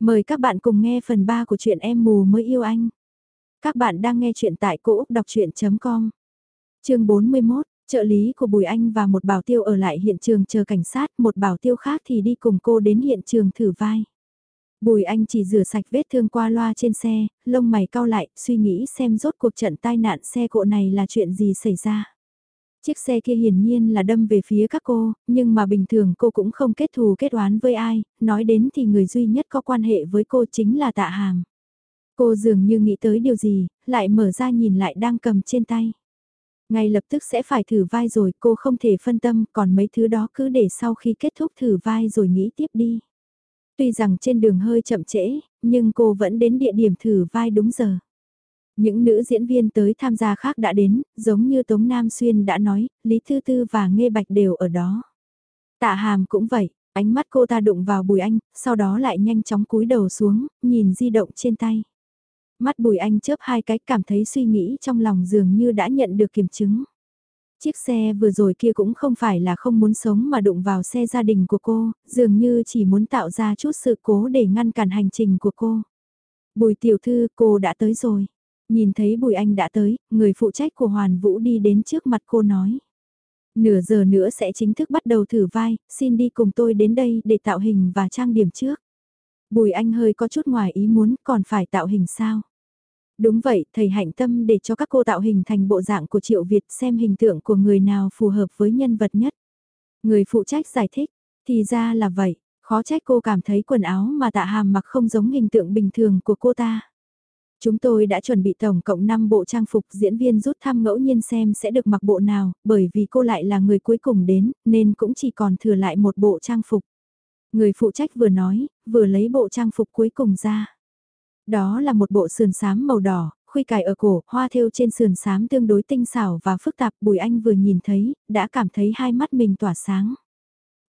Mời các bạn cùng nghe phần 3 của truyện Em mù mới yêu anh. Các bạn đang nghe truyện tại cỗ đọc chuyện.com. Chương 41, trợ lý của Bùi Anh và một bảo tiêu ở lại hiện trường chờ cảnh sát, một bảo tiêu khác thì đi cùng cô đến hiện trường thử vai. Bùi Anh chỉ rửa sạch vết thương qua loa trên xe, lông mày cau lại, suy nghĩ xem rốt cuộc trận tai nạn xe cộ này là chuyện gì xảy ra. Chiếc xe kia hiển nhiên là đâm về phía các cô, nhưng mà bình thường cô cũng không kết thù kết oán với ai, nói đến thì người duy nhất có quan hệ với cô chính là tạ hàm. Cô dường như nghĩ tới điều gì, lại mở ra nhìn lại đang cầm trên tay. Ngay lập tức sẽ phải thử vai rồi, cô không thể phân tâm, còn mấy thứ đó cứ để sau khi kết thúc thử vai rồi nghĩ tiếp đi. Tuy rằng trên đường hơi chậm trễ, nhưng cô vẫn đến địa điểm thử vai đúng giờ. Những nữ diễn viên tới tham gia khác đã đến, giống như Tống Nam Xuyên đã nói, Lý Thư Tư và Nghê Bạch đều ở đó. Tạ Hàm cũng vậy, ánh mắt cô ta đụng vào Bùi Anh, sau đó lại nhanh chóng cúi đầu xuống, nhìn di động trên tay. Mắt Bùi Anh chớp hai cái cảm thấy suy nghĩ trong lòng dường như đã nhận được kiểm chứng. Chiếc xe vừa rồi kia cũng không phải là không muốn sống mà đụng vào xe gia đình của cô, dường như chỉ muốn tạo ra chút sự cố để ngăn cản hành trình của cô. Bùi tiểu thư cô đã tới rồi. Nhìn thấy Bùi Anh đã tới, người phụ trách của Hoàn Vũ đi đến trước mặt cô nói. Nửa giờ nữa sẽ chính thức bắt đầu thử vai, xin đi cùng tôi đến đây để tạo hình và trang điểm trước. Bùi Anh hơi có chút ngoài ý muốn, còn phải tạo hình sao? Đúng vậy, thầy hạnh tâm để cho các cô tạo hình thành bộ dạng của Triệu Việt xem hình tượng của người nào phù hợp với nhân vật nhất. Người phụ trách giải thích, thì ra là vậy, khó trách cô cảm thấy quần áo mà tạ hàm mặc không giống hình tượng bình thường của cô ta. Chúng tôi đã chuẩn bị tổng cộng 5 bộ trang phục diễn viên rút thăm ngẫu nhiên xem sẽ được mặc bộ nào, bởi vì cô lại là người cuối cùng đến, nên cũng chỉ còn thừa lại một bộ trang phục. Người phụ trách vừa nói, vừa lấy bộ trang phục cuối cùng ra. Đó là một bộ sườn xám màu đỏ, khuy cài ở cổ, hoa thêu trên sườn xám tương đối tinh xảo và phức tạp. Bùi Anh vừa nhìn thấy, đã cảm thấy hai mắt mình tỏa sáng.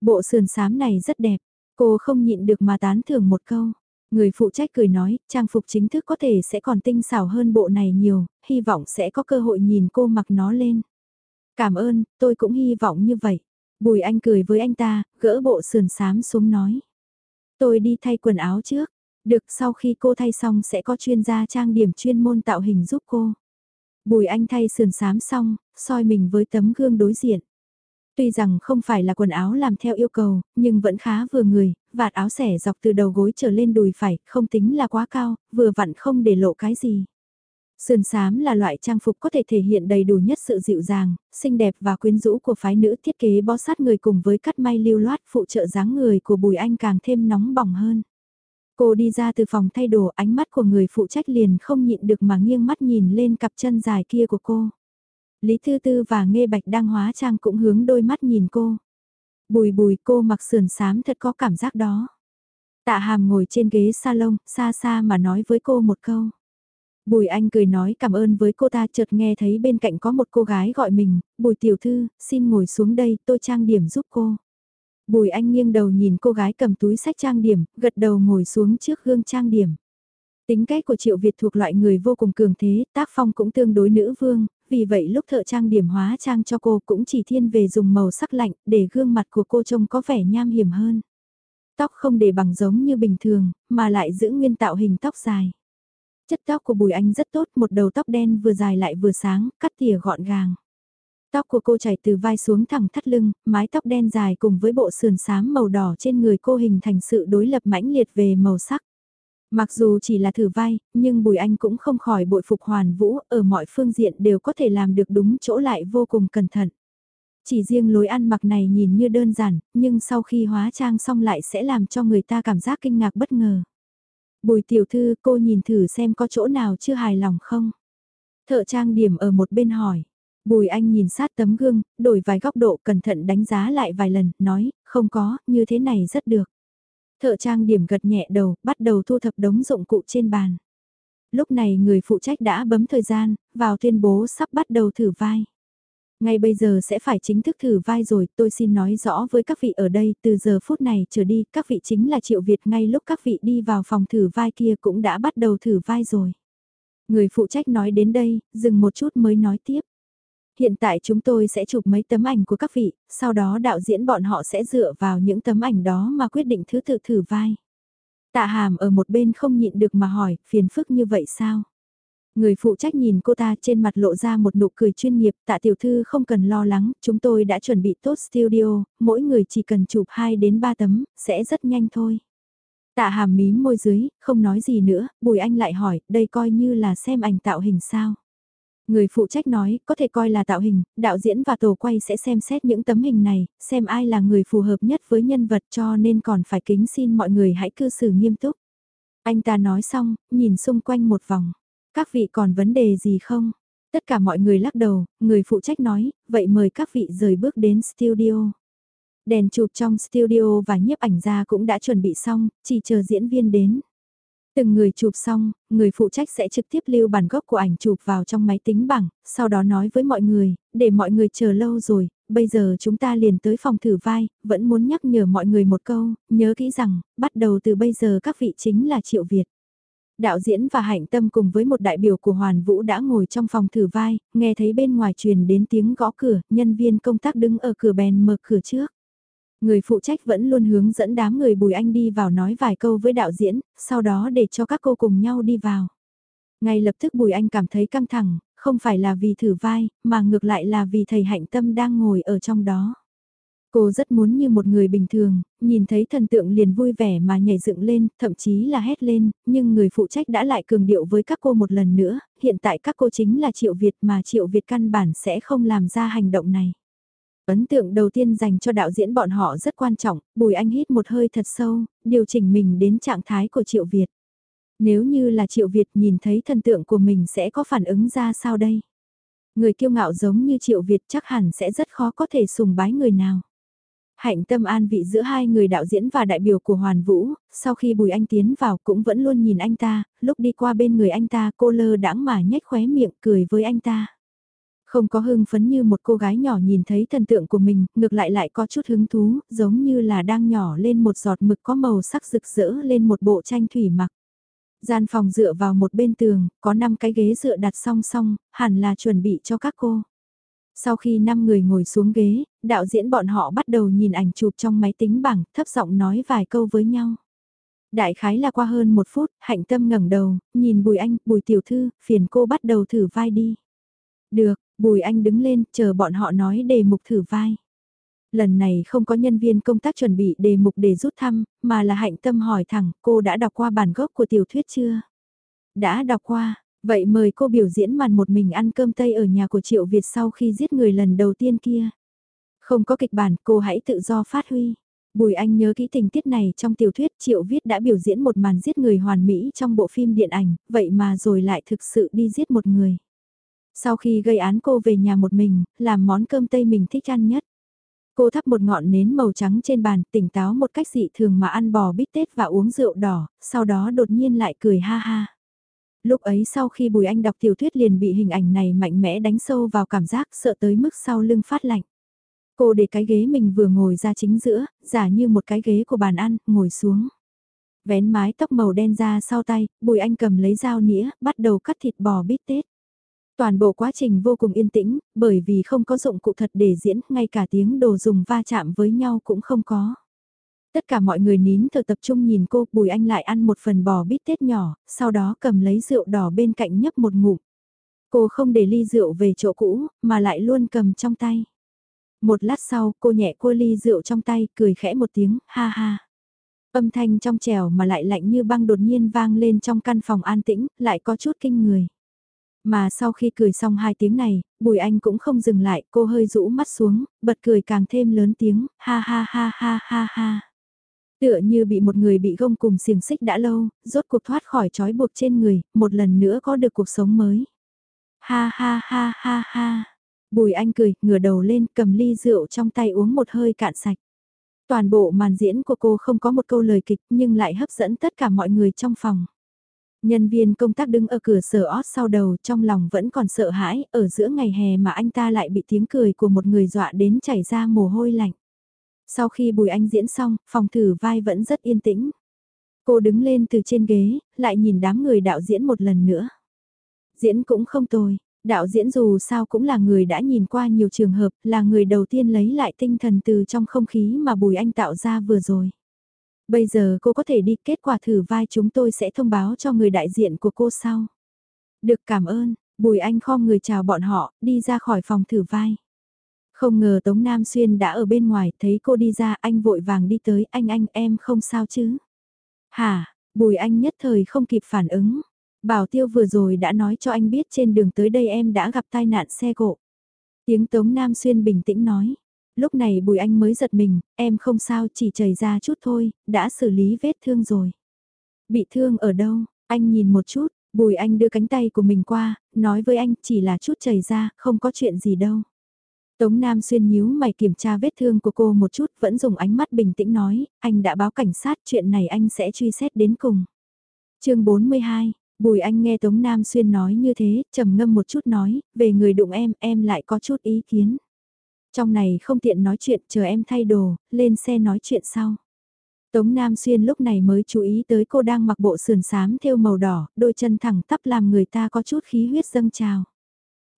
Bộ sườn xám này rất đẹp, cô không nhịn được mà tán thưởng một câu. Người phụ trách cười nói, trang phục chính thức có thể sẽ còn tinh xảo hơn bộ này nhiều, hy vọng sẽ có cơ hội nhìn cô mặc nó lên. Cảm ơn, tôi cũng hy vọng như vậy. Bùi anh cười với anh ta, gỡ bộ sườn xám xuống nói. Tôi đi thay quần áo trước, được sau khi cô thay xong sẽ có chuyên gia trang điểm chuyên môn tạo hình giúp cô. Bùi anh thay sườn xám xong, soi mình với tấm gương đối diện. Tuy rằng không phải là quần áo làm theo yêu cầu, nhưng vẫn khá vừa người, vạt áo xẻ dọc từ đầu gối trở lên đùi phải, không tính là quá cao, vừa vặn không để lộ cái gì. Sườn xám là loại trang phục có thể thể hiện đầy đủ nhất sự dịu dàng, xinh đẹp và quyến rũ của phái nữ thiết kế bó sát người cùng với cắt may lưu loát phụ trợ dáng người của Bùi Anh càng thêm nóng bỏng hơn. Cô đi ra từ phòng thay đồ ánh mắt của người phụ trách liền không nhịn được mà nghiêng mắt nhìn lên cặp chân dài kia của cô. Lý Thư Tư và nghe Bạch đang hóa trang cũng hướng đôi mắt nhìn cô. Bùi bùi cô mặc sườn xám thật có cảm giác đó. Tạ hàm ngồi trên ghế salon, xa xa mà nói với cô một câu. Bùi anh cười nói cảm ơn với cô ta chợt nghe thấy bên cạnh có một cô gái gọi mình, bùi tiểu thư, xin ngồi xuống đây, tôi trang điểm giúp cô. Bùi anh nghiêng đầu nhìn cô gái cầm túi sách trang điểm, gật đầu ngồi xuống trước gương trang điểm. Tính cách của Triệu Việt thuộc loại người vô cùng cường thế, tác phong cũng tương đối nữ vương, vì vậy lúc thợ trang điểm hóa trang cho cô cũng chỉ thiên về dùng màu sắc lạnh để gương mặt của cô trông có vẻ nham hiểm hơn. Tóc không để bằng giống như bình thường, mà lại giữ nguyên tạo hình tóc dài. Chất tóc của Bùi Anh rất tốt, một đầu tóc đen vừa dài lại vừa sáng, cắt tỉa gọn gàng. Tóc của cô chảy từ vai xuống thẳng thắt lưng, mái tóc đen dài cùng với bộ sườn xám màu đỏ trên người cô hình thành sự đối lập mãnh liệt về màu sắc. Mặc dù chỉ là thử vai, nhưng Bùi Anh cũng không khỏi bội phục hoàn vũ, ở mọi phương diện đều có thể làm được đúng chỗ lại vô cùng cẩn thận. Chỉ riêng lối ăn mặc này nhìn như đơn giản, nhưng sau khi hóa trang xong lại sẽ làm cho người ta cảm giác kinh ngạc bất ngờ. Bùi tiểu thư cô nhìn thử xem có chỗ nào chưa hài lòng không? Thợ trang điểm ở một bên hỏi. Bùi anh nhìn sát tấm gương, đổi vài góc độ cẩn thận đánh giá lại vài lần, nói, không có, như thế này rất được. Thợ trang điểm gật nhẹ đầu, bắt đầu thu thập đống dụng cụ trên bàn. Lúc này người phụ trách đã bấm thời gian, vào tuyên bố sắp bắt đầu thử vai. Ngay bây giờ sẽ phải chính thức thử vai rồi, tôi xin nói rõ với các vị ở đây, từ giờ phút này trở đi, các vị chính là Triệu Việt ngay lúc các vị đi vào phòng thử vai kia cũng đã bắt đầu thử vai rồi. Người phụ trách nói đến đây, dừng một chút mới nói tiếp. Hiện tại chúng tôi sẽ chụp mấy tấm ảnh của các vị, sau đó đạo diễn bọn họ sẽ dựa vào những tấm ảnh đó mà quyết định thứ tự thử vai. Tạ hàm ở một bên không nhịn được mà hỏi, phiền phức như vậy sao? Người phụ trách nhìn cô ta trên mặt lộ ra một nụ cười chuyên nghiệp, tạ tiểu thư không cần lo lắng, chúng tôi đã chuẩn bị tốt studio, mỗi người chỉ cần chụp 2 đến 3 tấm, sẽ rất nhanh thôi. Tạ hàm mím môi dưới, không nói gì nữa, Bùi Anh lại hỏi, đây coi như là xem ảnh tạo hình sao. Người phụ trách nói, có thể coi là tạo hình, đạo diễn và tổ quay sẽ xem xét những tấm hình này, xem ai là người phù hợp nhất với nhân vật cho nên còn phải kính xin mọi người hãy cư xử nghiêm túc. Anh ta nói xong, nhìn xung quanh một vòng. Các vị còn vấn đề gì không? Tất cả mọi người lắc đầu, người phụ trách nói, vậy mời các vị rời bước đến studio. Đèn chụp trong studio và nhiếp ảnh gia cũng đã chuẩn bị xong, chỉ chờ diễn viên đến. Từng người chụp xong, người phụ trách sẽ trực tiếp lưu bản gốc của ảnh chụp vào trong máy tính bảng, sau đó nói với mọi người, để mọi người chờ lâu rồi, bây giờ chúng ta liền tới phòng thử vai, vẫn muốn nhắc nhở mọi người một câu, nhớ kỹ rằng, bắt đầu từ bây giờ các vị chính là Triệu Việt. Đạo diễn và hạnh tâm cùng với một đại biểu của Hoàn Vũ đã ngồi trong phòng thử vai, nghe thấy bên ngoài truyền đến tiếng gõ cửa, nhân viên công tác đứng ở cửa bèn mở cửa trước. Người phụ trách vẫn luôn hướng dẫn đám người Bùi Anh đi vào nói vài câu với đạo diễn, sau đó để cho các cô cùng nhau đi vào. Ngay lập tức Bùi Anh cảm thấy căng thẳng, không phải là vì thử vai, mà ngược lại là vì thầy hạnh tâm đang ngồi ở trong đó. Cô rất muốn như một người bình thường, nhìn thấy thần tượng liền vui vẻ mà nhảy dựng lên, thậm chí là hét lên, nhưng người phụ trách đã lại cường điệu với các cô một lần nữa, hiện tại các cô chính là Triệu Việt mà Triệu Việt căn bản sẽ không làm ra hành động này. Ấn tượng đầu tiên dành cho đạo diễn bọn họ rất quan trọng, Bùi Anh hít một hơi thật sâu, điều chỉnh mình đến trạng thái của Triệu Việt. Nếu như là Triệu Việt nhìn thấy thần tượng của mình sẽ có phản ứng ra sao đây? Người kiêu ngạo giống như Triệu Việt chắc hẳn sẽ rất khó có thể sùng bái người nào. Hạnh tâm an vị giữa hai người đạo diễn và đại biểu của Hoàn Vũ, sau khi Bùi Anh tiến vào cũng vẫn luôn nhìn anh ta, lúc đi qua bên người anh ta cô lơ đãng mà nhếch khóe miệng cười với anh ta. Không có hưng phấn như một cô gái nhỏ nhìn thấy thần tượng của mình, ngược lại lại có chút hứng thú, giống như là đang nhỏ lên một giọt mực có màu sắc rực rỡ lên một bộ tranh thủy mặc. Gian phòng dựa vào một bên tường, có 5 cái ghế dựa đặt song song, hẳn là chuẩn bị cho các cô. Sau khi 5 người ngồi xuống ghế, đạo diễn bọn họ bắt đầu nhìn ảnh chụp trong máy tính bảng, thấp giọng nói vài câu với nhau. Đại khái là qua hơn một phút, hạnh tâm ngẩng đầu, nhìn Bùi Anh, Bùi Tiểu Thư, phiền cô bắt đầu thử vai đi. Được, Bùi Anh đứng lên, chờ bọn họ nói đề mục thử vai. Lần này không có nhân viên công tác chuẩn bị đề mục để rút thăm, mà là hạnh tâm hỏi thẳng, cô đã đọc qua bản gốc của tiểu thuyết chưa? Đã đọc qua, vậy mời cô biểu diễn màn một mình ăn cơm Tây ở nhà của Triệu Việt sau khi giết người lần đầu tiên kia. Không có kịch bản, cô hãy tự do phát huy. Bùi Anh nhớ kỹ tình tiết này trong tiểu thuyết Triệu Viết đã biểu diễn một màn giết người hoàn mỹ trong bộ phim điện ảnh, vậy mà rồi lại thực sự đi giết một người. Sau khi gây án cô về nhà một mình, làm món cơm tây mình thích ăn nhất. Cô thắp một ngọn nến màu trắng trên bàn, tỉnh táo một cách dị thường mà ăn bò bít tết và uống rượu đỏ, sau đó đột nhiên lại cười ha ha. Lúc ấy sau khi Bùi Anh đọc tiểu thuyết liền bị hình ảnh này mạnh mẽ đánh sâu vào cảm giác sợ tới mức sau lưng phát lạnh. Cô để cái ghế mình vừa ngồi ra chính giữa, giả như một cái ghế của bàn ăn, ngồi xuống. Vén mái tóc màu đen ra sau tay, Bùi Anh cầm lấy dao nĩa, bắt đầu cắt thịt bò bít tết. Toàn bộ quá trình vô cùng yên tĩnh, bởi vì không có dụng cụ thật để diễn, ngay cả tiếng đồ dùng va chạm với nhau cũng không có. Tất cả mọi người nín thở tập trung nhìn cô, Bùi Anh lại ăn một phần bò bít tết nhỏ, sau đó cầm lấy rượu đỏ bên cạnh nhấp một ngụm. Cô không để ly rượu về chỗ cũ, mà lại luôn cầm trong tay. Một lát sau, cô nhẹ cua ly rượu trong tay, cười khẽ một tiếng, ha ha. Âm thanh trong trèo mà lại lạnh như băng đột nhiên vang lên trong căn phòng an tĩnh, lại có chút kinh người. Mà sau khi cười xong hai tiếng này, Bùi Anh cũng không dừng lại, cô hơi rũ mắt xuống, bật cười càng thêm lớn tiếng, ha ha ha ha ha ha. Tựa như bị một người bị gông cùng xiềng xích đã lâu, rốt cuộc thoát khỏi trói buộc trên người, một lần nữa có được cuộc sống mới. Ha ha ha ha ha. Bùi Anh cười, ngửa đầu lên, cầm ly rượu trong tay uống một hơi cạn sạch. Toàn bộ màn diễn của cô không có một câu lời kịch nhưng lại hấp dẫn tất cả mọi người trong phòng. Nhân viên công tác đứng ở cửa sở ót sau đầu trong lòng vẫn còn sợ hãi, ở giữa ngày hè mà anh ta lại bị tiếng cười của một người dọa đến chảy ra mồ hôi lạnh. Sau khi Bùi Anh diễn xong, phòng thử vai vẫn rất yên tĩnh. Cô đứng lên từ trên ghế, lại nhìn đám người đạo diễn một lần nữa. Diễn cũng không tồi, đạo diễn dù sao cũng là người đã nhìn qua nhiều trường hợp, là người đầu tiên lấy lại tinh thần từ trong không khí mà Bùi Anh tạo ra vừa rồi. Bây giờ cô có thể đi kết quả thử vai chúng tôi sẽ thông báo cho người đại diện của cô sau. Được cảm ơn, Bùi Anh khom người chào bọn họ, đi ra khỏi phòng thử vai. Không ngờ Tống Nam Xuyên đã ở bên ngoài, thấy cô đi ra, anh vội vàng đi tới, anh anh em không sao chứ. Hả, Bùi Anh nhất thời không kịp phản ứng. Bảo Tiêu vừa rồi đã nói cho anh biết trên đường tới đây em đã gặp tai nạn xe cộ. Tiếng Tống Nam Xuyên bình tĩnh nói. Lúc này Bùi Anh mới giật mình, em không sao chỉ chảy ra chút thôi, đã xử lý vết thương rồi. Bị thương ở đâu, anh nhìn một chút, Bùi Anh đưa cánh tay của mình qua, nói với anh chỉ là chút chảy ra, không có chuyện gì đâu. Tống Nam xuyên nhíu mày kiểm tra vết thương của cô một chút vẫn dùng ánh mắt bình tĩnh nói, anh đã báo cảnh sát chuyện này anh sẽ truy xét đến cùng. chương 42, Bùi Anh nghe Tống Nam xuyên nói như thế, trầm ngâm một chút nói, về người đụng em, em lại có chút ý kiến. Trong này không tiện nói chuyện, chờ em thay đồ, lên xe nói chuyện sau. Tống Nam Xuyên lúc này mới chú ý tới cô đang mặc bộ sườn xám thêu màu đỏ, đôi chân thẳng tắp làm người ta có chút khí huyết dâng trào.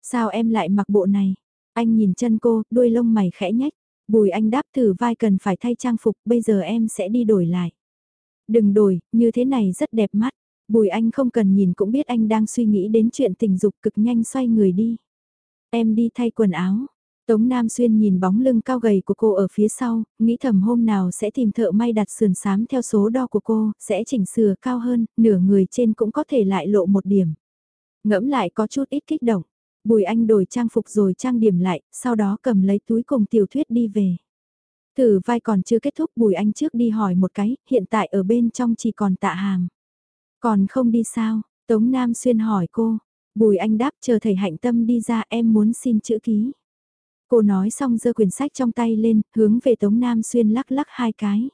Sao em lại mặc bộ này? Anh nhìn chân cô, đuôi lông mày khẽ nhách. Bùi anh đáp thử vai cần phải thay trang phục, bây giờ em sẽ đi đổi lại. Đừng đổi, như thế này rất đẹp mắt. Bùi anh không cần nhìn cũng biết anh đang suy nghĩ đến chuyện tình dục cực nhanh xoay người đi. Em đi thay quần áo. Tống Nam Xuyên nhìn bóng lưng cao gầy của cô ở phía sau, nghĩ thầm hôm nào sẽ tìm thợ may đặt sườn sám theo số đo của cô, sẽ chỉnh sửa cao hơn, nửa người trên cũng có thể lại lộ một điểm. Ngẫm lại có chút ít kích động. Bùi Anh đổi trang phục rồi trang điểm lại, sau đó cầm lấy túi cùng tiểu thuyết đi về. Thử vai còn chưa kết thúc Bùi Anh trước đi hỏi một cái, hiện tại ở bên trong chỉ còn tạ hàm. Còn không đi sao? Tống Nam Xuyên hỏi cô. Bùi Anh đáp chờ thầy hạnh tâm đi ra em muốn xin chữ ký. Cô nói xong giơ quyển sách trong tay lên, hướng về Tống Nam Xuyên lắc lắc hai cái.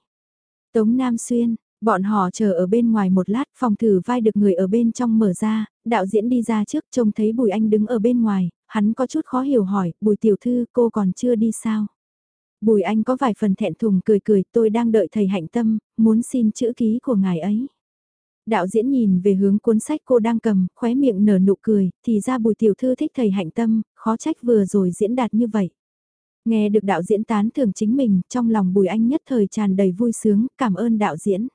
Tống Nam Xuyên, Bọn họ chờ ở bên ngoài một lát, phòng thử vai được người ở bên trong mở ra, đạo diễn đi ra trước trông thấy Bùi Anh đứng ở bên ngoài, hắn có chút khó hiểu hỏi, Bùi tiểu thư cô còn chưa đi sao? Bùi Anh có vài phần thẹn thùng cười cười, tôi đang đợi thầy hạnh tâm, muốn xin chữ ký của ngài ấy. Đạo diễn nhìn về hướng cuốn sách cô đang cầm, khóe miệng nở nụ cười, thì ra bùi tiểu thư thích thầy hạnh tâm, khó trách vừa rồi diễn đạt như vậy. Nghe được đạo diễn tán thưởng chính mình, trong lòng bùi anh nhất thời tràn đầy vui sướng, cảm ơn đạo diễn.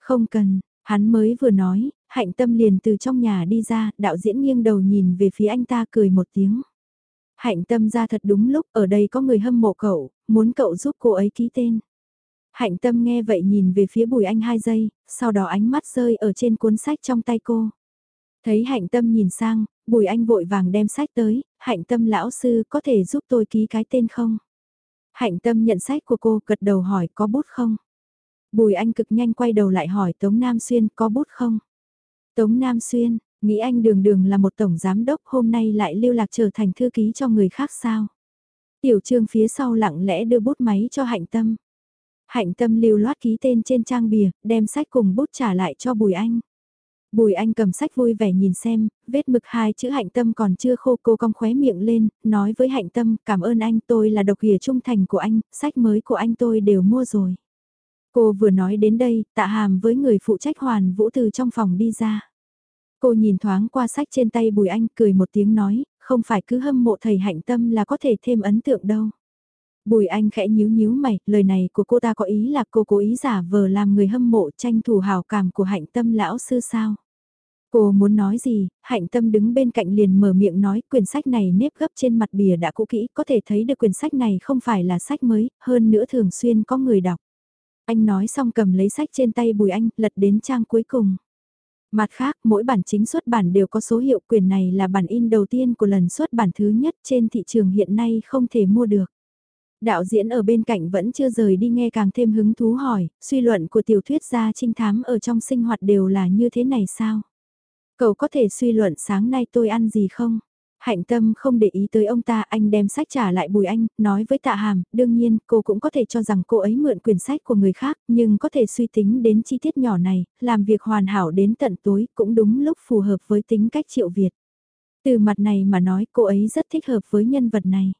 Không cần, hắn mới vừa nói, hạnh tâm liền từ trong nhà đi ra, đạo diễn nghiêng đầu nhìn về phía anh ta cười một tiếng. Hạnh tâm ra thật đúng lúc, ở đây có người hâm mộ cậu, muốn cậu giúp cô ấy ký tên. Hạnh tâm nghe vậy nhìn về phía bùi anh hai giây, sau đó ánh mắt rơi ở trên cuốn sách trong tay cô. Thấy hạnh tâm nhìn sang, bùi anh vội vàng đem sách tới, hạnh tâm lão sư có thể giúp tôi ký cái tên không? Hạnh tâm nhận sách của cô gật đầu hỏi có bút không? Bùi anh cực nhanh quay đầu lại hỏi Tống Nam Xuyên có bút không? Tống Nam Xuyên, nghĩ anh đường đường là một tổng giám đốc hôm nay lại lưu lạc trở thành thư ký cho người khác sao? Tiểu trương phía sau lặng lẽ đưa bút máy cho hạnh tâm. Hạnh tâm lưu loát ký tên trên trang bìa, đem sách cùng bút trả lại cho Bùi Anh. Bùi Anh cầm sách vui vẻ nhìn xem, vết mực hai chữ hạnh tâm còn chưa khô cô cong khóe miệng lên, nói với hạnh tâm, cảm ơn anh tôi là độc hìa trung thành của anh, sách mới của anh tôi đều mua rồi. Cô vừa nói đến đây, tạ hàm với người phụ trách hoàn vũ từ trong phòng đi ra. Cô nhìn thoáng qua sách trên tay Bùi Anh cười một tiếng nói, không phải cứ hâm mộ thầy hạnh tâm là có thể thêm ấn tượng đâu. Bùi Anh khẽ nhíu nhíu mày, lời này của cô ta có ý là cô cố ý giả vờ làm người hâm mộ tranh thủ hào cảm của hạnh tâm lão sư sao. Cô muốn nói gì, hạnh tâm đứng bên cạnh liền mở miệng nói quyển sách này nếp gấp trên mặt bìa đã cũ kỹ, có thể thấy được quyển sách này không phải là sách mới, hơn nữa thường xuyên có người đọc. Anh nói xong cầm lấy sách trên tay Bùi Anh, lật đến trang cuối cùng. Mặt khác, mỗi bản chính xuất bản đều có số hiệu quyền này là bản in đầu tiên của lần xuất bản thứ nhất trên thị trường hiện nay không thể mua được. Đạo diễn ở bên cạnh vẫn chưa rời đi nghe càng thêm hứng thú hỏi, suy luận của tiểu thuyết gia trinh thám ở trong sinh hoạt đều là như thế này sao? Cậu có thể suy luận sáng nay tôi ăn gì không? Hạnh tâm không để ý tới ông ta, anh đem sách trả lại Bùi Anh, nói với tạ hàm, đương nhiên cô cũng có thể cho rằng cô ấy mượn quyển sách của người khác, nhưng có thể suy tính đến chi tiết nhỏ này, làm việc hoàn hảo đến tận tối, cũng đúng lúc phù hợp với tính cách triệu Việt. Từ mặt này mà nói cô ấy rất thích hợp với nhân vật này.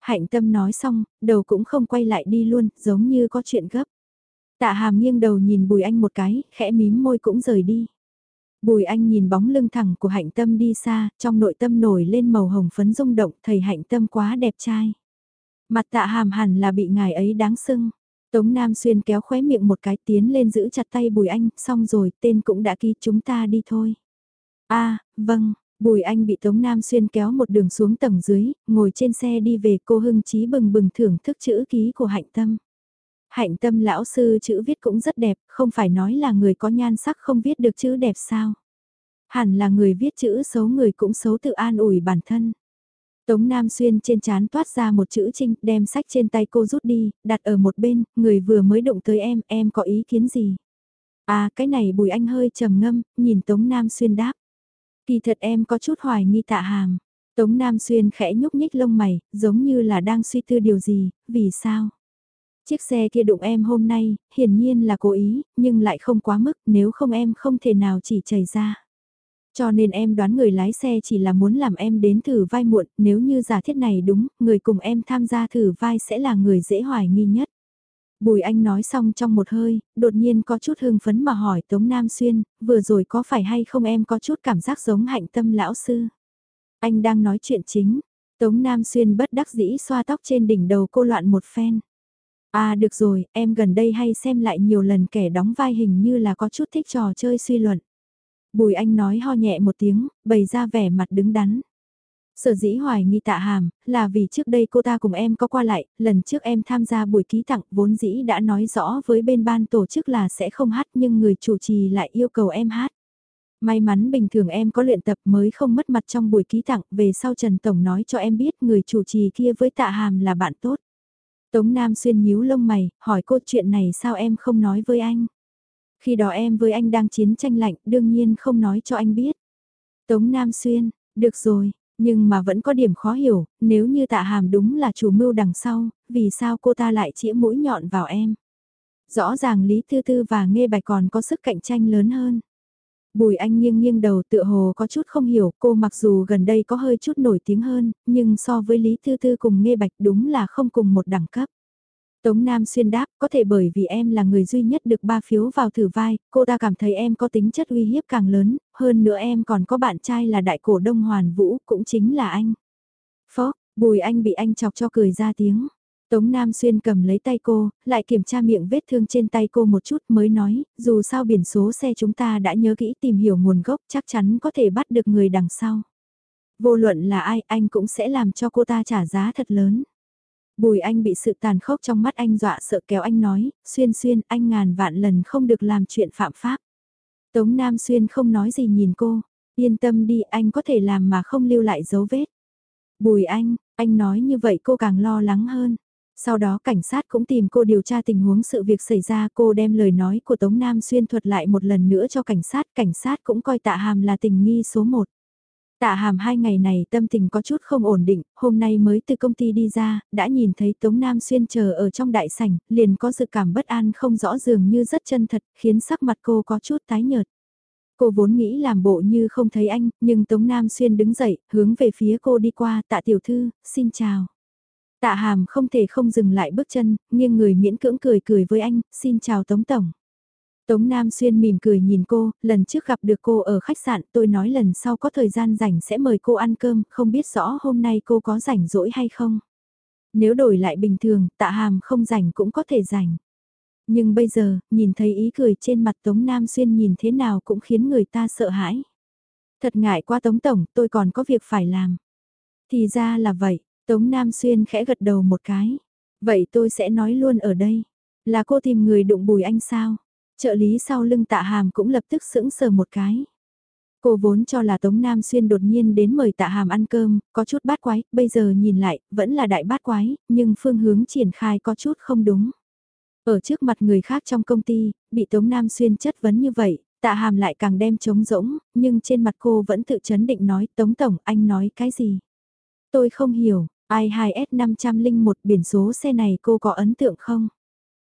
Hạnh tâm nói xong, đầu cũng không quay lại đi luôn, giống như có chuyện gấp. Tạ hàm nghiêng đầu nhìn Bùi Anh một cái, khẽ mím môi cũng rời đi. Bùi anh nhìn bóng lưng thẳng của hạnh tâm đi xa, trong nội tâm nổi lên màu hồng phấn rung động, thầy hạnh tâm quá đẹp trai. Mặt tạ hàm hẳn là bị ngài ấy đáng sưng. Tống Nam Xuyên kéo khóe miệng một cái tiến lên giữ chặt tay Bùi Anh, xong rồi, tên cũng đã ký chúng ta đi thôi. a vâng, Bùi Anh bị Tống Nam Xuyên kéo một đường xuống tầng dưới, ngồi trên xe đi về cô hưng trí bừng bừng thưởng thức chữ ký của hạnh tâm. Hạnh tâm lão sư chữ viết cũng rất đẹp, không phải nói là người có nhan sắc không viết được chữ đẹp sao. Hẳn là người viết chữ xấu người cũng xấu tự an ủi bản thân. Tống Nam Xuyên trên chán toát ra một chữ trinh, đem sách trên tay cô rút đi, đặt ở một bên, người vừa mới động tới em, em có ý kiến gì? À, cái này Bùi Anh hơi trầm ngâm, nhìn Tống Nam Xuyên đáp. Kỳ thật em có chút hoài nghi tạ hàm. Tống Nam Xuyên khẽ nhúc nhích lông mày, giống như là đang suy tư điều gì, vì sao? Chiếc xe kia đụng em hôm nay, hiển nhiên là cố ý, nhưng lại không quá mức, nếu không em không thể nào chỉ chảy ra. Cho nên em đoán người lái xe chỉ là muốn làm em đến thử vai muộn, nếu như giả thiết này đúng, người cùng em tham gia thử vai sẽ là người dễ hoài nghi nhất. Bùi Anh nói xong trong một hơi, đột nhiên có chút hưng phấn mà hỏi Tống Nam Xuyên, vừa rồi có phải hay không em có chút cảm giác giống hạnh tâm lão sư? Anh đang nói chuyện chính, Tống Nam Xuyên bất đắc dĩ xoa tóc trên đỉnh đầu cô loạn một phen. À được rồi, em gần đây hay xem lại nhiều lần kẻ đóng vai hình như là có chút thích trò chơi suy luận. Bùi Anh nói ho nhẹ một tiếng, bày ra vẻ mặt đứng đắn. Sở dĩ hoài nghi tạ hàm, là vì trước đây cô ta cùng em có qua lại, lần trước em tham gia buổi ký tặng vốn dĩ đã nói rõ với bên ban tổ chức là sẽ không hát nhưng người chủ trì lại yêu cầu em hát. May mắn bình thường em có luyện tập mới không mất mặt trong buổi ký tặng, về sau Trần Tổng nói cho em biết người chủ trì kia với tạ hàm là bạn tốt. Tống Nam xuyên nhíu lông mày, hỏi cô chuyện này sao em không nói với anh. Khi đó em với anh đang chiến tranh lạnh, đương nhiên không nói cho anh biết. Tống Nam xuyên, được rồi, nhưng mà vẫn có điểm khó hiểu, nếu như tạ hàm đúng là chủ mưu đằng sau, vì sao cô ta lại chĩa mũi nhọn vào em. Rõ ràng Lý Tư Tư và Nghê Bạch còn có sức cạnh tranh lớn hơn. Bùi anh nghiêng nghiêng đầu tựa hồ có chút không hiểu cô mặc dù gần đây có hơi chút nổi tiếng hơn, nhưng so với Lý Tư Tư cùng Nghê Bạch đúng là không cùng một đẳng cấp. Tống Nam xuyên đáp, có thể bởi vì em là người duy nhất được ba phiếu vào thử vai, cô ta cảm thấy em có tính chất uy hiếp càng lớn, hơn nữa em còn có bạn trai là đại cổ đông Hoàn Vũ, cũng chính là anh. Phó, bùi anh bị anh chọc cho cười ra tiếng. Tống Nam Xuyên cầm lấy tay cô, lại kiểm tra miệng vết thương trên tay cô một chút mới nói, dù sao biển số xe chúng ta đã nhớ kỹ tìm hiểu nguồn gốc chắc chắn có thể bắt được người đằng sau. Vô luận là ai, anh cũng sẽ làm cho cô ta trả giá thật lớn. Bùi anh bị sự tàn khốc trong mắt anh dọa sợ kéo anh nói, xuyên xuyên anh ngàn vạn lần không được làm chuyện phạm pháp. Tống Nam Xuyên không nói gì nhìn cô, yên tâm đi anh có thể làm mà không lưu lại dấu vết. Bùi anh, anh nói như vậy cô càng lo lắng hơn. Sau đó cảnh sát cũng tìm cô điều tra tình huống sự việc xảy ra cô đem lời nói của Tống Nam Xuyên thuật lại một lần nữa cho cảnh sát. Cảnh sát cũng coi tạ hàm là tình nghi số 1. Tạ hàm hai ngày này tâm tình có chút không ổn định, hôm nay mới từ công ty đi ra, đã nhìn thấy Tống Nam Xuyên chờ ở trong đại sảnh, liền có dự cảm bất an không rõ dường như rất chân thật, khiến sắc mặt cô có chút tái nhợt. Cô vốn nghĩ làm bộ như không thấy anh, nhưng Tống Nam Xuyên đứng dậy, hướng về phía cô đi qua, tạ tiểu thư, xin chào. Tạ hàm không thể không dừng lại bước chân, nghiêng người miễn cưỡng cười cười với anh, xin chào Tống Tổng. Tống Nam Xuyên mỉm cười nhìn cô, lần trước gặp được cô ở khách sạn tôi nói lần sau có thời gian rảnh sẽ mời cô ăn cơm, không biết rõ hôm nay cô có rảnh rỗi hay không. Nếu đổi lại bình thường, tạ hàm không rảnh cũng có thể rảnh. Nhưng bây giờ, nhìn thấy ý cười trên mặt Tống Nam Xuyên nhìn thế nào cũng khiến người ta sợ hãi. Thật ngại qua Tống Tổng, tôi còn có việc phải làm. Thì ra là vậy, Tống Nam Xuyên khẽ gật đầu một cái. Vậy tôi sẽ nói luôn ở đây. Là cô tìm người đụng bùi anh sao? Trợ lý sau lưng tạ hàm cũng lập tức sững sờ một cái. Cô vốn cho là Tống Nam Xuyên đột nhiên đến mời tạ hàm ăn cơm, có chút bát quái, bây giờ nhìn lại, vẫn là đại bát quái, nhưng phương hướng triển khai có chút không đúng. Ở trước mặt người khác trong công ty, bị Tống Nam Xuyên chất vấn như vậy, tạ hàm lại càng đem trống rỗng, nhưng trên mặt cô vẫn tự chấn định nói Tống Tổng anh nói cái gì. Tôi không hiểu, I2S501 biển số xe này cô có ấn tượng không?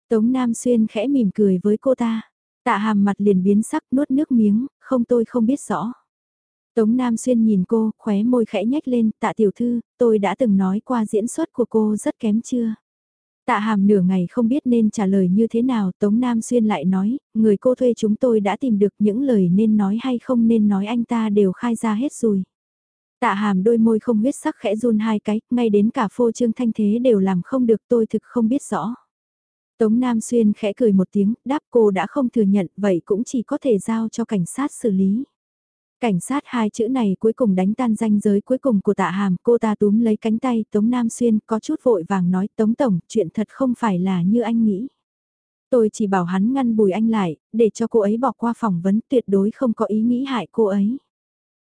Tống Nam Xuyên khẽ mỉm cười với cô ta. Tạ hàm mặt liền biến sắc nuốt nước miếng, không tôi không biết rõ. Tống Nam Xuyên nhìn cô, khóe môi khẽ nhếch lên, tạ tiểu thư, tôi đã từng nói qua diễn xuất của cô rất kém chưa? Tạ hàm nửa ngày không biết nên trả lời như thế nào, Tống Nam Xuyên lại nói, người cô thuê chúng tôi đã tìm được những lời nên nói hay không nên nói anh ta đều khai ra hết rồi. Tạ hàm đôi môi không huyết sắc khẽ run hai cái, ngay đến cả phô trương thanh thế đều làm không được tôi thực không biết rõ. Tống Nam Xuyên khẽ cười một tiếng, đáp cô đã không thừa nhận, vậy cũng chỉ có thể giao cho cảnh sát xử lý. Cảnh sát hai chữ này cuối cùng đánh tan danh giới cuối cùng của tạ hàm, cô ta túm lấy cánh tay Tống Nam Xuyên có chút vội vàng nói Tống Tổng, chuyện thật không phải là như anh nghĩ. Tôi chỉ bảo hắn ngăn bùi anh lại, để cho cô ấy bỏ qua phỏng vấn tuyệt đối không có ý nghĩ hại cô ấy.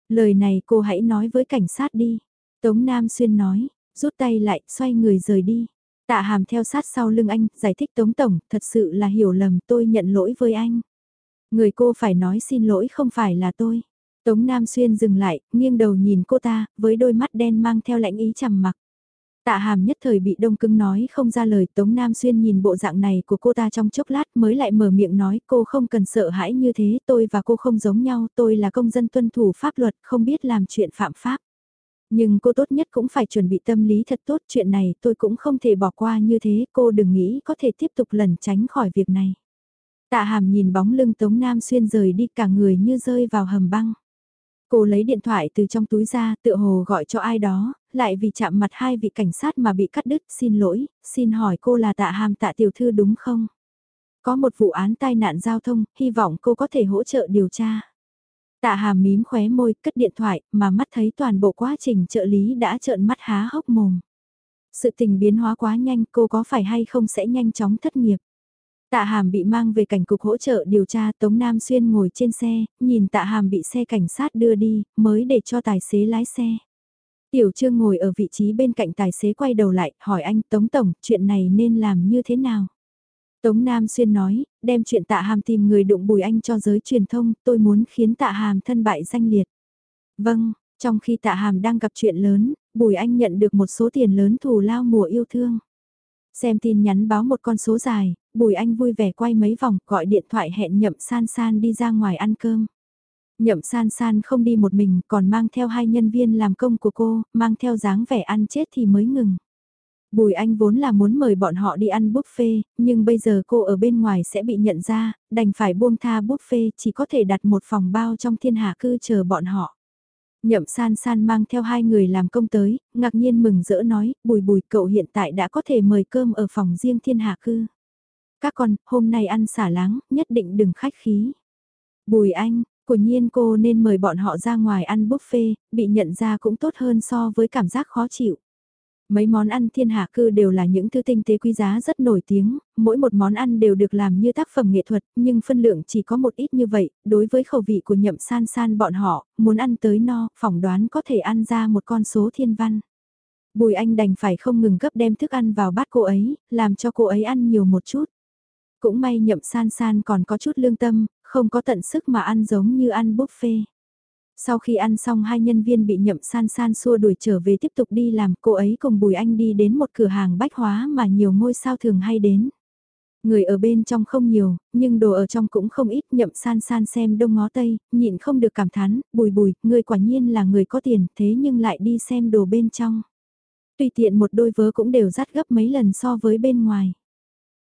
Lời này cô hãy nói với cảnh sát đi. Tống Nam Xuyên nói, rút tay lại, xoay người rời đi. Tạ hàm theo sát sau lưng anh, giải thích Tống Tổng, thật sự là hiểu lầm tôi nhận lỗi với anh. Người cô phải nói xin lỗi không phải là tôi. Tống Nam Xuyên dừng lại, nghiêng đầu nhìn cô ta, với đôi mắt đen mang theo lãnh ý trầm mặc. Tạ hàm nhất thời bị đông cứng nói không ra lời Tống Nam Xuyên nhìn bộ dạng này của cô ta trong chốc lát mới lại mở miệng nói cô không cần sợ hãi như thế tôi và cô không giống nhau tôi là công dân tuân thủ pháp luật không biết làm chuyện phạm pháp. Nhưng cô tốt nhất cũng phải chuẩn bị tâm lý thật tốt chuyện này tôi cũng không thể bỏ qua như thế cô đừng nghĩ có thể tiếp tục lẩn tránh khỏi việc này. Tạ hàm nhìn bóng lưng Tống Nam Xuyên rời đi cả người như rơi vào hầm băng. Cô lấy điện thoại từ trong túi ra, tựa hồ gọi cho ai đó, lại vì chạm mặt hai vị cảnh sát mà bị cắt đứt, xin lỗi, xin hỏi cô là tạ hàm tạ tiểu thư đúng không? Có một vụ án tai nạn giao thông, hy vọng cô có thể hỗ trợ điều tra. Tạ hàm mím khóe môi, cất điện thoại, mà mắt thấy toàn bộ quá trình trợ lý đã trợn mắt há hốc mồm. Sự tình biến hóa quá nhanh, cô có phải hay không sẽ nhanh chóng thất nghiệp. Tạ Hàm bị mang về cảnh cục hỗ trợ điều tra Tống Nam Xuyên ngồi trên xe, nhìn Tạ Hàm bị xe cảnh sát đưa đi, mới để cho tài xế lái xe. Tiểu Trương ngồi ở vị trí bên cạnh tài xế quay đầu lại, hỏi anh Tống Tổng, chuyện này nên làm như thế nào? Tống Nam Xuyên nói, đem chuyện Tạ Hàm tìm người đụng bùi anh cho giới truyền thông, tôi muốn khiến Tạ Hàm thân bại danh liệt. Vâng, trong khi Tạ Hàm đang gặp chuyện lớn, bùi anh nhận được một số tiền lớn thù lao mùa yêu thương. Xem tin nhắn báo một con số dài, Bùi Anh vui vẻ quay mấy vòng gọi điện thoại hẹn Nhậm San San đi ra ngoài ăn cơm. Nhậm San San không đi một mình còn mang theo hai nhân viên làm công của cô, mang theo dáng vẻ ăn chết thì mới ngừng. Bùi Anh vốn là muốn mời bọn họ đi ăn buffet, nhưng bây giờ cô ở bên ngoài sẽ bị nhận ra, đành phải buông tha buffet chỉ có thể đặt một phòng bao trong thiên hạ cư chờ bọn họ. Nhậm san san mang theo hai người làm công tới, ngạc nhiên mừng rỡ nói, bùi bùi cậu hiện tại đã có thể mời cơm ở phòng riêng thiên hạ cư. Các con, hôm nay ăn xả láng, nhất định đừng khách khí. Bùi anh, của nhiên cô nên mời bọn họ ra ngoài ăn buffet, bị nhận ra cũng tốt hơn so với cảm giác khó chịu. Mấy món ăn thiên hạ cư đều là những thứ tinh tế quý giá rất nổi tiếng, mỗi một món ăn đều được làm như tác phẩm nghệ thuật, nhưng phân lượng chỉ có một ít như vậy, đối với khẩu vị của nhậm san san bọn họ, muốn ăn tới no, phỏng đoán có thể ăn ra một con số thiên văn. Bùi anh đành phải không ngừng gấp đem thức ăn vào bát cô ấy, làm cho cô ấy ăn nhiều một chút. Cũng may nhậm san san còn có chút lương tâm, không có tận sức mà ăn giống như ăn buffet. Sau khi ăn xong hai nhân viên bị nhậm san san xua đuổi trở về tiếp tục đi làm cô ấy cùng Bùi Anh đi đến một cửa hàng bách hóa mà nhiều ngôi sao thường hay đến. Người ở bên trong không nhiều, nhưng đồ ở trong cũng không ít nhậm san san xem đông ngó tây, nhịn không được cảm thán, bùi bùi, người quả nhiên là người có tiền thế nhưng lại đi xem đồ bên trong. Tùy tiện một đôi vớ cũng đều rát gấp mấy lần so với bên ngoài.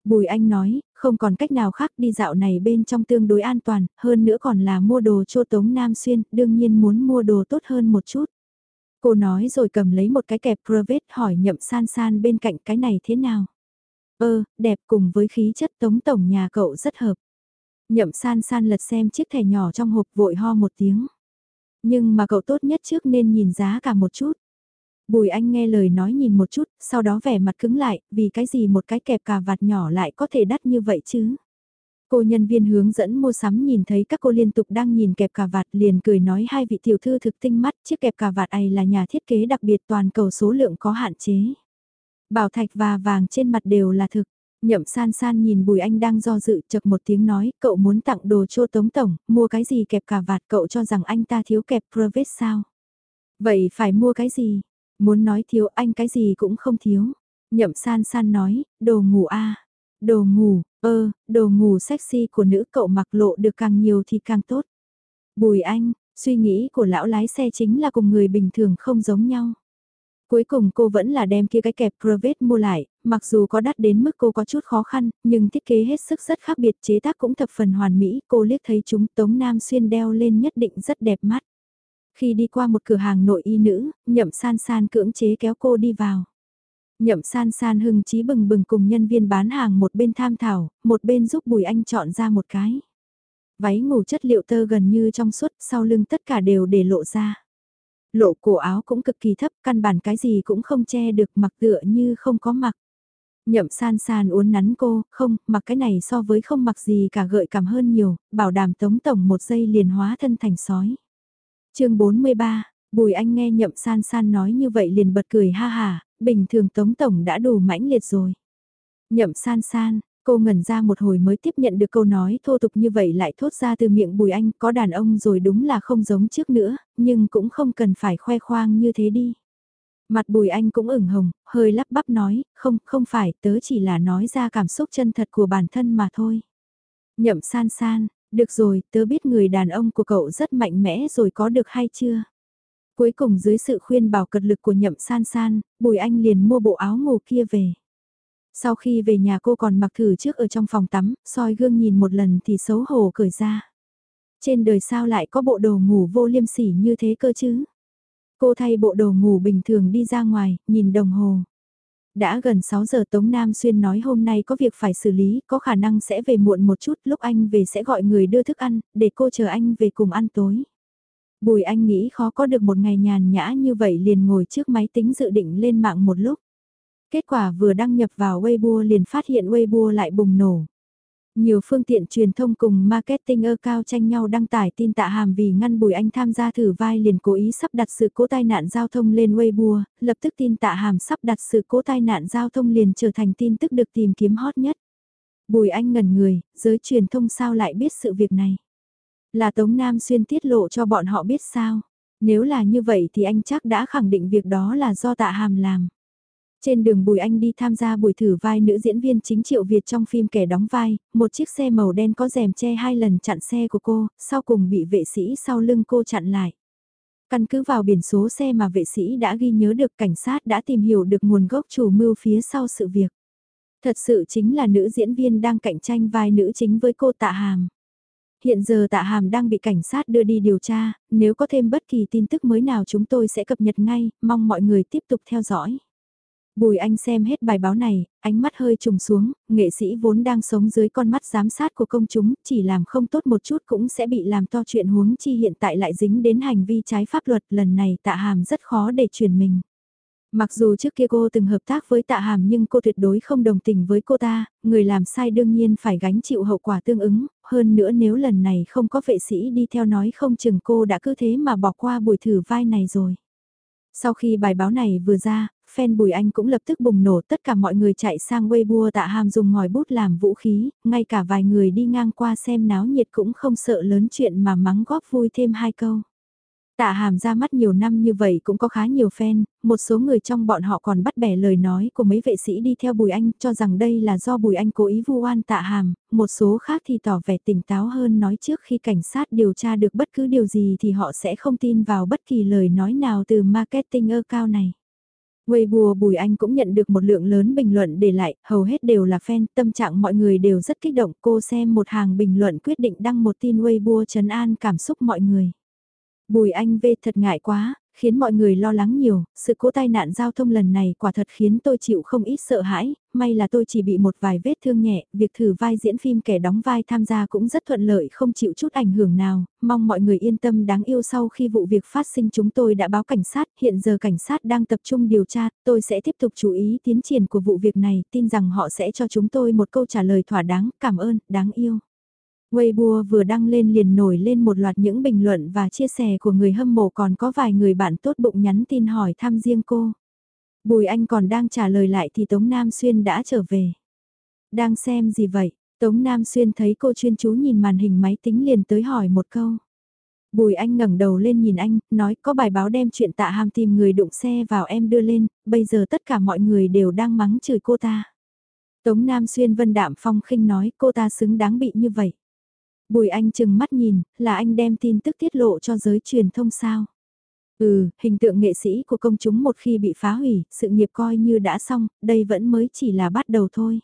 Bùi Anh nói, không còn cách nào khác đi dạo này bên trong tương đối an toàn, hơn nữa còn là mua đồ cho tống Nam Xuyên, đương nhiên muốn mua đồ tốt hơn một chút. Cô nói rồi cầm lấy một cái kẹp private hỏi nhậm san san bên cạnh cái này thế nào. Ơ, đẹp cùng với khí chất tống tổng nhà cậu rất hợp. Nhậm san san lật xem chiếc thẻ nhỏ trong hộp vội ho một tiếng. Nhưng mà cậu tốt nhất trước nên nhìn giá cả một chút. Bùi anh nghe lời nói nhìn một chút, sau đó vẻ mặt cứng lại, vì cái gì một cái kẹp cà vạt nhỏ lại có thể đắt như vậy chứ? Cô nhân viên hướng dẫn mua sắm nhìn thấy các cô liên tục đang nhìn kẹp cà vạt liền cười nói hai vị tiểu thư thực tinh mắt, chiếc kẹp cà vạt này là nhà thiết kế đặc biệt toàn cầu số lượng có hạn chế. Bảo thạch và vàng trên mặt đều là thực. Nhậm san san nhìn Bùi Anh đang do dự chật một tiếng nói, cậu muốn tặng đồ cho Tống Tổng, mua cái gì kẹp cà vạt cậu cho rằng anh ta thiếu kẹp Provet sao? Vậy phải mua cái gì? Muốn nói thiếu anh cái gì cũng không thiếu. Nhậm san san nói, đồ ngủ a Đồ ngủ, ơ, đồ ngủ sexy của nữ cậu mặc lộ được càng nhiều thì càng tốt. Bùi anh, suy nghĩ của lão lái xe chính là cùng người bình thường không giống nhau. Cuối cùng cô vẫn là đem kia cái kẹp Crevette mua lại, mặc dù có đắt đến mức cô có chút khó khăn, nhưng thiết kế hết sức rất khác biệt chế tác cũng thập phần hoàn mỹ, cô liếc thấy chúng Tống Nam Xuyên đeo lên nhất định rất đẹp mắt. Khi đi qua một cửa hàng nội y nữ, nhậm san san cưỡng chế kéo cô đi vào. Nhậm san san hưng trí bừng bừng cùng nhân viên bán hàng một bên tham thảo, một bên giúp Bùi Anh chọn ra một cái. Váy ngủ chất liệu tơ gần như trong suốt, sau lưng tất cả đều để lộ ra. Lộ cổ áo cũng cực kỳ thấp, căn bản cái gì cũng không che được mặc tựa như không có mặc. Nhậm san san uốn nắn cô, không, mặc cái này so với không mặc gì cả gợi cảm hơn nhiều, bảo đảm tống tổng một giây liền hóa thân thành sói chương 43, Bùi Anh nghe nhậm san san nói như vậy liền bật cười ha hà, bình thường tống tổng đã đủ mãnh liệt rồi. Nhậm san san, cô ngẩn ra một hồi mới tiếp nhận được câu nói thô tục như vậy lại thốt ra từ miệng Bùi Anh có đàn ông rồi đúng là không giống trước nữa, nhưng cũng không cần phải khoe khoang như thế đi. Mặt Bùi Anh cũng ửng hồng, hơi lắp bắp nói, không, không phải, tớ chỉ là nói ra cảm xúc chân thật của bản thân mà thôi. Nhậm san san, được rồi, tớ biết người đàn ông của cậu rất mạnh mẽ rồi có được hay chưa? Cuối cùng dưới sự khuyên bảo cật lực của nhậm san san, Bùi Anh liền mua bộ áo ngủ kia về. Sau khi về nhà cô còn mặc thử trước ở trong phòng tắm, soi gương nhìn một lần thì xấu hổ cởi ra. Trên đời sao lại có bộ đồ ngủ vô liêm sỉ như thế cơ chứ? Cô thay bộ đồ ngủ bình thường đi ra ngoài, nhìn đồng hồ. Đã gần 6 giờ Tống Nam Xuyên nói hôm nay có việc phải xử lý, có khả năng sẽ về muộn một chút, lúc anh về sẽ gọi người đưa thức ăn, để cô chờ anh về cùng ăn tối. Bùi anh nghĩ khó có được một ngày nhàn nhã như vậy liền ngồi trước máy tính dự định lên mạng một lúc. Kết quả vừa đăng nhập vào Weibo liền phát hiện Weibo lại bùng nổ. Nhiều phương tiện truyền thông cùng marketing ơ cao tranh nhau đăng tải tin tạ hàm vì ngăn Bùi Anh tham gia thử vai liền cố ý sắp đặt sự cố tai nạn giao thông lên Weibo, lập tức tin tạ hàm sắp đặt sự cố tai nạn giao thông liền trở thành tin tức được tìm kiếm hot nhất. Bùi Anh ngẩn người, giới truyền thông sao lại biết sự việc này. Là Tống Nam Xuyên tiết lộ cho bọn họ biết sao. Nếu là như vậy thì anh chắc đã khẳng định việc đó là do tạ hàm làm. Trên đường Bùi Anh đi tham gia buổi thử vai nữ diễn viên chính Triệu Việt trong phim Kẻ đóng vai, một chiếc xe màu đen có rèm che hai lần chặn xe của cô, sau cùng bị vệ sĩ sau lưng cô chặn lại. Căn cứ vào biển số xe mà vệ sĩ đã ghi nhớ được cảnh sát đã tìm hiểu được nguồn gốc chủ mưu phía sau sự việc. Thật sự chính là nữ diễn viên đang cạnh tranh vai nữ chính với cô Tạ Hàm. Hiện giờ tạ hàm đang bị cảnh sát đưa đi điều tra, nếu có thêm bất kỳ tin tức mới nào chúng tôi sẽ cập nhật ngay, mong mọi người tiếp tục theo dõi. Bùi Anh xem hết bài báo này, ánh mắt hơi trùng xuống, nghệ sĩ vốn đang sống dưới con mắt giám sát của công chúng, chỉ làm không tốt một chút cũng sẽ bị làm to chuyện huống chi hiện tại lại dính đến hành vi trái pháp luật, lần này tạ hàm rất khó để chuyển mình. Mặc dù trước kia cô từng hợp tác với tạ hàm nhưng cô tuyệt đối không đồng tình với cô ta, người làm sai đương nhiên phải gánh chịu hậu quả tương ứng, hơn nữa nếu lần này không có vệ sĩ đi theo nói không chừng cô đã cứ thế mà bỏ qua buổi thử vai này rồi. Sau khi bài báo này vừa ra, fan Bùi Anh cũng lập tức bùng nổ tất cả mọi người chạy sang Weibo tạ hàm dùng ngòi bút làm vũ khí, ngay cả vài người đi ngang qua xem náo nhiệt cũng không sợ lớn chuyện mà mắng góp vui thêm hai câu. Tạ hàm ra mắt nhiều năm như vậy cũng có khá nhiều fan, một số người trong bọn họ còn bắt bẻ lời nói của mấy vệ sĩ đi theo Bùi Anh cho rằng đây là do Bùi Anh cố ý vu oan tạ hàm, một số khác thì tỏ vẻ tỉnh táo hơn nói trước khi cảnh sát điều tra được bất cứ điều gì thì họ sẽ không tin vào bất kỳ lời nói nào từ marketing cao này. Weibo Bùi Anh cũng nhận được một lượng lớn bình luận để lại, hầu hết đều là fan, tâm trạng mọi người đều rất kích động. Cô xem một hàng bình luận quyết định đăng một tin Weibo trấn an cảm xúc mọi người. Bùi Anh V thật ngại quá, khiến mọi người lo lắng nhiều, sự cố tai nạn giao thông lần này quả thật khiến tôi chịu không ít sợ hãi, may là tôi chỉ bị một vài vết thương nhẹ, việc thử vai diễn phim kẻ đóng vai tham gia cũng rất thuận lợi không chịu chút ảnh hưởng nào, mong mọi người yên tâm đáng yêu sau khi vụ việc phát sinh chúng tôi đã báo cảnh sát, hiện giờ cảnh sát đang tập trung điều tra, tôi sẽ tiếp tục chú ý tiến triển của vụ việc này, tin rằng họ sẽ cho chúng tôi một câu trả lời thỏa đáng, cảm ơn, đáng yêu. Weibo vừa đăng lên liền nổi lên một loạt những bình luận và chia sẻ của người hâm mộ còn có vài người bạn tốt bụng nhắn tin hỏi thăm riêng cô. Bùi Anh còn đang trả lời lại thì Tống Nam Xuyên đã trở về. Đang xem gì vậy? Tống Nam Xuyên thấy cô chuyên chú nhìn màn hình máy tính liền tới hỏi một câu. Bùi Anh ngẩng đầu lên nhìn anh, nói có bài báo đem chuyện tạ hàm tìm người đụng xe vào em đưa lên, bây giờ tất cả mọi người đều đang mắng chửi cô ta. Tống Nam Xuyên vân đạm phong khinh nói cô ta xứng đáng bị như vậy. Bùi Anh chừng mắt nhìn, là anh đem tin tức tiết lộ cho giới truyền thông sao. Ừ, hình tượng nghệ sĩ của công chúng một khi bị phá hủy, sự nghiệp coi như đã xong, đây vẫn mới chỉ là bắt đầu thôi.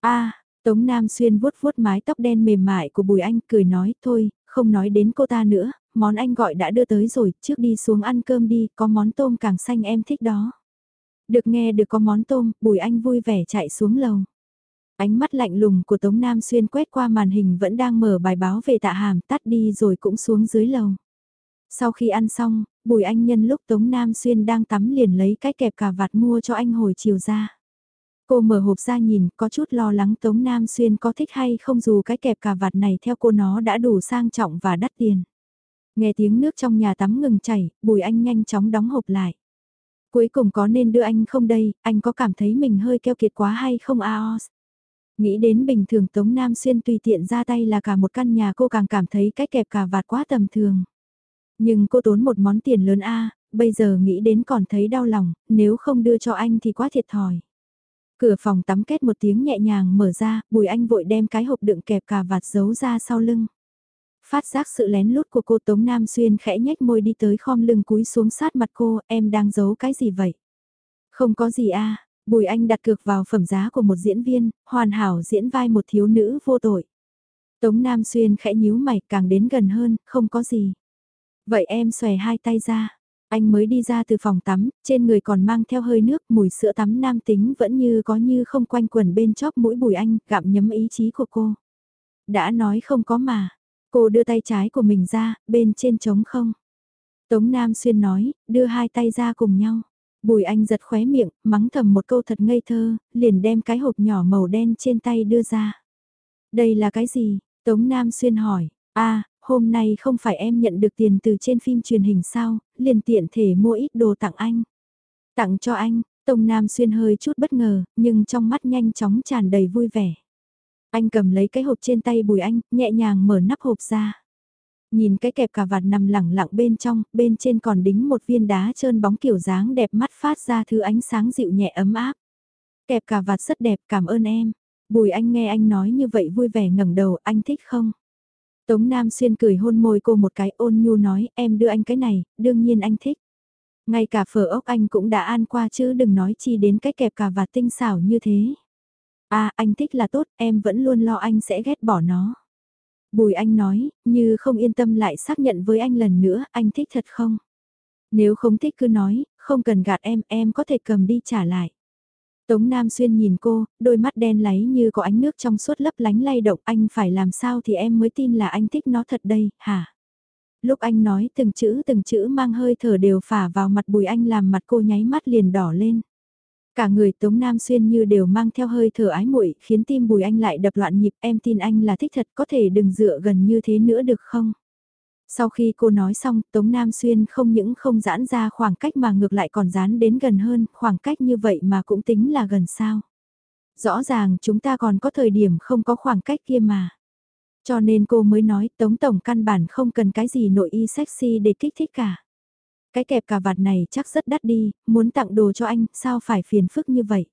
a Tống Nam Xuyên vuốt vuốt mái tóc đen mềm mại của Bùi Anh cười nói, thôi, không nói đến cô ta nữa, món anh gọi đã đưa tới rồi, trước đi xuống ăn cơm đi, có món tôm càng xanh em thích đó. Được nghe được có món tôm, Bùi Anh vui vẻ chạy xuống lầu. Ánh mắt lạnh lùng của Tống Nam Xuyên quét qua màn hình vẫn đang mở bài báo về tạ hàm tắt đi rồi cũng xuống dưới lầu. Sau khi ăn xong, Bùi Anh nhân lúc Tống Nam Xuyên đang tắm liền lấy cái kẹp cà vạt mua cho anh hồi chiều ra. Cô mở hộp ra nhìn, có chút lo lắng Tống Nam Xuyên có thích hay không dù cái kẹp cà vạt này theo cô nó đã đủ sang trọng và đắt tiền. Nghe tiếng nước trong nhà tắm ngừng chảy, Bùi Anh nhanh chóng đóng hộp lại. Cuối cùng có nên đưa anh không đây, anh có cảm thấy mình hơi keo kiệt quá hay không Aos? Nghĩ đến bình thường Tống Nam Xuyên tùy tiện ra tay là cả một căn nhà cô càng cảm thấy cái kẹp cà vạt quá tầm thường. Nhưng cô tốn một món tiền lớn a bây giờ nghĩ đến còn thấy đau lòng, nếu không đưa cho anh thì quá thiệt thòi. Cửa phòng tắm kết một tiếng nhẹ nhàng mở ra, Bùi Anh vội đem cái hộp đựng kẹp cà vạt giấu ra sau lưng. Phát giác sự lén lút của cô Tống Nam Xuyên khẽ nhếch môi đi tới khom lưng cúi xuống sát mặt cô, em đang giấu cái gì vậy? Không có gì a Bùi Anh đặt cược vào phẩm giá của một diễn viên, hoàn hảo diễn vai một thiếu nữ vô tội. Tống Nam Xuyên khẽ nhíu mày càng đến gần hơn, không có gì. Vậy em xòe hai tay ra. Anh mới đi ra từ phòng tắm, trên người còn mang theo hơi nước, mùi sữa tắm nam tính vẫn như có như không quanh quẩn bên chóp mũi bùi anh, gặm nhấm ý chí của cô. Đã nói không có mà. Cô đưa tay trái của mình ra, bên trên trống không. Tống Nam Xuyên nói, đưa hai tay ra cùng nhau. Bùi anh giật khóe miệng, mắng thầm một câu thật ngây thơ, liền đem cái hộp nhỏ màu đen trên tay đưa ra. Đây là cái gì? Tống Nam Xuyên hỏi. a hôm nay không phải em nhận được tiền từ trên phim truyền hình sao, liền tiện thể mua ít đồ tặng anh. Tặng cho anh, Tống Nam Xuyên hơi chút bất ngờ, nhưng trong mắt nhanh chóng tràn đầy vui vẻ. Anh cầm lấy cái hộp trên tay bùi anh, nhẹ nhàng mở nắp hộp ra. Nhìn cái kẹp cà vạt nằm lẳng lặng bên trong, bên trên còn đính một viên đá trơn bóng kiểu dáng đẹp mắt phát ra thứ ánh sáng dịu nhẹ ấm áp. Kẹp cà vạt rất đẹp, cảm ơn em. Bùi anh nghe anh nói như vậy vui vẻ ngẩng đầu, anh thích không? Tống Nam Xuyên cười hôn môi cô một cái ôn nhu nói, em đưa anh cái này, đương nhiên anh thích. Ngay cả phở ốc anh cũng đã ăn qua chứ đừng nói chi đến cái kẹp cà vạt tinh xảo như thế. À, anh thích là tốt, em vẫn luôn lo anh sẽ ghét bỏ nó. Bùi anh nói, như không yên tâm lại xác nhận với anh lần nữa, anh thích thật không? Nếu không thích cứ nói, không cần gạt em, em có thể cầm đi trả lại. Tống Nam Xuyên nhìn cô, đôi mắt đen láy như có ánh nước trong suốt lấp lánh lay động anh phải làm sao thì em mới tin là anh thích nó thật đây, hả? Lúc anh nói từng chữ từng chữ mang hơi thở đều phả vào mặt bùi anh làm mặt cô nháy mắt liền đỏ lên. Cả người Tống Nam Xuyên như đều mang theo hơi thở ái muội khiến tim Bùi Anh lại đập loạn nhịp em tin anh là thích thật có thể đừng dựa gần như thế nữa được không? Sau khi cô nói xong, Tống Nam Xuyên không những không giãn ra khoảng cách mà ngược lại còn dán đến gần hơn, khoảng cách như vậy mà cũng tính là gần sao. Rõ ràng chúng ta còn có thời điểm không có khoảng cách kia mà. Cho nên cô mới nói Tống Tổng căn bản không cần cái gì nội y sexy để kích thích cả. Cái kẹp cà vạt này chắc rất đắt đi, muốn tặng đồ cho anh, sao phải phiền phức như vậy?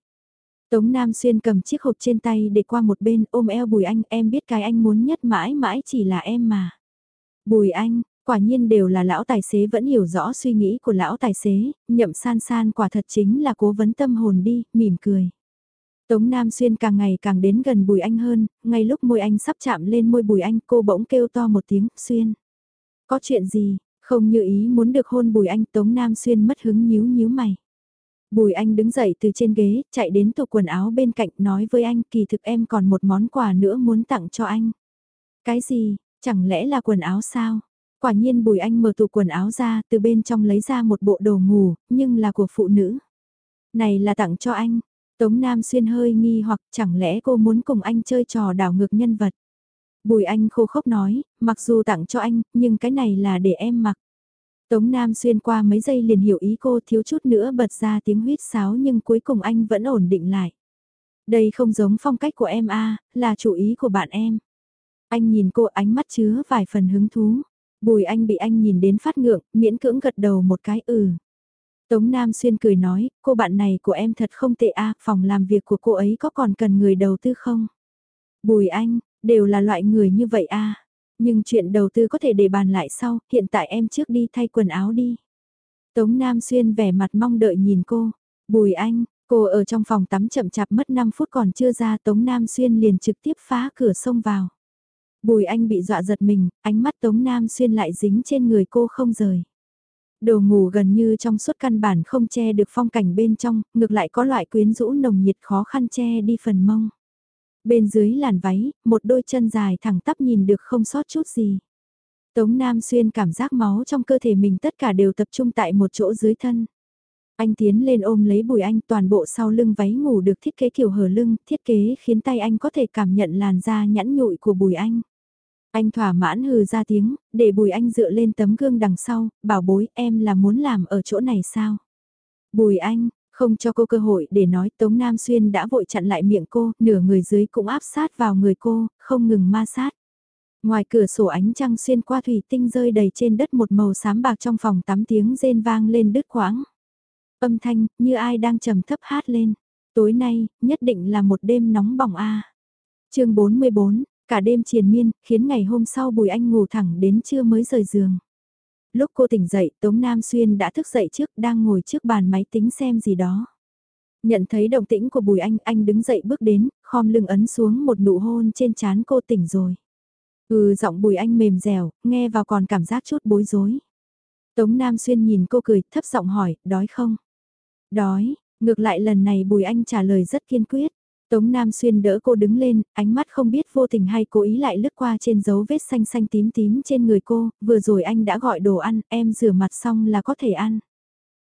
Tống Nam Xuyên cầm chiếc hộp trên tay để qua một bên ôm eo Bùi Anh, em biết cái anh muốn nhất mãi mãi chỉ là em mà. Bùi Anh, quả nhiên đều là lão tài xế vẫn hiểu rõ suy nghĩ của lão tài xế, nhậm san san quả thật chính là cố vấn tâm hồn đi, mỉm cười. Tống Nam Xuyên càng ngày càng đến gần Bùi Anh hơn, ngay lúc môi anh sắp chạm lên môi Bùi Anh cô bỗng kêu to một tiếng, Xuyên. Có chuyện gì, không như ý muốn được hôn Bùi Anh Tống Nam Xuyên mất hứng nhíu nhíu mày. Bùi Anh đứng dậy từ trên ghế, chạy đến tủ quần áo bên cạnh nói với anh kỳ thực em còn một món quà nữa muốn tặng cho anh. Cái gì, chẳng lẽ là quần áo sao? Quả nhiên Bùi Anh mở tủ quần áo ra, từ bên trong lấy ra một bộ đồ ngủ, nhưng là của phụ nữ. Này là tặng cho anh. Tống Nam Xuyên hơi nghi hoặc chẳng lẽ cô muốn cùng anh chơi trò đảo ngược nhân vật. Bùi Anh khô khốc nói, mặc dù tặng cho anh, nhưng cái này là để em mặc. Tống Nam xuyên qua mấy giây liền hiểu ý cô thiếu chút nữa bật ra tiếng huyết sáo nhưng cuối cùng anh vẫn ổn định lại. Đây không giống phong cách của em a là chủ ý của bạn em. Anh nhìn cô ánh mắt chứa vài phần hứng thú. Bùi anh bị anh nhìn đến phát ngượng, miễn cưỡng gật đầu một cái ừ. Tống Nam Xuyên cười nói, cô bạn này của em thật không tệ a phòng làm việc của cô ấy có còn cần người đầu tư không? Bùi anh, Đều là loại người như vậy à. Nhưng chuyện đầu tư có thể để bàn lại sau, hiện tại em trước đi thay quần áo đi. Tống Nam Xuyên vẻ mặt mong đợi nhìn cô. Bùi anh, cô ở trong phòng tắm chậm chạp mất 5 phút còn chưa ra Tống Nam Xuyên liền trực tiếp phá cửa xông vào. Bùi anh bị dọa giật mình, ánh mắt Tống Nam Xuyên lại dính trên người cô không rời. Đồ ngủ gần như trong suốt căn bản không che được phong cảnh bên trong, ngược lại có loại quyến rũ nồng nhiệt khó khăn che đi phần mông. Bên dưới làn váy, một đôi chân dài thẳng tắp nhìn được không sót chút gì. Tống Nam Xuyên cảm giác máu trong cơ thể mình tất cả đều tập trung tại một chỗ dưới thân. Anh tiến lên ôm lấy bùi anh toàn bộ sau lưng váy ngủ được thiết kế kiểu hở lưng, thiết kế khiến tay anh có thể cảm nhận làn da nhẵn nhụi của bùi anh. Anh thỏa mãn hừ ra tiếng, để bùi anh dựa lên tấm gương đằng sau, bảo bối em là muốn làm ở chỗ này sao? Bùi anh, không cho cô cơ hội để nói Tống Nam Xuyên đã vội chặn lại miệng cô, nửa người dưới cũng áp sát vào người cô, không ngừng ma sát. Ngoài cửa sổ ánh trăng xuyên qua thủy tinh rơi đầy trên đất một màu xám bạc trong phòng tắm tiếng rên vang lên đứt quãng. Âm thanh, như ai đang trầm thấp hát lên. Tối nay, nhất định là một đêm nóng bỏng a. À. chương 44, cả đêm triền miên, khiến ngày hôm sau Bùi Anh ngủ thẳng đến trưa mới rời giường. Lúc cô tỉnh dậy, Tống Nam Xuyên đã thức dậy trước, đang ngồi trước bàn máy tính xem gì đó. Nhận thấy động tĩnh của Bùi Anh, anh đứng dậy bước đến, khom lưng ấn xuống một nụ hôn trên trán cô tỉnh rồi. Ừ giọng Bùi Anh mềm dẻo, nghe vào còn cảm giác chút bối rối. Tống Nam Xuyên nhìn cô cười, thấp giọng hỏi, đói không? Đói, ngược lại lần này Bùi Anh trả lời rất kiên quyết. Tống Nam Xuyên đỡ cô đứng lên, ánh mắt không biết vô tình hay cố ý lại lướt qua trên dấu vết xanh xanh tím tím trên người cô, vừa rồi anh đã gọi đồ ăn, em rửa mặt xong là có thể ăn.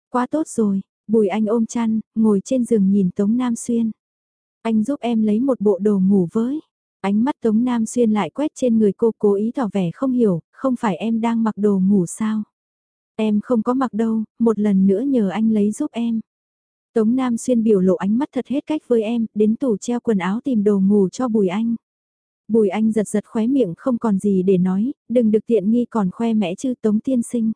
Quá tốt rồi, Bùi Anh ôm chăn, ngồi trên giường nhìn Tống Nam Xuyên. Anh giúp em lấy một bộ đồ ngủ với. Ánh mắt Tống Nam Xuyên lại quét trên người cô cố ý tỏ vẻ không hiểu, không phải em đang mặc đồ ngủ sao? Em không có mặc đâu, một lần nữa nhờ anh lấy giúp em. Tống Nam Xuyên biểu lộ ánh mắt thật hết cách với em, đến tủ treo quần áo tìm đồ ngủ cho Bùi Anh. Bùi Anh giật giật khóe miệng không còn gì để nói, đừng được tiện nghi còn khoe mẽ chứ Tống Tiên Sinh.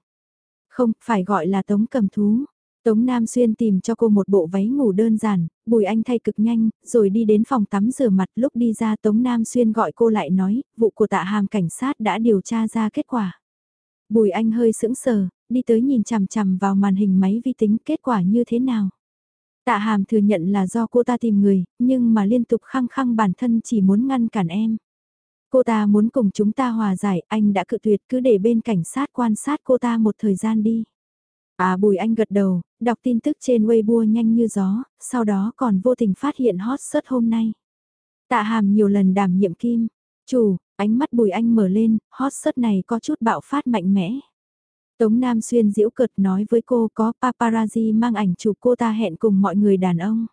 Không, phải gọi là Tống Cầm Thú. Tống Nam Xuyên tìm cho cô một bộ váy ngủ đơn giản, Bùi Anh thay cực nhanh, rồi đi đến phòng tắm rửa mặt lúc đi ra Tống Nam Xuyên gọi cô lại nói, vụ của tạ hàm cảnh sát đã điều tra ra kết quả. Bùi Anh hơi sững sờ, đi tới nhìn chằm chằm vào màn hình máy vi tính kết quả như thế nào. Tạ hàm thừa nhận là do cô ta tìm người, nhưng mà liên tục khăng khăng bản thân chỉ muốn ngăn cản em. Cô ta muốn cùng chúng ta hòa giải, anh đã cự tuyệt cứ để bên cảnh sát quan sát cô ta một thời gian đi. À Bùi Anh gật đầu, đọc tin tức trên Weibo nhanh như gió, sau đó còn vô tình phát hiện hot search hôm nay. Tạ hàm nhiều lần đảm nhiệm kim. Chủ, ánh mắt Bùi Anh mở lên, hot search này có chút bạo phát mạnh mẽ. Tống Nam Xuyên diễu cợt nói với cô có paparazzi mang ảnh chụp cô ta hẹn cùng mọi người đàn ông.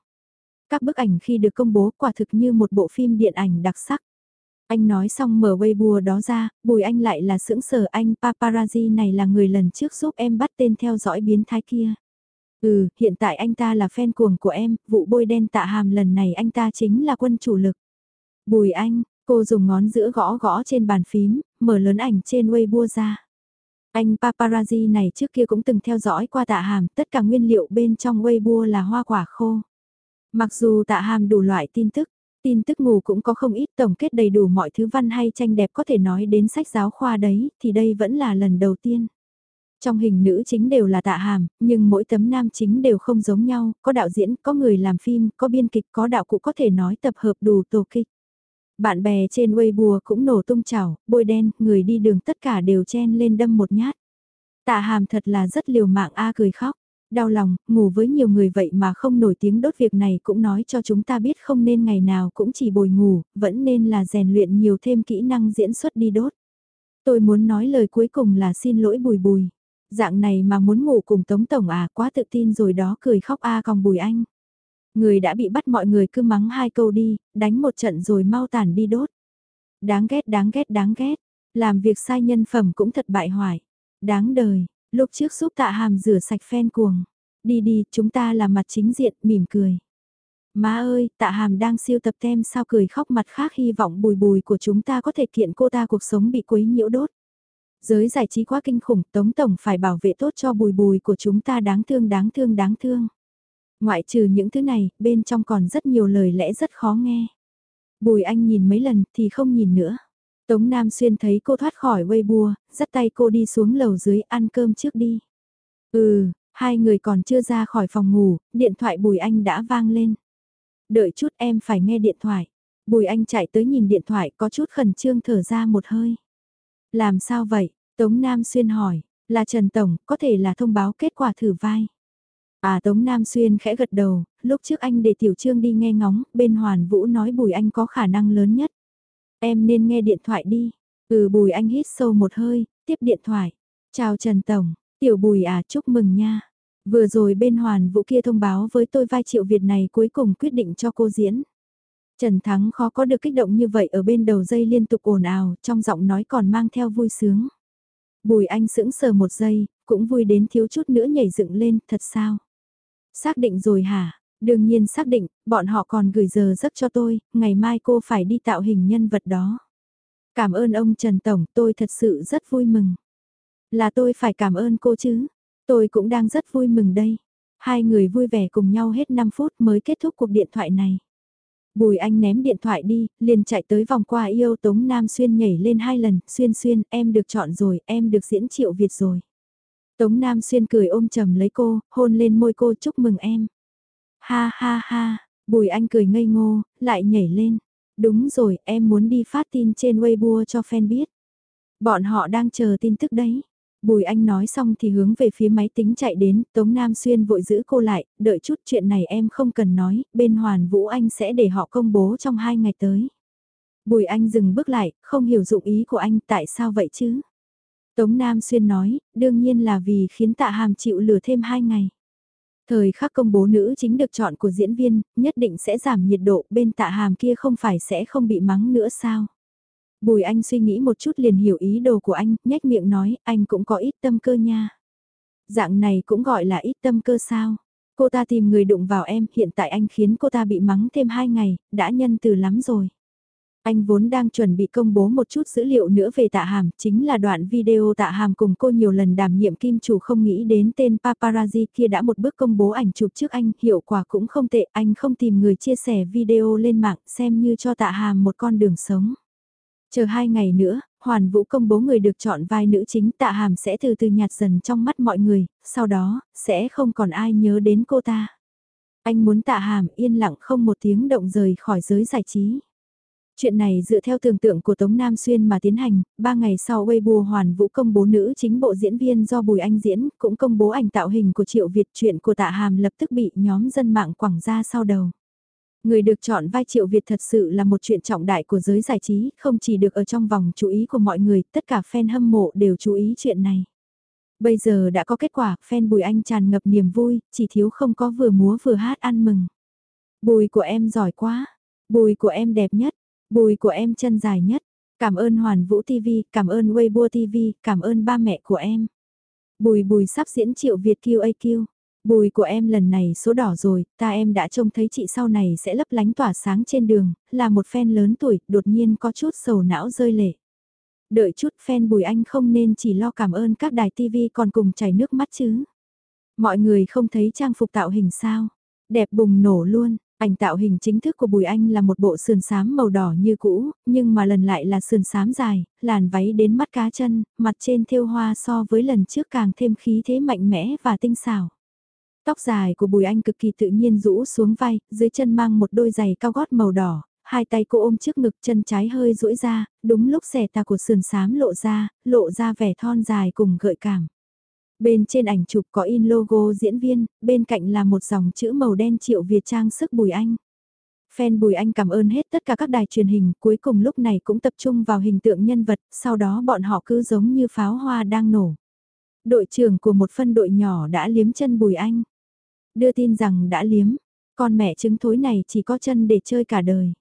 Các bức ảnh khi được công bố quả thực như một bộ phim điện ảnh đặc sắc. Anh nói xong mở Weibo đó ra, Bùi Anh lại là sững sờ anh paparazzi này là người lần trước giúp em bắt tên theo dõi biến thái kia. Ừ, hiện tại anh ta là fan cuồng của em, vụ bôi đen tạ hàm lần này anh ta chính là quân chủ lực. Bùi Anh, cô dùng ngón giữa gõ gõ trên bàn phím, mở lớn ảnh trên Weibo ra. Anh paparazzi này trước kia cũng từng theo dõi qua tạ hàm, tất cả nguyên liệu bên trong Weibo là hoa quả khô. Mặc dù tạ hàm đủ loại tin tức, tin tức ngủ cũng có không ít tổng kết đầy đủ mọi thứ văn hay tranh đẹp có thể nói đến sách giáo khoa đấy, thì đây vẫn là lần đầu tiên. Trong hình nữ chính đều là tạ hàm, nhưng mỗi tấm nam chính đều không giống nhau, có đạo diễn, có người làm phim, có biên kịch, có đạo cụ có thể nói tập hợp đủ tổ kịch. Bạn bè trên Weibo cũng nổ tung chảo, bôi đen, người đi đường tất cả đều chen lên đâm một nhát. Tạ hàm thật là rất liều mạng a cười khóc. Đau lòng, ngủ với nhiều người vậy mà không nổi tiếng đốt việc này cũng nói cho chúng ta biết không nên ngày nào cũng chỉ bồi ngủ, vẫn nên là rèn luyện nhiều thêm kỹ năng diễn xuất đi đốt. Tôi muốn nói lời cuối cùng là xin lỗi bùi bùi. Dạng này mà muốn ngủ cùng Tống Tổng à quá tự tin rồi đó cười khóc a à còng bùi anh. Người đã bị bắt mọi người cứ mắng hai câu đi, đánh một trận rồi mau tản đi đốt. Đáng ghét đáng ghét đáng ghét, làm việc sai nhân phẩm cũng thật bại hoại. Đáng đời, lúc trước giúp tạ hàm rửa sạch phen cuồng. Đi đi, chúng ta là mặt chính diện, mỉm cười. Má ơi, tạ hàm đang siêu tập tem sao cười khóc mặt khác hy vọng bùi bùi của chúng ta có thể kiện cô ta cuộc sống bị quấy nhiễu đốt. Giới giải trí quá kinh khủng, Tống Tổng phải bảo vệ tốt cho bùi bùi của chúng ta đáng thương đáng thương đáng thương. Ngoại trừ những thứ này, bên trong còn rất nhiều lời lẽ rất khó nghe. Bùi anh nhìn mấy lần thì không nhìn nữa. Tống Nam Xuyên thấy cô thoát khỏi Weibo, dắt tay cô đi xuống lầu dưới ăn cơm trước đi. Ừ, hai người còn chưa ra khỏi phòng ngủ, điện thoại Bùi Anh đã vang lên. Đợi chút em phải nghe điện thoại. Bùi Anh chạy tới nhìn điện thoại có chút khẩn trương thở ra một hơi. Làm sao vậy? Tống Nam Xuyên hỏi, Là Trần Tổng, có thể là thông báo kết quả thử vai. À Tống Nam Xuyên khẽ gật đầu, lúc trước anh để Tiểu Trương đi nghe ngóng, bên Hoàn Vũ nói Bùi Anh có khả năng lớn nhất. Em nên nghe điện thoại đi. Ừ Bùi Anh hít sâu một hơi, tiếp điện thoại. Chào Trần Tổng, Tiểu Bùi à chúc mừng nha. Vừa rồi bên Hoàn Vũ kia thông báo với tôi vai triệu Việt này cuối cùng quyết định cho cô diễn. Trần Thắng khó có được kích động như vậy ở bên đầu dây liên tục ồn ào, trong giọng nói còn mang theo vui sướng. Bùi Anh sững sờ một giây, cũng vui đến thiếu chút nữa nhảy dựng lên, thật sao? Xác định rồi hả? Đương nhiên xác định, bọn họ còn gửi giờ giấc cho tôi, ngày mai cô phải đi tạo hình nhân vật đó. Cảm ơn ông Trần Tổng, tôi thật sự rất vui mừng. Là tôi phải cảm ơn cô chứ. Tôi cũng đang rất vui mừng đây. Hai người vui vẻ cùng nhau hết 5 phút mới kết thúc cuộc điện thoại này. Bùi anh ném điện thoại đi, liền chạy tới vòng qua yêu Tống Nam Xuyên nhảy lên hai lần, Xuyên Xuyên, em được chọn rồi, em được diễn triệu Việt rồi. Tống Nam Xuyên cười ôm chầm lấy cô, hôn lên môi cô chúc mừng em. Ha ha ha, Bùi Anh cười ngây ngô, lại nhảy lên. Đúng rồi, em muốn đi phát tin trên Weibo cho fan biết. Bọn họ đang chờ tin tức đấy. Bùi Anh nói xong thì hướng về phía máy tính chạy đến, Tống Nam Xuyên vội giữ cô lại, đợi chút chuyện này em không cần nói, bên Hoàn Vũ Anh sẽ để họ công bố trong hai ngày tới. Bùi Anh dừng bước lại, không hiểu dụng ý của anh tại sao vậy chứ? Tống Nam Xuyên nói, đương nhiên là vì khiến tạ hàm chịu lừa thêm hai ngày. Thời khắc công bố nữ chính được chọn của diễn viên, nhất định sẽ giảm nhiệt độ, bên tạ hàm kia không phải sẽ không bị mắng nữa sao? Bùi anh suy nghĩ một chút liền hiểu ý đồ của anh, nhếch miệng nói, anh cũng có ít tâm cơ nha. Dạng này cũng gọi là ít tâm cơ sao? Cô ta tìm người đụng vào em, hiện tại anh khiến cô ta bị mắng thêm hai ngày, đã nhân từ lắm rồi. Anh vốn đang chuẩn bị công bố một chút dữ liệu nữa về tạ hàm, chính là đoạn video tạ hàm cùng cô nhiều lần đảm nhiệm kim chủ không nghĩ đến tên paparazzi kia đã một bước công bố ảnh chụp trước anh, hiệu quả cũng không tệ, anh không tìm người chia sẻ video lên mạng xem như cho tạ hàm một con đường sống. Chờ hai ngày nữa, Hoàn Vũ công bố người được chọn vai nữ chính tạ hàm sẽ từ từ nhạt dần trong mắt mọi người, sau đó, sẽ không còn ai nhớ đến cô ta. Anh muốn tạ hàm yên lặng không một tiếng động rời khỏi giới giải trí. Chuyện này dựa theo tưởng tượng của Tống Nam Xuyên mà tiến hành, ba ngày sau Weibo Hoàn Vũ công bố nữ chính bộ diễn viên do Bùi Anh diễn, cũng công bố ảnh tạo hình của Triệu Việt chuyện của tạ hàm lập tức bị nhóm dân mạng quảng ra sau đầu. Người được chọn vai Triệu Việt thật sự là một chuyện trọng đại của giới giải trí, không chỉ được ở trong vòng chú ý của mọi người, tất cả fan hâm mộ đều chú ý chuyện này. Bây giờ đã có kết quả, fan Bùi Anh tràn ngập niềm vui, chỉ thiếu không có vừa múa vừa hát ăn mừng. Bùi của em giỏi quá, bùi của em đẹp nhất, bùi của em chân dài nhất. Cảm ơn Hoàn Vũ TV, cảm ơn Weibo TV, cảm ơn ba mẹ của em. Bùi bùi sắp diễn Triệu Việt QAQ. Bùi của em lần này số đỏ rồi, ta em đã trông thấy chị sau này sẽ lấp lánh tỏa sáng trên đường, là một fan lớn tuổi, đột nhiên có chút sầu não rơi lệ. Đợi chút fan Bùi Anh không nên chỉ lo cảm ơn các đài TV còn cùng chảy nước mắt chứ. Mọi người không thấy trang phục tạo hình sao, đẹp bùng nổ luôn. Ảnh tạo hình chính thức của Bùi Anh là một bộ sườn xám màu đỏ như cũ, nhưng mà lần lại là sườn xám dài, làn váy đến mắt cá chân, mặt trên thêu hoa so với lần trước càng thêm khí thế mạnh mẽ và tinh xảo. Tóc dài của Bùi Anh cực kỳ tự nhiên rũ xuống vai, dưới chân mang một đôi giày cao gót màu đỏ, hai tay cô ôm trước ngực chân trái hơi duỗi ra, đúng lúc xẻ tà của sườn xám lộ ra, lộ ra vẻ thon dài cùng gợi cảm. Bên trên ảnh chụp có in logo diễn viên, bên cạnh là một dòng chữ màu đen triệu Việt trang sức Bùi Anh. Fan Bùi Anh cảm ơn hết tất cả các đài truyền hình, cuối cùng lúc này cũng tập trung vào hình tượng nhân vật, sau đó bọn họ cứ giống như pháo hoa đang nổ. Đội trưởng của một phân đội nhỏ đã liếm chân Bùi Anh đưa tin rằng đã liếm, con mẹ trứng thối này chỉ có chân để chơi cả đời.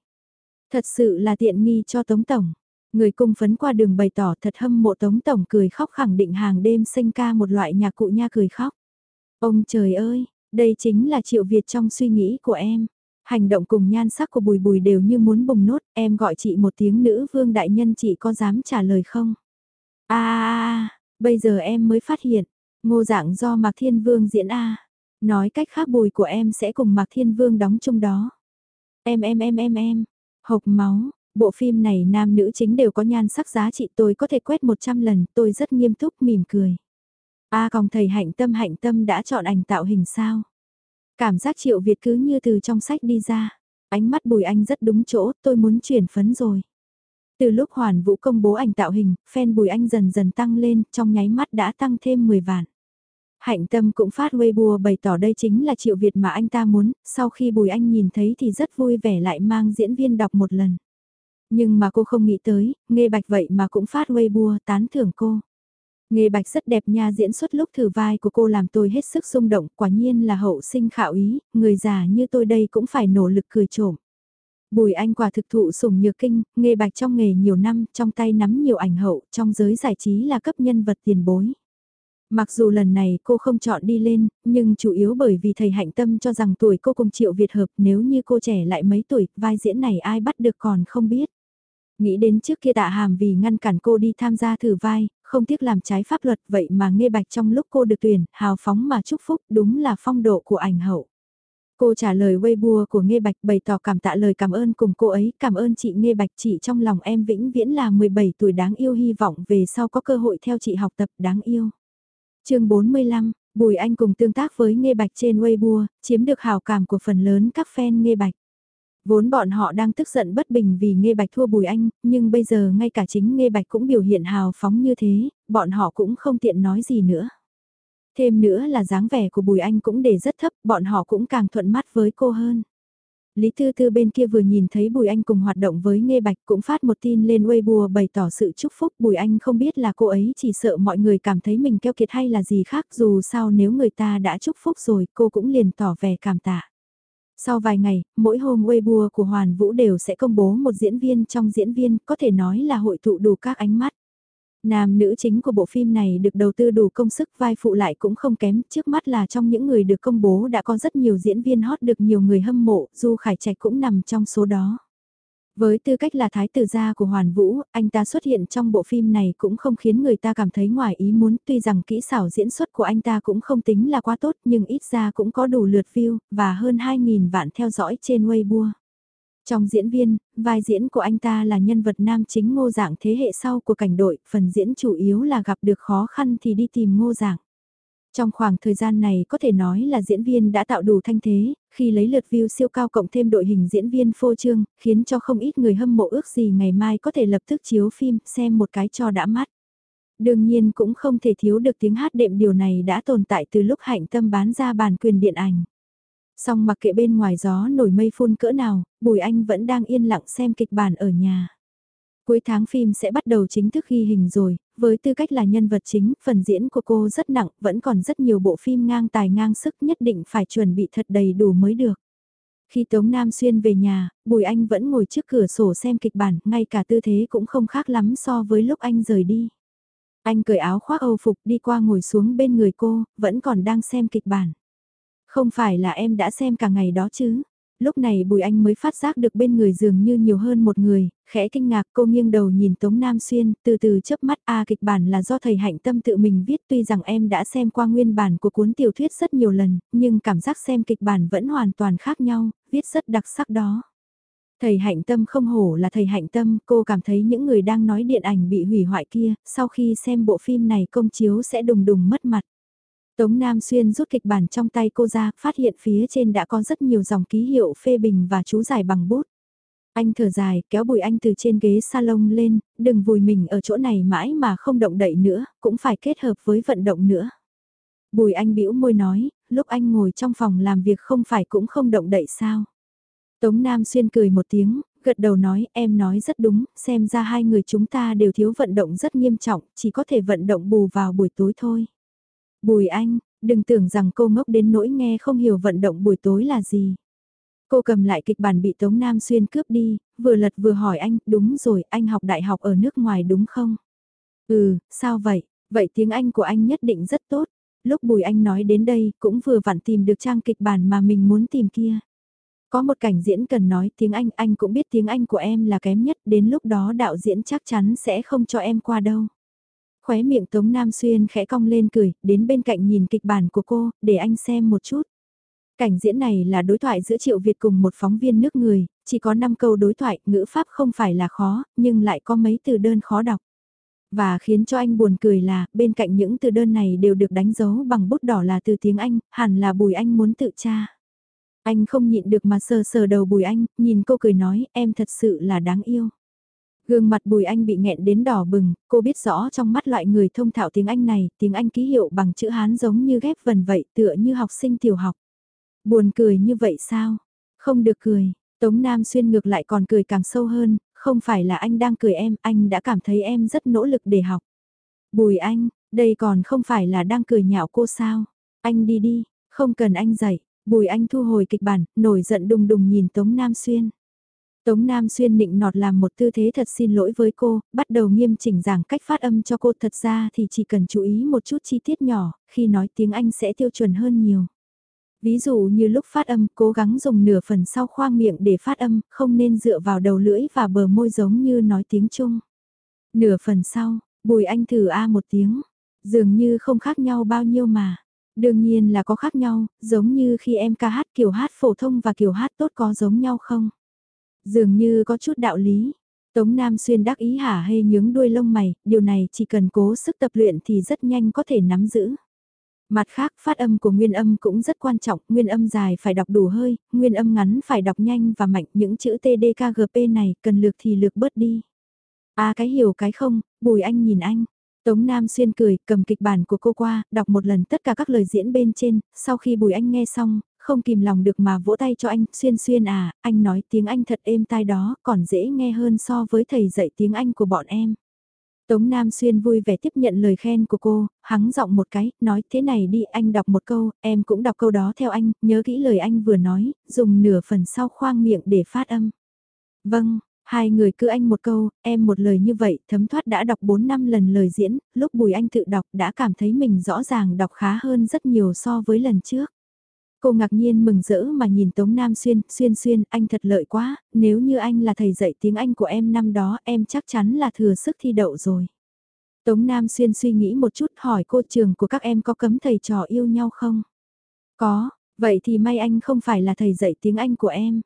Thật sự là tiện nghi cho Tống Tổng. Người cung phấn qua đường bày tỏ thật hâm mộ Tống Tổng cười khóc khẳng định hàng đêm sinh ca một loại nhạc cụ nha cười khóc. Ông trời ơi, đây chính là triệu Việt trong suy nghĩ của em. Hành động cùng nhan sắc của bùi bùi đều như muốn bùng nốt, em gọi chị một tiếng nữ vương đại nhân chị có dám trả lời không? a bây giờ em mới phát hiện, ngô dạng do Mạc Thiên Vương diễn A. Nói cách khác bùi của em sẽ cùng Mạc Thiên Vương đóng chung đó. Em em em em em, hộc máu, bộ phim này nam nữ chính đều có nhan sắc giá trị tôi có thể quét 100 lần, tôi rất nghiêm túc mỉm cười. A à, còn thầy hạnh tâm hạnh tâm đã chọn ảnh tạo hình sao? Cảm giác triệu Việt cứ như từ trong sách đi ra. Ánh mắt bùi anh rất đúng chỗ, tôi muốn chuyển phấn rồi. Từ lúc Hoàn Vũ công bố ảnh tạo hình, fan Bùi Anh dần dần tăng lên, trong nháy mắt đã tăng thêm 10 vạn. Hạnh Tâm cũng phát Weibo bày tỏ đây chính là triệu Việt mà anh ta muốn, sau khi Bùi Anh nhìn thấy thì rất vui vẻ lại mang diễn viên đọc một lần. Nhưng mà cô không nghĩ tới, nghe bạch vậy mà cũng phát Weibo tán thưởng cô. Nghề bạch rất đẹp nha diễn xuất lúc thử vai của cô làm tôi hết sức rung động, quả nhiên là hậu sinh khảo ý, người già như tôi đây cũng phải nỗ lực cười trộm. Bùi Anh quả thực thụ sủng nhược kinh, nghề bạch trong nghề nhiều năm, trong tay nắm nhiều ảnh hậu, trong giới giải trí là cấp nhân vật tiền bối. Mặc dù lần này cô không chọn đi lên, nhưng chủ yếu bởi vì thầy hạnh tâm cho rằng tuổi cô cùng Triệu Việt hợp nếu như cô trẻ lại mấy tuổi, vai diễn này ai bắt được còn không biết. Nghĩ đến trước kia tạ hàm vì ngăn cản cô đi tham gia thử vai, không tiếc làm trái pháp luật vậy mà nghe bạch trong lúc cô được tuyển, hào phóng mà chúc phúc đúng là phong độ của ảnh hậu. Cô trả lời Weibo của nghe Bạch bày tỏ cảm tạ lời cảm ơn cùng cô ấy, cảm ơn chị nghe Bạch chị trong lòng em vĩnh viễn là 17 tuổi đáng yêu hy vọng về sau có cơ hội theo chị học tập đáng yêu. chương 45, Bùi Anh cùng tương tác với nghe Bạch trên Weibo, chiếm được hào cảm của phần lớn các fan nghe Bạch. Vốn bọn họ đang tức giận bất bình vì Nghê Bạch thua Bùi Anh, nhưng bây giờ ngay cả chính Nghê Bạch cũng biểu hiện hào phóng như thế, bọn họ cũng không tiện nói gì nữa. Thêm nữa là dáng vẻ của Bùi Anh cũng để rất thấp, bọn họ cũng càng thuận mắt với cô hơn. Lý Tư Tư bên kia vừa nhìn thấy Bùi Anh cùng hoạt động với Nghê Bạch cũng phát một tin lên Weibo bày tỏ sự chúc phúc Bùi Anh không biết là cô ấy chỉ sợ mọi người cảm thấy mình keo kiệt hay là gì khác dù sao nếu người ta đã chúc phúc rồi cô cũng liền tỏ vẻ cảm tạ. Sau vài ngày, mỗi hôm Weibo của Hoàn Vũ đều sẽ công bố một diễn viên trong diễn viên có thể nói là hội tụ đủ các ánh mắt. Nam nữ chính của bộ phim này được đầu tư đủ công sức vai phụ lại cũng không kém, trước mắt là trong những người được công bố đã có rất nhiều diễn viên hot được nhiều người hâm mộ, Du Khải Trạch cũng nằm trong số đó. Với tư cách là thái tử gia của Hoàn Vũ, anh ta xuất hiện trong bộ phim này cũng không khiến người ta cảm thấy ngoài ý muốn, tuy rằng kỹ xảo diễn xuất của anh ta cũng không tính là quá tốt nhưng ít ra cũng có đủ lượt view, và hơn 2.000 vạn theo dõi trên Weibo. Trong diễn viên, vai diễn của anh ta là nhân vật nam chính ngô dạng thế hệ sau của cảnh đội, phần diễn chủ yếu là gặp được khó khăn thì đi tìm ngô dạng. Trong khoảng thời gian này có thể nói là diễn viên đã tạo đủ thanh thế, khi lấy lượt view siêu cao cộng thêm đội hình diễn viên phô trương, khiến cho không ít người hâm mộ ước gì ngày mai có thể lập tức chiếu phim xem một cái cho đã mắt. Đương nhiên cũng không thể thiếu được tiếng hát đệm điều này đã tồn tại từ lúc hạnh tâm bán ra bản quyền điện ảnh. Song mặc kệ bên ngoài gió nổi mây phun cỡ nào, Bùi Anh vẫn đang yên lặng xem kịch bản ở nhà. Cuối tháng phim sẽ bắt đầu chính thức ghi hình rồi, với tư cách là nhân vật chính, phần diễn của cô rất nặng, vẫn còn rất nhiều bộ phim ngang tài ngang sức nhất định phải chuẩn bị thật đầy đủ mới được. Khi Tống Nam Xuyên về nhà, Bùi Anh vẫn ngồi trước cửa sổ xem kịch bản, ngay cả tư thế cũng không khác lắm so với lúc anh rời đi. Anh cởi áo khoác âu phục đi qua ngồi xuống bên người cô, vẫn còn đang xem kịch bản. Không phải là em đã xem cả ngày đó chứ? Lúc này Bùi Anh mới phát giác được bên người dường như nhiều hơn một người, khẽ kinh ngạc cô nghiêng đầu nhìn Tống Nam Xuyên, từ từ chớp mắt a kịch bản là do thầy hạnh tâm tự mình viết tuy rằng em đã xem qua nguyên bản của cuốn tiểu thuyết rất nhiều lần, nhưng cảm giác xem kịch bản vẫn hoàn toàn khác nhau, viết rất đặc sắc đó. Thầy hạnh tâm không hổ là thầy hạnh tâm, cô cảm thấy những người đang nói điện ảnh bị hủy hoại kia, sau khi xem bộ phim này công chiếu sẽ đùng đùng mất mặt. Tống Nam Xuyên rút kịch bản trong tay cô ra, phát hiện phía trên đã có rất nhiều dòng ký hiệu phê bình và chú giải bằng bút. Anh thở dài, kéo bùi anh từ trên ghế salon lên, đừng vùi mình ở chỗ này mãi mà không động đậy nữa, cũng phải kết hợp với vận động nữa. Bùi anh bĩu môi nói, lúc anh ngồi trong phòng làm việc không phải cũng không động đậy sao. Tống Nam Xuyên cười một tiếng, gật đầu nói em nói rất đúng, xem ra hai người chúng ta đều thiếu vận động rất nghiêm trọng, chỉ có thể vận động bù vào buổi tối thôi. Bùi anh, đừng tưởng rằng cô ngốc đến nỗi nghe không hiểu vận động buổi tối là gì. Cô cầm lại kịch bản bị Tống Nam Xuyên cướp đi, vừa lật vừa hỏi anh, đúng rồi, anh học đại học ở nước ngoài đúng không? Ừ, sao vậy? Vậy tiếng Anh của anh nhất định rất tốt. Lúc Bùi Anh nói đến đây, cũng vừa vặn tìm được trang kịch bản mà mình muốn tìm kia. Có một cảnh diễn cần nói tiếng Anh, anh cũng biết tiếng Anh của em là kém nhất, đến lúc đó đạo diễn chắc chắn sẽ không cho em qua đâu. Khóe miệng Tống Nam Xuyên khẽ cong lên cười, đến bên cạnh nhìn kịch bản của cô, để anh xem một chút. Cảnh diễn này là đối thoại giữa Triệu Việt cùng một phóng viên nước người, chỉ có 5 câu đối thoại, ngữ pháp không phải là khó, nhưng lại có mấy từ đơn khó đọc. Và khiến cho anh buồn cười là, bên cạnh những từ đơn này đều được đánh dấu bằng bút đỏ là từ tiếng Anh, hẳn là Bùi Anh muốn tự tra. Anh không nhịn được mà sờ sờ đầu Bùi Anh, nhìn cô cười nói, em thật sự là đáng yêu. Gương mặt Bùi Anh bị nghẹn đến đỏ bừng, cô biết rõ trong mắt loại người thông thạo tiếng Anh này, tiếng Anh ký hiệu bằng chữ Hán giống như ghép vần vậy tựa như học sinh tiểu học. Buồn cười như vậy sao? Không được cười, Tống Nam Xuyên ngược lại còn cười càng sâu hơn, không phải là anh đang cười em, anh đã cảm thấy em rất nỗ lực để học. Bùi anh, đây còn không phải là đang cười nhạo cô sao? Anh đi đi, không cần anh dạy. Bùi anh thu hồi kịch bản, nổi giận đùng đùng nhìn Tống Nam Xuyên. Tống Nam Xuyên nịnh nọt làm một tư thế thật xin lỗi với cô, bắt đầu nghiêm chỉnh giảng cách phát âm cho cô thật ra thì chỉ cần chú ý một chút chi tiết nhỏ, khi nói tiếng Anh sẽ tiêu chuẩn hơn nhiều. Ví dụ như lúc phát âm cố gắng dùng nửa phần sau khoang miệng để phát âm, không nên dựa vào đầu lưỡi và bờ môi giống như nói tiếng Trung. Nửa phần sau, bùi anh thử A một tiếng, dường như không khác nhau bao nhiêu mà. Đương nhiên là có khác nhau, giống như khi em ca hát kiểu hát phổ thông và kiểu hát tốt có giống nhau không? Dường như có chút đạo lý. Tống Nam Xuyên đắc ý hả hay nhướng đuôi lông mày, điều này chỉ cần cố sức tập luyện thì rất nhanh có thể nắm giữ. Mặt khác, phát âm của nguyên âm cũng rất quan trọng, nguyên âm dài phải đọc đủ hơi, nguyên âm ngắn phải đọc nhanh và mạnh, những chữ TDKGP này cần lược thì lược bớt đi. À cái hiểu cái không, bùi anh nhìn anh. Tống Nam Xuyên cười, cầm kịch bản của cô qua, đọc một lần tất cả các lời diễn bên trên, sau khi Bùi Anh nghe xong, không kìm lòng được mà vỗ tay cho anh, Xuyên Xuyên à, anh nói tiếng Anh thật êm tai đó, còn dễ nghe hơn so với thầy dạy tiếng Anh của bọn em. Tống Nam Xuyên vui vẻ tiếp nhận lời khen của cô, hắng giọng một cái, nói thế này đi anh đọc một câu, em cũng đọc câu đó theo anh, nhớ kỹ lời anh vừa nói, dùng nửa phần sau khoang miệng để phát âm. Vâng, Hai người cứ anh một câu, em một lời như vậy, thấm thoát đã đọc 4 năm lần lời diễn, lúc Bùi Anh tự đọc đã cảm thấy mình rõ ràng đọc khá hơn rất nhiều so với lần trước. Cô ngạc nhiên mừng rỡ mà nhìn Tống Nam Xuyên, Xuyên Xuyên, anh thật lợi quá, nếu như anh là thầy dạy tiếng Anh của em năm đó em chắc chắn là thừa sức thi đậu rồi. Tống Nam Xuyên suy nghĩ một chút hỏi cô trường của các em có cấm thầy trò yêu nhau không? Có, vậy thì may anh không phải là thầy dạy tiếng Anh của em.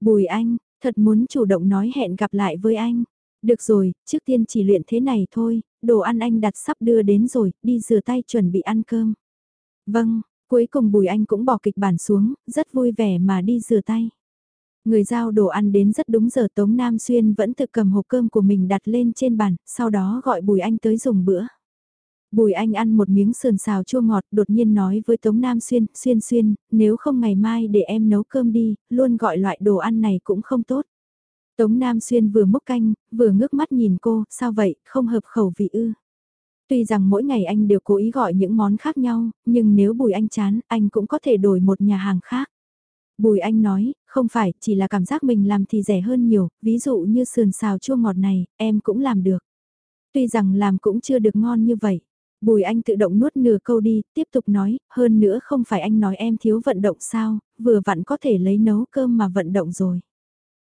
Bùi Anh, Thật muốn chủ động nói hẹn gặp lại với anh. Được rồi, trước tiên chỉ luyện thế này thôi, đồ ăn anh đặt sắp đưa đến rồi, đi rửa tay chuẩn bị ăn cơm. Vâng, cuối cùng Bùi Anh cũng bỏ kịch bản xuống, rất vui vẻ mà đi rửa tay. Người giao đồ ăn đến rất đúng giờ Tống Nam Xuyên vẫn tự cầm hộp cơm của mình đặt lên trên bàn, sau đó gọi Bùi Anh tới dùng bữa. Bùi Anh ăn một miếng sườn xào chua ngọt đột nhiên nói với Tống Nam Xuyên, Xuyên Xuyên, nếu không ngày mai để em nấu cơm đi, luôn gọi loại đồ ăn này cũng không tốt. Tống Nam Xuyên vừa múc canh, vừa ngước mắt nhìn cô, sao vậy, không hợp khẩu vị ư. Tuy rằng mỗi ngày anh đều cố ý gọi những món khác nhau, nhưng nếu Bùi Anh chán, anh cũng có thể đổi một nhà hàng khác. Bùi Anh nói, không phải, chỉ là cảm giác mình làm thì rẻ hơn nhiều, ví dụ như sườn xào chua ngọt này, em cũng làm được. Tuy rằng làm cũng chưa được ngon như vậy. Bùi anh tự động nuốt nửa câu đi, tiếp tục nói, hơn nữa không phải anh nói em thiếu vận động sao, vừa vặn có thể lấy nấu cơm mà vận động rồi.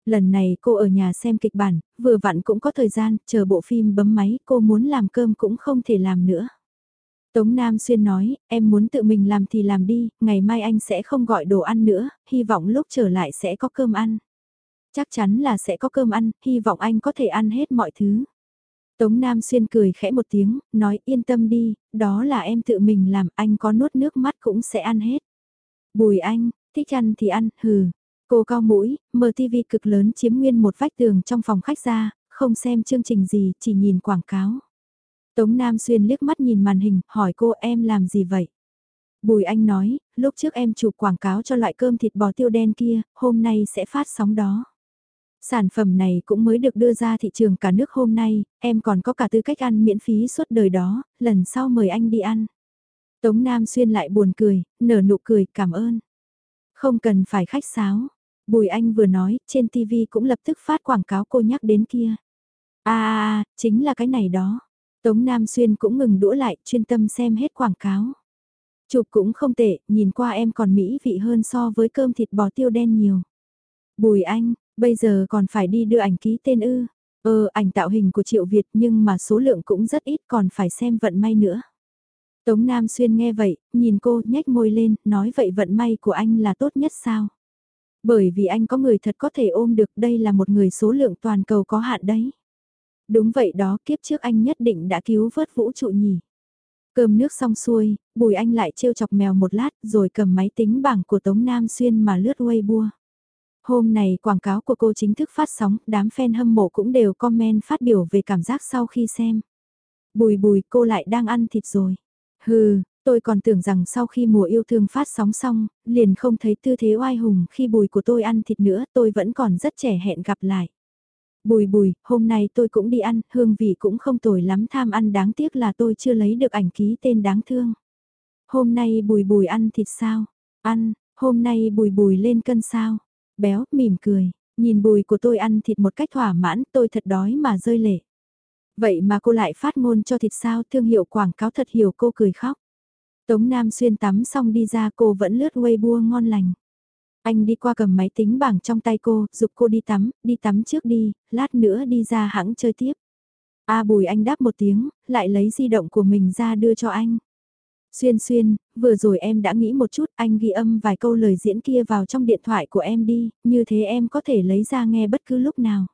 Lần này cô ở nhà xem kịch bản, vừa vặn cũng có thời gian, chờ bộ phim bấm máy, cô muốn làm cơm cũng không thể làm nữa. Tống Nam Xuyên nói, em muốn tự mình làm thì làm đi, ngày mai anh sẽ không gọi đồ ăn nữa, hy vọng lúc trở lại sẽ có cơm ăn. Chắc chắn là sẽ có cơm ăn, hy vọng anh có thể ăn hết mọi thứ. Tống Nam Xuyên cười khẽ một tiếng, nói yên tâm đi, đó là em tự mình làm, anh có nuốt nước mắt cũng sẽ ăn hết. Bùi anh, thích ăn thì ăn, hừ. Cô cao mũi, mở tivi cực lớn chiếm nguyên một vách tường trong phòng khách ra, không xem chương trình gì, chỉ nhìn quảng cáo. Tống Nam Xuyên liếc mắt nhìn màn hình, hỏi cô em làm gì vậy? Bùi anh nói, lúc trước em chụp quảng cáo cho loại cơm thịt bò tiêu đen kia, hôm nay sẽ phát sóng đó. Sản phẩm này cũng mới được đưa ra thị trường cả nước hôm nay, em còn có cả tư cách ăn miễn phí suốt đời đó, lần sau mời anh đi ăn. Tống Nam Xuyên lại buồn cười, nở nụ cười cảm ơn. Không cần phải khách sáo. Bùi Anh vừa nói, trên TV cũng lập tức phát quảng cáo cô nhắc đến kia. À, à, à, chính là cái này đó. Tống Nam Xuyên cũng ngừng đũa lại, chuyên tâm xem hết quảng cáo. Chụp cũng không tệ, nhìn qua em còn mỹ vị hơn so với cơm thịt bò tiêu đen nhiều. Bùi Anh, Bây giờ còn phải đi đưa ảnh ký tên ư. Ờ, ảnh tạo hình của Triệu Việt nhưng mà số lượng cũng rất ít còn phải xem vận may nữa. Tống Nam Xuyên nghe vậy, nhìn cô nhếch môi lên, nói vậy vận may của anh là tốt nhất sao? Bởi vì anh có người thật có thể ôm được đây là một người số lượng toàn cầu có hạn đấy. Đúng vậy đó, kiếp trước anh nhất định đã cứu vớt vũ trụ nhỉ. Cơm nước xong xuôi, Bùi Anh lại trêu chọc mèo một lát rồi cầm máy tính bảng của Tống Nam Xuyên mà lướt Weibo. Hôm này quảng cáo của cô chính thức phát sóng, đám fan hâm mộ cũng đều comment phát biểu về cảm giác sau khi xem. Bùi bùi cô lại đang ăn thịt rồi. Hừ, tôi còn tưởng rằng sau khi mùa yêu thương phát sóng xong, liền không thấy tư thế oai hùng khi bùi của tôi ăn thịt nữa, tôi vẫn còn rất trẻ hẹn gặp lại. Bùi bùi, hôm nay tôi cũng đi ăn, hương vị cũng không tồi lắm tham ăn đáng tiếc là tôi chưa lấy được ảnh ký tên đáng thương. Hôm nay bùi bùi ăn thịt sao? Ăn, hôm nay bùi bùi lên cân sao? Béo, mỉm cười, nhìn bùi của tôi ăn thịt một cách thỏa mãn, tôi thật đói mà rơi lệ. Vậy mà cô lại phát ngôn cho thịt sao thương hiệu quảng cáo thật hiểu cô cười khóc. Tống Nam xuyên tắm xong đi ra cô vẫn lướt Weibo ngon lành. Anh đi qua cầm máy tính bảng trong tay cô, giúp cô đi tắm, đi tắm trước đi, lát nữa đi ra hãng chơi tiếp. A Bùi anh đáp một tiếng, lại lấy di động của mình ra đưa cho anh. Xuyên xuyên, vừa rồi em đã nghĩ một chút anh ghi âm vài câu lời diễn kia vào trong điện thoại của em đi, như thế em có thể lấy ra nghe bất cứ lúc nào.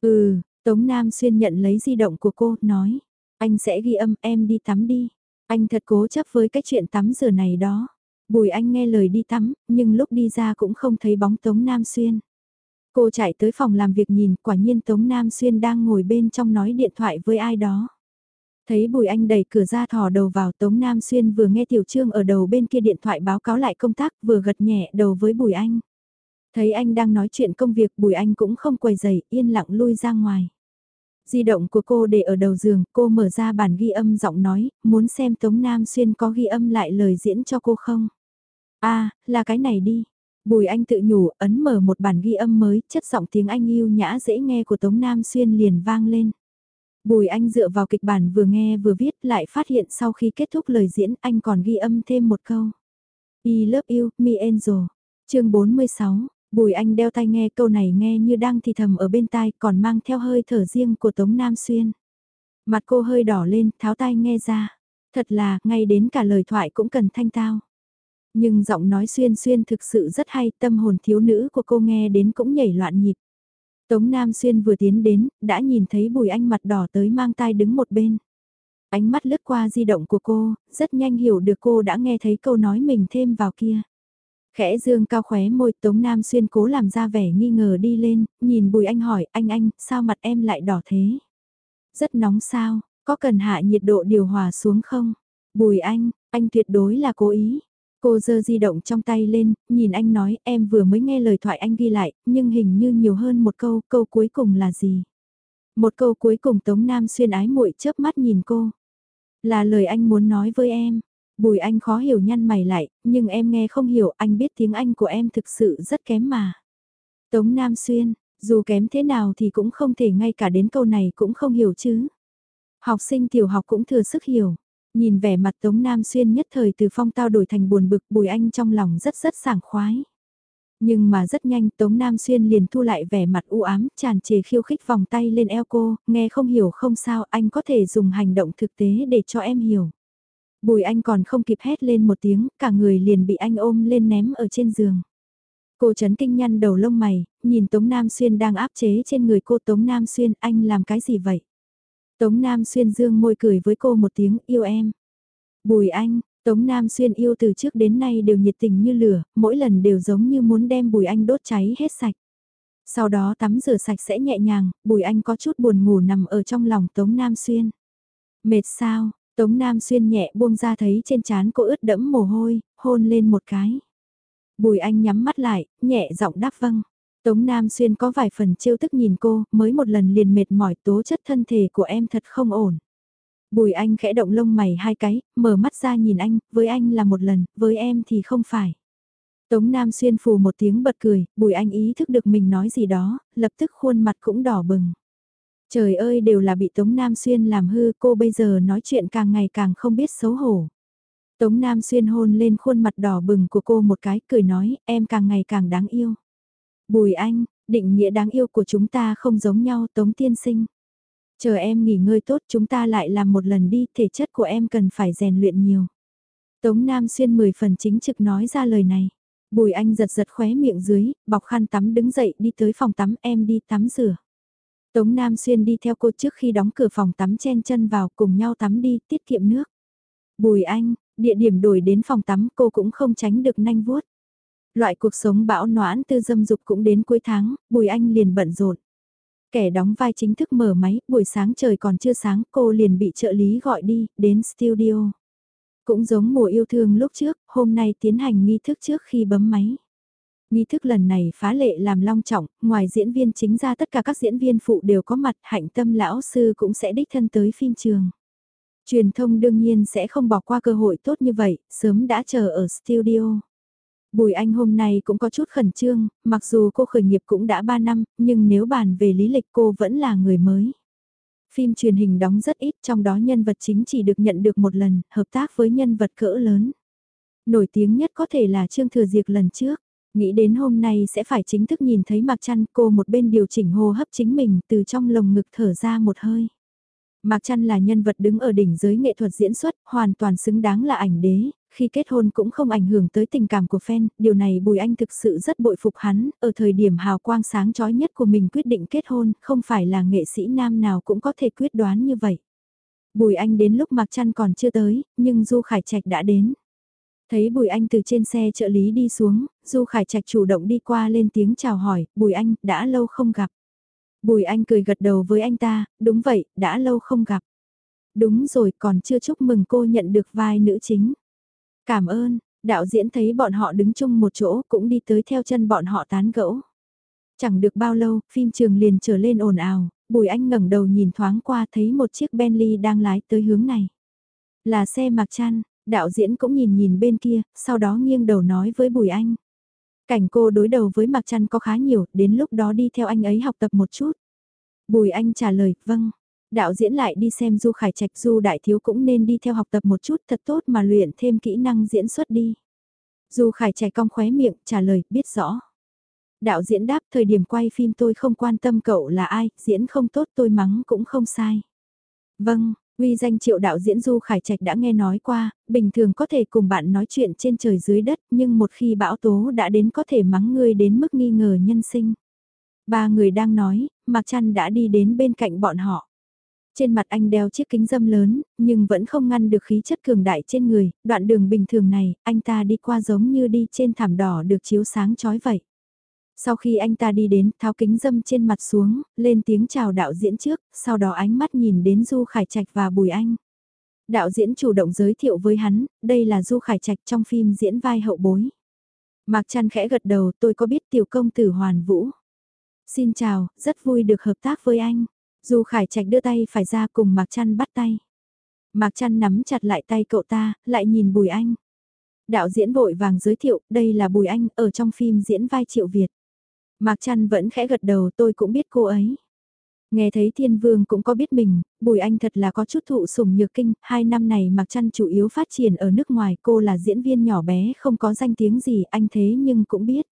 Ừ, Tống Nam Xuyên nhận lấy di động của cô, nói. Anh sẽ ghi âm em đi tắm đi. Anh thật cố chấp với cái chuyện tắm rửa này đó. Bùi anh nghe lời đi tắm, nhưng lúc đi ra cũng không thấy bóng Tống Nam Xuyên. Cô chạy tới phòng làm việc nhìn, quả nhiên Tống Nam Xuyên đang ngồi bên trong nói điện thoại với ai đó. Thấy Bùi Anh đẩy cửa ra thò đầu vào Tống Nam Xuyên vừa nghe Tiểu Trương ở đầu bên kia điện thoại báo cáo lại công tác vừa gật nhẹ đầu với Bùi Anh. Thấy anh đang nói chuyện công việc Bùi Anh cũng không quầy giày yên lặng lui ra ngoài. Di động của cô để ở đầu giường, cô mở ra bản ghi âm giọng nói, muốn xem Tống Nam Xuyên có ghi âm lại lời diễn cho cô không? a là cái này đi. Bùi Anh tự nhủ, ấn mở một bản ghi âm mới, chất giọng tiếng Anh yêu nhã dễ nghe của Tống Nam Xuyên liền vang lên. Bùi Anh dựa vào kịch bản vừa nghe vừa viết lại phát hiện sau khi kết thúc lời diễn anh còn ghi âm thêm một câu. I love you, me angel. chương 46, Bùi Anh đeo tai nghe câu này nghe như đang thì thầm ở bên tai còn mang theo hơi thở riêng của Tống Nam Xuyên. Mặt cô hơi đỏ lên, tháo tai nghe ra. Thật là, ngay đến cả lời thoại cũng cần thanh tao. Nhưng giọng nói xuyên xuyên thực sự rất hay, tâm hồn thiếu nữ của cô nghe đến cũng nhảy loạn nhịp. Tống Nam Xuyên vừa tiến đến, đã nhìn thấy Bùi Anh mặt đỏ tới mang tai đứng một bên. Ánh mắt lướt qua di động của cô, rất nhanh hiểu được cô đã nghe thấy câu nói mình thêm vào kia. Khẽ dương cao khóe môi Tống Nam Xuyên cố làm ra vẻ nghi ngờ đi lên, nhìn Bùi Anh hỏi, anh anh, sao mặt em lại đỏ thế? Rất nóng sao, có cần hạ nhiệt độ điều hòa xuống không? Bùi Anh, anh tuyệt đối là cố ý. Cô giơ di động trong tay lên, nhìn anh nói em vừa mới nghe lời thoại anh ghi lại, nhưng hình như nhiều hơn một câu, câu cuối cùng là gì? Một câu cuối cùng Tống Nam xuyên ái muội chớp mắt nhìn cô. Là lời anh muốn nói với em. Bùi anh khó hiểu nhăn mày lại, nhưng em nghe không hiểu, anh biết tiếng Anh của em thực sự rất kém mà. Tống Nam Xuyên, dù kém thế nào thì cũng không thể ngay cả đến câu này cũng không hiểu chứ. Học sinh tiểu học cũng thừa sức hiểu. Nhìn vẻ mặt Tống Nam Xuyên nhất thời từ phong tao đổi thành buồn bực bùi anh trong lòng rất rất sảng khoái. Nhưng mà rất nhanh Tống Nam Xuyên liền thu lại vẻ mặt u ám, tràn trề khiêu khích vòng tay lên eo cô, nghe không hiểu không sao anh có thể dùng hành động thực tế để cho em hiểu. Bùi anh còn không kịp hét lên một tiếng, cả người liền bị anh ôm lên ném ở trên giường. Cô chấn kinh nhăn đầu lông mày, nhìn Tống Nam Xuyên đang áp chế trên người cô Tống Nam Xuyên, anh làm cái gì vậy? Tống Nam Xuyên dương môi cười với cô một tiếng yêu em. Bùi anh, Tống Nam Xuyên yêu từ trước đến nay đều nhiệt tình như lửa, mỗi lần đều giống như muốn đem bùi anh đốt cháy hết sạch. Sau đó tắm rửa sạch sẽ nhẹ nhàng, bùi anh có chút buồn ngủ nằm ở trong lòng Tống Nam Xuyên. Mệt sao, Tống Nam Xuyên nhẹ buông ra thấy trên trán cô ướt đẫm mồ hôi, hôn lên một cái. Bùi anh nhắm mắt lại, nhẹ giọng đáp vâng. Tống Nam Xuyên có vài phần trêu tức nhìn cô, mới một lần liền mệt mỏi tố chất thân thể của em thật không ổn. Bùi anh khẽ động lông mày hai cái, mở mắt ra nhìn anh, với anh là một lần, với em thì không phải. Tống Nam Xuyên phù một tiếng bật cười, bùi anh ý thức được mình nói gì đó, lập tức khuôn mặt cũng đỏ bừng. Trời ơi đều là bị Tống Nam Xuyên làm hư cô bây giờ nói chuyện càng ngày càng không biết xấu hổ. Tống Nam Xuyên hôn lên khuôn mặt đỏ bừng của cô một cái cười nói em càng ngày càng đáng yêu. Bùi anh, định nghĩa đáng yêu của chúng ta không giống nhau Tống Tiên Sinh. Chờ em nghỉ ngơi tốt chúng ta lại làm một lần đi, thể chất của em cần phải rèn luyện nhiều. Tống Nam Xuyên mười phần chính trực nói ra lời này. Bùi anh giật giật khóe miệng dưới, bọc khăn tắm đứng dậy đi tới phòng tắm em đi tắm rửa. Tống Nam Xuyên đi theo cô trước khi đóng cửa phòng tắm chen chân vào cùng nhau tắm đi tiết kiệm nước. Bùi anh, địa điểm đổi đến phòng tắm cô cũng không tránh được nanh vuốt. Loại cuộc sống bão noãn tư dâm dục cũng đến cuối tháng, Bùi Anh liền bận rộn. Kẻ đóng vai chính thức mở máy, buổi sáng trời còn chưa sáng, cô liền bị trợ lý gọi đi, đến studio. Cũng giống mùa yêu thương lúc trước, hôm nay tiến hành nghi thức trước khi bấm máy. Nghi thức lần này phá lệ làm long trọng, ngoài diễn viên chính ra tất cả các diễn viên phụ đều có mặt, hạnh tâm lão sư cũng sẽ đích thân tới phim trường. Truyền thông đương nhiên sẽ không bỏ qua cơ hội tốt như vậy, sớm đã chờ ở studio. Bùi Anh hôm nay cũng có chút khẩn trương, mặc dù cô khởi nghiệp cũng đã 3 năm, nhưng nếu bàn về lý lịch cô vẫn là người mới. Phim truyền hình đóng rất ít, trong đó nhân vật chính chỉ được nhận được một lần, hợp tác với nhân vật cỡ lớn. Nổi tiếng nhất có thể là Trương Thừa Diệp lần trước. Nghĩ đến hôm nay sẽ phải chính thức nhìn thấy Mạc Trăn cô một bên điều chỉnh hô hấp chính mình từ trong lồng ngực thở ra một hơi. Mạc Trăn là nhân vật đứng ở đỉnh giới nghệ thuật diễn xuất, hoàn toàn xứng đáng là ảnh đế, khi kết hôn cũng không ảnh hưởng tới tình cảm của fan, điều này Bùi Anh thực sự rất bội phục hắn, ở thời điểm hào quang sáng chói nhất của mình quyết định kết hôn, không phải là nghệ sĩ nam nào cũng có thể quyết đoán như vậy. Bùi Anh đến lúc Mạc Trăn còn chưa tới, nhưng Du Khải Trạch đã đến. Thấy Bùi Anh từ trên xe trợ lý đi xuống, Du Khải Trạch chủ động đi qua lên tiếng chào hỏi, Bùi Anh, đã lâu không gặp. Bùi Anh cười gật đầu với anh ta, đúng vậy, đã lâu không gặp. Đúng rồi, còn chưa chúc mừng cô nhận được vai nữ chính. Cảm ơn, đạo diễn thấy bọn họ đứng chung một chỗ cũng đi tới theo chân bọn họ tán gẫu. Chẳng được bao lâu, phim trường liền trở lên ồn ào, Bùi Anh ngẩng đầu nhìn thoáng qua thấy một chiếc Bentley đang lái tới hướng này. Là xe mạc trăn. đạo diễn cũng nhìn nhìn bên kia, sau đó nghiêng đầu nói với Bùi Anh. Cảnh cô đối đầu với mặc trăn có khá nhiều, đến lúc đó đi theo anh ấy học tập một chút. Bùi Anh trả lời, vâng. Đạo diễn lại đi xem Du Khải Trạch Du Đại Thiếu cũng nên đi theo học tập một chút thật tốt mà luyện thêm kỹ năng diễn xuất đi. Du Khải Trạch cong khóe miệng, trả lời, biết rõ. Đạo diễn đáp thời điểm quay phim tôi không quan tâm cậu là ai, diễn không tốt tôi mắng cũng không sai. Vâng, uy danh triệu đạo diễn Du Khải Trạch đã nghe nói qua, bình thường có thể cùng bạn nói chuyện trên trời dưới đất nhưng một khi bão tố đã đến có thể mắng ngươi đến mức nghi ngờ nhân sinh. Ba người đang nói, Mạc Trăn đã đi đến bên cạnh bọn họ. Trên mặt anh đeo chiếc kính dâm lớn, nhưng vẫn không ngăn được khí chất cường đại trên người, đoạn đường bình thường này, anh ta đi qua giống như đi trên thảm đỏ được chiếu sáng chói vậy. Sau khi anh ta đi đến, tháo kính dâm trên mặt xuống, lên tiếng chào đạo diễn trước, sau đó ánh mắt nhìn đến Du Khải Trạch và Bùi Anh. Đạo diễn chủ động giới thiệu với hắn, đây là Du Khải Trạch trong phim diễn vai hậu bối. Mạc Trăn khẽ gật đầu, tôi có biết tiểu công tử Hoàn Vũ. Xin chào, rất vui được hợp tác với anh. Du Khải Trạch đưa tay phải ra cùng Mạc Trăn bắt tay. Mạc Trăn nắm chặt lại tay cậu ta, lại nhìn Bùi Anh. Đạo diễn vội vàng giới thiệu, đây là Bùi Anh, ở trong phim diễn vai Triệu Việt. Mạc Trăn vẫn khẽ gật đầu tôi cũng biết cô ấy. Nghe thấy Thiên Vương cũng có biết mình, Bùi Anh thật là có chút thụ sủng nhược kinh, hai năm này Mạc Trăn chủ yếu phát triển ở nước ngoài, cô là diễn viên nhỏ bé không có danh tiếng gì, anh thế nhưng cũng biết.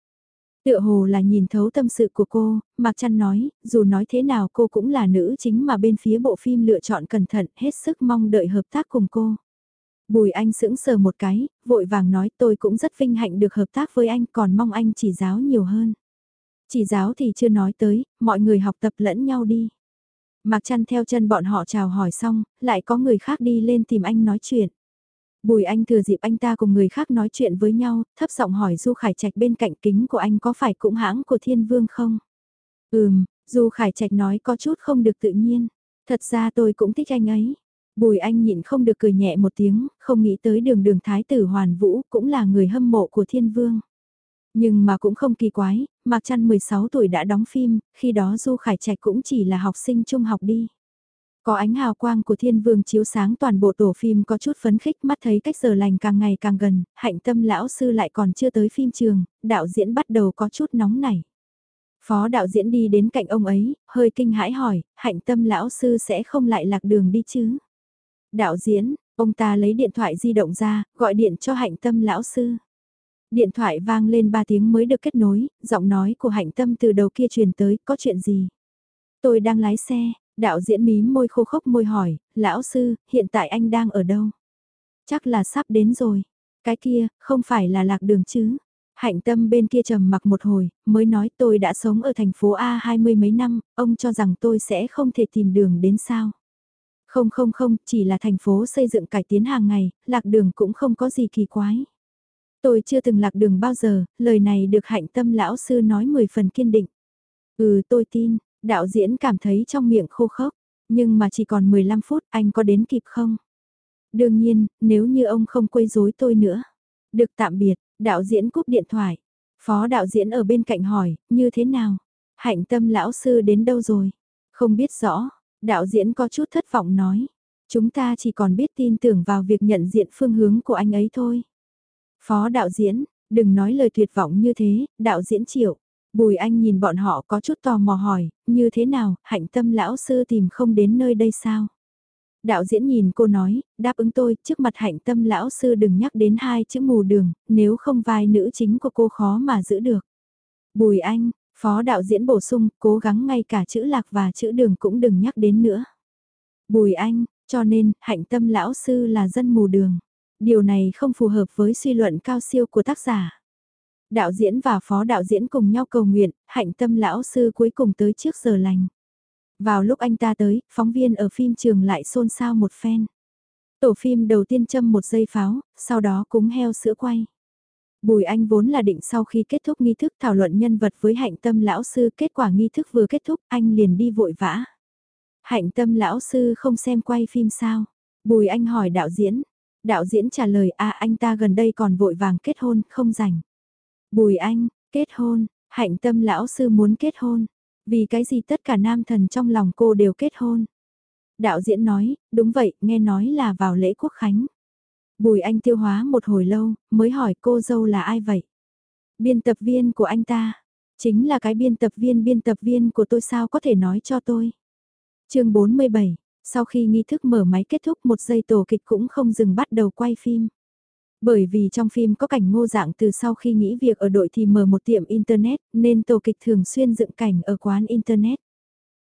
Tựa hồ là nhìn thấu tâm sự của cô, Mạc Trăn nói, dù nói thế nào cô cũng là nữ chính mà bên phía bộ phim lựa chọn cẩn thận, hết sức mong đợi hợp tác cùng cô. Bùi Anh sững sờ một cái, vội vàng nói tôi cũng rất vinh hạnh được hợp tác với anh còn mong anh chỉ giáo nhiều hơn. Chỉ giáo thì chưa nói tới, mọi người học tập lẫn nhau đi. Mạc chăn theo chân bọn họ chào hỏi xong, lại có người khác đi lên tìm anh nói chuyện. Bùi Anh thừa dịp anh ta cùng người khác nói chuyện với nhau, thấp giọng hỏi Du Khải Trạch bên cạnh kính của anh có phải cũng hãng của Thiên Vương không? Ừm, Du Khải Trạch nói có chút không được tự nhiên. Thật ra tôi cũng thích anh ấy. Bùi Anh nhịn không được cười nhẹ một tiếng, không nghĩ tới đường đường Thái tử Hoàn Vũ cũng là người hâm mộ của Thiên Vương. Nhưng mà cũng không kỳ quái, Mạc Trăn 16 tuổi đã đóng phim, khi đó Du Khải Trạch cũng chỉ là học sinh trung học đi. Có ánh hào quang của thiên vương chiếu sáng toàn bộ tổ phim có chút phấn khích mắt thấy cách giờ lành càng ngày càng gần, hạnh tâm lão sư lại còn chưa tới phim trường, đạo diễn bắt đầu có chút nóng nảy. Phó đạo diễn đi đến cạnh ông ấy, hơi kinh hãi hỏi, hạnh tâm lão sư sẽ không lại lạc đường đi chứ? Đạo diễn, ông ta lấy điện thoại di động ra, gọi điện cho hạnh tâm lão sư. Điện thoại vang lên 3 tiếng mới được kết nối, giọng nói của hạnh tâm từ đầu kia truyền tới, có chuyện gì? Tôi đang lái xe, Đạo diễn mím môi khô khốc môi hỏi, lão sư, hiện tại anh đang ở đâu? Chắc là sắp đến rồi. Cái kia, không phải là lạc đường chứ? Hạnh tâm bên kia trầm mặc một hồi, mới nói tôi đã sống ở thành phố A hai mươi mấy năm, ông cho rằng tôi sẽ không thể tìm đường đến sao. Không không không, chỉ là thành phố xây dựng cải tiến hàng ngày, lạc đường cũng không có gì kỳ quái. Tôi chưa từng lạc đường bao giờ, lời này được hạnh tâm lão sư nói 10 phần kiên định. Ừ tôi tin, đạo diễn cảm thấy trong miệng khô khốc, nhưng mà chỉ còn 15 phút anh có đến kịp không? Đương nhiên, nếu như ông không quấy rối tôi nữa. Được tạm biệt, đạo diễn cúp điện thoại. Phó đạo diễn ở bên cạnh hỏi, như thế nào? Hạnh tâm lão sư đến đâu rồi? Không biết rõ, đạo diễn có chút thất vọng nói. Chúng ta chỉ còn biết tin tưởng vào việc nhận diện phương hướng của anh ấy thôi. Phó đạo diễn, đừng nói lời tuyệt vọng như thế, đạo diễn triệu. Bùi anh nhìn bọn họ có chút tò mò hỏi, như thế nào, hạnh tâm lão sư tìm không đến nơi đây sao? Đạo diễn nhìn cô nói, đáp ứng tôi, trước mặt hạnh tâm lão sư đừng nhắc đến hai chữ mù đường, nếu không vai nữ chính của cô khó mà giữ được. Bùi anh, phó đạo diễn bổ sung, cố gắng ngay cả chữ lạc và chữ đường cũng đừng nhắc đến nữa. Bùi anh, cho nên, hạnh tâm lão sư là dân mù đường. Điều này không phù hợp với suy luận cao siêu của tác giả. Đạo diễn và phó đạo diễn cùng nhau cầu nguyện, hạnh tâm lão sư cuối cùng tới trước giờ lành. Vào lúc anh ta tới, phóng viên ở phim trường lại xôn xao một phen. Tổ phim đầu tiên châm một dây pháo, sau đó cúng heo sữa quay. Bùi Anh vốn là định sau khi kết thúc nghi thức thảo luận nhân vật với hạnh tâm lão sư kết quả nghi thức vừa kết thúc anh liền đi vội vã. Hạnh tâm lão sư không xem quay phim sao? Bùi Anh hỏi đạo diễn. Đạo diễn trả lời à anh ta gần đây còn vội vàng kết hôn, không rảnh. Bùi Anh, kết hôn, hạnh tâm lão sư muốn kết hôn. Vì cái gì tất cả nam thần trong lòng cô đều kết hôn. Đạo diễn nói, đúng vậy, nghe nói là vào lễ quốc khánh. Bùi anh tiêu hóa một hồi lâu, mới hỏi cô dâu là ai vậy? Biên tập viên của anh ta. Chính là cái biên tập viên biên tập viên của tôi sao có thể nói cho tôi. chương 47, sau khi nghi thức mở máy kết thúc một giây tổ kịch cũng không dừng bắt đầu quay phim. Bởi vì trong phim có cảnh ngô dạng từ sau khi nghỉ việc ở đội thì mở một tiệm Internet, nên tổ kịch thường xuyên dựng cảnh ở quán Internet.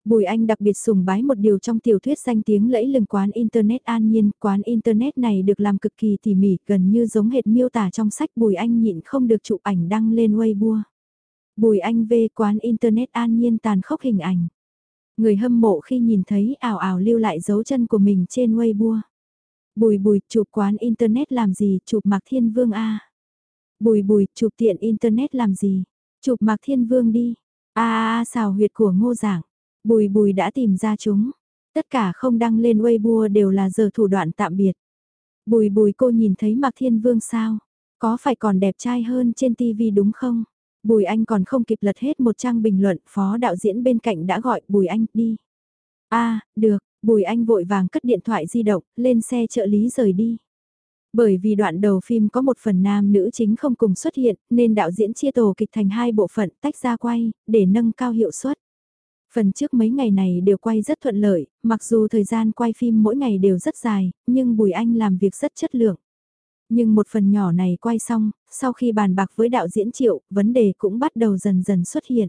Bùi Anh đặc biệt sùng bái một điều trong tiểu thuyết danh tiếng lẫy lừng quán Internet an nhiên, quán Internet này được làm cực kỳ tỉ mỉ, gần như giống hệt miêu tả trong sách Bùi Anh nhịn không được chụp ảnh đăng lên Weibo. Bùi Anh về quán Internet an nhiên tàn khốc hình ảnh. Người hâm mộ khi nhìn thấy ảo ảo lưu lại dấu chân của mình trên Weibo. Bùi bùi, chụp quán internet làm gì, chụp Mạc Thiên Vương a. Bùi bùi, chụp tiện internet làm gì, chụp Mạc Thiên Vương đi. A a a xào huyệt của Ngô Giảng. Bùi bùi đã tìm ra chúng. Tất cả không đăng lên Weibo đều là giờ thủ đoạn tạm biệt. Bùi bùi cô nhìn thấy Mạc Thiên Vương sao? Có phải còn đẹp trai hơn trên TV đúng không? Bùi Anh còn không kịp lật hết một trang bình luận, phó đạo diễn bên cạnh đã gọi Bùi Anh đi. a được, Bùi Anh vội vàng cất điện thoại di động, lên xe trợ lý rời đi. Bởi vì đoạn đầu phim có một phần nam nữ chính không cùng xuất hiện, nên đạo diễn chia tổ kịch thành hai bộ phận tách ra quay, để nâng cao hiệu suất. Phần trước mấy ngày này đều quay rất thuận lợi, mặc dù thời gian quay phim mỗi ngày đều rất dài, nhưng Bùi Anh làm việc rất chất lượng. Nhưng một phần nhỏ này quay xong, sau khi bàn bạc với đạo diễn Triệu, vấn đề cũng bắt đầu dần dần xuất hiện.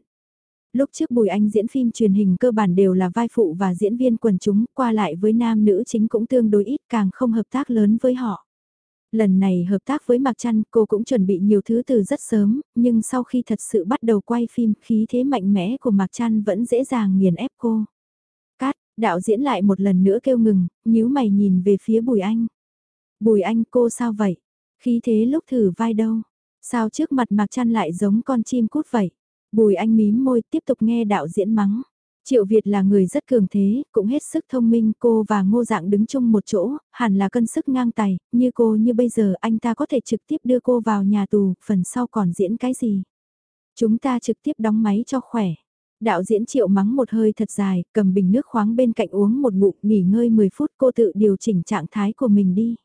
Lúc trước Bùi Anh diễn phim truyền hình cơ bản đều là vai phụ và diễn viên quần chúng, qua lại với nam nữ chính cũng tương đối ít càng không hợp tác lớn với họ. Lần này hợp tác với Mạc Trăn cô cũng chuẩn bị nhiều thứ từ rất sớm, nhưng sau khi thật sự bắt đầu quay phim khí thế mạnh mẽ của Mạc Trăn vẫn dễ dàng nghiền ép cô. Cát, đạo diễn lại một lần nữa kêu ngừng, nhíu mày nhìn về phía Bùi Anh. Bùi Anh cô sao vậy? Khí thế lúc thử vai đâu? Sao trước mặt Mạc Trăn lại giống con chim cút vậy? Bùi anh mím môi tiếp tục nghe đạo diễn mắng. Triệu Việt là người rất cường thế, cũng hết sức thông minh, cô và ngô dạng đứng chung một chỗ, hẳn là cân sức ngang tài, như cô như bây giờ anh ta có thể trực tiếp đưa cô vào nhà tù, phần sau còn diễn cái gì. Chúng ta trực tiếp đóng máy cho khỏe. Đạo diễn Triệu mắng một hơi thật dài, cầm bình nước khoáng bên cạnh uống một ngụm, nghỉ ngơi 10 phút cô tự điều chỉnh trạng thái của mình đi.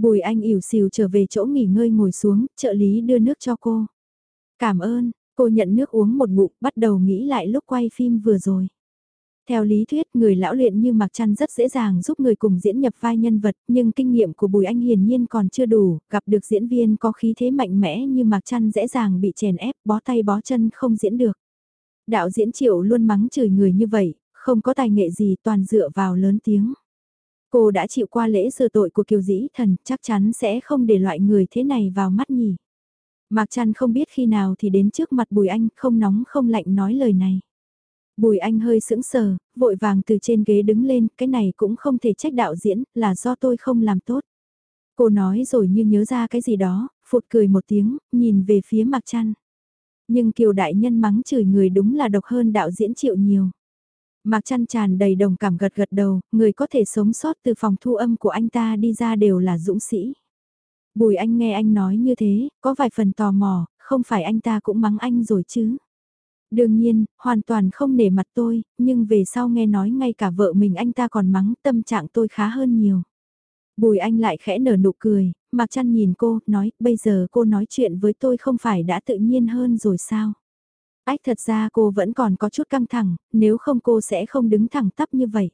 Bùi anh ỉu xìu trở về chỗ nghỉ ngơi ngồi xuống, trợ lý đưa nước cho cô. Cảm ơn, Cô nhận nước uống một ngụm, bắt đầu nghĩ lại lúc quay phim vừa rồi. Theo lý thuyết, người lão luyện như Mạc Trăn rất dễ dàng giúp người cùng diễn nhập vai nhân vật, nhưng kinh nghiệm của Bùi Anh hiển nhiên còn chưa đủ, gặp được diễn viên có khí thế mạnh mẽ như Mạc Trăn dễ dàng bị chèn ép, bó tay bó chân không diễn được. Đạo diễn Triệu luôn mắng chửi người như vậy, không có tài nghệ gì toàn dựa vào lớn tiếng. Cô đã chịu qua lễ sửa tội của kiều dĩ thần, chắc chắn sẽ không để loại người thế này vào mắt nhỉ. Mạc Trăn không biết khi nào thì đến trước mặt Bùi Anh, không nóng không lạnh nói lời này. Bùi Anh hơi sững sờ, vội vàng từ trên ghế đứng lên, cái này cũng không thể trách đạo diễn, là do tôi không làm tốt. Cô nói rồi như nhớ ra cái gì đó, phụt cười một tiếng, nhìn về phía Mạc Trăn. Nhưng Kiều Đại Nhân mắng chửi người đúng là độc hơn đạo diễn chịu nhiều. Mạc chăn tràn đầy đồng cảm gật gật đầu, người có thể sống sót từ phòng thu âm của anh ta đi ra đều là dũng sĩ. Bùi anh nghe anh nói như thế, có vài phần tò mò, không phải anh ta cũng mắng anh rồi chứ. Đương nhiên, hoàn toàn không nể mặt tôi, nhưng về sau nghe nói ngay cả vợ mình anh ta còn mắng tâm trạng tôi khá hơn nhiều. Bùi anh lại khẽ nở nụ cười, mặc chăn nhìn cô, nói, bây giờ cô nói chuyện với tôi không phải đã tự nhiên hơn rồi sao? Ách thật ra cô vẫn còn có chút căng thẳng, nếu không cô sẽ không đứng thẳng tắp như vậy.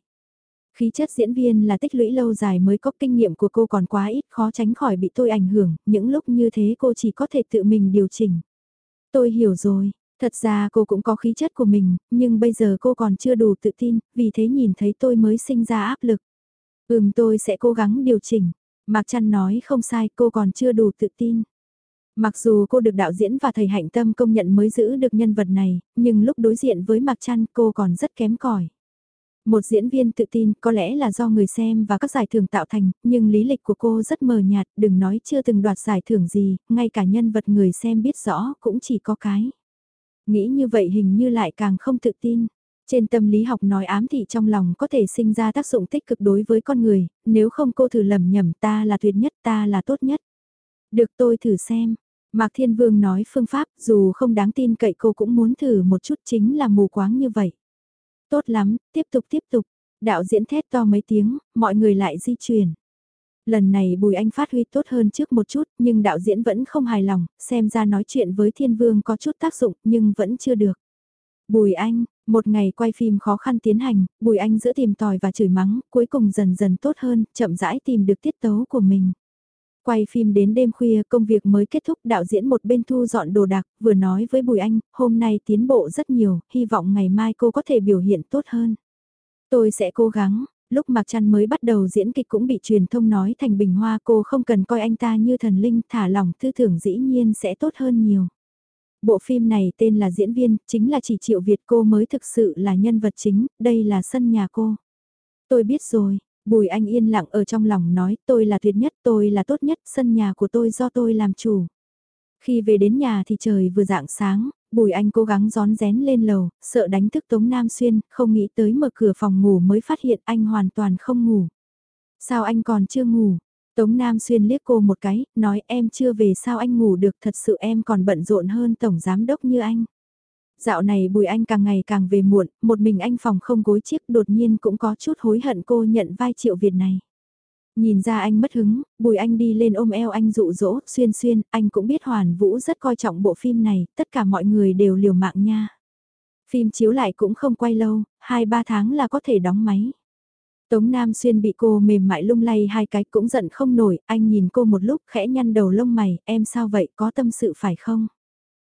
Khí chất diễn viên là tích lũy lâu dài mới có kinh nghiệm của cô còn quá ít khó tránh khỏi bị tôi ảnh hưởng, những lúc như thế cô chỉ có thể tự mình điều chỉnh. Tôi hiểu rồi, thật ra cô cũng có khí chất của mình, nhưng bây giờ cô còn chưa đủ tự tin, vì thế nhìn thấy tôi mới sinh ra áp lực. Ừm tôi sẽ cố gắng điều chỉnh. Mạc Trăn nói không sai cô còn chưa đủ tự tin. Mặc dù cô được đạo diễn và thầy hạnh tâm công nhận mới giữ được nhân vật này, nhưng lúc đối diện với Mạc Trăn cô còn rất kém cỏi. Một diễn viên tự tin có lẽ là do người xem và các giải thưởng tạo thành, nhưng lý lịch của cô rất mờ nhạt, đừng nói chưa từng đoạt giải thưởng gì, ngay cả nhân vật người xem biết rõ cũng chỉ có cái. Nghĩ như vậy hình như lại càng không tự tin. Trên tâm lý học nói ám thị trong lòng có thể sinh ra tác dụng tích cực đối với con người, nếu không cô thử lầm nhầm ta là tuyệt nhất ta là tốt nhất. Được tôi thử xem. Mạc Thiên Vương nói phương pháp dù không đáng tin cậy cô cũng muốn thử một chút chính là mù quáng như vậy. Tốt lắm, tiếp tục tiếp tục. Đạo diễn thét to mấy tiếng, mọi người lại di chuyển. Lần này Bùi Anh phát huy tốt hơn trước một chút, nhưng đạo diễn vẫn không hài lòng, xem ra nói chuyện với Thiên Vương có chút tác dụng, nhưng vẫn chưa được. Bùi Anh, một ngày quay phim khó khăn tiến hành, Bùi Anh giữa tìm tòi và chửi mắng, cuối cùng dần dần tốt hơn, chậm rãi tìm được tiết tấu của mình. Quay phim đến đêm khuya công việc mới kết thúc đạo diễn một bên thu dọn đồ đạc, vừa nói với Bùi Anh, hôm nay tiến bộ rất nhiều, hy vọng ngày mai cô có thể biểu hiện tốt hơn. Tôi sẽ cố gắng, lúc Mạc Trăn mới bắt đầu diễn kịch cũng bị truyền thông nói thành bình hoa cô không cần coi anh ta như thần linh thả lòng tư tưởng dĩ nhiên sẽ tốt hơn nhiều. Bộ phim này tên là Diễn viên, chính là chỉ Triệu Việt cô mới thực sự là nhân vật chính, đây là sân nhà cô. Tôi biết rồi, Bùi Anh yên lặng ở trong lòng nói tôi là tuyệt nhất, tôi là tốt nhất, sân nhà của tôi do tôi làm chủ. Khi về đến nhà thì trời vừa dạng sáng, Bùi Anh cố gắng gión rén lên lầu, sợ đánh thức Tống Nam Xuyên, không nghĩ tới mở cửa phòng ngủ mới phát hiện anh hoàn toàn không ngủ. Sao anh còn chưa ngủ? Tống Nam Xuyên liếc cô một cái, nói em chưa về sao anh ngủ được thật sự em còn bận rộn hơn Tổng Giám Đốc như anh. Dạo này Bùi Anh càng ngày càng về muộn, một mình anh phòng không gối chiếc đột nhiên cũng có chút hối hận cô nhận vai triệu Việt này. Nhìn ra anh mất hứng, Bùi Anh đi lên ôm eo anh dụ dỗ, xuyên xuyên, anh cũng biết Hoàn Vũ rất coi trọng bộ phim này, tất cả mọi người đều liều mạng nha. Phim chiếu lại cũng không quay lâu, 2-3 tháng là có thể đóng máy. Tống Nam Xuyên bị cô mềm mại lung lay hai cái cũng giận không nổi, anh nhìn cô một lúc khẽ nhăn đầu lông mày, em sao vậy, có tâm sự phải không?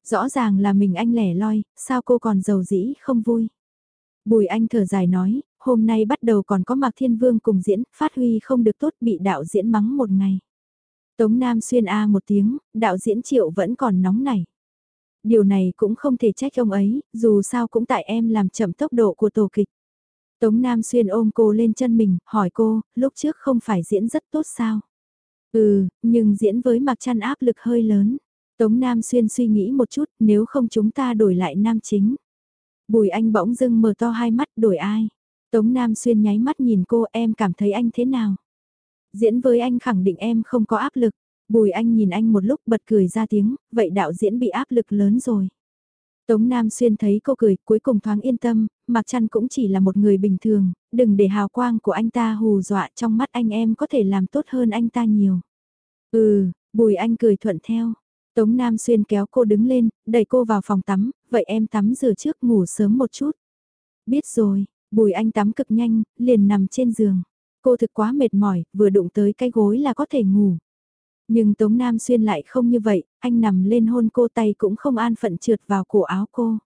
Rõ ràng là mình anh lẻ loi, sao cô còn giàu dĩ không vui? Bùi anh thở dài nói, hôm nay bắt đầu còn có Mạc Thiên Vương cùng diễn, phát huy không được tốt bị đạo diễn mắng một ngày. Tống Nam xuyên A một tiếng, đạo diễn triệu vẫn còn nóng nảy. Điều này cũng không thể trách ông ấy, dù sao cũng tại em làm chậm tốc độ của tổ kịch. Tống Nam xuyên ôm cô lên chân mình, hỏi cô, lúc trước không phải diễn rất tốt sao? Ừ, nhưng diễn với Mạc Trăn áp lực hơi lớn. Tống Nam Xuyên suy nghĩ một chút, nếu không chúng ta đổi lại nam chính. Bùi anh bỗng dưng mở to hai mắt, đổi ai? Tống Nam Xuyên nháy mắt nhìn cô, em cảm thấy anh thế nào? Diễn với anh khẳng định em không có áp lực. Bùi anh nhìn anh một lúc bật cười ra tiếng, vậy đạo diễn bị áp lực lớn rồi. Tống Nam Xuyên thấy cô cười, cuối cùng thoáng yên tâm, Mạc Trăn cũng chỉ là một người bình thường, đừng để hào quang của anh ta hù dọa trong mắt anh em có thể làm tốt hơn anh ta nhiều. Ừ, Bùi anh cười thuận theo, Tống Nam Xuyên kéo cô đứng lên, đẩy cô vào phòng tắm, vậy em tắm rửa trước ngủ sớm một chút. Biết rồi, Bùi Anh tắm cực nhanh, liền nằm trên giường. Cô thực quá mệt mỏi, vừa đụng tới cái gối là có thể ngủ. Nhưng Tống Nam Xuyên lại không như vậy, anh nằm lên hôn cô tay cũng không an phận trượt vào cổ áo cô.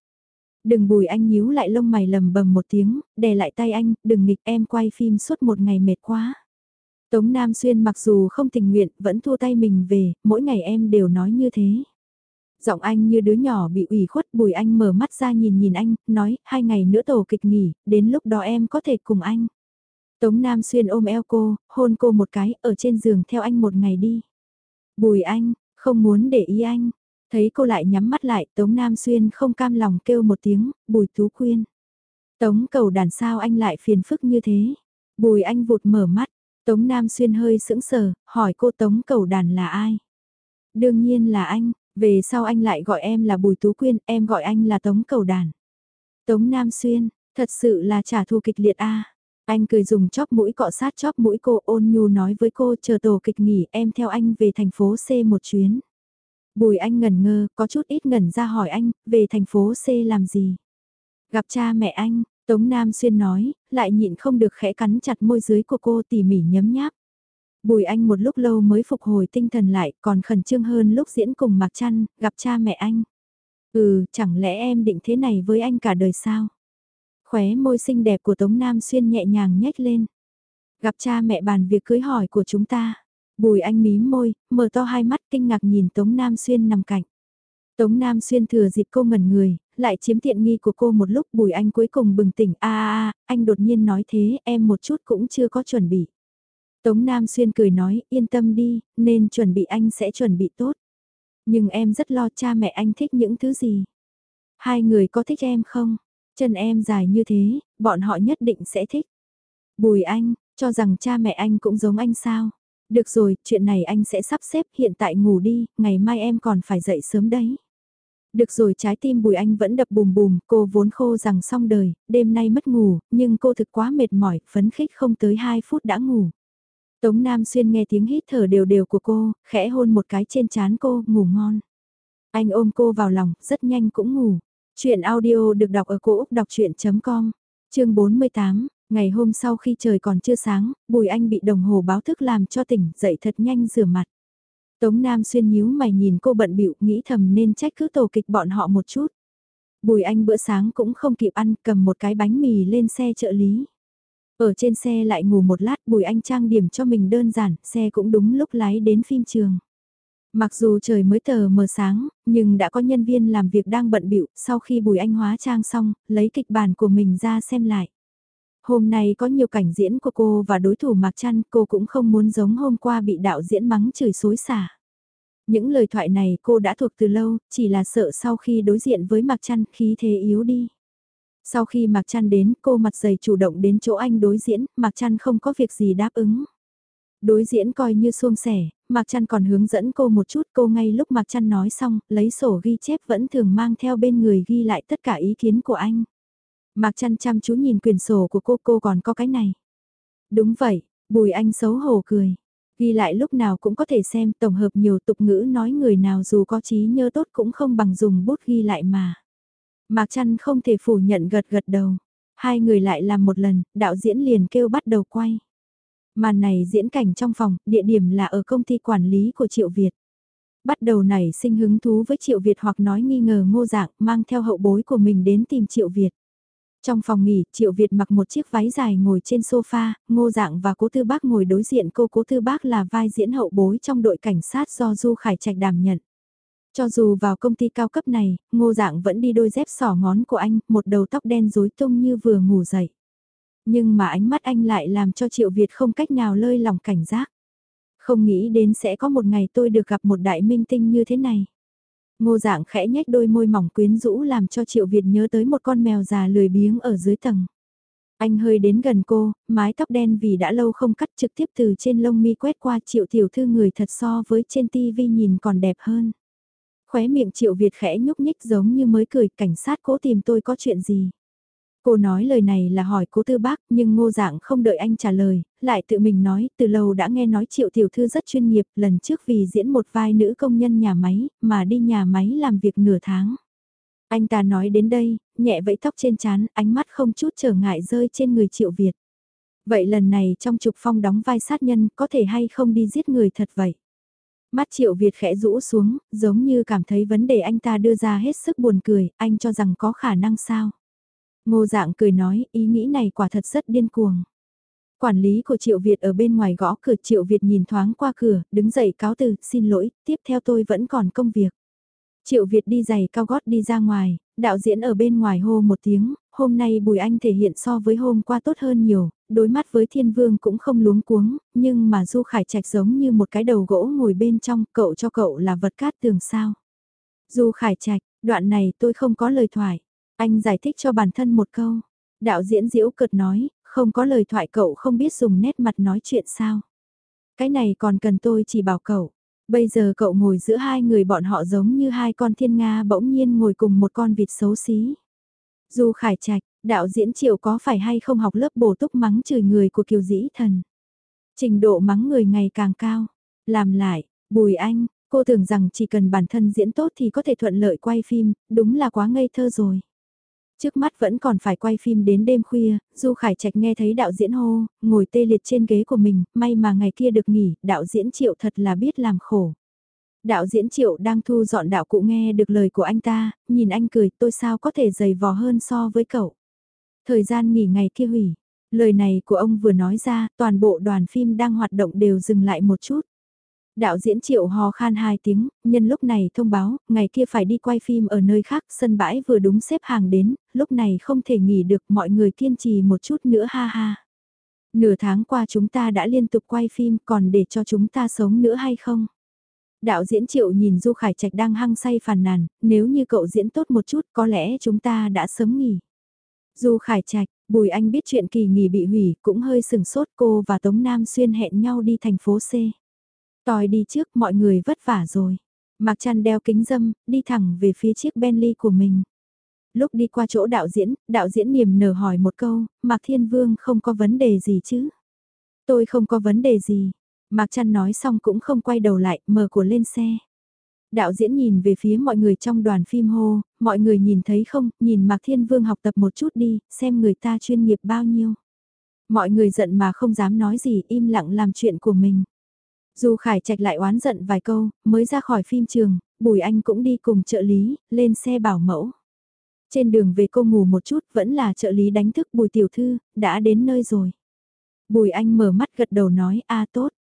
Đừng bùi anh nhíu lại lông mày lầm bầm một tiếng, đè lại tay anh, đừng nghịch em quay phim suốt một ngày mệt quá. Tống Nam Xuyên mặc dù không tình nguyện, vẫn thua tay mình về, mỗi ngày em đều nói như thế. Giọng anh như đứa nhỏ bị ủy khuất bùi anh mở mắt ra nhìn nhìn anh, nói, hai ngày nữa tổ kịch nghỉ, đến lúc đó em có thể cùng anh. Tống Nam Xuyên ôm eo cô, hôn cô một cái, ở trên giường theo anh một ngày đi. Bùi anh, Không muốn để ý anh. Thấy cô lại nhắm mắt lại, Tống Nam Xuyên không cam lòng kêu một tiếng, bùi tú quyên. Tống cầu đàn sao anh lại phiền phức như thế. Bùi anh vụt mở mắt, Tống Nam Xuyên hơi sững sờ, hỏi cô Tống cầu đàn là ai? Đương nhiên là anh, về sau anh lại gọi em là Bùi Tú Quyên, em gọi anh là Tống cầu đàn. Tống Nam Xuyên, thật sự là trả thù kịch liệt a. Anh cười dùng chóp mũi cọ sát chóp mũi cô ôn nhu nói với cô chờ tổ kịch nghỉ em theo anh về thành phố C một chuyến. Bùi anh ngẩn ngơ, có chút ít ngẩn ra hỏi anh, về thành phố C làm gì? Gặp cha mẹ anh, Tống Nam Xuyên nói, lại nhịn không được khẽ cắn chặt môi dưới của cô tỉ mỉ nhấm nháp. Bùi anh một lúc lâu mới phục hồi tinh thần lại, còn khẩn trương hơn lúc diễn cùng Mạc Trăn, gặp cha mẹ anh. Ừ, chẳng lẽ em định thế này với anh cả đời sao? Khóe môi xinh đẹp của Tống Nam Xuyên nhẹ nhàng nhếch lên. Gặp cha mẹ bàn việc cưới hỏi của chúng ta. Bùi anh mím môi, mở to hai mắt kinh ngạc nhìn Tống Nam Xuyên nằm cạnh. Tống Nam Xuyên thừa dịp cô ngẩn người, lại chiếm tiện nghi của cô một lúc bùi anh cuối cùng bừng tỉnh a a anh đột nhiên nói thế em một chút cũng chưa có chuẩn bị. Tống Nam Xuyên cười nói yên tâm đi, nên chuẩn bị anh sẽ chuẩn bị tốt. Nhưng em rất lo cha mẹ anh thích những thứ gì. Hai người có thích em không? Chân em dài như thế, bọn họ nhất định sẽ thích. Bùi anh, cho rằng cha mẹ anh cũng giống anh sao? Được rồi, chuyện này anh sẽ sắp xếp hiện tại ngủ đi, ngày mai em còn phải dậy sớm đấy. Được rồi trái tim Bùi Anh vẫn đập bùm bùm, cô vốn khô rằng xong đời, đêm nay mất ngủ, nhưng cô thực quá mệt mỏi, phấn khích không tới 2 phút đã ngủ. Tống Nam Xuyên nghe tiếng hít thở đều đều của cô, khẽ hôn một cái trên trán cô, ngủ ngon. Anh ôm cô vào lòng, rất nhanh cũng ngủ. Chuyện audio được đọc ở cổ Úc đọc chuyện.com, chương 48, ngày hôm sau khi trời còn chưa sáng, Bùi Anh bị đồng hồ báo thức làm cho tỉnh, dậy thật nhanh rửa mặt. Tống Nam xuyên nhíu mày nhìn cô bận bịu nghĩ thầm nên trách cứ tổ kịch bọn họ một chút. Bùi Anh bữa sáng cũng không kịp ăn, cầm một cái bánh mì lên xe trợ lý. Ở trên xe lại ngủ một lát Bùi Anh trang điểm cho mình đơn giản, xe cũng đúng lúc lái đến phim trường. Mặc dù trời mới tờ mờ sáng, nhưng đã có nhân viên làm việc đang bận bịu sau khi Bùi Anh hóa trang xong, lấy kịch bản của mình ra xem lại. Hôm nay có nhiều cảnh diễn của cô và đối thủ Mạc Trăn, cô cũng không muốn giống hôm qua bị đạo diễn mắng chửi xối xả. Những lời thoại này cô đã thuộc từ lâu, chỉ là sợ sau khi đối diện với Mạc Trăn khí thế yếu đi. Sau khi Mạc Trăn đến, cô mặt dày chủ động đến chỗ anh đối diễn, Mạc Trăn không có việc gì đáp ứng. Đối diễn coi như suông sẻ, Mạc Trăn còn hướng dẫn cô một chút, cô ngay lúc Mạc Trăn nói xong, lấy sổ ghi chép vẫn thường mang theo bên người ghi lại tất cả ý kiến của anh. Mạc chăn chăm chú nhìn quyển sổ của cô, cô còn có cái này. Đúng vậy, Bùi Anh xấu hổ cười. Ghi lại lúc nào cũng có thể xem tổng hợp nhiều tục ngữ nói người nào dù có trí nhớ tốt cũng không bằng dùng bút ghi lại mà. Mạc chăn không thể phủ nhận gật gật đầu. Hai người lại làm một lần, đạo diễn liền kêu bắt đầu quay. Màn này diễn cảnh trong phòng, địa điểm là ở công ty quản lý của Triệu Việt. Bắt đầu nảy sinh hứng thú với Triệu Việt hoặc nói nghi ngờ ngô dạng mang theo hậu bối của mình đến tìm Triệu Việt. Trong phòng nghỉ, Triệu Việt mặc một chiếc váy dài ngồi trên sofa, Ngô Dạng và Cố Tư Bác ngồi đối diện cô Cố Tư Bác là vai diễn hậu bối trong đội cảnh sát do Du Khải Trạch đảm nhận. Cho dù vào công ty cao cấp này, Ngô Dạng vẫn đi đôi dép sỏ ngón của anh, một đầu tóc đen rối tung như vừa ngủ dậy. Nhưng mà ánh mắt anh lại làm cho Triệu Việt không cách nào lơi lòng cảnh giác. Không nghĩ đến sẽ có một ngày tôi được gặp một đại minh tinh như thế này. Ngô dạng khẽ nhếch đôi môi mỏng quyến rũ làm cho Triệu Việt nhớ tới một con mèo già lười biếng ở dưới tầng. Anh hơi đến gần cô, mái tóc đen vì đã lâu không cắt trực tiếp từ trên lông mi quét qua Triệu Tiểu Thư người thật so với trên tivi nhìn còn đẹp hơn. Khóe miệng Triệu Việt khẽ nhúc nhích giống như mới cười cảnh sát cố tìm tôi có chuyện gì. Cô nói lời này là hỏi cố tư bác nhưng ngô dạng không đợi anh trả lời, lại tự mình nói từ lâu đã nghe nói triệu tiểu thư rất chuyên nghiệp lần trước vì diễn một vai nữ công nhân nhà máy mà đi nhà máy làm việc nửa tháng. Anh ta nói đến đây, nhẹ vẫy tóc trên chán, ánh mắt không chút trở ngại rơi trên người triệu Việt. Vậy lần này trong trục phong đóng vai sát nhân có thể hay không đi giết người thật vậy? Mắt triệu Việt khẽ rũ xuống, giống như cảm thấy vấn đề anh ta đưa ra hết sức buồn cười, anh cho rằng có khả năng sao? Ngô dạng cười nói, ý nghĩ này quả thật rất điên cuồng. Quản lý của Triệu Việt ở bên ngoài gõ cửa Triệu Việt nhìn thoáng qua cửa, đứng dậy cáo từ, xin lỗi, tiếp theo tôi vẫn còn công việc. Triệu Việt đi giày cao gót đi ra ngoài, đạo diễn ở bên ngoài hô một tiếng, hôm nay Bùi Anh thể hiện so với hôm qua tốt hơn nhiều, đối mắt với Thiên Vương cũng không luống cuống, nhưng mà Du Khải Trạch giống như một cái đầu gỗ ngồi bên trong, cậu cho cậu là vật cát tường sao. Du Khải Trạch, đoạn này tôi không có lời thoại, anh giải thích cho bản thân một câu. Đạo diễn diễu cợt nói, không có lời thoại cậu không biết dùng nét mặt nói chuyện sao. Cái này còn cần tôi chỉ bảo cậu. Bây giờ cậu ngồi giữa hai người bọn họ giống như hai con thiên nga bỗng nhiên ngồi cùng một con vịt xấu xí. Dù khải trạch, đạo diễn triệu có phải hay không học lớp bổ túc mắng chửi người của kiều dĩ thần. Trình độ mắng người ngày càng cao. Làm lại, bùi anh, cô tưởng rằng chỉ cần bản thân diễn tốt thì có thể thuận lợi quay phim, đúng là quá ngây thơ rồi. Trước mắt vẫn còn phải quay phim đến đêm khuya, Du Khải Trạch nghe thấy đạo diễn hô, ngồi tê liệt trên ghế của mình, may mà ngày kia được nghỉ, đạo diễn Triệu thật là biết làm khổ. Đạo diễn Triệu đang thu dọn đạo cụ nghe được lời của anh ta, nhìn anh cười tôi sao có thể dày vò hơn so với cậu. Thời gian nghỉ ngày kia hủy, lời này của ông vừa nói ra, toàn bộ đoàn phim đang hoạt động đều dừng lại một chút. Đạo diễn triệu hò khan hai tiếng, nhân lúc này thông báo, ngày kia phải đi quay phim ở nơi khác, sân bãi vừa đúng xếp hàng đến, lúc này không thể nghỉ được mọi người kiên trì một chút nữa ha ha. Nửa tháng qua chúng ta đã liên tục quay phim còn để cho chúng ta sống nữa hay không? Đạo diễn triệu nhìn Du Khải Trạch đang hăng say phàn nàn, nếu như cậu diễn tốt một chút có lẽ chúng ta đã sớm nghỉ. Du Khải Trạch, Bùi Anh biết chuyện kỳ nghỉ bị hủy cũng hơi sừng sốt cô và Tống Nam Xuyên hẹn nhau đi thành phố C. Tòi đi trước mọi người vất vả rồi. Mạc Trăn đeo kính dâm, đi thẳng về phía chiếc Bentley của mình. Lúc đi qua chỗ đạo diễn, đạo diễn niềm nở hỏi một câu, Mạc Thiên Vương không có vấn đề gì chứ? Tôi không có vấn đề gì. Mạc Trăn nói xong cũng không quay đầu lại, mở của lên xe. Đạo diễn nhìn về phía mọi người trong đoàn phim hô, mọi người nhìn thấy không, nhìn Mạc Thiên Vương học tập một chút đi, xem người ta chuyên nghiệp bao nhiêu. Mọi người giận mà không dám nói gì, im lặng làm chuyện của mình. Dù Khải Trạch lại oán giận vài câu, mới ra khỏi phim trường, Bùi Anh cũng đi cùng trợ lý, lên xe bảo mẫu. Trên đường về cô ngủ một chút vẫn là trợ lý đánh thức Bùi Tiểu Thư, đã đến nơi rồi. Bùi Anh mở mắt gật đầu nói a tốt.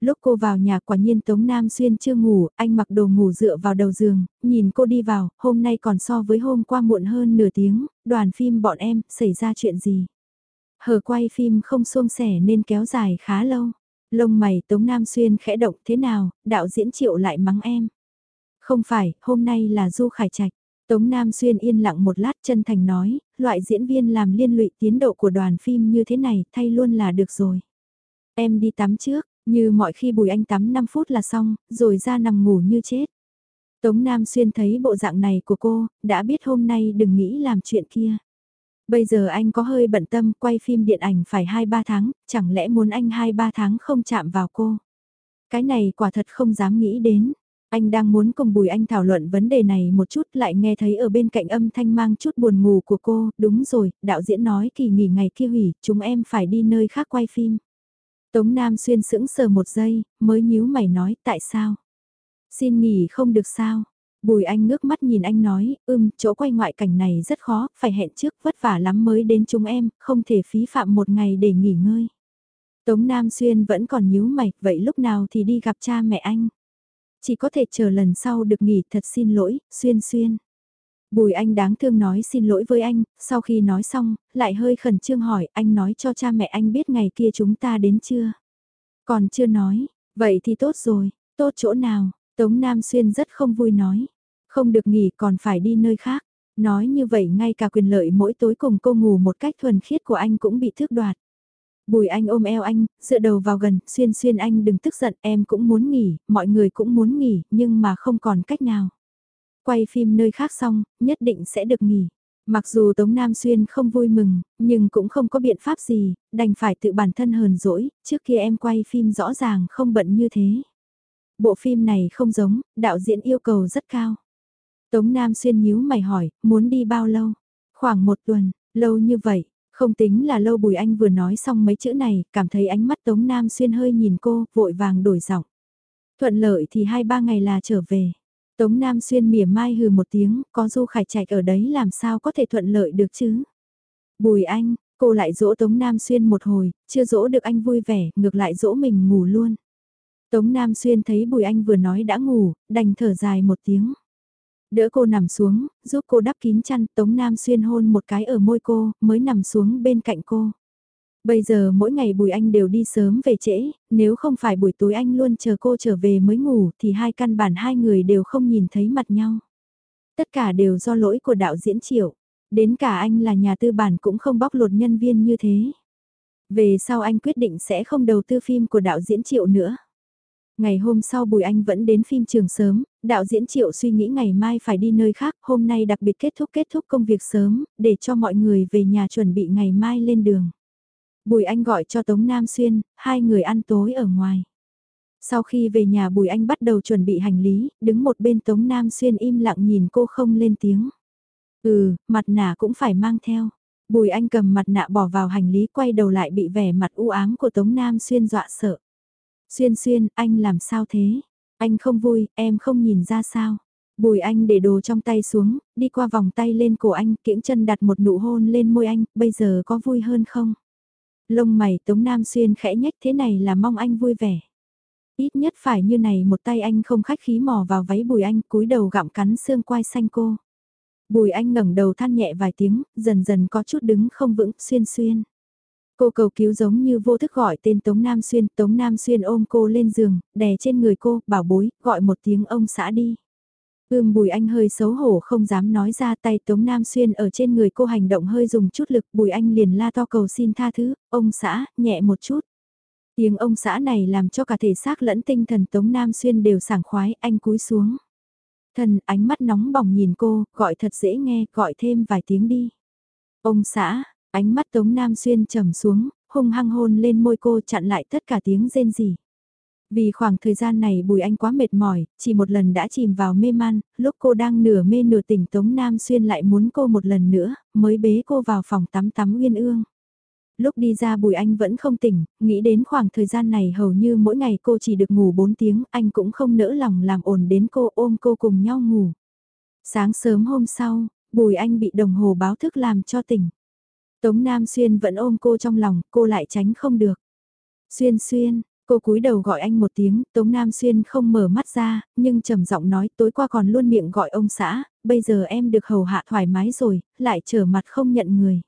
Lúc cô vào nhà quả nhiên Tống Nam Xuyên chưa ngủ, anh mặc đồ ngủ dựa vào đầu giường, nhìn cô đi vào, hôm nay còn so với hôm qua muộn hơn nửa tiếng, đoàn phim bọn em, xảy ra chuyện gì? Hờ quay phim không xuông sẻ nên kéo dài khá lâu. Lông mày Tống Nam Xuyên khẽ động thế nào, đạo diễn triệu lại mắng em. Không phải, hôm nay là Du Khải Trạch. Tống Nam Xuyên yên lặng một lát chân thành nói, loại diễn viên làm liên lụy tiến độ của đoàn phim như thế này thay luôn là được rồi. Em đi tắm trước, như mọi khi Bùi Anh tắm 5 phút là xong, rồi ra nằm ngủ như chết. Tống Nam Xuyên thấy bộ dạng này của cô, đã biết hôm nay đừng nghĩ làm chuyện kia. Bây giờ anh có hơi bận tâm quay phim điện ảnh phải 2-3 tháng, chẳng lẽ muốn anh 2-3 tháng không chạm vào cô? Cái này quả thật không dám nghĩ đến. Anh đang muốn cùng Bùi Anh thảo luận vấn đề này một chút lại nghe thấy ở bên cạnh âm thanh mang chút buồn ngủ của cô, đúng rồi, đạo diễn nói kỳ nghỉ ngày kia hủy, chúng em phải đi nơi khác quay phim. Tống Nam xuyên sững sờ một giây, mới nhíu mày nói tại sao? Xin nghỉ không được sao? Bùi Anh ngước mắt nhìn anh nói, ưm, chỗ quay ngoại cảnh này rất khó, phải hẹn trước, vất vả lắm mới đến chúng em, không thể phí phạm một ngày để nghỉ ngơi. Tống Nam Xuyên vẫn còn nhíu mày, vậy lúc nào thì đi gặp cha mẹ anh? Chỉ có thể chờ lần sau được nghỉ, thật xin lỗi, Xuyên Xuyên. Bùi Anh đáng thương nói xin lỗi với anh, sau khi nói xong, lại hơi khẩn trương hỏi, anh nói cho cha mẹ anh biết ngày kia chúng ta đến chưa? Còn chưa nói, vậy thì tốt rồi, tốt chỗ nào? Tống Nam Xuyên rất không vui nói. Không được nghỉ còn phải đi nơi khác. Nói như vậy ngay cả quyền lợi mỗi tối cùng cô ngủ một cách thuần khiết của anh cũng bị thước đoạt. Bùi anh ôm eo anh, dựa đầu vào gần, xuyên xuyên anh đừng tức giận, em cũng muốn nghỉ, mọi người cũng muốn nghỉ, nhưng mà không còn cách nào. Quay phim nơi khác xong, nhất định sẽ được nghỉ. Mặc dù Tống Nam Xuyên không vui mừng, nhưng cũng không có biện pháp gì, đành phải tự bản thân hờn dỗi, trước kia em quay phim rõ ràng không bận như thế. Bộ phim này không giống, đạo diễn yêu cầu rất cao. Tống Nam Xuyên nhíu mày hỏi, muốn đi bao lâu? Khoảng một tuần, lâu như vậy, không tính là lâu Bùi Anh vừa nói xong mấy chữ này, cảm thấy ánh mắt Tống Nam Xuyên hơi nhìn cô, vội vàng đổi giọng. Thuận lợi thì hai ba ngày là trở về. Tống Nam Xuyên mỉa mai hừ một tiếng, có Du Khải Trạch ở đấy làm sao có thể thuận lợi được chứ? Bùi Anh, cô lại dỗ Tống Nam Xuyên một hồi, chưa dỗ được anh vui vẻ, ngược lại dỗ mình ngủ luôn. Tống Nam Xuyên thấy Bùi Anh vừa nói đã ngủ, đành thở dài một tiếng. Đỡ cô nằm xuống, giúp cô đắp kín chăn, Tống Nam Xuyên hôn một cái ở môi cô, mới nằm xuống bên cạnh cô. Bây giờ mỗi ngày Bùi Anh đều đi sớm về trễ, nếu không phải buổi tối anh luôn chờ cô trở về mới ngủ thì hai căn bản hai người đều không nhìn thấy mặt nhau. Tất cả đều do lỗi của đạo diễn triệu. Đến cả anh là nhà tư bản cũng không bóc lột nhân viên như thế. Về sau anh quyết định sẽ không đầu tư phim của đạo diễn triệu nữa. Ngày hôm sau Bùi Anh vẫn đến phim trường sớm, đạo diễn Triệu suy nghĩ ngày mai phải đi nơi khác, hôm nay đặc biệt kết thúc kết thúc công việc sớm, để cho mọi người về nhà chuẩn bị ngày mai lên đường. Bùi Anh gọi cho Tống Nam Xuyên, hai người ăn tối ở ngoài. Sau khi về nhà Bùi Anh bắt đầu chuẩn bị hành lý, đứng một bên Tống Nam Xuyên im lặng nhìn cô không lên tiếng. Ừ, mặt nạ cũng phải mang theo. Bùi Anh cầm mặt nạ bỏ vào hành lý quay đầu lại bị vẻ mặt u ám của Tống Nam Xuyên dọa sợ. Xuyên xuyên, anh làm sao thế? Anh không vui, em không nhìn ra sao? Bùi anh để đồ trong tay xuống, đi qua vòng tay lên cổ anh, kiễng chân đặt một nụ hôn lên môi anh, bây giờ có vui hơn không? Lông mày Tống Nam Xuyên khẽ nhách thế này là mong anh vui vẻ. Ít nhất phải như này một tay anh không khách khí mò vào váy bùi anh cúi đầu gặm cắn xương quai xanh cô. Bùi anh ngẩng đầu than nhẹ vài tiếng, dần dần có chút đứng không vững, xuyên xuyên. Cô cầu cứu giống như vô thức gọi tên Tống Nam Xuyên, Tống Nam Xuyên ôm cô lên giường, đè trên người cô, bảo bối, gọi một tiếng ông xã đi. Ưm bùi anh hơi xấu hổ không dám nói ra tay Tống Nam Xuyên ở trên người cô hành động hơi dùng chút lực, bùi anh liền la to cầu xin tha thứ, ông xã, nhẹ một chút. Tiếng ông xã này làm cho cả thể xác lẫn tinh thần Tống Nam Xuyên đều sảng khoái, anh cúi xuống. Thần ánh mắt nóng bỏng nhìn cô, gọi thật dễ nghe, gọi thêm vài tiếng đi. Ông xã, Ánh mắt Tống Nam Xuyên trầm xuống, hung hăng hôn lên môi cô chặn lại tất cả tiếng rên rỉ. Vì khoảng thời gian này Bùi Anh quá mệt mỏi, chỉ một lần đã chìm vào mê man, lúc cô đang nửa mê nửa tỉnh Tống Nam Xuyên lại muốn cô một lần nữa, mới bế cô vào phòng tắm tắm uyên ương. Lúc đi ra Bùi Anh vẫn không tỉnh, nghĩ đến khoảng thời gian này hầu như mỗi ngày cô chỉ được ngủ 4 tiếng, anh cũng không nỡ lòng làm ổn đến cô ôm cô cùng nhau ngủ. Sáng sớm hôm sau, Bùi Anh bị đồng hồ báo thức làm cho tỉnh. Tống Nam Xuyên vẫn ôm cô trong lòng, cô lại tránh không được. Xuyên xuyên, cô cúi đầu gọi anh một tiếng, Tống Nam Xuyên không mở mắt ra, nhưng trầm giọng nói tối qua còn luôn miệng gọi ông xã, bây giờ em được hầu hạ thoải mái rồi, lại trở mặt không nhận người.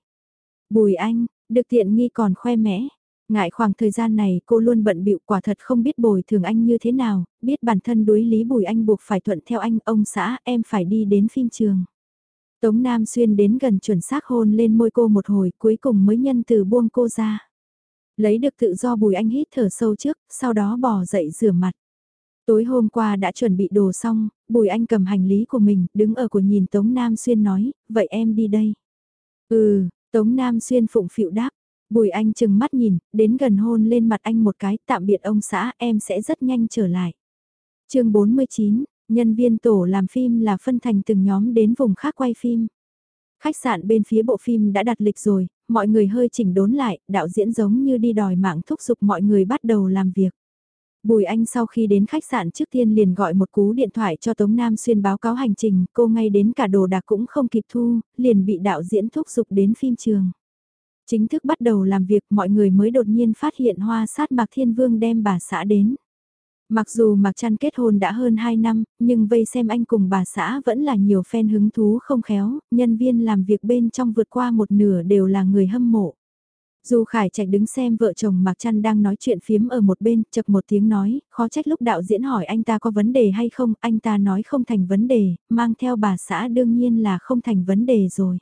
Bùi anh, được tiện nghi còn khoe mẽ. Ngại khoảng thời gian này cô luôn bận bịu quả thật không biết bồi thường anh như thế nào, biết bản thân đối lý bùi anh buộc phải thuận theo anh, ông xã em phải đi đến phim trường. Tống Nam Xuyên đến gần chuẩn xác hôn lên môi cô một hồi cuối cùng mới nhân từ buông cô ra. Lấy được tự do bùi anh hít thở sâu trước, sau đó bỏ dậy rửa mặt. Tối hôm qua đã chuẩn bị đồ xong, bùi anh cầm hành lý của mình, đứng ở của nhìn Tống Nam Xuyên nói, vậy em đi đây. Ừ, Tống Nam Xuyên phụng phịu đáp, bùi anh chừng mắt nhìn, đến gần hôn lên mặt anh một cái, tạm biệt ông xã, em sẽ rất nhanh trở lại. chương 49, Nhân viên tổ làm phim là phân thành từng nhóm đến vùng khác quay phim. Khách sạn bên phía bộ phim đã đặt lịch rồi, mọi người hơi chỉnh đốn lại, đạo diễn giống như đi đòi mạng thúc giục mọi người bắt đầu làm việc. Bùi Anh sau khi đến khách sạn trước tiên liền gọi một cú điện thoại cho Tống Nam Xuyên báo cáo hành trình, cô ngay đến cả đồ đạc cũng không kịp thu, liền bị đạo diễn thúc giục đến phim trường. Chính thức bắt đầu làm việc mọi người mới đột nhiên phát hiện hoa sát Bạc Thiên Vương đem bà xã đến. Mặc dù Mạc Trăn kết hôn đã hơn 2 năm, nhưng vây xem anh cùng bà xã vẫn là nhiều fan hứng thú không khéo, nhân viên làm việc bên trong vượt qua một nửa đều là người hâm mộ. Dù Khải Trạch đứng xem vợ chồng Mạc Trăn đang nói chuyện phiếm ở một bên, chập một tiếng nói, khó trách lúc đạo diễn hỏi anh ta có vấn đề hay không, anh ta nói không thành vấn đề, mang theo bà xã đương nhiên là không thành vấn đề rồi.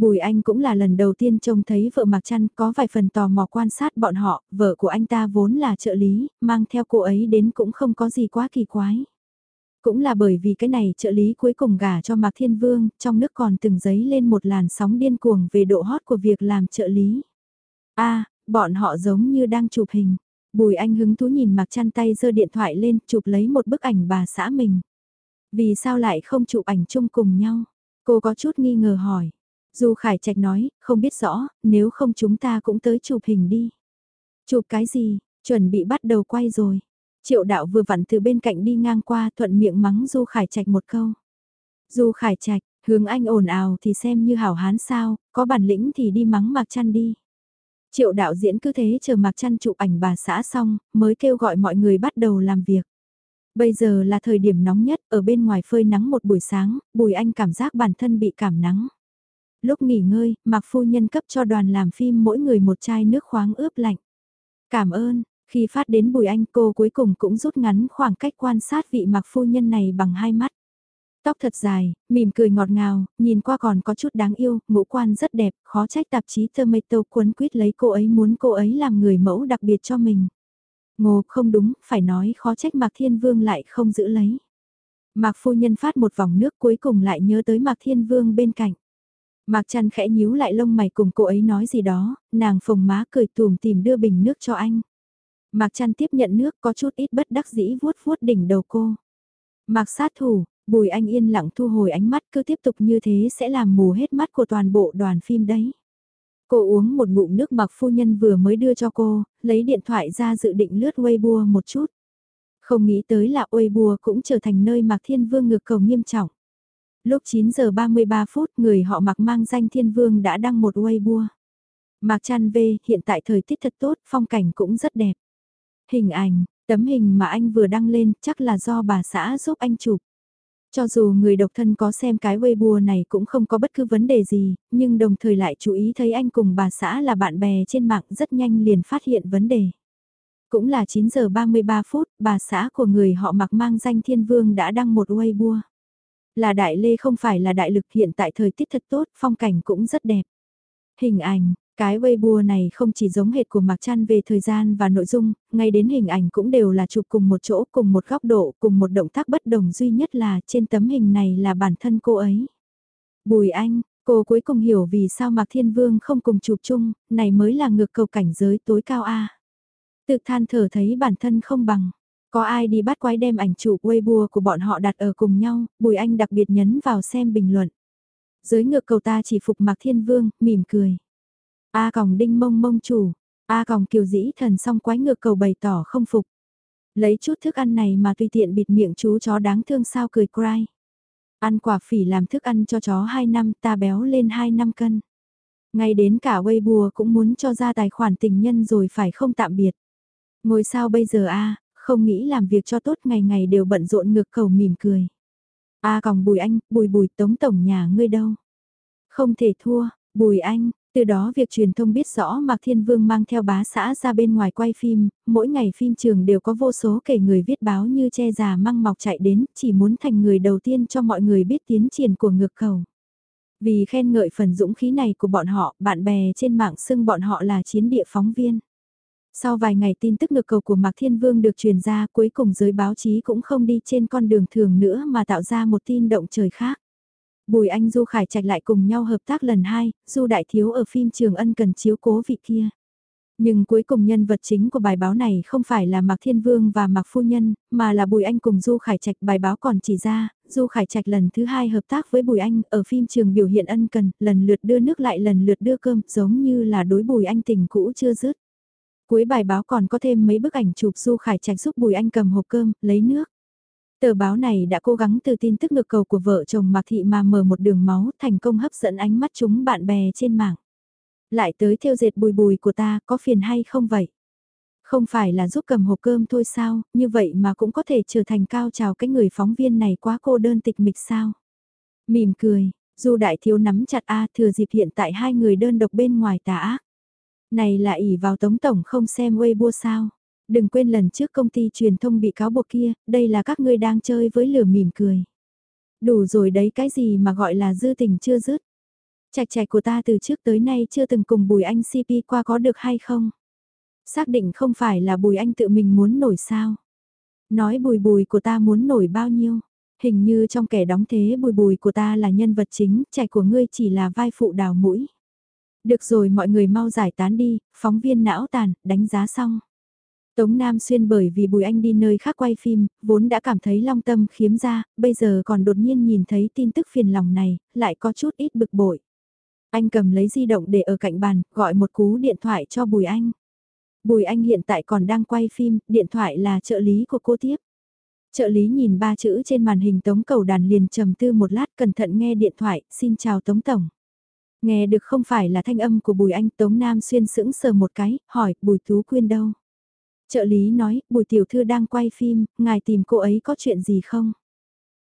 Bùi Anh cũng là lần đầu tiên trông thấy vợ Mạc Trăn có vài phần tò mò quan sát bọn họ, vợ của anh ta vốn là trợ lý, mang theo cô ấy đến cũng không có gì quá kỳ quái. Cũng là bởi vì cái này trợ lý cuối cùng gả cho Mạc Thiên Vương, trong nước còn từng giấy lên một làn sóng điên cuồng về độ hot của việc làm trợ lý. a bọn họ giống như đang chụp hình. Bùi Anh hứng thú nhìn Mạc Trăn tay giơ điện thoại lên chụp lấy một bức ảnh bà xã mình. Vì sao lại không chụp ảnh chung cùng nhau? Cô có chút nghi ngờ hỏi. Du Khải Trạch nói, không biết rõ, nếu không chúng ta cũng tới chụp hình đi. Chụp cái gì, chuẩn bị bắt đầu quay rồi. Triệu đạo vừa vặn từ bên cạnh đi ngang qua thuận miệng mắng Du Khải Trạch một câu. Du Khải Trạch, hướng anh ồn ào thì xem như hảo hán sao, có bản lĩnh thì đi mắng Mạc Chăn đi. Triệu đạo diễn cứ thế chờ Mạc Chăn chụp ảnh bà xã xong, mới kêu gọi mọi người bắt đầu làm việc. Bây giờ là thời điểm nóng nhất, ở bên ngoài phơi nắng một buổi sáng, Bùi Anh cảm giác bản thân bị cảm nắng. Lúc nghỉ ngơi, Mạc Phu Nhân cấp cho đoàn làm phim mỗi người một chai nước khoáng ướp lạnh. Cảm ơn, khi phát đến Bùi Anh cô cuối cùng cũng rút ngắn khoảng cách quan sát vị Mạc Phu Nhân này bằng hai mắt. Tóc thật dài, mỉm cười ngọt ngào, nhìn qua còn có chút đáng yêu, ngũ quan rất đẹp, khó trách tạp chí Tomato cuốn quýt lấy cô ấy muốn cô ấy làm người mẫu đặc biệt cho mình. Ngô, không đúng, phải nói khó trách Mạc Thiên Vương lại không giữ lấy. Mạc phu nhân phát một vòng nước cuối cùng lại nhớ tới Mạc Thiên Vương bên cạnh. Mạc chăn khẽ nhíu lại lông mày cùng cô ấy nói gì đó, nàng phồng má cười tùm tìm đưa bình nước cho anh. Mạc chăn tiếp nhận nước có chút ít bất đắc dĩ vuốt vuốt đỉnh đầu cô. Mạc sát thủ, Bùi Anh yên lặng thu hồi ánh mắt cứ tiếp tục như thế sẽ làm mù hết mắt của toàn bộ đoàn phim đấy. Cô uống một ngụm nước mặc phu nhân vừa mới đưa cho cô, lấy điện thoại ra dự định lướt Weibo một chút. Không nghĩ tới là Weibo cũng trở thành nơi Mạc Thiên Vương ngược cầu nghiêm trọng. Lúc 9 giờ 33 phút người họ mặc mang danh Thiên Vương đã đăng một Weibo. Mạc Chan V hiện tại thời tiết thật tốt, phong cảnh cũng rất đẹp. Hình ảnh, tấm hình mà anh vừa đăng lên chắc là do bà xã giúp anh chụp. Cho dù người độc thân có xem cái Weibo này cũng không có bất cứ vấn đề gì, nhưng đồng thời lại chú ý thấy anh cùng bà xã là bạn bè trên mạng rất nhanh liền phát hiện vấn đề. Cũng là 9 giờ 33 phút, bà xã của người họ mặc mang danh Thiên Vương đã đăng một Weibo. Là đại lê không phải là đại lực hiện tại thời tiết thật tốt, phong cảnh cũng rất đẹp. Hình ảnh, cái Weibo này không chỉ giống hệt của Mạc Trăn về thời gian và nội dung, ngay đến hình ảnh cũng đều là chụp cùng một chỗ, cùng một góc độ, cùng một động tác bất đồng duy nhất là trên tấm hình này là bản thân cô ấy. Bùi Anh, cô cuối cùng hiểu vì sao Mạc Thiên Vương không cùng chụp chung, này mới là ngược cầu cảnh giới tối cao A. Tự than thở thấy bản thân không bằng. Có ai đi bắt quái đem ảnh chụp Weibo của bọn họ đặt ở cùng nhau, Bùi Anh đặc biệt nhấn vào xem bình luận. Dưới ngược cầu ta chỉ phục Mạc Thiên Vương, mỉm cười. A còng đinh mông mông chủ, A còng kiều dĩ thần song quái ngược cầu bày tỏ không phục. Lấy chút thức ăn này mà tùy tiện bịt miệng chú chó đáng thương sao cười cry. Ăn quả phỉ làm thức ăn cho chó 2 năm ta béo lên 2 năm cân. Ngay đến cả Weibo cũng muốn cho ra tài khoản tình nhân rồi phải không tạm biệt. Ngồi sao bây giờ a không nghĩ làm việc cho tốt ngày ngày đều bận rộn ngược cầu mỉm cười. A còng bùi anh, bùi bùi tống tổng nhà ngươi đâu. Không thể thua, bùi anh, từ đó việc truyền thông biết rõ Mạc Thiên Vương mang theo bá xã ra bên ngoài quay phim, mỗi ngày phim trường đều có vô số kể người viết báo như che già măng mọc chạy đến, chỉ muốn thành người đầu tiên cho mọi người biết tiến triển của ngược cầu. Vì khen ngợi phần dũng khí này của bọn họ, bạn bè trên mạng xưng bọn họ là chiến địa phóng viên. Sau vài ngày tin tức ngược cầu của Mạc Thiên Vương được truyền ra cuối cùng giới báo chí cũng không đi trên con đường thường nữa mà tạo ra một tin động trời khác. Bùi Anh Du Khải Trạch lại cùng nhau hợp tác lần hai, Du Đại Thiếu ở phim Trường Ân cần chiếu cố vị kia. Nhưng cuối cùng nhân vật chính của bài báo này không phải là Mạc Thiên Vương và Mạc Phu Nhân, mà là Bùi Anh cùng Du Khải Trạch. Bài báo còn chỉ ra, Du Khải Trạch lần thứ hai hợp tác với Bùi Anh ở phim trường biểu hiện ân cần, lần lượt đưa nước lại lần lượt đưa cơm, giống như là đối Bùi Anh tình cũ chưa dứt. Cuối bài báo còn có thêm mấy bức ảnh chụp Du Khải Trạch giúp Bùi Anh cầm hộp cơm, lấy nước. Tờ báo này đã cố gắng từ tin tức ngược cầu của vợ chồng Mạc Thị mà mở một đường máu thành công hấp dẫn ánh mắt chúng bạn bè trên mạng. Lại tới theo dệt bùi bùi của ta có phiền hay không vậy? Không phải là giúp cầm hộp cơm thôi sao, như vậy mà cũng có thể trở thành cao trào cái người phóng viên này quá cô đơn tịch mịch sao? Mỉm cười, dù đại thiếu nắm chặt A thừa dịp hiện tại hai người đơn độc bên ngoài tà ác. Này là ỉ vào tống tổng không xem Weibo sao? Đừng quên lần trước công ty truyền thông bị cáo buộc kia, đây là các ngươi đang chơi với lửa mỉm cười. Đủ rồi đấy cái gì mà gọi là dư tình chưa dứt. Chạch chạch của ta từ trước tới nay chưa từng cùng Bùi Anh CP qua có được hay không? Xác định không phải là Bùi Anh tự mình muốn nổi sao? Nói bùi bùi của ta muốn nổi bao nhiêu? Hình như trong kẻ đóng thế bùi bùi của ta là nhân vật chính, chạch của ngươi chỉ là vai phụ đào mũi. Được rồi mọi người mau giải tán đi, phóng viên não tàn, đánh giá xong. Tống Nam Xuyên bởi vì Bùi Anh đi nơi khác quay phim, vốn đã cảm thấy long tâm khiếm ra, bây giờ còn đột nhiên nhìn thấy tin tức phiền lòng này, lại có chút ít bực bội. Anh cầm lấy di động để ở cạnh bàn, gọi một cú điện thoại cho Bùi Anh. Bùi Anh hiện tại còn đang quay phim, điện thoại là trợ lý của cô tiếp. Trợ lý nhìn ba chữ trên màn hình Tống Cầu Đàn liền trầm tư một lát cẩn thận nghe điện thoại, xin chào Tống Tổng. Nghe được không phải là thanh âm của Bùi Anh Tống Nam xuyên sững sờ một cái, hỏi Bùi Tú Quyên đâu. Trợ lý nói, Bùi Tiểu Thư đang quay phim, ngài tìm cô ấy có chuyện gì không?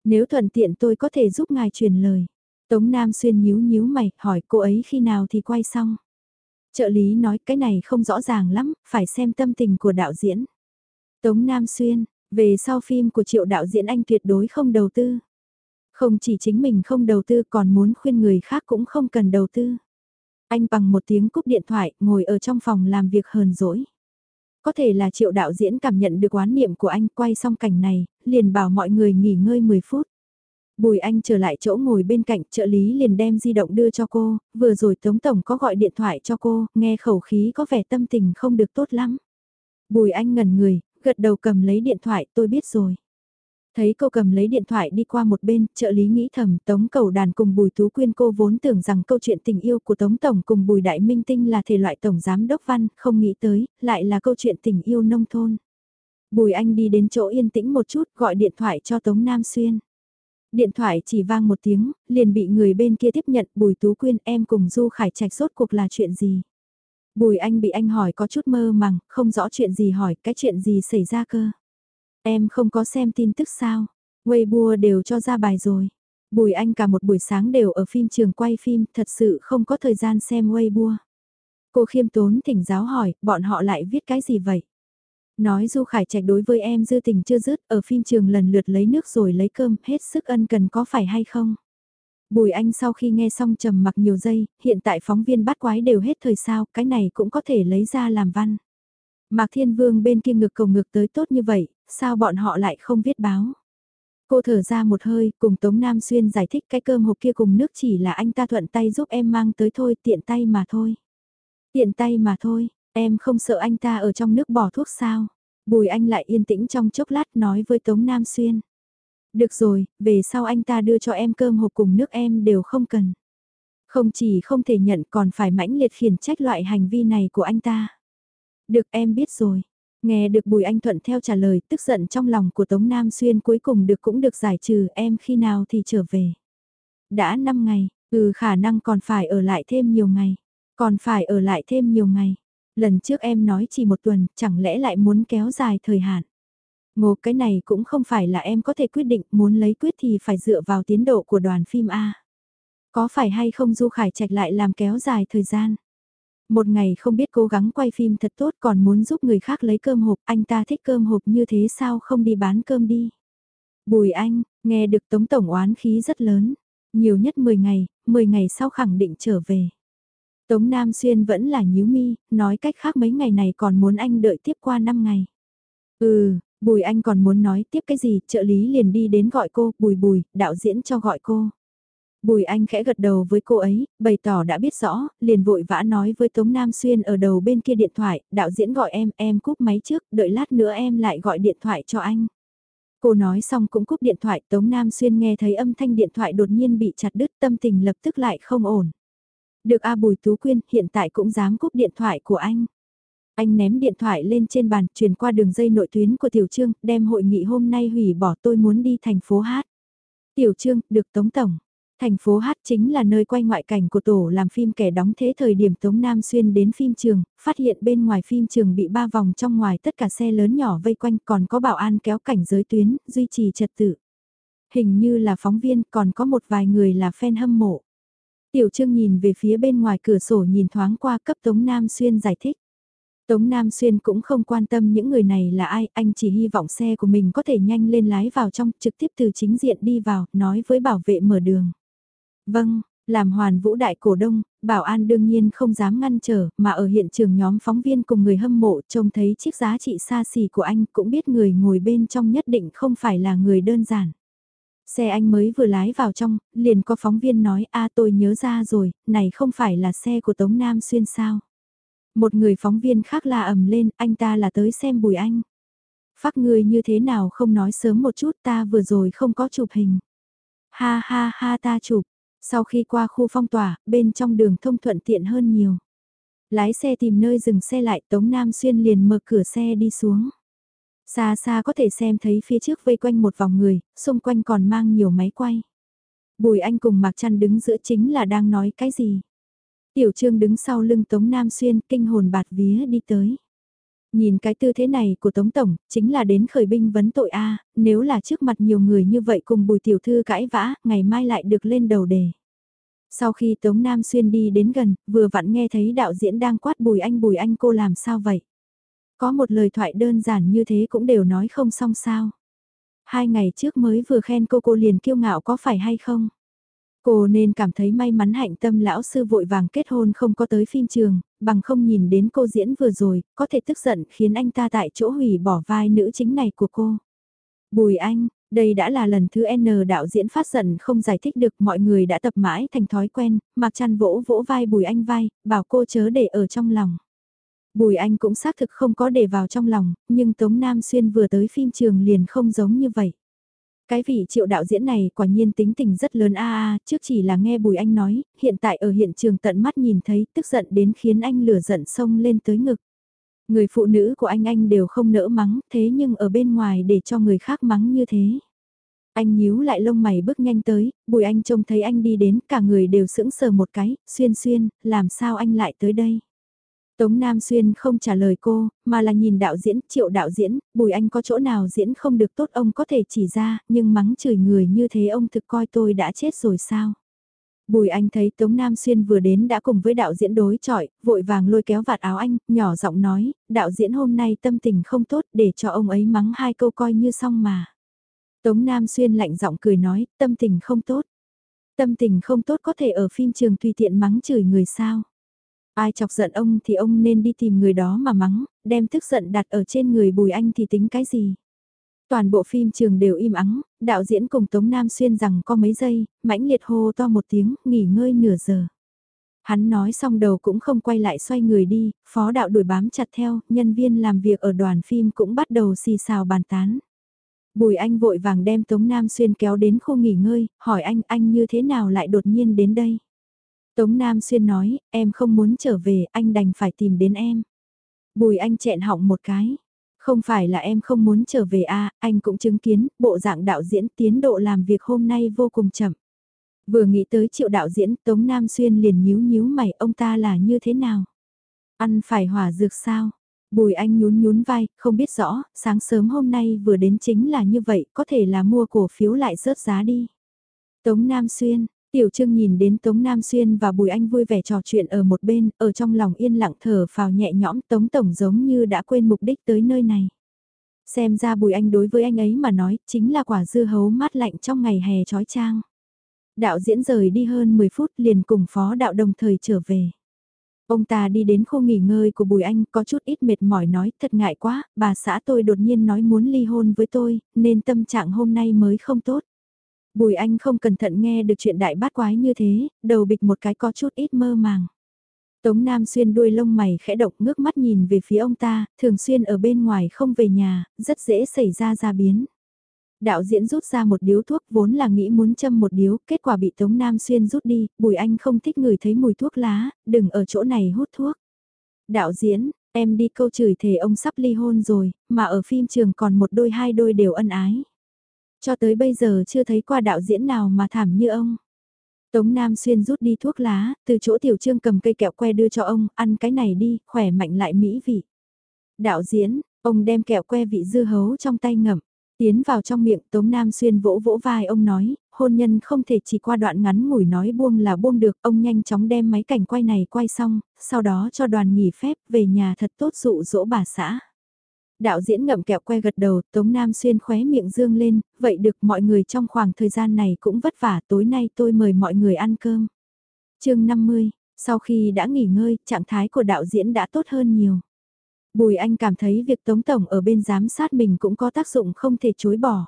Nếu thuận tiện tôi có thể giúp ngài truyền lời. Tống Nam Xuyên nhíu nhíu mày, hỏi cô ấy khi nào thì quay xong. Trợ lý nói cái này không rõ ràng lắm, phải xem tâm tình của đạo diễn. Tống Nam Xuyên, về sau phim của triệu đạo diễn anh tuyệt đối không đầu tư. Không chỉ chính mình không đầu tư còn muốn khuyên người khác cũng không cần đầu tư. Anh bằng một tiếng cúp điện thoại ngồi ở trong phòng làm việc hờn dỗi. Có thể là triệu đạo diễn cảm nhận được quán niệm của anh quay xong cảnh này, liền bảo mọi người nghỉ ngơi 10 phút. Bùi Anh trở lại chỗ ngồi bên cạnh trợ lý liền đem di động đưa cho cô, vừa rồi Tống Tổng có gọi điện thoại cho cô, nghe khẩu khí có vẻ tâm tình không được tốt lắm. Bùi Anh ngẩn người, gật đầu cầm lấy điện thoại tôi biết rồi. Thấy cô cầm lấy điện thoại đi qua một bên, trợ lý nghĩ thầm Tống Cầu Đàn cùng Bùi Tú Quyên cô vốn tưởng rằng câu chuyện tình yêu của Tống Tổng cùng Bùi Đại Minh Tinh là thể loại Tổng Giám Đốc Văn, không nghĩ tới, lại là câu chuyện tình yêu nông thôn. Bùi Anh đi đến chỗ yên tĩnh một chút gọi điện thoại cho Tống Nam Xuyên. Điện thoại chỉ vang một tiếng, liền bị người bên kia tiếp nhận Bùi Tú Quyên em cùng Du Khải Trạch rốt cuộc là chuyện gì. Bùi Anh bị anh hỏi có chút mơ màng, không rõ chuyện gì hỏi, cái chuyện gì xảy ra cơ. Em không có xem tin tức sao, Weibo đều cho ra bài rồi. Bùi Anh cả một buổi sáng đều ở phim trường quay phim, thật sự không có thời gian xem Weibo. Cô khiêm tốn thỉnh giáo hỏi, bọn họ lại viết cái gì vậy? Nói Du Khải Trạch đối với em dư tình chưa dứt, ở phim trường lần lượt lấy nước rồi lấy cơm, hết sức ân cần có phải hay không? Bùi Anh sau khi nghe xong trầm mặc nhiều giây, hiện tại phóng viên bắt quái đều hết thời sao, cái này cũng có thể lấy ra làm văn. Mạc Thiên Vương bên kia ngược cầu ngược tới tốt như vậy, sao bọn họ lại không viết báo? Cô thở ra một hơi, cùng Tống Nam Xuyên giải thích cái cơm hộp kia cùng nước chỉ là anh ta thuận tay giúp em mang tới thôi, tiện tay mà thôi. Tiện tay mà thôi, em không sợ anh ta ở trong nước bỏ thuốc sao? Bùi anh lại yên tĩnh trong chốc lát nói với Tống Nam Xuyên. Được rồi, về sau anh ta đưa cho em cơm hộp cùng nước em đều không cần. Không chỉ không thể nhận còn phải mãnh liệt khiển trách loại hành vi này của anh ta. Được em biết rồi. Nghe được Bùi Anh Thuận theo trả lời tức giận trong lòng của Tống Nam Xuyên cuối cùng được cũng được giải trừ em khi nào thì trở về. Đã 5 ngày, ừ khả năng còn phải ở lại thêm nhiều ngày. Còn phải ở lại thêm nhiều ngày. Lần trước em nói chỉ một tuần, chẳng lẽ lại muốn kéo dài thời hạn. Ngô cái này cũng không phải là em có thể quyết định, muốn lấy quyết thì phải dựa vào tiến độ của đoàn phim A. Có phải hay không Du Khải Trạch lại làm kéo dài thời gian? Một ngày không biết cố gắng quay phim thật tốt còn muốn giúp người khác lấy cơm hộp, anh ta thích cơm hộp như thế sao không đi bán cơm đi. Bùi anh, nghe được Tống Tổng oán khí rất lớn, nhiều nhất 10 ngày, 10 ngày sau khẳng định trở về. Tống Nam Xuyên vẫn là nhíu mi, nói cách khác mấy ngày này còn muốn anh đợi tiếp qua 5 ngày. Ừ, Bùi anh còn muốn nói tiếp cái gì, trợ lý liền đi đến gọi cô, bùi bùi, đạo diễn cho gọi cô. Bùi Anh khẽ gật đầu với cô ấy, bày tỏ đã biết rõ, liền vội vã nói với Tống Nam Xuyên ở đầu bên kia điện thoại, đạo diễn gọi em, em cúp máy trước, đợi lát nữa em lại gọi điện thoại cho anh. Cô nói xong cũng cúp điện thoại, Tống Nam Xuyên nghe thấy âm thanh điện thoại đột nhiên bị chặt đứt, tâm tình lập tức lại không ổn. Được A Bùi Tú Quyên, hiện tại cũng dám cúp điện thoại của anh. Anh ném điện thoại lên trên bàn, truyền qua đường dây nội tuyến của Tiểu Trương, đem hội nghị hôm nay hủy bỏ tôi muốn đi thành phố hát. Tiểu Trương, được Tống Tổng. Thành phố Hát chính là nơi quay ngoại cảnh của tổ làm phim kẻ đóng thế thời điểm Tống Nam Xuyên đến phim trường, phát hiện bên ngoài phim trường bị ba vòng trong ngoài tất cả xe lớn nhỏ vây quanh còn có bảo an kéo cảnh giới tuyến, duy trì trật tự. Hình như là phóng viên còn có một vài người là fan hâm mộ. Tiểu Trương nhìn về phía bên ngoài cửa sổ nhìn thoáng qua cấp Tống Nam Xuyên giải thích. Tống Nam Xuyên cũng không quan tâm những người này là ai, anh chỉ hy vọng xe của mình có thể nhanh lên lái vào trong, trực tiếp từ chính diện đi vào, nói với bảo vệ mở đường. Vâng, làm hoàn vũ đại cổ đông, bảo an đương nhiên không dám ngăn trở, mà ở hiện trường nhóm phóng viên cùng người hâm mộ trông thấy chiếc giá trị xa xỉ của anh cũng biết người ngồi bên trong nhất định không phải là người đơn giản. Xe anh mới vừa lái vào trong, liền có phóng viên nói a tôi nhớ ra rồi, này không phải là xe của Tống Nam Xuyên sao. Một người phóng viên khác la ầm lên, anh ta là tới xem bùi anh. Phát người như thế nào không nói sớm một chút ta vừa rồi không có chụp hình. Ha ha ha ta chụp, sau khi qua khu phong tỏa, bên trong đường thông thuận tiện hơn nhiều. Lái xe tìm nơi dừng xe lại Tống Nam Xuyên liền mở cửa xe đi xuống. Xa xa có thể xem thấy phía trước vây quanh một vòng người, xung quanh còn mang nhiều máy quay. Bùi Anh cùng Mạc Trăn đứng giữa chính là đang nói cái gì. Tiểu Trương đứng sau lưng Tống Nam Xuyên kinh hồn bạt vía đi tới. Nhìn cái tư thế này của Tống Tổng, chính là đến khởi binh vấn tội A, nếu là trước mặt nhiều người như vậy cùng bùi tiểu thư cãi vã, ngày mai lại được lên đầu đề. Sau khi Tống Nam Xuyên đi đến gần, vừa vặn nghe thấy đạo diễn đang quát bùi anh bùi anh cô làm sao vậy? Có một lời thoại đơn giản như thế cũng đều nói không xong sao. Hai ngày trước mới vừa khen cô cô liền kiêu ngạo có phải hay không? Cô nên cảm thấy may mắn hạnh tâm lão sư vội vàng kết hôn không có tới phim trường, bằng không nhìn đến cô diễn vừa rồi, có thể tức giận khiến anh ta tại chỗ hủy bỏ vai nữ chính này của cô. Bùi anh, đây đã là lần thứ N đạo diễn phát giận không giải thích được mọi người đã tập mãi thành thói quen, mặc chăn vỗ vỗ vai bùi anh vai, bảo cô chớ để ở trong lòng. Bùi anh cũng xác thực không có để vào trong lòng, nhưng Tống Nam Xuyên vừa tới phim trường liền không giống như vậy. Cái vị triệu đạo diễn này quả nhiên tính tình rất lớn a a, trước chỉ là nghe Bùi Anh nói, hiện tại ở hiện trường tận mắt nhìn thấy, tức giận đến khiến anh lửa giận sông lên tới ngực. Người phụ nữ của anh anh đều không nỡ mắng, thế nhưng ở bên ngoài để cho người khác mắng như thế. Anh nhíu lại lông mày bước nhanh tới, Bùi Anh trông thấy anh đi đến, cả người đều sững sờ một cái, xuyên xuyên, làm sao anh lại tới đây? Tống Nam Xuyên không trả lời cô, mà là nhìn đạo diễn, triệu đạo diễn, Bùi Anh có chỗ nào diễn không được tốt ông có thể chỉ ra, nhưng mắng chửi người như thế ông thực coi tôi đã chết rồi sao? Bùi Anh thấy Tống Nam Xuyên vừa đến đã cùng với đạo diễn đối chọi, vội vàng lôi kéo vạt áo anh, nhỏ giọng nói, đạo diễn hôm nay tâm tình không tốt để cho ông ấy mắng hai câu coi như xong mà. Tống Nam Xuyên lạnh giọng cười nói, tâm tình không tốt. Tâm tình không tốt có thể ở phim trường tùy tiện mắng chửi người sao. Ai chọc giận ông thì ông nên đi tìm người đó mà mắng, đem tức giận đặt ở trên người Bùi Anh thì tính cái gì. Toàn bộ phim trường đều im ắng, đạo diễn cùng Tống Nam Xuyên rằng có mấy giây, mãnh liệt hô to một tiếng, nghỉ ngơi nửa giờ. Hắn nói xong đầu cũng không quay lại xoay người đi, phó đạo đuổi bám chặt theo, nhân viên làm việc ở đoàn phim cũng bắt đầu xì xào bàn tán. Bùi anh vội vàng đem Tống Nam Xuyên kéo đến khu nghỉ ngơi, hỏi anh, anh như thế nào lại đột nhiên đến đây? Tống Nam Xuyên nói, em không muốn trở về, anh đành phải tìm đến em. Bùi anh chẹn họng một cái. Không phải là em không muốn trở về à, anh cũng chứng kiến, bộ dạng đạo diễn tiến độ làm việc hôm nay vô cùng chậm. Vừa nghĩ tới triệu đạo diễn, Tống Nam Xuyên liền nhíu nhíu mày, ông ta là như thế nào? Ăn phải hỏa dược sao? Bùi anh nhún nhún vai, không biết rõ, sáng sớm hôm nay vừa đến chính là như vậy, có thể là mua cổ phiếu lại rớt giá đi. Tống Nam Xuyên, Tiểu Trương nhìn đến Tống Nam Xuyên và Bùi Anh vui vẻ trò chuyện ở một bên, ở trong lòng yên lặng thở phào nhẹ nhõm Tống Tổng giống như đã quên mục đích tới nơi này. Xem ra Bùi Anh đối với anh ấy mà nói, chính là quả dưa hấu mát lạnh trong ngày hè trói trang. Đạo diễn rời đi hơn 10 phút liền cùng phó đạo đồng thời trở về. Ông ta đi đến khu nghỉ ngơi của Bùi Anh có chút ít mệt mỏi nói thật ngại quá, bà xã tôi đột nhiên nói muốn ly hôn với tôi, nên tâm trạng hôm nay mới không tốt. Bùi Anh không cẩn thận nghe được chuyện đại bát quái như thế, đầu bịch một cái có chút ít mơ màng. Tống Nam Xuyên đuôi lông mày khẽ động ngước mắt nhìn về phía ông ta, thường xuyên ở bên ngoài không về nhà, rất dễ xảy ra ra biến. Đạo diễn rút ra một điếu thuốc vốn là nghĩ muốn châm một điếu, kết quả bị Tống Nam Xuyên rút đi, Bùi Anh không thích người thấy mùi thuốc lá, đừng ở chỗ này hút thuốc. Đạo diễn, em đi câu chửi thề ông sắp ly hôn rồi, mà ở phim trường còn một đôi hai đôi đều ân ái. Cho tới bây giờ chưa thấy qua đạo diễn nào mà thảm như ông. Tống Nam Xuyên rút đi thuốc lá, từ chỗ tiểu trương cầm cây kẹo que đưa cho ông, ăn cái này đi, khỏe mạnh lại mỹ vị. Đạo diễn, ông đem kẹo que vị dưa hấu trong tay ngậm, tiến vào trong miệng Tống Nam Xuyên vỗ vỗ vai ông nói, hôn nhân không thể chỉ qua đoạn ngắn ngủi nói buông là buông được, ông nhanh chóng đem máy cảnh quay này quay xong, sau đó cho đoàn nghỉ phép về nhà thật tốt dụ dỗ bà xã. Đạo diễn ngậm kẹo que gật đầu, Tống Nam Xuyên khóe miệng dương lên, vậy được mọi người trong khoảng thời gian này cũng vất vả, tối nay tôi mời mọi người ăn cơm. chương 50, sau khi đã nghỉ ngơi, trạng thái của đạo diễn đã tốt hơn nhiều. Bùi Anh cảm thấy việc Tống Tổng ở bên giám sát mình cũng có tác dụng không thể chối bỏ.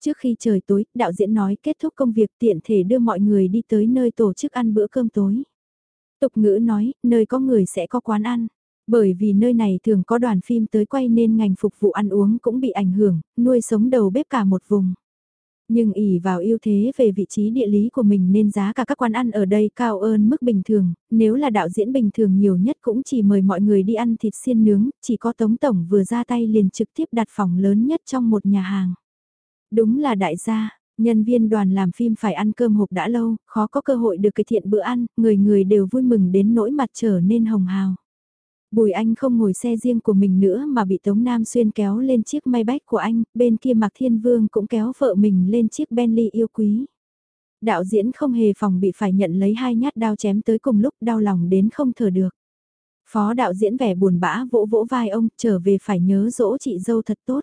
Trước khi trời tối, đạo diễn nói kết thúc công việc tiện thể đưa mọi người đi tới nơi tổ chức ăn bữa cơm tối. Tục ngữ nói, nơi có người sẽ có quán ăn. Bởi vì nơi này thường có đoàn phim tới quay nên ngành phục vụ ăn uống cũng bị ảnh hưởng, nuôi sống đầu bếp cả một vùng. Nhưng ỉ vào ưu thế về vị trí địa lý của mình nên giá cả các quán ăn ở đây cao hơn mức bình thường, nếu là đạo diễn bình thường nhiều nhất cũng chỉ mời mọi người đi ăn thịt xiên nướng, chỉ có Tống Tổng vừa ra tay liền trực tiếp đặt phòng lớn nhất trong một nhà hàng. Đúng là đại gia, nhân viên đoàn làm phim phải ăn cơm hộp đã lâu, khó có cơ hội được cải thiện bữa ăn, người người đều vui mừng đến nỗi mặt trở nên hồng hào. Bùi Anh không ngồi xe riêng của mình nữa mà bị Tống Nam Xuyên kéo lên chiếc may bách của anh, bên kia Mạc Thiên Vương cũng kéo vợ mình lên chiếc Bentley yêu quý. Đạo diễn không hề phòng bị phải nhận lấy hai nhát đao chém tới cùng lúc đau lòng đến không thở được. Phó đạo diễn vẻ buồn bã vỗ vỗ vai ông trở về phải nhớ dỗ chị dâu thật tốt.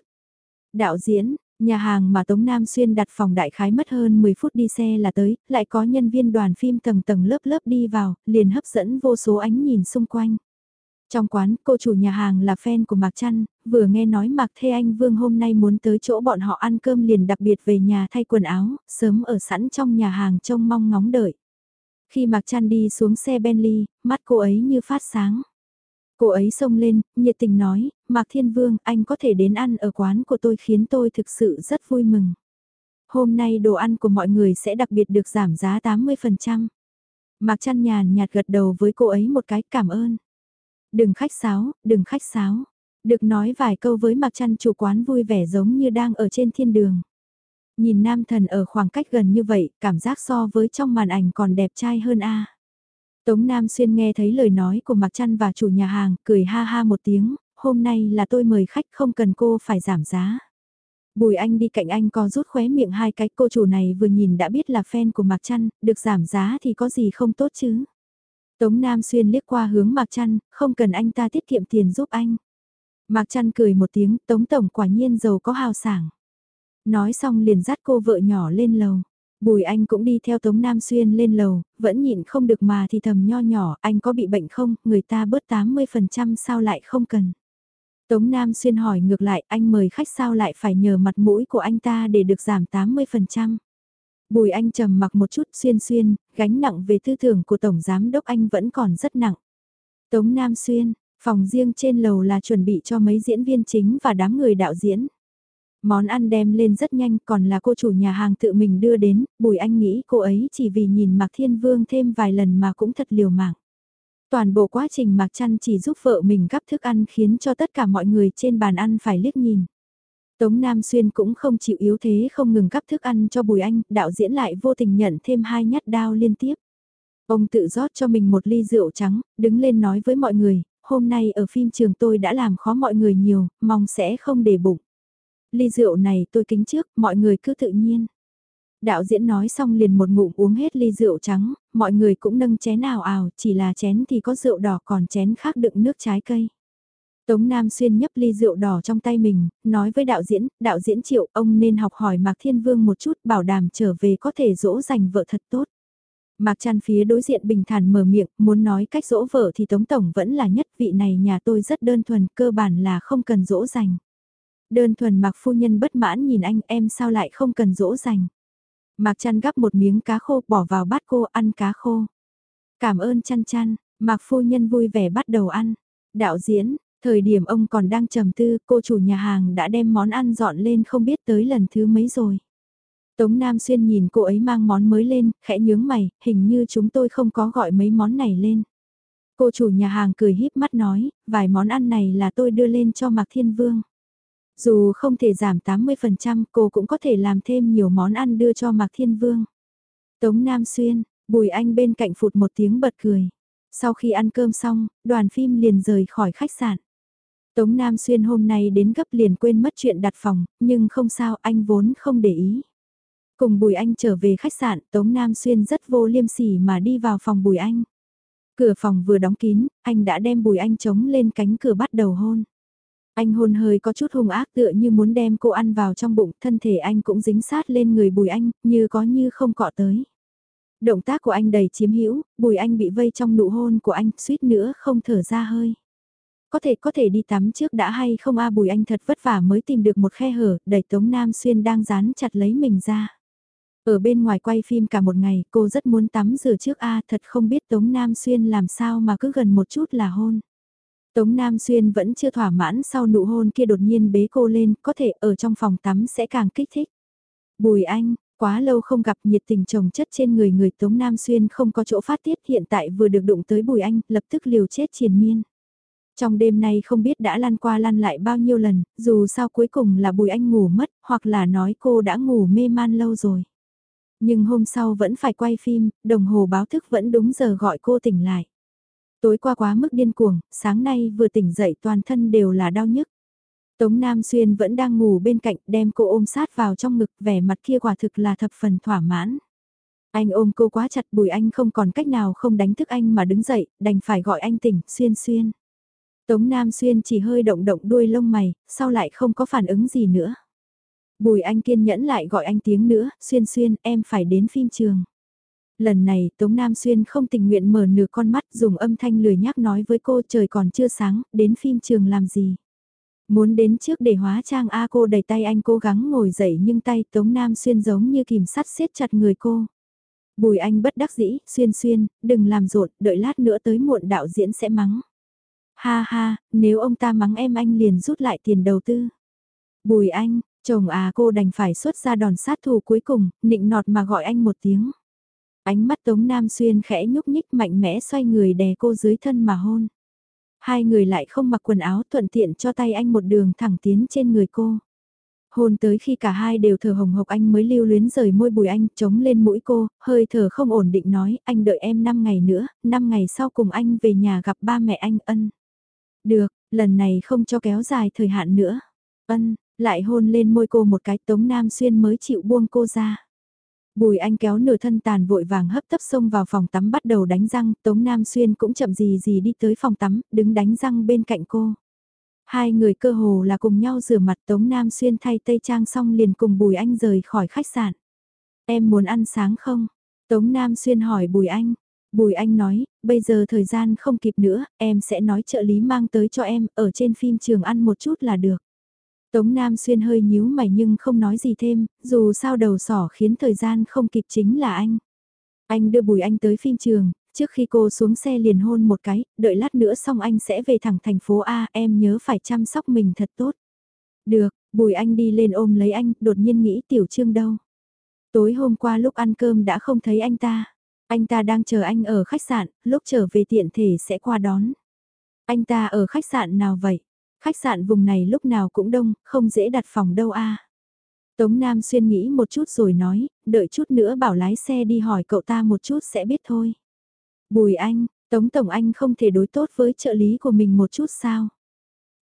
Đạo diễn, nhà hàng mà Tống Nam Xuyên đặt phòng đại khái mất hơn 10 phút đi xe là tới, lại có nhân viên đoàn phim tầng tầng lớp lớp đi vào, liền hấp dẫn vô số ánh nhìn xung quanh. Trong quán, cô chủ nhà hàng là fan của Mạc Trăn, vừa nghe nói Mạc Thê Anh Vương hôm nay muốn tới chỗ bọn họ ăn cơm liền đặc biệt về nhà thay quần áo, sớm ở sẵn trong nhà hàng trông mong ngóng đợi. Khi Mạc Trăn đi xuống xe Bentley, mắt cô ấy như phát sáng. Cô ấy xông lên, nhiệt tình nói, Mạc Thiên Vương, anh có thể đến ăn ở quán của tôi khiến tôi thực sự rất vui mừng. Hôm nay đồ ăn của mọi người sẽ đặc biệt được giảm giá 80%. Mạc Trăn nhàn nhạt gật đầu với cô ấy một cái cảm ơn. Đừng khách sáo, đừng khách sáo. Được nói vài câu với mặc Trăn chủ quán vui vẻ giống như đang ở trên thiên đường. Nhìn nam thần ở khoảng cách gần như vậy, cảm giác so với trong màn ảnh còn đẹp trai hơn a. Tống Nam Xuyên nghe thấy lời nói của Mạc Trăn và chủ nhà hàng, cười ha ha một tiếng, hôm nay là tôi mời khách không cần cô phải giảm giá. Bùi Anh đi cạnh anh có rút khóe miệng hai cái cô chủ này vừa nhìn đã biết là fan của Mạc Trăn, được giảm giá thì có gì không tốt chứ. Tống Nam Xuyên liếc qua hướng Mạc Trăn, không cần anh ta tiết kiệm tiền giúp anh. Mạc Trăn cười một tiếng, Tống Tổng quả nhiên giàu có hào sảng. Nói xong liền dắt cô vợ nhỏ lên lầu. Bùi Anh cũng đi theo Tống Nam Xuyên lên lầu, vẫn nhịn không được mà thì thầm nho nhỏ, anh có bị bệnh không, người ta bớt 80% sao lại không cần. Tống Nam Xuyên hỏi ngược lại, anh mời khách sao lại phải nhờ mặt mũi của anh ta để được giảm 80%. Bùi Anh trầm mặc một chút xuyên xuyên, gánh nặng về tư tưởng của Tổng Giám Đốc Anh vẫn còn rất nặng. Tống Nam Xuyên, phòng riêng trên lầu là chuẩn bị cho mấy diễn viên chính và đám người đạo diễn. Món ăn đem lên rất nhanh còn là cô chủ nhà hàng tự mình đưa đến, Bùi Anh nghĩ cô ấy chỉ vì nhìn Mạc Thiên Vương thêm vài lần mà cũng thật liều mạng. Toàn bộ quá trình Mạc Trăn chỉ giúp vợ mình gắp thức ăn khiến cho tất cả mọi người trên bàn ăn phải liếc nhìn. Tống Nam Xuyên cũng không chịu yếu thế không ngừng cắp thức ăn cho Bùi Anh, đạo diễn lại vô tình nhận thêm hai nhát đao liên tiếp. Ông tự rót cho mình một ly rượu trắng, đứng lên nói với mọi người, hôm nay ở phim trường tôi đã làm khó mọi người nhiều, mong sẽ không để bụng. Ly rượu này tôi kính trước, mọi người cứ tự nhiên. Đạo diễn nói xong liền một ngụm uống hết ly rượu trắng, mọi người cũng nâng chén ào ảo, chỉ là chén thì có rượu đỏ còn chén khác đựng nước trái cây. Tống Nam Xuyên nhấp ly rượu đỏ trong tay mình, nói với đạo diễn, đạo diễn triệu ông nên học hỏi Mạc Thiên Vương một chút bảo đảm trở về có thể dỗ dành vợ thật tốt. Mạc Trăn phía đối diện bình thản mở miệng, muốn nói cách dỗ vợ thì Tống Tổng vẫn là nhất vị này nhà tôi rất đơn thuần, cơ bản là không cần dỗ dành. Đơn thuần Mạc Phu Nhân bất mãn nhìn anh em sao lại không cần dỗ dành. Mạc Trăn gắp một miếng cá khô bỏ vào bát cô ăn cá khô. Cảm ơn Trăn Trăn, Mạc Phu Nhân vui vẻ bắt đầu ăn. Đạo diễn, Thời điểm ông còn đang trầm tư, cô chủ nhà hàng đã đem món ăn dọn lên không biết tới lần thứ mấy rồi. Tống Nam Xuyên nhìn cô ấy mang món mới lên, khẽ nhướng mày, hình như chúng tôi không có gọi mấy món này lên. Cô chủ nhà hàng cười híp mắt nói, vài món ăn này là tôi đưa lên cho Mạc Thiên Vương. Dù không thể giảm 80%, cô cũng có thể làm thêm nhiều món ăn đưa cho Mạc Thiên Vương. Tống Nam Xuyên, Bùi Anh bên cạnh phụt một tiếng bật cười. Sau khi ăn cơm xong, đoàn phim liền rời khỏi khách sạn. Tống Nam Xuyên hôm nay đến gấp liền quên mất chuyện đặt phòng, nhưng không sao anh vốn không để ý. Cùng Bùi Anh trở về khách sạn, Tống Nam Xuyên rất vô liêm sỉ mà đi vào phòng Bùi Anh. Cửa phòng vừa đóng kín, anh đã đem Bùi Anh chống lên cánh cửa bắt đầu hôn. Anh hôn hơi có chút hung ác tựa như muốn đem cô ăn vào trong bụng, thân thể anh cũng dính sát lên người Bùi Anh, như có như không cọ tới. Động tác của anh đầy chiếm hữu, Bùi Anh bị vây trong nụ hôn của anh, suýt nữa không thở ra hơi. Có thể có thể đi tắm trước đã hay không a Bùi Anh thật vất vả mới tìm được một khe hở, đẩy Tống Nam Xuyên đang dán chặt lấy mình ra. Ở bên ngoài quay phim cả một ngày, cô rất muốn tắm rửa trước a thật không biết Tống Nam Xuyên làm sao mà cứ gần một chút là hôn. Tống Nam Xuyên vẫn chưa thỏa mãn sau nụ hôn kia đột nhiên bế cô lên, có thể ở trong phòng tắm sẽ càng kích thích. Bùi Anh, quá lâu không gặp nhiệt tình chồng chất trên người người Tống Nam Xuyên không có chỗ phát tiết hiện tại vừa được đụng tới Bùi Anh, lập tức liều chết triền miên. Trong đêm nay không biết đã lăn qua lăn lại bao nhiêu lần, dù sao cuối cùng là Bùi Anh ngủ mất, hoặc là nói cô đã ngủ mê man lâu rồi. Nhưng hôm sau vẫn phải quay phim, đồng hồ báo thức vẫn đúng giờ gọi cô tỉnh lại. Tối qua quá mức điên cuồng, sáng nay vừa tỉnh dậy toàn thân đều là đau nhức. Tống Nam Xuyên vẫn đang ngủ bên cạnh đem cô ôm sát vào trong ngực vẻ mặt kia quả thực là thập phần thỏa mãn. Anh ôm cô quá chặt bùi anh không còn cách nào không đánh thức anh mà đứng dậy, đành phải gọi anh tỉnh, xuyên xuyên. Tống Nam Xuyên chỉ hơi động động đuôi lông mày, sau lại không có phản ứng gì nữa. Bùi anh kiên nhẫn lại gọi anh tiếng nữa, xuyên xuyên, em phải đến phim trường. Lần này Tống Nam Xuyên không tình nguyện mở nửa con mắt dùng âm thanh lười nhác nói với cô trời còn chưa sáng, đến phim trường làm gì. Muốn đến trước để hóa trang A cô đẩy tay anh cố gắng ngồi dậy nhưng tay Tống Nam Xuyên giống như kìm sắt siết chặt người cô. Bùi anh bất đắc dĩ, xuyên xuyên, đừng làm rộn, đợi lát nữa tới muộn đạo diễn sẽ mắng. Ha ha, nếu ông ta mắng em anh liền rút lại tiền đầu tư. Bùi anh, chồng à cô đành phải xuất ra đòn sát thủ cuối cùng, nịnh nọt mà gọi anh một tiếng. Ánh mắt Tống Nam Xuyên khẽ nhúc nhích mạnh mẽ xoay người đè cô dưới thân mà hôn. Hai người lại không mặc quần áo thuận tiện cho tay anh một đường thẳng tiến trên người cô. Hôn tới khi cả hai đều thở hồng hộc anh mới lưu luyến rời môi bùi anh chống lên mũi cô, hơi thở không ổn định nói anh đợi em 5 ngày nữa, 5 ngày sau cùng anh về nhà gặp ba mẹ anh ân. Được, lần này không cho kéo dài thời hạn nữa. Ân, lại hôn lên môi cô một cái Tống Nam Xuyên mới chịu buông cô ra. Bùi anh kéo nửa thân tàn vội vàng hấp tấp xông vào phòng tắm bắt đầu đánh răng, Tống Nam Xuyên cũng chậm gì gì đi tới phòng tắm, đứng đánh răng bên cạnh cô. Hai người cơ hồ là cùng nhau rửa mặt Tống Nam Xuyên thay tây trang xong liền cùng Bùi Anh rời khỏi khách sạn. Em muốn ăn sáng không? Tống Nam Xuyên hỏi Bùi Anh. Bùi Anh nói, bây giờ thời gian không kịp nữa, em sẽ nói trợ lý mang tới cho em, ở trên phim trường ăn một chút là được. Tống Nam Xuyên hơi nhíu mày nhưng không nói gì thêm, dù sao đầu sỏ khiến thời gian không kịp chính là anh. Anh đưa Bùi Anh tới phim trường, trước khi cô xuống xe liền hôn một cái, đợi lát nữa xong anh sẽ về thẳng thành phố A, em nhớ phải chăm sóc mình thật tốt. Được, Bùi Anh đi lên ôm lấy anh, đột nhiên nghĩ Tiểu Trương đâu. Tối hôm qua lúc ăn cơm đã không thấy anh ta. Anh ta đang chờ anh ở khách sạn, lúc trở về tiện thể sẽ qua đón. Anh ta ở khách sạn nào vậy? Khách sạn vùng này lúc nào cũng đông, không dễ đặt phòng đâu a. Tống Nam xuyên nghĩ một chút rồi nói, đợi chút nữa bảo lái xe đi hỏi cậu ta một chút sẽ biết thôi. Bùi anh, Tống Tổng Anh không thể đối tốt với trợ lý của mình một chút sao?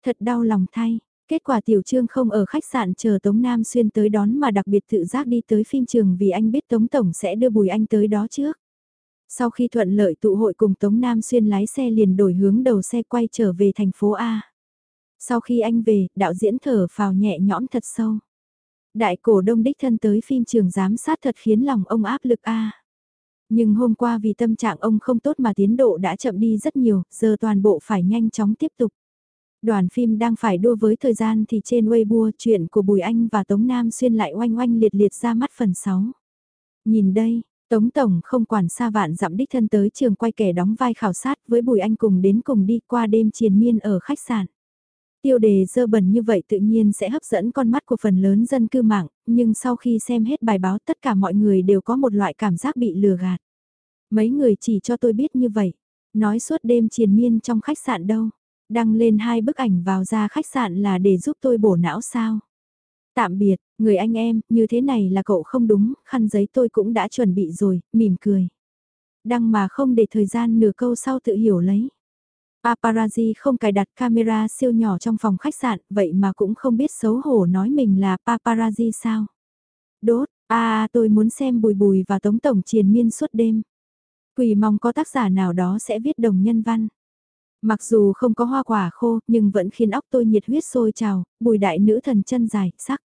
Thật đau lòng thay, kết quả Tiểu Trương không ở khách sạn chờ Tống Nam Xuyên tới đón mà đặc biệt tự giác đi tới phim trường vì anh biết Tống Tổng sẽ đưa Bùi Anh tới đó trước. Sau khi thuận lợi tụ hội cùng Tống Nam Xuyên lái xe liền đổi hướng đầu xe quay trở về thành phố A. Sau khi anh về, đạo diễn thở phào nhẹ nhõm thật sâu. Đại cổ đông đích thân tới phim trường giám sát thật khiến lòng ông áp lực A. Nhưng hôm qua vì tâm trạng ông không tốt mà tiến độ đã chậm đi rất nhiều, giờ toàn bộ phải nhanh chóng tiếp tục. Đoàn phim đang phải đua với thời gian thì trên Weibo chuyện của Bùi Anh và Tống Nam Xuyên lại oanh oanh liệt liệt ra mắt phần 6. Nhìn đây, Tống Tổng không quản xa vạn dặm đích thân tới trường quay kẻ đóng vai khảo sát với Bùi Anh cùng đến cùng đi qua đêm triền miên ở khách sạn. Tiêu đề dơ bẩn như vậy tự nhiên sẽ hấp dẫn con mắt của phần lớn dân cư mạng, nhưng sau khi xem hết bài báo tất cả mọi người đều có một loại cảm giác bị lừa gạt. Mấy người chỉ cho tôi biết như vậy, nói suốt đêm triền miên trong khách sạn đâu, đăng lên hai bức ảnh vào ra khách sạn là để giúp tôi bổ não sao. Tạm biệt, người anh em, như thế này là cậu không đúng, khăn giấy tôi cũng đã chuẩn bị rồi, mỉm cười. Đăng mà không để thời gian nửa câu sau tự hiểu lấy. Paparazzi không cài đặt camera siêu nhỏ trong phòng khách sạn, vậy mà cũng không biết xấu hổ nói mình là paparazzi sao. Đốt, à tôi muốn xem bùi bùi và tống tổng triền miên suốt đêm. Quỳ mong có tác giả nào đó sẽ viết đồng nhân văn. Mặc dù không có hoa quả khô, nhưng vẫn khiến óc tôi nhiệt huyết sôi trào, bùi đại nữ thần chân dài, sắc.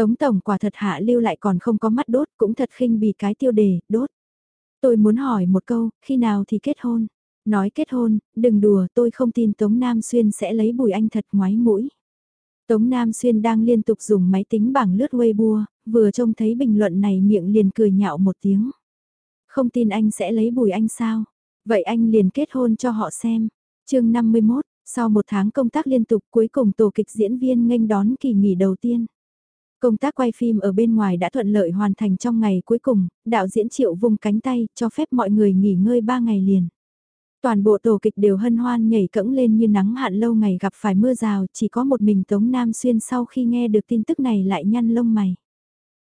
Tống tổng quả thật hạ lưu lại còn không có mắt đốt, cũng thật khinh bỉ cái tiêu đề, đốt. Tôi muốn hỏi một câu, khi nào thì kết hôn? Nói kết hôn, đừng đùa tôi không tin Tống Nam Xuyên sẽ lấy bùi anh thật ngoái mũi. Tống Nam Xuyên đang liên tục dùng máy tính bảng lướt Weibo, vừa trông thấy bình luận này miệng liền cười nhạo một tiếng. Không tin anh sẽ lấy bùi anh sao? Vậy anh liền kết hôn cho họ xem. chương 51, sau một tháng công tác liên tục cuối cùng tổ kịch diễn viên nghênh đón kỳ nghỉ đầu tiên. Công tác quay phim ở bên ngoài đã thuận lợi hoàn thành trong ngày cuối cùng, đạo diễn triệu vùng cánh tay cho phép mọi người nghỉ ngơi 3 ngày liền. Toàn bộ tổ kịch đều hân hoan nhảy cẫng lên như nắng hạn lâu ngày gặp phải mưa rào, chỉ có một mình Tống Nam Xuyên sau khi nghe được tin tức này lại nhăn lông mày.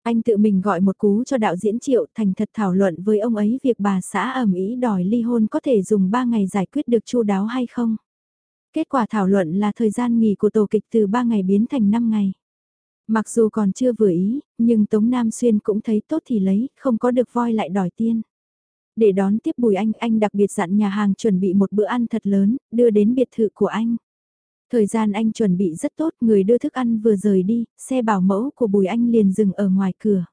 Anh tự mình gọi một cú cho đạo diễn Triệu thành thật thảo luận với ông ấy việc bà xã ẩm ý đòi ly hôn có thể dùng 3 ngày giải quyết được chu đáo hay không. Kết quả thảo luận là thời gian nghỉ của tổ kịch từ 3 ngày biến thành 5 ngày. Mặc dù còn chưa vừa ý, nhưng Tống Nam Xuyên cũng thấy tốt thì lấy, không có được voi lại đòi tiên. Để đón tiếp Bùi Anh, anh đặc biệt dặn nhà hàng chuẩn bị một bữa ăn thật lớn, đưa đến biệt thự của anh. Thời gian anh chuẩn bị rất tốt, người đưa thức ăn vừa rời đi, xe bảo mẫu của Bùi Anh liền dừng ở ngoài cửa.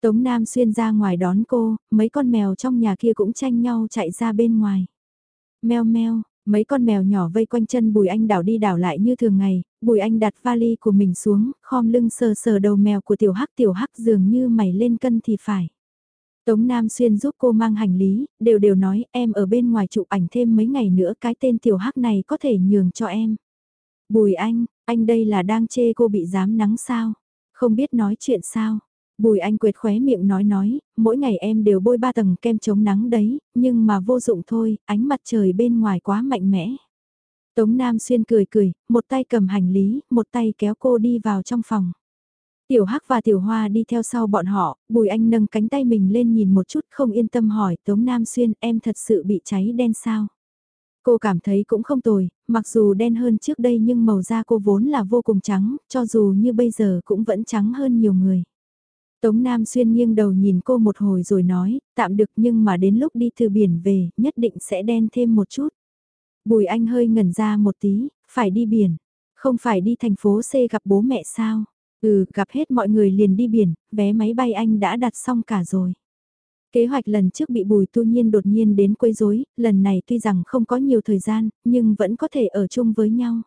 Tống Nam Xuyên ra ngoài đón cô, mấy con mèo trong nhà kia cũng tranh nhau chạy ra bên ngoài. Mèo mèo, mấy con mèo nhỏ vây quanh chân Bùi Anh đảo đi đảo lại như thường ngày, Bùi Anh đặt vali của mình xuống, khom lưng sờ sờ đầu mèo của tiểu hắc tiểu hắc dường như mày lên cân thì phải. Tống Nam Xuyên giúp cô mang hành lý, đều đều nói em ở bên ngoài chụp ảnh thêm mấy ngày nữa cái tên tiểu hắc này có thể nhường cho em. Bùi anh, anh đây là đang chê cô bị dám nắng sao? Không biết nói chuyện sao? Bùi anh quệt khóe miệng nói nói, mỗi ngày em đều bôi ba tầng kem chống nắng đấy, nhưng mà vô dụng thôi, ánh mặt trời bên ngoài quá mạnh mẽ. Tống Nam Xuyên cười cười, một tay cầm hành lý, một tay kéo cô đi vào trong phòng. Tiểu Hắc và Tiểu Hoa đi theo sau bọn họ, Bùi Anh nâng cánh tay mình lên nhìn một chút không yên tâm hỏi Tống Nam Xuyên em thật sự bị cháy đen sao? Cô cảm thấy cũng không tồi, mặc dù đen hơn trước đây nhưng màu da cô vốn là vô cùng trắng, cho dù như bây giờ cũng vẫn trắng hơn nhiều người. Tống Nam Xuyên nghiêng đầu nhìn cô một hồi rồi nói, tạm được nhưng mà đến lúc đi từ biển về, nhất định sẽ đen thêm một chút. Bùi Anh hơi ngẩn ra một tí, phải đi biển, không phải đi thành phố C gặp bố mẹ sao? Ừ, gặp hết mọi người liền đi biển, vé máy bay anh đã đặt xong cả rồi. Kế hoạch lần trước bị Bùi Tu Nhiên đột nhiên đến quấy rối, lần này tuy rằng không có nhiều thời gian, nhưng vẫn có thể ở chung với nhau.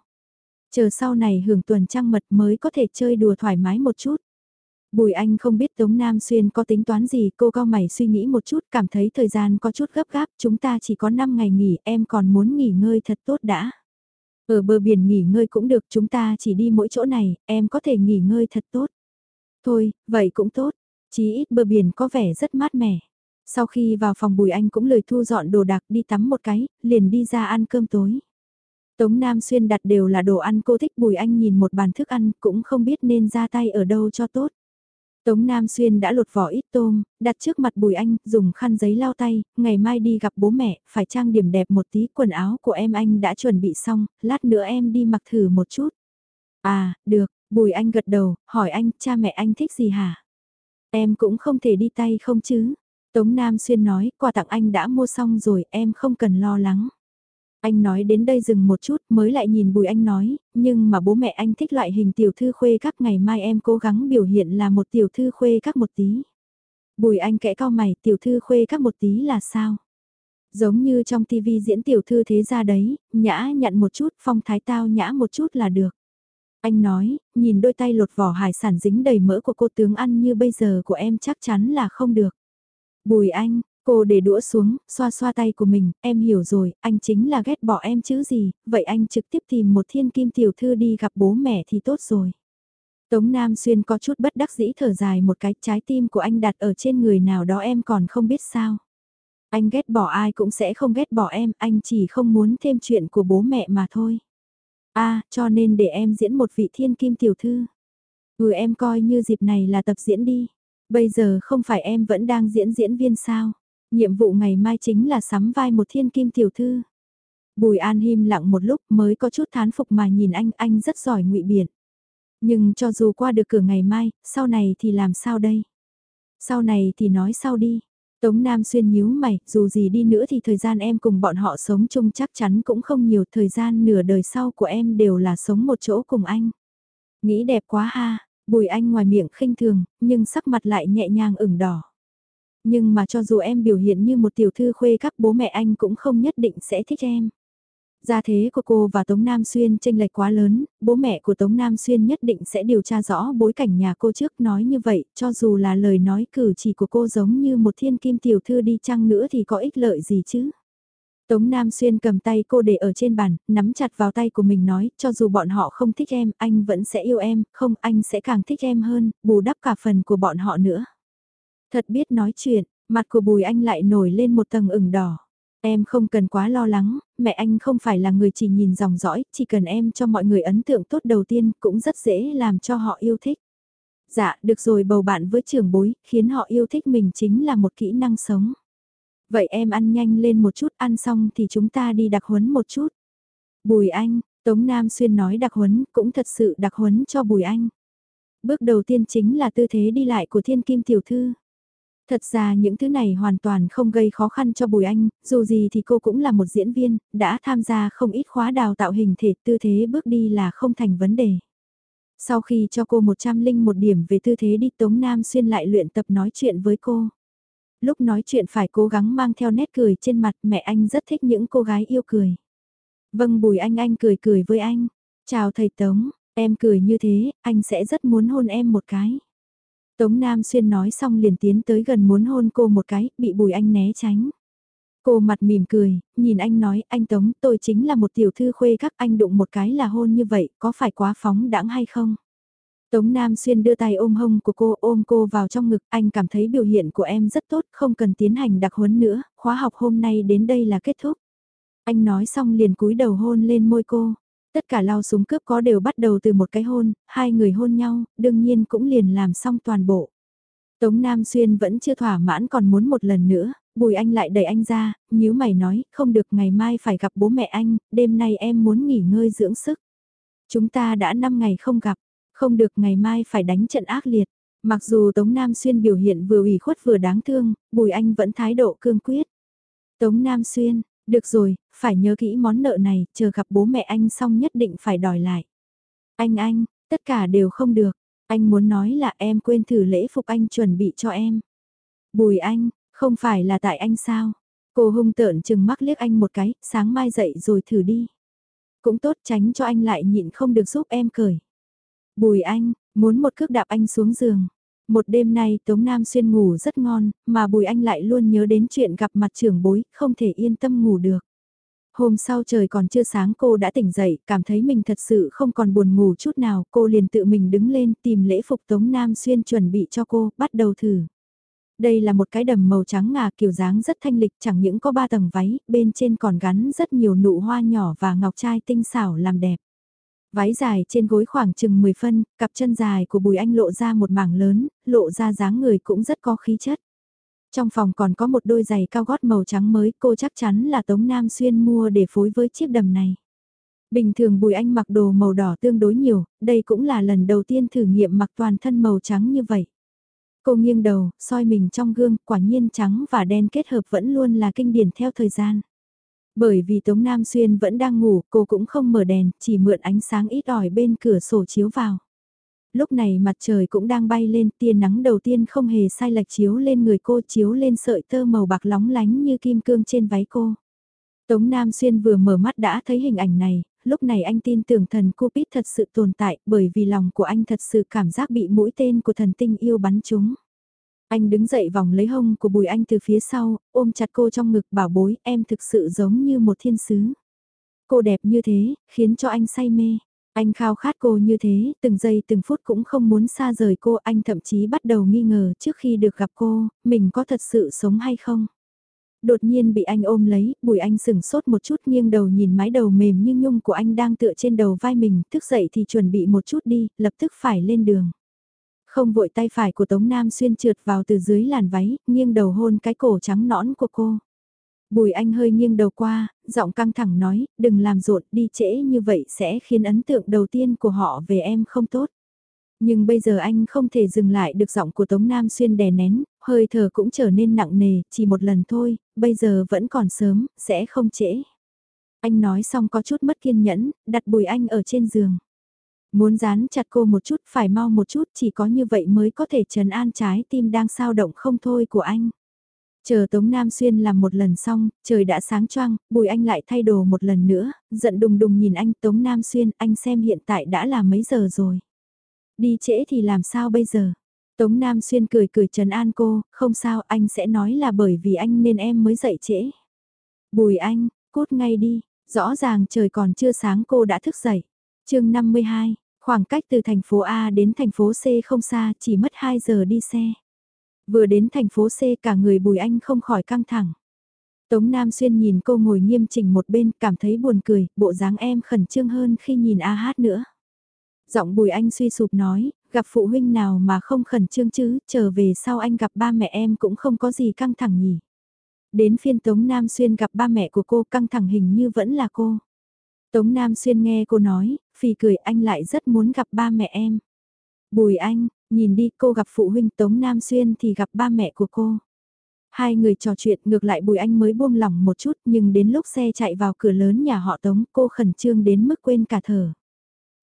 Chờ sau này hưởng tuần trăng mật mới có thể chơi đùa thoải mái một chút. Bùi Anh không biết Tống Nam Xuyên có tính toán gì, cô cao mày suy nghĩ một chút, cảm thấy thời gian có chút gấp gáp, chúng ta chỉ có 5 ngày nghỉ, em còn muốn nghỉ ngơi thật tốt đã. Ở bờ biển nghỉ ngơi cũng được, chúng ta chỉ đi mỗi chỗ này, em có thể nghỉ ngơi thật tốt. Thôi, vậy cũng tốt, chí ít bờ biển có vẻ rất mát mẻ. Sau khi vào phòng Bùi Anh cũng lời thu dọn đồ đạc đi tắm một cái, liền đi ra ăn cơm tối. Tống Nam Xuyên đặt đều là đồ ăn cô thích Bùi Anh nhìn một bàn thức ăn cũng không biết nên ra tay ở đâu cho tốt. Tống Nam Xuyên đã lột vỏ ít tôm, đặt trước mặt Bùi Anh, dùng khăn giấy lau tay, ngày mai đi gặp bố mẹ, phải trang điểm đẹp một tí, quần áo của em anh đã chuẩn bị xong, lát nữa em đi mặc thử một chút. À, được, Bùi Anh gật đầu, hỏi anh, cha mẹ anh thích gì hả? Em cũng không thể đi tay không chứ. Tống Nam Xuyên nói, quà tặng anh đã mua xong rồi, em không cần lo lắng. Anh nói đến đây dừng một chút mới lại nhìn Bùi Anh nói, nhưng mà bố mẹ anh thích loại hình tiểu thư khuê các ngày mai em cố gắng biểu hiện là một tiểu thư khuê các một tí. Bùi Anh kẽ cao mày tiểu thư khuê các một tí là sao? Giống như trong tivi diễn tiểu thư thế ra đấy, nhã nhận một chút phong thái tao nhã một chút là được. Anh nói, nhìn đôi tay lột vỏ hải sản dính đầy mỡ của cô tướng ăn như bây giờ của em chắc chắn là không được. Bùi Anh, Cô để đũa xuống, xoa xoa tay của mình, em hiểu rồi, anh chính là ghét bỏ em chứ gì, vậy anh trực tiếp tìm một thiên kim tiểu thư đi gặp bố mẹ thì tốt rồi. Tống Nam Xuyên có chút bất đắc dĩ thở dài một cái trái tim của anh đặt ở trên người nào đó em còn không biết sao. Anh ghét bỏ ai cũng sẽ không ghét bỏ em, anh chỉ không muốn thêm chuyện của bố mẹ mà thôi. a à, cho nên để em diễn một vị thiên kim tiểu thư. Ừ em coi như dịp này là tập diễn đi. Bây giờ không phải em vẫn đang diễn diễn viên sao? Nhiệm vụ ngày mai chính là sắm vai một thiên kim tiểu thư. Bùi An him lặng một lúc mới có chút thán phục mà nhìn anh, anh rất giỏi ngụy biện. Nhưng cho dù qua được cửa ngày mai, sau này thì làm sao đây? Sau này thì nói sau đi. Tống Nam xuyên nhíu mày, dù gì đi nữa thì thời gian em cùng bọn họ sống chung chắc chắn cũng không nhiều, thời gian nửa đời sau của em đều là sống một chỗ cùng anh. Nghĩ đẹp quá ha, bùi anh ngoài miệng khinh thường, nhưng sắc mặt lại nhẹ nhàng ửng đỏ. Nhưng mà cho dù em biểu hiện như một tiểu thư khuê các bố mẹ anh cũng không nhất định sẽ thích em. Gia thế của cô và Tống Nam Xuyên tranh lệch quá lớn, bố mẹ của Tống Nam Xuyên nhất định sẽ điều tra rõ bối cảnh nhà cô trước nói như vậy, cho dù là lời nói cử chỉ của cô giống như một thiên kim tiểu thư đi chăng nữa thì có ích lợi gì chứ. Tống Nam Xuyên cầm tay cô để ở trên bàn, nắm chặt vào tay của mình nói, cho dù bọn họ không thích em, anh vẫn sẽ yêu em, không anh sẽ càng thích em hơn, bù đắp cả phần của bọn họ nữa. Thật biết nói chuyện, mặt của Bùi Anh lại nổi lên một tầng ửng đỏ. Em không cần quá lo lắng, mẹ anh không phải là người chỉ nhìn dòng dõi, chỉ cần em cho mọi người ấn tượng tốt đầu tiên cũng rất dễ làm cho họ yêu thích. Dạ, được rồi bầu bạn với trưởng bối, khiến họ yêu thích mình chính là một kỹ năng sống. Vậy em ăn nhanh lên một chút, ăn xong thì chúng ta đi đặc huấn một chút. Bùi Anh, Tống Nam Xuyên nói đặc huấn, cũng thật sự đặc huấn cho Bùi Anh. Bước đầu tiên chính là tư thế đi lại của thiên kim tiểu thư. Thật ra những thứ này hoàn toàn không gây khó khăn cho Bùi Anh, dù gì thì cô cũng là một diễn viên, đã tham gia không ít khóa đào tạo hình thể tư thế bước đi là không thành vấn đề. Sau khi cho cô 100 linh một điểm về tư thế đi Tống Nam Xuyên lại luyện tập nói chuyện với cô. Lúc nói chuyện phải cố gắng mang theo nét cười trên mặt mẹ anh rất thích những cô gái yêu cười. Vâng Bùi Anh Anh cười cười với anh. Chào thầy Tống, em cười như thế, anh sẽ rất muốn hôn em một cái. Tống Nam Xuyên nói xong liền tiến tới gần muốn hôn cô một cái, bị Bùi Anh né tránh. Cô mặt mỉm cười, nhìn anh nói, anh Tống, tôi chính là một tiểu thư khuê các anh đụng một cái là hôn như vậy, có phải quá phóng đãng hay không? Tống Nam Xuyên đưa tay ôm hông của cô, ôm cô vào trong ngực, anh cảm thấy biểu hiện của em rất tốt, không cần tiến hành đặc huấn nữa, khóa học hôm nay đến đây là kết thúc. Anh nói xong liền cúi đầu hôn lên môi cô. Tất cả lao súng cướp có đều bắt đầu từ một cái hôn, hai người hôn nhau, đương nhiên cũng liền làm xong toàn bộ. Tống Nam Xuyên vẫn chưa thỏa mãn còn muốn một lần nữa, Bùi Anh lại đẩy anh ra, nếu mày nói, không được ngày mai phải gặp bố mẹ anh, đêm nay em muốn nghỉ ngơi dưỡng sức. Chúng ta đã 5 ngày không gặp, không được ngày mai phải đánh trận ác liệt. Mặc dù Tống Nam Xuyên biểu hiện vừa ủy khuất vừa đáng thương, Bùi Anh vẫn thái độ cương quyết. Tống Nam Xuyên, được rồi, phải nhớ kỹ món nợ này, chờ gặp bố mẹ anh xong nhất định phải đòi lại. Anh anh, tất cả đều không được, anh muốn nói là em quên thử lễ phục anh chuẩn bị cho em. Bùi anh, không phải là tại anh sao? Cô hung tợn chừng mắt liếc anh một cái, sáng mai dậy rồi thử đi. Cũng tốt tránh cho anh lại nhịn không được giúp em cười Bùi anh, muốn một cước đạp anh xuống giường. Một đêm nay Tống Nam Xuyên ngủ rất ngon, mà Bùi Anh lại luôn nhớ đến chuyện gặp mặt trưởng bối, không thể yên tâm ngủ được. Hôm sau trời còn chưa sáng cô đã tỉnh dậy, cảm thấy mình thật sự không còn buồn ngủ chút nào, cô liền tự mình đứng lên tìm lễ phục Tống Nam Xuyên chuẩn bị cho cô, bắt đầu thử. Đây là một cái đầm màu trắng ngà kiểu dáng rất thanh lịch chẳng những có ba tầng váy, bên trên còn gắn rất nhiều nụ hoa nhỏ và ngọc trai tinh xảo làm đẹp. Váy dài trên gối khoảng chừng 10 phân, cặp chân dài của Bùi Anh lộ ra một mảng lớn, lộ ra dáng người cũng rất có khí chất. Trong phòng còn có một đôi giày cao gót màu trắng mới cô chắc chắn là Tống Nam Xuyên mua để phối với chiếc đầm này. Bình thường Bùi Anh mặc đồ màu đỏ tương đối nhiều, đây cũng là lần đầu tiên thử nghiệm mặc toàn thân màu trắng như vậy. Cô nghiêng đầu, soi mình trong gương, quả nhiên trắng và đen kết hợp vẫn luôn là kinh điển theo thời gian. Bởi vì Tống Nam Xuyên vẫn đang ngủ, cô cũng không mở đèn, chỉ mượn ánh sáng ít ỏi bên cửa sổ chiếu vào. Lúc này mặt trời cũng đang bay lên, tia nắng đầu tiên không hề sai lệch chiếu lên người cô chiếu lên sợi tơ màu bạc lóng lánh như kim cương trên váy cô. Tống Nam Xuyên vừa mở mắt đã thấy hình ảnh này, lúc này anh tin tưởng thần Cupid thật sự tồn tại bởi vì lòng của anh thật sự cảm giác bị mũi tên của thần tinh yêu bắn trúng. Anh đứng dậy vòng lấy hông của Bùi Anh từ phía sau, ôm chặt cô trong ngực bảo bối em thực sự giống như một thiên sứ. Cô đẹp như thế, khiến cho anh say mê. Anh khao khát cô như thế, từng giây từng phút cũng không muốn xa rời cô, anh thậm chí bắt đầu nghi ngờ trước khi được gặp cô, mình có thật sự sống hay không. Đột nhiên bị anh ôm lấy, bùi anh sừng sốt một chút nghiêng đầu nhìn mái đầu mềm như nhung của anh đang tựa trên đầu vai mình, thức dậy thì chuẩn bị một chút đi, lập tức phải lên đường. Không vội tay phải của Tống Nam xuyên trượt vào từ dưới làn váy, nghiêng đầu hôn cái cổ trắng nõn của cô. Bùi anh hơi nghiêng đầu qua, giọng căng thẳng nói, đừng làm rộn đi trễ như vậy sẽ khiến ấn tượng đầu tiên của họ về em không tốt. Nhưng bây giờ anh không thể dừng lại được giọng của Tống Nam Xuyên đè nén, hơi thở cũng trở nên nặng nề, chỉ một lần thôi, bây giờ vẫn còn sớm, sẽ không trễ. Anh nói xong có chút mất kiên nhẫn, đặt bùi anh ở trên giường. Muốn dán chặt cô một chút phải mau một chút chỉ có như vậy mới có thể trấn an trái tim đang sao động không thôi của anh. Chờ Tống Nam Xuyên làm một lần xong, trời đã sáng choang, Bùi Anh lại thay đồ một lần nữa, giận đùng đùng nhìn anh Tống Nam Xuyên, anh xem hiện tại đã là mấy giờ rồi. Đi trễ thì làm sao bây giờ? Tống Nam Xuyên cười cười trấn an cô, không sao anh sẽ nói là bởi vì anh nên em mới dậy trễ. Bùi Anh, cút ngay đi, rõ ràng trời còn chưa sáng cô đã thức dậy chương 52, khoảng cách từ thành phố A đến thành phố C không xa, chỉ mất 2 giờ đi xe. Vừa đến thành phố C cả người Bùi Anh không khỏi căng thẳng. Tống Nam Xuyên nhìn cô ngồi nghiêm chỉnh một bên cảm thấy buồn cười, bộ dáng em khẩn trương hơn khi nhìn A hát nữa. Giọng Bùi Anh suy sụp nói, Gặp phụ huynh nào mà không khẩn trương chứ, trở về sau anh gặp ba mẹ em cũng không có gì căng thẳng nhỉ. Đến phiên Tống Nam Xuyên gặp ba mẹ của cô căng thẳng hình như vẫn là cô. Tống Nam Xuyên nghe cô nói, phì cười anh lại rất muốn gặp ba mẹ em. Bùi anh, nhìn đi cô gặp phụ huynh Tống Nam Xuyên thì gặp ba mẹ của cô. Hai người trò chuyện ngược lại Bùi Anh mới buông lỏng một chút nhưng đến lúc xe chạy vào cửa lớn nhà họ Tống cô khẩn trương đến mức quên cả thở.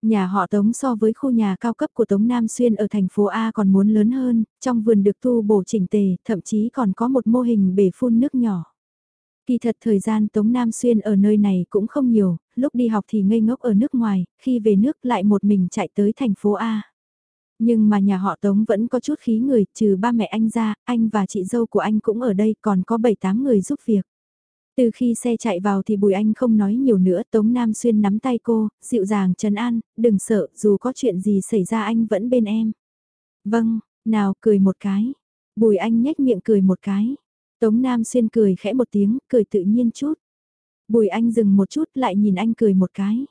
Nhà họ Tống so với khu nhà cao cấp của Tống Nam Xuyên ở thành phố A còn muốn lớn hơn, trong vườn được tu bổ chỉnh tề, thậm chí còn có một mô hình bể phun nước nhỏ. Kỳ thật thời gian Tống Nam Xuyên ở nơi này cũng không nhiều, lúc đi học thì ngây ngốc ở nước ngoài, khi về nước lại một mình chạy tới thành phố A. Nhưng mà nhà họ Tống vẫn có chút khí người, trừ ba mẹ anh ra, anh và chị dâu của anh cũng ở đây còn có 7-8 người giúp việc. Từ khi xe chạy vào thì Bùi Anh không nói nhiều nữa, Tống Nam Xuyên nắm tay cô, dịu dàng trấn an, đừng sợ, dù có chuyện gì xảy ra anh vẫn bên em. Vâng, nào cười một cái. Bùi Anh nhếch miệng cười một cái. Tống Nam Xuyên cười khẽ một tiếng, cười tự nhiên chút. Bùi Anh dừng một chút lại nhìn anh cười một cái.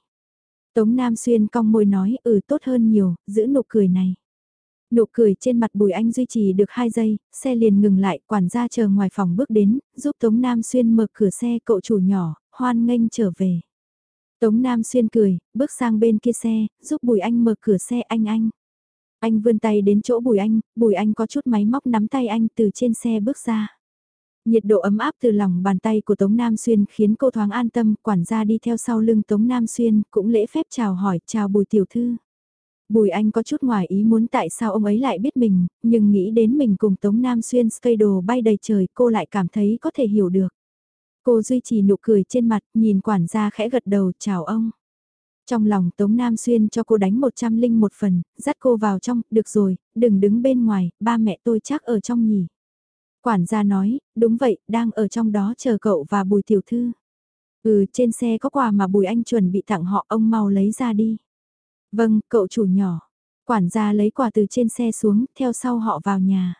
Tống Nam Xuyên cong môi nói ừ tốt hơn nhiều, giữ nụ cười này. Nụ cười trên mặt Bùi Anh duy trì được 2 giây, xe liền ngừng lại, quản gia chờ ngoài phòng bước đến, giúp Tống Nam Xuyên mở cửa xe cậu chủ nhỏ, hoan nghênh trở về. Tống Nam Xuyên cười, bước sang bên kia xe, giúp Bùi Anh mở cửa xe anh anh. Anh vươn tay đến chỗ Bùi Anh, Bùi Anh có chút máy móc nắm tay anh từ trên xe bước ra. Nhiệt độ ấm áp từ lòng bàn tay của Tống Nam Xuyên khiến cô thoáng an tâm, quản gia đi theo sau lưng Tống Nam Xuyên, cũng lễ phép chào hỏi, chào Bùi Tiểu Thư. Bùi Anh có chút ngoài ý muốn tại sao ông ấy lại biết mình, nhưng nghĩ đến mình cùng Tống Nam Xuyên cây đồ bay đầy trời cô lại cảm thấy có thể hiểu được. Cô duy trì nụ cười trên mặt, nhìn quản gia khẽ gật đầu chào ông. Trong lòng Tống Nam Xuyên cho cô đánh một trăm linh một phần, dắt cô vào trong, được rồi, đừng đứng bên ngoài, ba mẹ tôi chắc ở trong nhỉ. Quản gia nói, đúng vậy, đang ở trong đó chờ cậu và bùi tiểu thư. Ừ, trên xe có quà mà bùi anh chuẩn bị tặng họ, ông mau lấy ra đi. Vâng, cậu chủ nhỏ. Quản gia lấy quà từ trên xe xuống, theo sau họ vào nhà.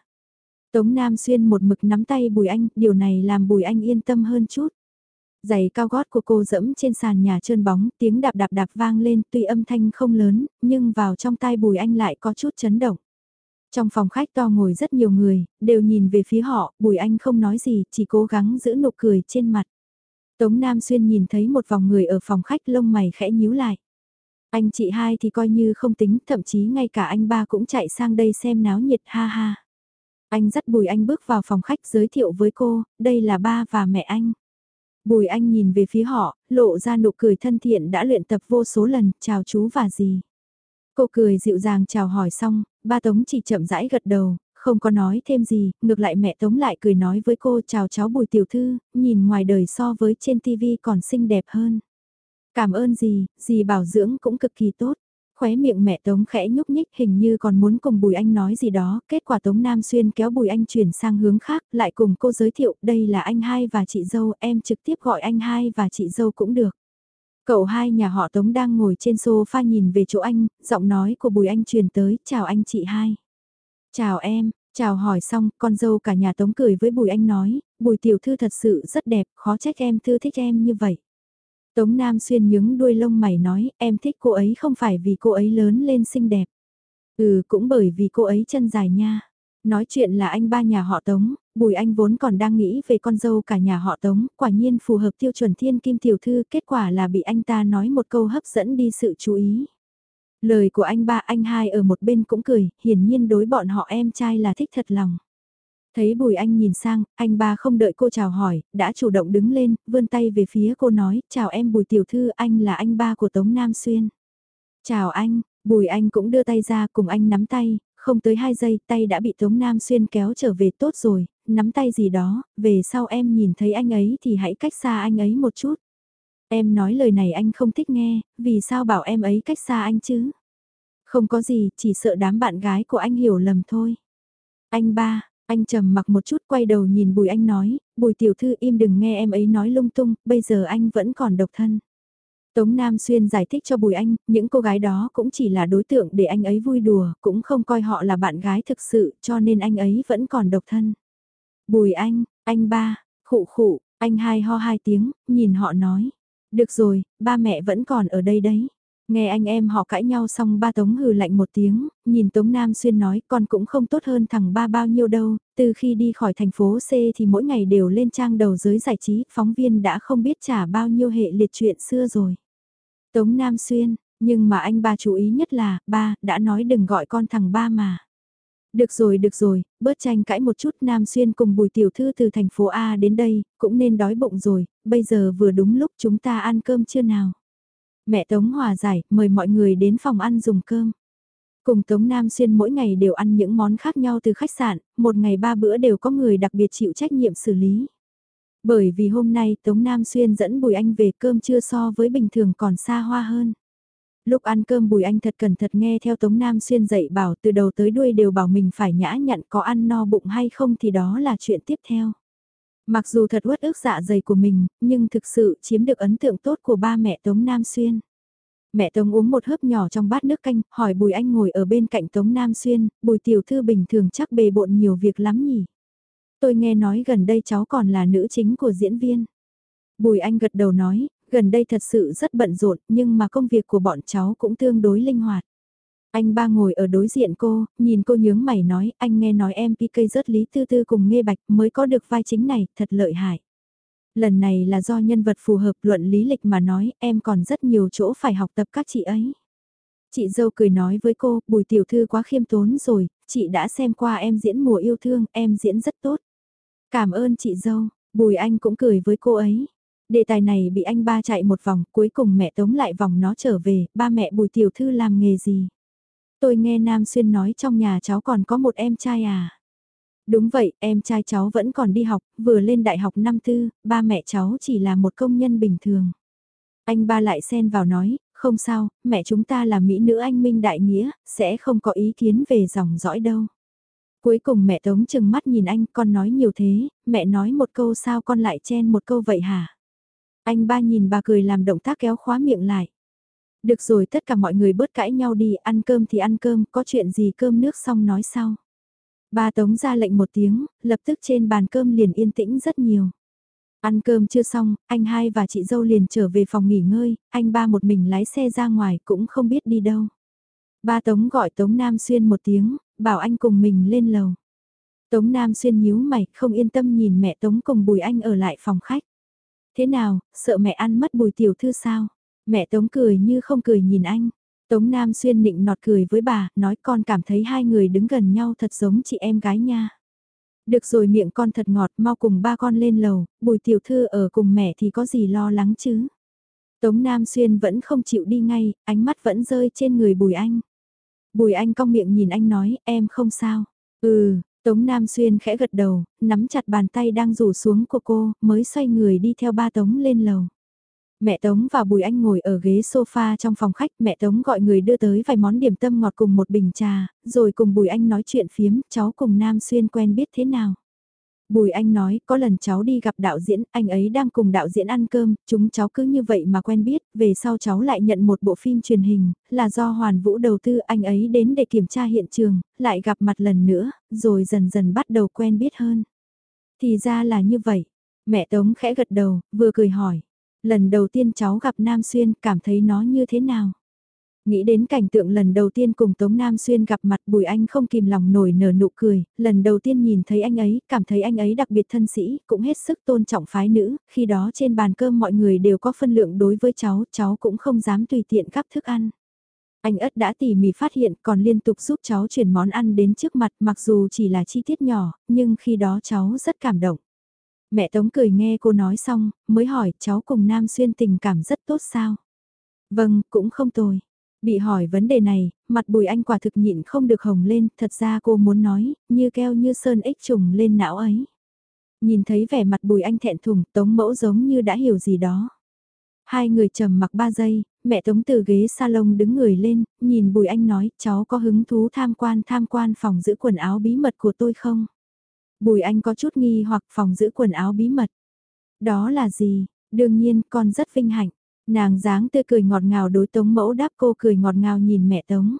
Tống Nam Xuyên một mực nắm tay Bùi Anh, điều này làm Bùi Anh yên tâm hơn chút. Giày cao gót của cô dẫm trên sàn nhà trơn bóng, tiếng đạp đạp đạp vang lên, tuy âm thanh không lớn, nhưng vào trong tai Bùi Anh lại có chút chấn động. Trong phòng khách to ngồi rất nhiều người, đều nhìn về phía họ, Bùi Anh không nói gì, chỉ cố gắng giữ nụ cười trên mặt. Tống Nam Xuyên nhìn thấy một vòng người ở phòng khách lông mày khẽ nhíu lại. Anh chị hai thì coi như không tính, thậm chí ngay cả anh ba cũng chạy sang đây xem náo nhiệt ha ha. Anh dắt Bùi Anh bước vào phòng khách giới thiệu với cô, đây là ba và mẹ anh. Bùi Anh nhìn về phía họ, lộ ra nụ cười thân thiện đã luyện tập vô số lần, chào chú và gì. Cô cười dịu dàng chào hỏi xong, ba Tống chỉ chậm rãi gật đầu, không có nói thêm gì, ngược lại mẹ Tống lại cười nói với cô chào cháu Bùi Tiểu Thư, nhìn ngoài đời so với trên TV còn xinh đẹp hơn. Cảm ơn gì, gì bảo dưỡng cũng cực kỳ tốt. Khóe miệng mẹ Tống khẽ nhúc nhích hình như còn muốn cùng Bùi Anh nói gì đó, kết quả Tống Nam Xuyên kéo Bùi Anh chuyển sang hướng khác, lại cùng cô giới thiệu đây là anh hai và chị dâu, em trực tiếp gọi anh hai và chị dâu cũng được. Cậu hai nhà họ Tống đang ngồi trên sofa nhìn về chỗ anh, giọng nói của Bùi Anh truyền tới, chào anh chị hai. Chào em, chào hỏi xong, con dâu cả nhà Tống cười với Bùi Anh nói, Bùi tiểu thư thật sự rất đẹp, khó trách em thư thích em như vậy. Tống Nam Xuyên nhướng đuôi lông mày nói, em thích cô ấy không phải vì cô ấy lớn lên xinh đẹp. Ừ, cũng bởi vì cô ấy chân dài nha. Nói chuyện là anh ba nhà họ Tống, Bùi Anh vốn còn đang nghĩ về con dâu cả nhà họ Tống, quả nhiên phù hợp tiêu chuẩn thiên kim tiểu thư, kết quả là bị anh ta nói một câu hấp dẫn đi sự chú ý. Lời của anh ba anh hai ở một bên cũng cười, hiển nhiên đối bọn họ em trai là thích thật lòng. Thấy Bùi Anh nhìn sang, anh ba không đợi cô chào hỏi, đã chủ động đứng lên, vươn tay về phía cô nói, chào em Bùi Tiểu Thư, anh là anh ba của Tống Nam Xuyên. Chào anh, Bùi Anh cũng đưa tay ra cùng anh nắm tay, không tới 2 giây tay đã bị Tống Nam Xuyên kéo trở về tốt rồi, nắm tay gì đó, về sau em nhìn thấy anh ấy thì hãy cách xa anh ấy một chút. Em nói lời này anh không thích nghe, vì sao bảo em ấy cách xa anh chứ? Không có gì, chỉ sợ đám bạn gái của anh hiểu lầm thôi. Anh ba, anh trầm mặc một chút quay đầu nhìn Bùi Anh nói, Bùi tiểu thư im đừng nghe em ấy nói lung tung, bây giờ anh vẫn còn độc thân. Tống Nam Xuyên giải thích cho Bùi Anh, những cô gái đó cũng chỉ là đối tượng để anh ấy vui đùa, cũng không coi họ là bạn gái thực sự, cho nên anh ấy vẫn còn độc thân. Bùi Anh, anh ba, khụ khụ, anh hai ho hai tiếng, nhìn họ nói. Được rồi, ba mẹ vẫn còn ở đây đấy. Nghe anh em họ cãi nhau xong ba Tống hừ lạnh một tiếng, nhìn Tống Nam Xuyên nói con cũng không tốt hơn thằng ba bao nhiêu đâu, từ khi đi khỏi thành phố C thì mỗi ngày đều lên trang đầu giới giải trí, phóng viên đã không biết trả bao nhiêu hệ liệt chuyện xưa rồi. Tống Nam Xuyên, nhưng mà anh ba chú ý nhất là, ba, đã nói đừng gọi con thằng ba mà. Được rồi, được rồi, bớt tranh cãi một chút Nam Xuyên cùng Bùi Tiểu Thư từ thành phố A đến đây, cũng nên đói bụng rồi, bây giờ vừa đúng lúc chúng ta ăn cơm chưa nào. Mẹ Tống hòa giải, mời mọi người đến phòng ăn dùng cơm. Cùng Tống Nam Xuyên mỗi ngày đều ăn những món khác nhau từ khách sạn, một ngày ba bữa đều có người đặc biệt chịu trách nhiệm xử lý. Bởi vì hôm nay Tống Nam Xuyên dẫn Bùi Anh về cơm trưa so với bình thường còn xa hoa hơn. Lúc ăn cơm Bùi Anh thật cẩn thật nghe theo Tống Nam Xuyên dạy bảo từ đầu tới đuôi đều bảo mình phải nhã nhặn có ăn no bụng hay không thì đó là chuyện tiếp theo. Mặc dù thật uất ức dạ dày của mình, nhưng thực sự chiếm được ấn tượng tốt của ba mẹ Tống Nam Xuyên. Mẹ Tống uống một hớp nhỏ trong bát nước canh, hỏi Bùi Anh ngồi ở bên cạnh Tống Nam Xuyên, Bùi Tiểu Thư bình thường chắc bề bộn nhiều việc lắm nhỉ. Tôi nghe nói gần đây cháu còn là nữ chính của diễn viên. Bùi Anh gật đầu nói, gần đây thật sự rất bận rộn nhưng mà công việc của bọn cháu cũng tương đối linh hoạt. Anh ba ngồi ở đối diện cô, nhìn cô nhướng mày nói, anh nghe nói em PK rất lý tư tư cùng nghe bạch mới có được vai chính này, thật lợi hại. Lần này là do nhân vật phù hợp luận lý lịch mà nói, em còn rất nhiều chỗ phải học tập các chị ấy. Chị dâu cười nói với cô, bùi tiểu thư quá khiêm tốn rồi, chị đã xem qua em diễn mùa yêu thương, em diễn rất tốt. Cảm ơn chị dâu, bùi anh cũng cười với cô ấy. Đề tài này bị anh ba chạy một vòng, cuối cùng mẹ tống lại vòng nó trở về, ba mẹ bùi tiểu thư làm nghề gì? Tôi nghe Nam Xuyên nói trong nhà cháu còn có một em trai à? Đúng vậy, em trai cháu vẫn còn đi học, vừa lên đại học năm tư, ba mẹ cháu chỉ là một công nhân bình thường. Anh ba lại xen vào nói, không sao, mẹ chúng ta là mỹ nữ anh minh đại nghĩa, sẽ không có ý kiến về dòng dõi đâu. Cuối cùng mẹ Tống chừng mắt nhìn anh, con nói nhiều thế, mẹ nói một câu sao con lại chen một câu vậy hả? Anh ba nhìn bà cười làm động tác kéo khóa miệng lại. Được rồi tất cả mọi người bớt cãi nhau đi, ăn cơm thì ăn cơm, có chuyện gì cơm nước xong nói sau. Ba Tống ra lệnh một tiếng, lập tức trên bàn cơm liền yên tĩnh rất nhiều. Ăn cơm chưa xong, anh hai và chị dâu liền trở về phòng nghỉ ngơi, anh ba một mình lái xe ra ngoài cũng không biết đi đâu. Ba Tống gọi Tống Nam Xuyên một tiếng, bảo anh cùng mình lên lầu. Tống Nam Xuyên nhíu mày, không yên tâm nhìn mẹ Tống cùng Bùi Anh ở lại phòng khách. Thế nào, sợ mẹ ăn mất Bùi Tiểu Thư sao? Mẹ Tống cười như không cười nhìn anh. Tống Nam Xuyên nịnh nọt cười với bà, nói con cảm thấy hai người đứng gần nhau thật giống chị em gái nha. Được rồi miệng con thật ngọt, mau cùng ba con lên lầu, bùi tiểu thư ở cùng mẹ thì có gì lo lắng chứ. Tống Nam Xuyên vẫn không chịu đi ngay, ánh mắt vẫn rơi trên người bùi anh. Bùi anh cong miệng nhìn anh nói, em không sao. Ừ, Tống Nam Xuyên khẽ gật đầu, nắm chặt bàn tay đang rủ xuống của cô, mới xoay người đi theo ba Tống lên lầu. Mẹ Tống và Bùi Anh ngồi ở ghế sofa trong phòng khách, mẹ Tống gọi người đưa tới vài món điểm tâm ngọt cùng một bình trà, rồi cùng Bùi Anh nói chuyện phiếm, cháu cùng Nam Xuyên quen biết thế nào. Bùi Anh nói, có lần cháu đi gặp đạo diễn, anh ấy đang cùng đạo diễn ăn cơm, chúng cháu cứ như vậy mà quen biết, về sau cháu lại nhận một bộ phim truyền hình, là do Hoàn Vũ đầu tư, anh ấy đến để kiểm tra hiện trường, lại gặp mặt lần nữa, rồi dần dần bắt đầu quen biết hơn. Thì ra là như vậy, mẹ Tống khẽ gật đầu, vừa cười hỏi. Lần đầu tiên cháu gặp Nam Xuyên cảm thấy nó như thế nào? Nghĩ đến cảnh tượng lần đầu tiên cùng Tống Nam Xuyên gặp mặt Bùi Anh không kìm lòng nổi nở nụ cười, lần đầu tiên nhìn thấy anh ấy, cảm thấy anh ấy đặc biệt thân sĩ, cũng hết sức tôn trọng phái nữ, khi đó trên bàn cơm mọi người đều có phân lượng đối với cháu, cháu cũng không dám tùy tiện gắp thức ăn. Anh ất đã tỉ mỉ phát hiện còn liên tục giúp cháu chuyển món ăn đến trước mặt mặc dù chỉ là chi tiết nhỏ, nhưng khi đó cháu rất cảm động. Mẹ Tống cười nghe cô nói xong, mới hỏi cháu cùng Nam Xuyên tình cảm rất tốt sao? Vâng, cũng không tồi. Bị hỏi vấn đề này, mặt bùi anh quả thực nhịn không được hồng lên, thật ra cô muốn nói, như keo như sơn ích trùng lên não ấy. Nhìn thấy vẻ mặt bùi anh thẹn thùng, tống mẫu giống như đã hiểu gì đó. Hai người trầm mặc ba giây, mẹ tống từ ghế salon đứng người lên, nhìn bùi anh nói, cháu có hứng thú tham quan tham quan phòng giữ quần áo bí mật của tôi không? Bùi anh có chút nghi hoặc phòng giữ quần áo bí mật. Đó là gì? Đương nhiên con rất vinh hạnh. Nàng dáng tươi cười ngọt ngào đối tống mẫu đáp cô cười ngọt ngào nhìn mẹ tống.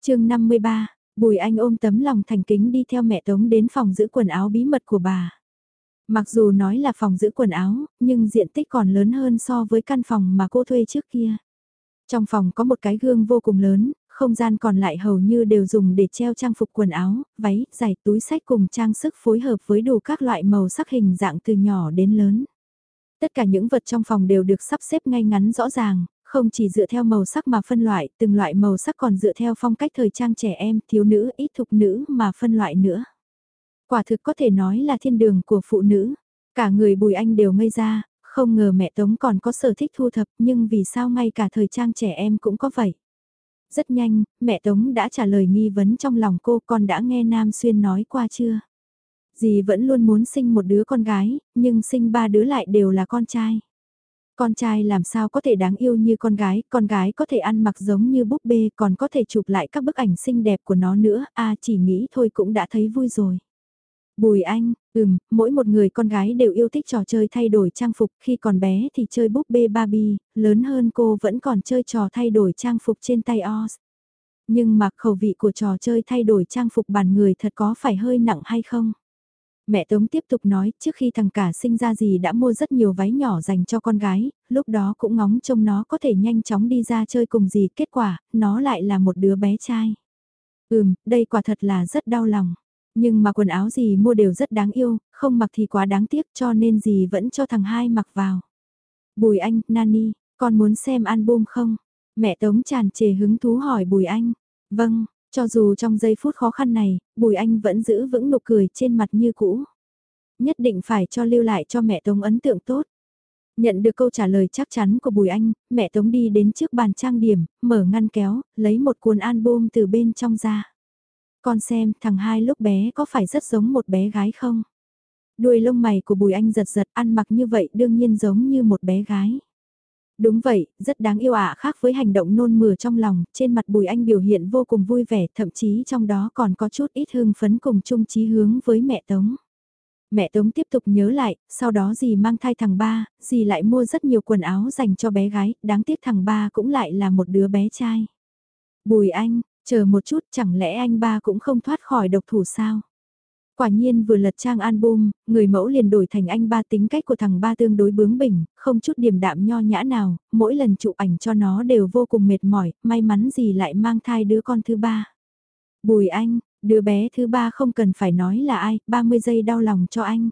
chương 53, Bùi anh ôm tấm lòng thành kính đi theo mẹ tống đến phòng giữ quần áo bí mật của bà. Mặc dù nói là phòng giữ quần áo, nhưng diện tích còn lớn hơn so với căn phòng mà cô thuê trước kia. Trong phòng có một cái gương vô cùng lớn, không gian còn lại hầu như đều dùng để treo trang phục quần áo, váy, giày, túi sách cùng trang sức phối hợp với đủ các loại màu sắc hình dạng từ nhỏ đến lớn. Tất cả những vật trong phòng đều được sắp xếp ngay ngắn rõ ràng, không chỉ dựa theo màu sắc mà phân loại, từng loại màu sắc còn dựa theo phong cách thời trang trẻ em, thiếu nữ, ít thục nữ mà phân loại nữa. Quả thực có thể nói là thiên đường của phụ nữ. Cả người Bùi Anh đều ngây ra, không ngờ mẹ Tống còn có sở thích thu thập nhưng vì sao ngay cả thời trang trẻ em cũng có vậy. Rất nhanh, mẹ Tống đã trả lời nghi vấn trong lòng cô con đã nghe Nam Xuyên nói qua chưa? Dì vẫn luôn muốn sinh một đứa con gái, nhưng sinh ba đứa lại đều là con trai. Con trai làm sao có thể đáng yêu như con gái, con gái có thể ăn mặc giống như búp bê còn có thể chụp lại các bức ảnh xinh đẹp của nó nữa, a chỉ nghĩ thôi cũng đã thấy vui rồi. Bùi Anh, ừm, mỗi một người con gái đều yêu thích trò chơi thay đổi trang phục, khi còn bé thì chơi búp bê Barbie, lớn hơn cô vẫn còn chơi trò thay đổi trang phục trên tay Oz. Nhưng mà khẩu vị của trò chơi thay đổi trang phục bản người thật có phải hơi nặng hay không? Mẹ Tống tiếp tục nói, trước khi thằng cả sinh ra gì đã mua rất nhiều váy nhỏ dành cho con gái, lúc đó cũng ngóng trông nó có thể nhanh chóng đi ra chơi cùng gì, kết quả, nó lại là một đứa bé trai. Ừm, đây quả thật là rất đau lòng. Nhưng mà quần áo gì mua đều rất đáng yêu, không mặc thì quá đáng tiếc cho nên gì vẫn cho thằng hai mặc vào. Bùi Anh, Nani, con muốn xem album không? Mẹ Tống tràn trề hứng thú hỏi Bùi Anh. Vâng, cho dù trong giây phút khó khăn này, Bùi Anh vẫn giữ vững nụ cười trên mặt như cũ. Nhất định phải cho lưu lại cho mẹ Tống ấn tượng tốt. Nhận được câu trả lời chắc chắn của Bùi Anh, mẹ Tống đi đến trước bàn trang điểm, mở ngăn kéo, lấy một cuốn album từ bên trong ra. Con xem, thằng hai lúc bé có phải rất giống một bé gái không? Đuôi lông mày của Bùi Anh giật giật ăn mặc như vậy đương nhiên giống như một bé gái. Đúng vậy, rất đáng yêu ạ khác với hành động nôn mửa trong lòng, trên mặt Bùi Anh biểu hiện vô cùng vui vẻ, thậm chí trong đó còn có chút ít hưng phấn cùng chung chí hướng với mẹ Tống. Mẹ Tống tiếp tục nhớ lại, sau đó dì mang thai thằng ba, dì lại mua rất nhiều quần áo dành cho bé gái, đáng tiếc thằng ba cũng lại là một đứa bé trai. Bùi Anh, chờ một chút chẳng lẽ anh ba cũng không thoát khỏi độc thủ sao? Quả nhiên vừa lật trang album, người mẫu liền đổi thành anh ba tính cách của thằng ba tương đối bướng bỉnh, không chút điềm đạm nho nhã nào, mỗi lần chụp ảnh cho nó đều vô cùng mệt mỏi, may mắn gì lại mang thai đứa con thứ ba. Bùi anh, đứa bé thứ ba không cần phải nói là ai, 30 giây đau lòng cho anh.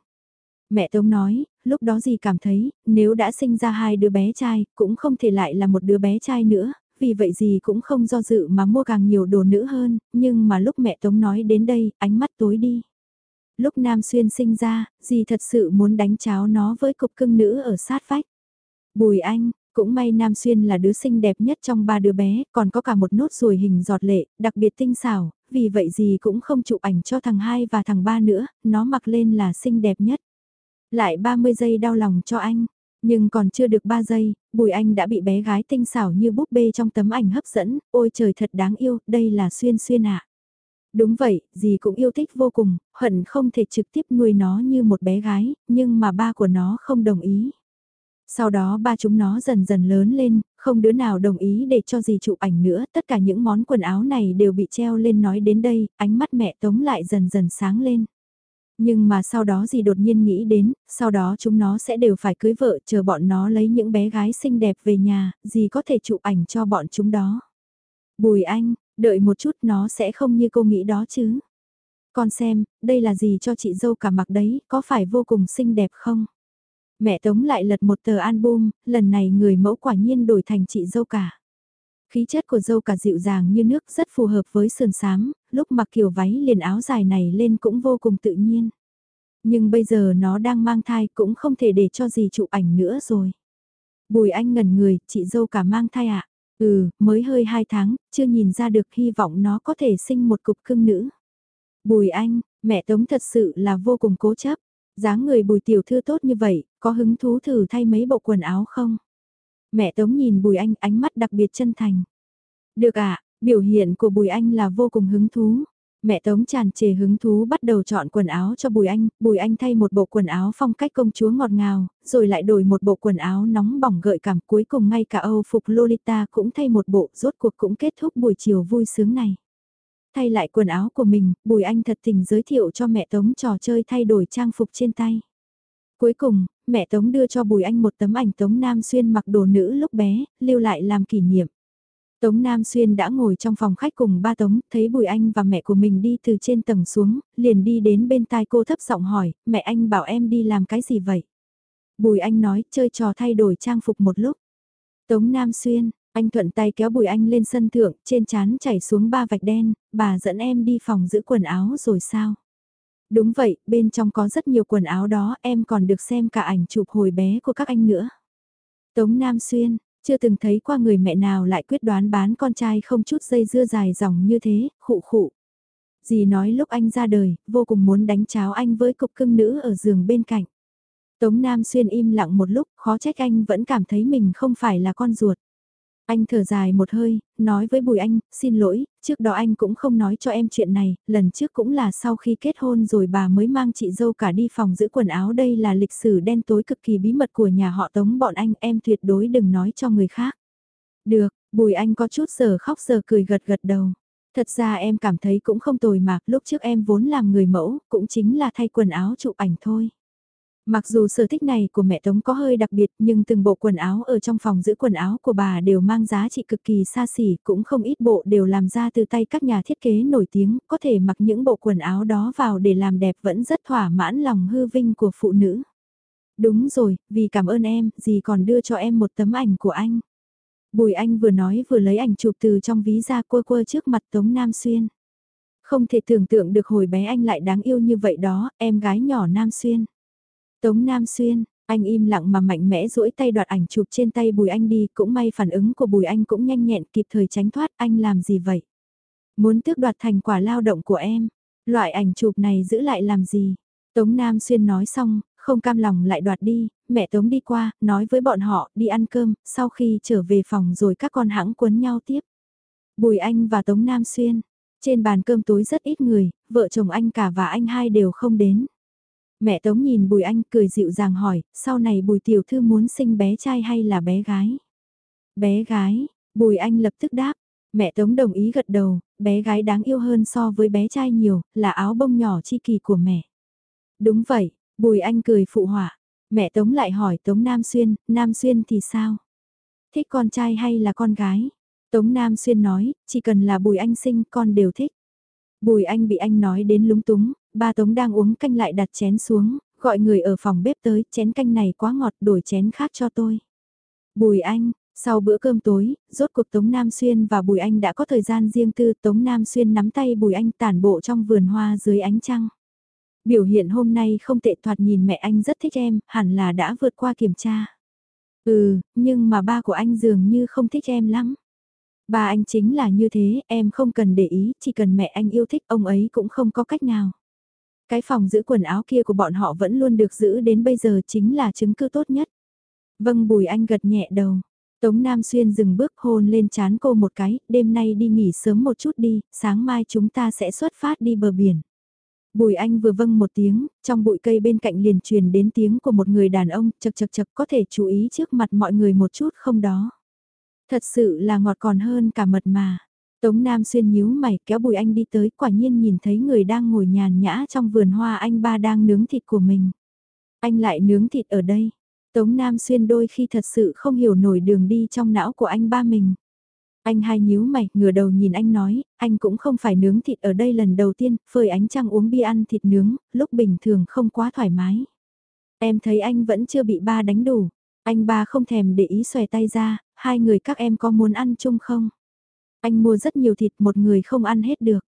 Mẹ Tống nói, lúc đó gì cảm thấy, nếu đã sinh ra hai đứa bé trai, cũng không thể lại là một đứa bé trai nữa, vì vậy gì cũng không do dự mà mua càng nhiều đồ nữ hơn, nhưng mà lúc mẹ Tống nói đến đây, ánh mắt tối đi lúc Nam Xuyên sinh ra, dì thật sự muốn đánh cháo nó với cục cưng nữ ở sát vách. Bùi Anh, cũng may Nam Xuyên là đứa xinh đẹp nhất trong ba đứa bé, còn có cả một nốt ruồi hình giọt lệ, đặc biệt tinh xảo, vì vậy dì cũng không chụp ảnh cho thằng hai và thằng ba nữa, nó mặc lên là xinh đẹp nhất. Lại 30 giây đau lòng cho anh, nhưng còn chưa được 3 giây, Bùi Anh đã bị bé gái tinh xảo như búp bê trong tấm ảnh hấp dẫn, ôi trời thật đáng yêu, đây là Xuyên Xuyên ạ. Đúng vậy, dì cũng yêu thích vô cùng, hận không thể trực tiếp nuôi nó như một bé gái, nhưng mà ba của nó không đồng ý. Sau đó ba chúng nó dần dần lớn lên, không đứa nào đồng ý để cho dì chụp ảnh nữa, tất cả những món quần áo này đều bị treo lên nói đến đây, ánh mắt mẹ Tống lại dần dần sáng lên. Nhưng mà sau đó dì đột nhiên nghĩ đến, sau đó chúng nó sẽ đều phải cưới vợ chờ bọn nó lấy những bé gái xinh đẹp về nhà, dì có thể chụp ảnh cho bọn chúng đó. Bùi anh, Đợi một chút nó sẽ không như cô nghĩ đó chứ. Con xem, đây là gì cho chị dâu cả mặc đấy, có phải vô cùng xinh đẹp không? Mẹ Tống lại lật một tờ album, lần này người mẫu quả nhiên đổi thành chị dâu cả. Khí chất của dâu cả dịu dàng như nước rất phù hợp với sườn sám, lúc mặc kiểu váy liền áo dài này lên cũng vô cùng tự nhiên. Nhưng bây giờ nó đang mang thai cũng không thể để cho gì chụp ảnh nữa rồi. Bùi anh ngẩn người, chị dâu cả mang thai ạ. À? Ừ, mới hơi hai tháng, chưa nhìn ra được hy vọng nó có thể sinh một cục cưng nữ. Bùi anh, mẹ Tống thật sự là vô cùng cố chấp. dáng người bùi tiểu thư tốt như vậy, có hứng thú thử thay mấy bộ quần áo không? Mẹ Tống nhìn bùi anh ánh mắt đặc biệt chân thành. Được ạ, biểu hiện của bùi anh là vô cùng hứng thú. Mẹ Tống tràn trề hứng thú bắt đầu chọn quần áo cho Bùi Anh, Bùi Anh thay một bộ quần áo phong cách công chúa ngọt ngào, rồi lại đổi một bộ quần áo nóng bỏng gợi cảm cuối cùng ngay cả Âu phục Lolita cũng thay một bộ, rốt cuộc cũng kết thúc buổi chiều vui sướng này. Thay lại quần áo của mình, Bùi Anh thật tình giới thiệu cho mẹ Tống trò chơi thay đổi trang phục trên tay. Cuối cùng, mẹ Tống đưa cho Bùi Anh một tấm ảnh Tống Nam Xuyên mặc đồ nữ lúc bé, lưu lại làm kỷ niệm. Tống Nam Xuyên đã ngồi trong phòng khách cùng ba Tống, thấy Bùi Anh và mẹ của mình đi từ trên tầng xuống, liền đi đến bên tai cô thấp giọng hỏi, mẹ anh bảo em đi làm cái gì vậy? Bùi Anh nói, chơi trò thay đổi trang phục một lúc. Tống Nam Xuyên, anh thuận tay kéo Bùi Anh lên sân thượng, trên chán chảy xuống ba vạch đen, bà dẫn em đi phòng giữ quần áo rồi sao? Đúng vậy, bên trong có rất nhiều quần áo đó, em còn được xem cả ảnh chụp hồi bé của các anh nữa. Tống Nam Xuyên, chưa từng thấy qua người mẹ nào lại quyết đoán bán con trai không chút dây dưa dài dòng như thế, khụ khụ. Dì nói lúc anh ra đời, vô cùng muốn đánh cháo anh với cục cưng nữ ở giường bên cạnh. Tống Nam Xuyên im lặng một lúc, khó trách anh vẫn cảm thấy mình không phải là con ruột. Anh thở dài một hơi, nói với Bùi Anh, xin lỗi, trước đó anh cũng không nói cho em chuyện này, lần trước cũng là sau khi kết hôn rồi bà mới mang chị dâu cả đi phòng giữ quần áo đây là lịch sử đen tối cực kỳ bí mật của nhà họ Tống bọn anh, em tuyệt đối đừng nói cho người khác. Được, Bùi Anh có chút giờ khóc giờ cười gật gật đầu. Thật ra em cảm thấy cũng không tồi mà, lúc trước em vốn làm người mẫu, cũng chính là thay quần áo chụp ảnh thôi. Mặc dù sở thích này của mẹ Tống có hơi đặc biệt nhưng từng bộ quần áo ở trong phòng giữ quần áo của bà đều mang giá trị cực kỳ xa xỉ, cũng không ít bộ đều làm ra từ tay các nhà thiết kế nổi tiếng, có thể mặc những bộ quần áo đó vào để làm đẹp vẫn rất thỏa mãn lòng hư vinh của phụ nữ. Đúng rồi, vì cảm ơn em, dì còn đưa cho em một tấm ảnh của anh. Bùi Anh vừa nói vừa lấy ảnh chụp từ trong ví ra quơ quơ trước mặt Tống Nam Xuyên. Không thể tưởng tượng được hồi bé anh lại đáng yêu như vậy đó, em gái nhỏ Nam Xuyên. Tống Nam Xuyên, anh im lặng mà mạnh mẽ duỗi tay đoạt ảnh chụp trên tay Bùi Anh đi, cũng may phản ứng của Bùi Anh cũng nhanh nhẹn kịp thời tránh thoát, anh làm gì vậy? Muốn tước đoạt thành quả lao động của em, loại ảnh chụp này giữ lại làm gì? Tống Nam Xuyên nói xong, không cam lòng lại đoạt đi, mẹ Tống đi qua, nói với bọn họ đi ăn cơm, sau khi trở về phòng rồi các con hãng quấn nhau tiếp. Bùi Anh và Tống Nam Xuyên, trên bàn cơm tối rất ít người, vợ chồng anh cả và anh hai đều không đến. Mẹ Tống nhìn Bùi Anh cười dịu dàng hỏi, sau này Bùi Tiểu Thư muốn sinh bé trai hay là bé gái? Bé gái, Bùi Anh lập tức đáp, mẹ Tống đồng ý gật đầu, bé gái đáng yêu hơn so với bé trai nhiều, là áo bông nhỏ chi kỳ của mẹ. Đúng vậy, Bùi Anh cười phụ họa, mẹ Tống lại hỏi Tống Nam Xuyên, Nam Xuyên thì sao? Thích con trai hay là con gái? Tống Nam Xuyên nói, chỉ cần là Bùi Anh sinh con đều thích. Bùi Anh bị anh nói đến lúng túng, ba Tống đang uống canh lại đặt chén xuống, gọi người ở phòng bếp tới, chén canh này quá ngọt, đổi chén khác cho tôi. Bùi Anh, sau bữa cơm tối, rốt cuộc Tống Nam Xuyên và Bùi Anh đã có thời gian riêng tư, Tống Nam Xuyên nắm tay Bùi Anh tản bộ trong vườn hoa dưới ánh trăng. Biểu hiện hôm nay không tệ thoạt nhìn mẹ anh rất thích em, hẳn là đã vượt qua kiểm tra. Ừ, nhưng mà ba của anh dường như không thích em lắm. Ba anh chính là như thế, em không cần để ý, chỉ cần mẹ anh yêu thích ông ấy cũng không có cách nào. Cái phòng giữ quần áo kia của bọn họ vẫn luôn được giữ đến bây giờ chính là chứng cứ tốt nhất. Vâng Bùi Anh gật nhẹ đầu. Tống Nam Xuyên dừng bước hôn lên chán cô một cái, đêm nay đi nghỉ sớm một chút đi, sáng mai chúng ta sẽ xuất phát đi bờ biển. Bùi Anh vừa vâng một tiếng, trong bụi cây bên cạnh liền truyền đến tiếng của một người đàn ông, chật chật chật có thể chú ý trước mặt mọi người một chút không đó. Thật sự là ngọt còn hơn cả mật mà. Tống Nam xuyên nhíu mày kéo Bùi Anh đi tới quả nhiên nhìn thấy người đang ngồi nhàn nhã trong vườn hoa anh ba đang nướng thịt của mình. Anh lại nướng thịt ở đây. Tống Nam xuyên đôi khi thật sự không hiểu nổi đường đi trong não của anh ba mình. Anh hai nhíu mày, ngửa đầu nhìn anh nói, anh cũng không phải nướng thịt ở đây lần đầu tiên, phơi ánh trăng uống bia ăn thịt nướng, lúc bình thường không quá thoải mái. Em thấy anh vẫn chưa bị ba đánh đủ. Anh ba không thèm để ý xòe tay ra, hai người các em có muốn ăn chung không? Anh mua rất nhiều thịt một người không ăn hết được.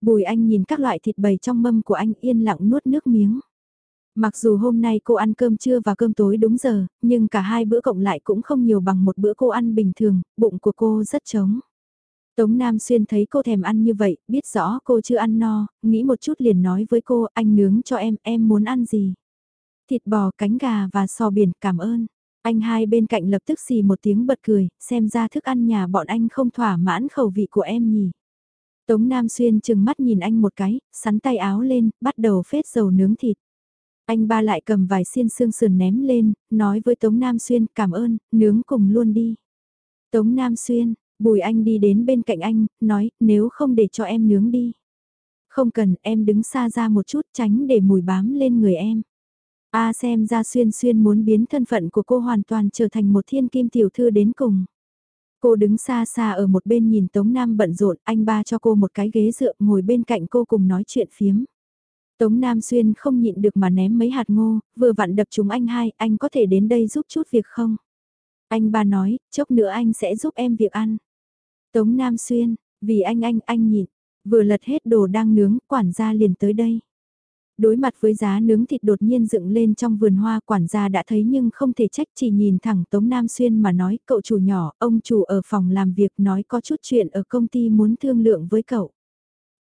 Bùi anh nhìn các loại thịt bầy trong mâm của anh yên lặng nuốt nước miếng. Mặc dù hôm nay cô ăn cơm trưa và cơm tối đúng giờ, nhưng cả hai bữa cộng lại cũng không nhiều bằng một bữa cô ăn bình thường, bụng của cô rất trống. Tống Nam Xuyên thấy cô thèm ăn như vậy, biết rõ cô chưa ăn no, nghĩ một chút liền nói với cô, anh nướng cho em, em muốn ăn gì? Thịt bò, cánh gà và sò biển, cảm ơn. Anh hai bên cạnh lập tức xì một tiếng bật cười, xem ra thức ăn nhà bọn anh không thỏa mãn khẩu vị của em nhỉ. Tống Nam Xuyên chừng mắt nhìn anh một cái, sắn tay áo lên, bắt đầu phết dầu nướng thịt. Anh ba lại cầm vài xiên xương sườn ném lên, nói với Tống Nam Xuyên cảm ơn, nướng cùng luôn đi. Tống Nam Xuyên, Bùi Anh đi đến bên cạnh anh, nói nếu không để cho em nướng đi. Không cần, em đứng xa ra một chút tránh để mùi bám lên người em. A xem ra xuyên xuyên muốn biến thân phận của cô hoàn toàn trở thành một thiên kim tiểu thư đến cùng. Cô đứng xa xa ở một bên nhìn Tống Nam bận rộn, anh ba cho cô một cái ghế dựa ngồi bên cạnh cô cùng nói chuyện phiếm. Tống Nam Xuyên không nhịn được mà ném mấy hạt ngô, vừa vặn đập chúng anh hai, anh có thể đến đây giúp chút việc không? Anh ba nói, chốc nữa anh sẽ giúp em việc ăn. Tống Nam Xuyên, vì anh anh, anh nhịn, vừa lật hết đồ đang nướng, quản gia liền tới đây. Đối mặt với giá nướng thịt đột nhiên dựng lên trong vườn hoa quản gia đã thấy nhưng không thể trách chỉ nhìn thẳng Tống Nam Xuyên mà nói cậu chủ nhỏ, ông chủ ở phòng làm việc nói có chút chuyện ở công ty muốn thương lượng với cậu.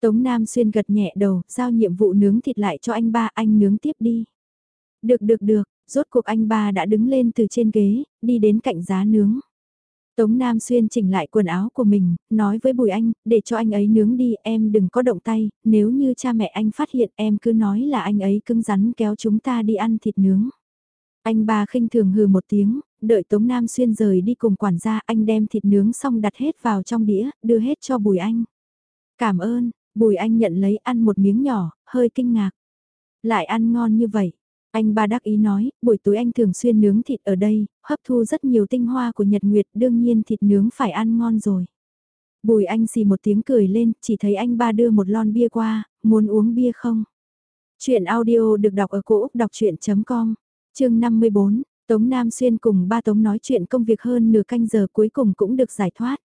Tống Nam Xuyên gật nhẹ đầu, giao nhiệm vụ nướng thịt lại cho anh ba, anh nướng tiếp đi. Được được được, rốt cuộc anh ba đã đứng lên từ trên ghế, đi đến cạnh giá nướng. Tống Nam Xuyên chỉnh lại quần áo của mình, nói với Bùi Anh, để cho anh ấy nướng đi, em đừng có động tay, nếu như cha mẹ anh phát hiện em cứ nói là anh ấy cứng rắn kéo chúng ta đi ăn thịt nướng. Anh ba khinh thường hừ một tiếng, đợi Tống Nam Xuyên rời đi cùng quản gia anh đem thịt nướng xong đặt hết vào trong đĩa, đưa hết cho Bùi Anh. Cảm ơn, Bùi Anh nhận lấy ăn một miếng nhỏ, hơi kinh ngạc. Lại ăn ngon như vậy. Anh ba đắc ý nói, buổi tối anh thường xuyên nướng thịt ở đây, hấp thu rất nhiều tinh hoa của Nhật Nguyệt, đương nhiên thịt nướng phải ăn ngon rồi. Bùi anh xì một tiếng cười lên, chỉ thấy anh ba đưa một lon bia qua, muốn uống bia không? Chuyện audio được đọc ở cổ Úc đọc chuyện.com, chương 54, Tống Nam Xuyên cùng ba Tống nói chuyện công việc hơn nửa canh giờ cuối cùng cũng được giải thoát.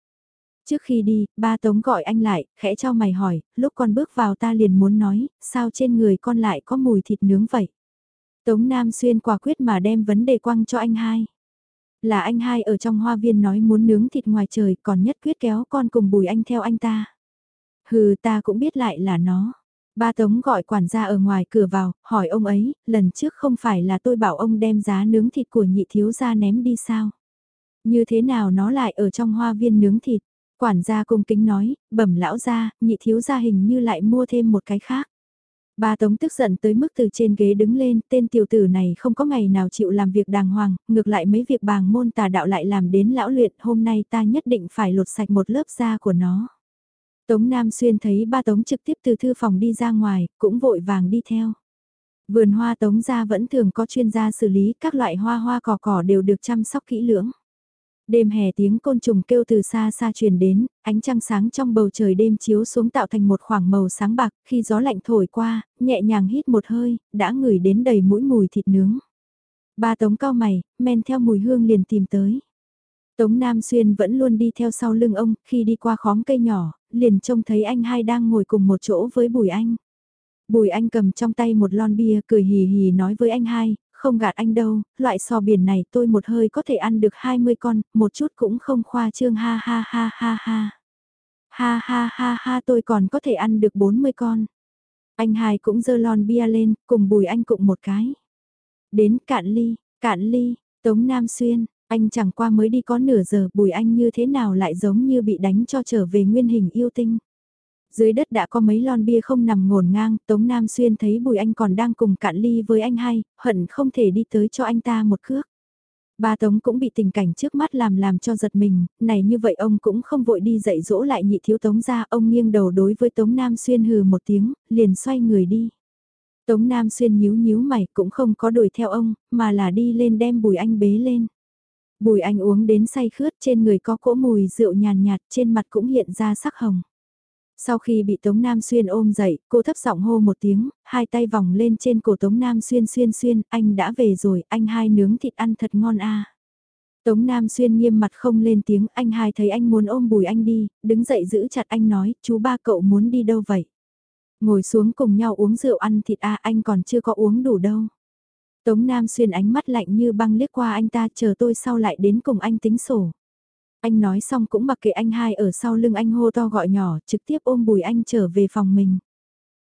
Trước khi đi, ba Tống gọi anh lại, khẽ cho mày hỏi, lúc con bước vào ta liền muốn nói, sao trên người con lại có mùi thịt nướng vậy? Tống Nam Xuyên quả quyết mà đem vấn đề quăng cho anh hai. Là anh hai ở trong hoa viên nói muốn nướng thịt ngoài trời còn nhất quyết kéo con cùng bùi anh theo anh ta. Hừ ta cũng biết lại là nó. Ba Tống gọi quản gia ở ngoài cửa vào, hỏi ông ấy, lần trước không phải là tôi bảo ông đem giá nướng thịt của nhị thiếu gia ném đi sao? Như thế nào nó lại ở trong hoa viên nướng thịt? Quản gia cung kính nói, bẩm lão gia, nhị thiếu gia hình như lại mua thêm một cái khác. Ba Tống tức giận tới mức từ trên ghế đứng lên, tên tiểu tử này không có ngày nào chịu làm việc đàng hoàng, ngược lại mấy việc bàng môn tà đạo lại làm đến lão luyện, hôm nay ta nhất định phải lột sạch một lớp da của nó. Tống Nam Xuyên thấy ba Tống trực tiếp từ thư phòng đi ra ngoài, cũng vội vàng đi theo. Vườn hoa Tống gia vẫn thường có chuyên gia xử lý các loại hoa hoa cỏ cỏ đều được chăm sóc kỹ lưỡng. Đêm hè tiếng côn trùng kêu từ xa xa truyền đến, ánh trăng sáng trong bầu trời đêm chiếu xuống tạo thành một khoảng màu sáng bạc, khi gió lạnh thổi qua, nhẹ nhàng hít một hơi, đã ngửi đến đầy mũi mùi thịt nướng. Ba tống cao mày, men theo mùi hương liền tìm tới. Tống Nam Xuyên vẫn luôn đi theo sau lưng ông, khi đi qua khóm cây nhỏ, liền trông thấy anh hai đang ngồi cùng một chỗ với Bùi Anh. Bùi Anh cầm trong tay một lon bia cười hì hì nói với anh hai, không gạt anh đâu, loại sò biển này tôi một hơi có thể ăn được 20 con, một chút cũng không khoa trương ha ha ha ha ha. Ha ha ha ha tôi còn có thể ăn được 40 con. Anh hai cũng dơ lon bia lên, cùng bùi anh cụng một cái. Đến cạn ly, cạn ly, Tống Nam Xuyên, anh chẳng qua mới đi có nửa giờ bùi anh như thế nào lại giống như bị đánh cho trở về nguyên hình yêu tinh. Dưới đất đã có mấy lon bia không nằm ngổn ngang, Tống Nam Xuyên thấy Bùi Anh còn đang cùng cạn ly với anh hai, hận không thể đi tới cho anh ta một cước. Ba Tống cũng bị tình cảnh trước mắt làm làm cho giật mình, này như vậy ông cũng không vội đi dạy dỗ lại nhị thiếu Tống ra, ông nghiêng đầu đối với Tống Nam Xuyên hừ một tiếng, liền xoay người đi. Tống Nam Xuyên nhíu nhíu mày cũng không có đuổi theo ông, mà là đi lên đem Bùi Anh bế lên. Bùi Anh uống đến say khướt trên người có cỗ mùi rượu nhàn nhạt trên mặt cũng hiện ra sắc hồng. Sau khi bị Tống Nam Xuyên ôm dậy, cô thấp giọng hô một tiếng, hai tay vòng lên trên cổ Tống Nam Xuyên xuyên xuyên, anh đã về rồi, anh hai nướng thịt ăn thật ngon a. Tống Nam Xuyên nghiêm mặt không lên tiếng, anh hai thấy anh muốn ôm bùi anh đi, đứng dậy giữ chặt anh nói, chú ba cậu muốn đi đâu vậy? Ngồi xuống cùng nhau uống rượu ăn thịt a anh còn chưa có uống đủ đâu. Tống Nam Xuyên ánh mắt lạnh như băng liếc qua anh ta chờ tôi sau lại đến cùng anh tính sổ. Anh nói xong cũng mặc kệ anh hai ở sau lưng anh hô to gọi nhỏ, trực tiếp ôm Bùi Anh trở về phòng mình.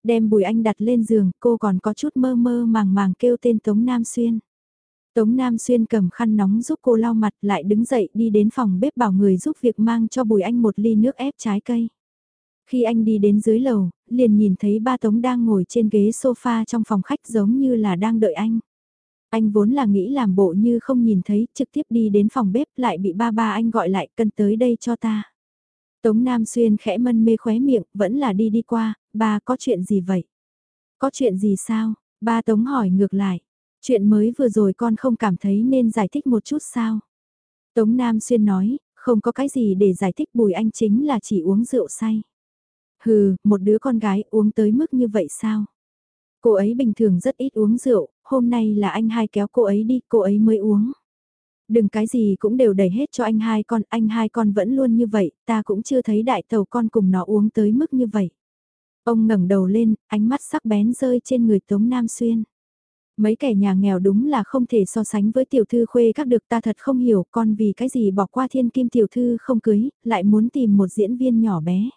Đem Bùi Anh đặt lên giường, cô còn có chút mơ mơ màng màng kêu tên Tống Nam Xuyên. Tống Nam Xuyên cầm khăn nóng giúp cô lau mặt lại đứng dậy đi đến phòng bếp bảo người giúp việc mang cho Bùi Anh một ly nước ép trái cây. Khi anh đi đến dưới lầu, liền nhìn thấy ba Tống đang ngồi trên ghế sofa trong phòng khách giống như là đang đợi anh. Anh vốn là nghĩ làm bộ như không nhìn thấy, trực tiếp đi đến phòng bếp lại bị ba ba anh gọi lại cân tới đây cho ta. Tống Nam Xuyên khẽ mân mê khóe miệng, vẫn là đi đi qua, ba có chuyện gì vậy? Có chuyện gì sao? Ba Tống hỏi ngược lại. Chuyện mới vừa rồi con không cảm thấy nên giải thích một chút sao? Tống Nam Xuyên nói, Không có cái gì để giải thích Bùi Anh chính là chỉ uống rượu say. Hừ, một đứa con gái uống tới mức như vậy sao? Cô ấy bình thường rất ít uống rượu, hôm nay là anh hai kéo cô ấy đi, cô ấy mới uống. Đừng cái gì cũng đều đẩy hết cho anh hai con, anh hai con vẫn luôn như vậy, ta cũng chưa thấy đại tàu con cùng nó uống tới mức như vậy. Ông ngẩng đầu lên, ánh mắt sắc bén rơi trên người Tống Nam Xuyên. Mấy kẻ nhà nghèo đúng là không thể so sánh với tiểu thư khuê các được ta thật không hiểu con vì cái gì bỏ qua thiên kim tiểu thư không cưới, lại muốn tìm một diễn viên nhỏ bé.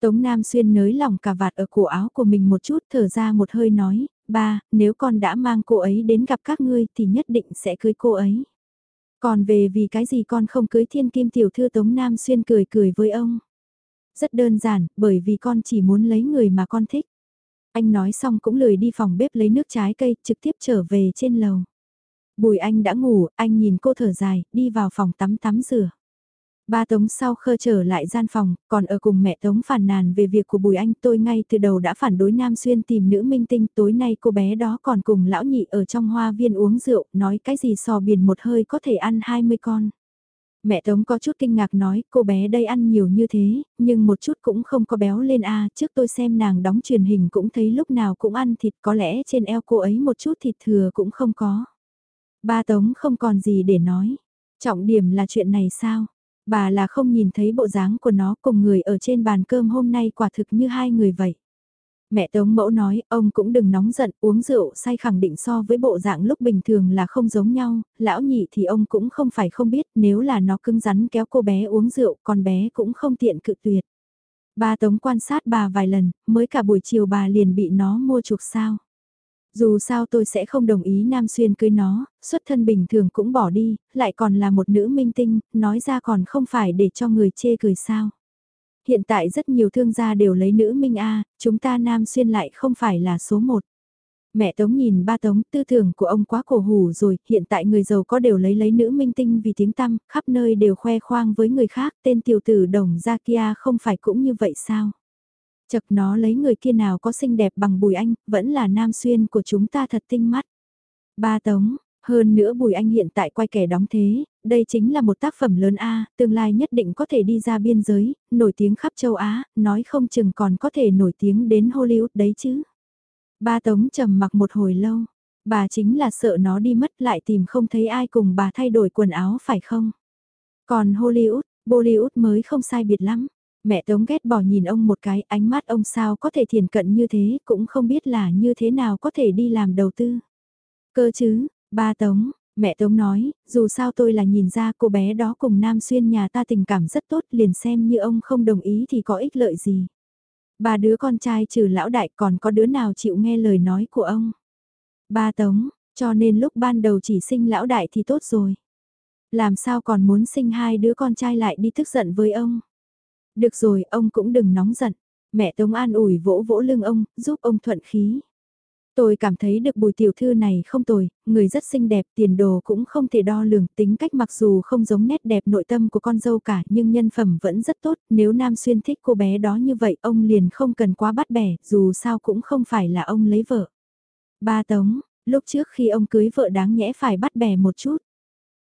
Tống Nam Xuyên nới lỏng cà vạt ở cổ áo của mình một chút thở ra một hơi nói, ba, nếu con đã mang cô ấy đến gặp các ngươi thì nhất định sẽ cưới cô ấy. Còn về vì cái gì con không cưới thiên kim tiểu thư Tống Nam Xuyên cười cười với ông. Rất đơn giản, bởi vì con chỉ muốn lấy người mà con thích. Anh nói xong cũng lười đi phòng bếp lấy nước trái cây, trực tiếp trở về trên lầu. Bùi anh đã ngủ, anh nhìn cô thở dài, đi vào phòng tắm tắm rửa. Ba Tống sau khơ trở lại gian phòng, còn ở cùng mẹ Tống phản nàn về việc của Bùi Anh tôi ngay từ đầu đã phản đối Nam Xuyên tìm nữ minh tinh tối nay cô bé đó còn cùng lão nhị ở trong hoa viên uống rượu, nói cái gì sò biển một hơi có thể ăn 20 con. Mẹ Tống có chút kinh ngạc nói cô bé đây ăn nhiều như thế, nhưng một chút cũng không có béo lên a trước tôi xem nàng đóng truyền hình cũng thấy lúc nào cũng ăn thịt có lẽ trên eo cô ấy một chút thịt thừa cũng không có. Ba Tống không còn gì để nói. Trọng điểm là chuyện này sao? Bà là không nhìn thấy bộ dáng của nó cùng người ở trên bàn cơm hôm nay quả thực như hai người vậy. Mẹ Tống Mẫu nói, ông cũng đừng nóng giận, uống rượu say khẳng định so với bộ dạng lúc bình thường là không giống nhau, lão nhị thì ông cũng không phải không biết, nếu là nó cứng rắn kéo cô bé uống rượu, con bé cũng không tiện cự tuyệt. Ba Tống quan sát bà vài lần, mới cả buổi chiều bà liền bị nó mua chuộc sao. Dù sao tôi sẽ không đồng ý Nam Xuyên cưới nó, xuất thân bình thường cũng bỏ đi, lại còn là một nữ minh tinh, nói ra còn không phải để cho người chê cười sao. Hiện tại rất nhiều thương gia đều lấy nữ minh A, chúng ta Nam Xuyên lại không phải là số một. Mẹ Tống nhìn ba Tống, tư tưởng của ông quá cổ hủ rồi, hiện tại người giàu có đều lấy lấy nữ minh tinh vì tiếng tăm, khắp nơi đều khoe khoang với người khác, tên tiểu tử đồng gia kia không phải cũng như vậy sao? Chật nó lấy người kia nào có xinh đẹp bằng Bùi Anh, vẫn là nam xuyên của chúng ta thật tinh mắt. Ba Tống, hơn nữa Bùi Anh hiện tại quay kẻ đóng thế, đây chính là một tác phẩm lớn A, tương lai nhất định có thể đi ra biên giới, nổi tiếng khắp châu Á, nói không chừng còn có thể nổi tiếng đến Hollywood đấy chứ. Ba Tống trầm mặc một hồi lâu, bà chính là sợ nó đi mất lại tìm không thấy ai cùng bà thay đổi quần áo phải không? Còn Hollywood, Bollywood mới không sai biệt lắm. Mẹ Tống ghét bỏ nhìn ông một cái, ánh mắt ông sao có thể thiền cận như thế, cũng không biết là như thế nào có thể đi làm đầu tư. Cơ chứ, ba Tống, mẹ Tống nói, dù sao tôi là nhìn ra cô bé đó cùng Nam Xuyên nhà ta tình cảm rất tốt, liền xem như ông không đồng ý thì có ích lợi gì. Ba đứa con trai trừ lão đại còn có đứa nào chịu nghe lời nói của ông. Ba Tống, cho nên lúc ban đầu chỉ sinh lão đại thì tốt rồi. Làm sao còn muốn sinh hai đứa con trai lại đi tức giận với ông. Được rồi, ông cũng đừng nóng giận. Mẹ Tống an ủi vỗ vỗ lưng ông, giúp ông thuận khí. Tôi cảm thấy được bùi tiểu thư này không tồi, người rất xinh đẹp, tiền đồ cũng không thể đo lường, tính cách mặc dù không giống nét đẹp nội tâm của con dâu cả nhưng nhân phẩm vẫn rất tốt, nếu Nam Xuyên thích cô bé đó như vậy ông liền không cần quá bắt bẻ, dù sao cũng không phải là ông lấy vợ. Ba Tống, lúc trước khi ông cưới vợ đáng nhẽ phải bắt bẻ một chút.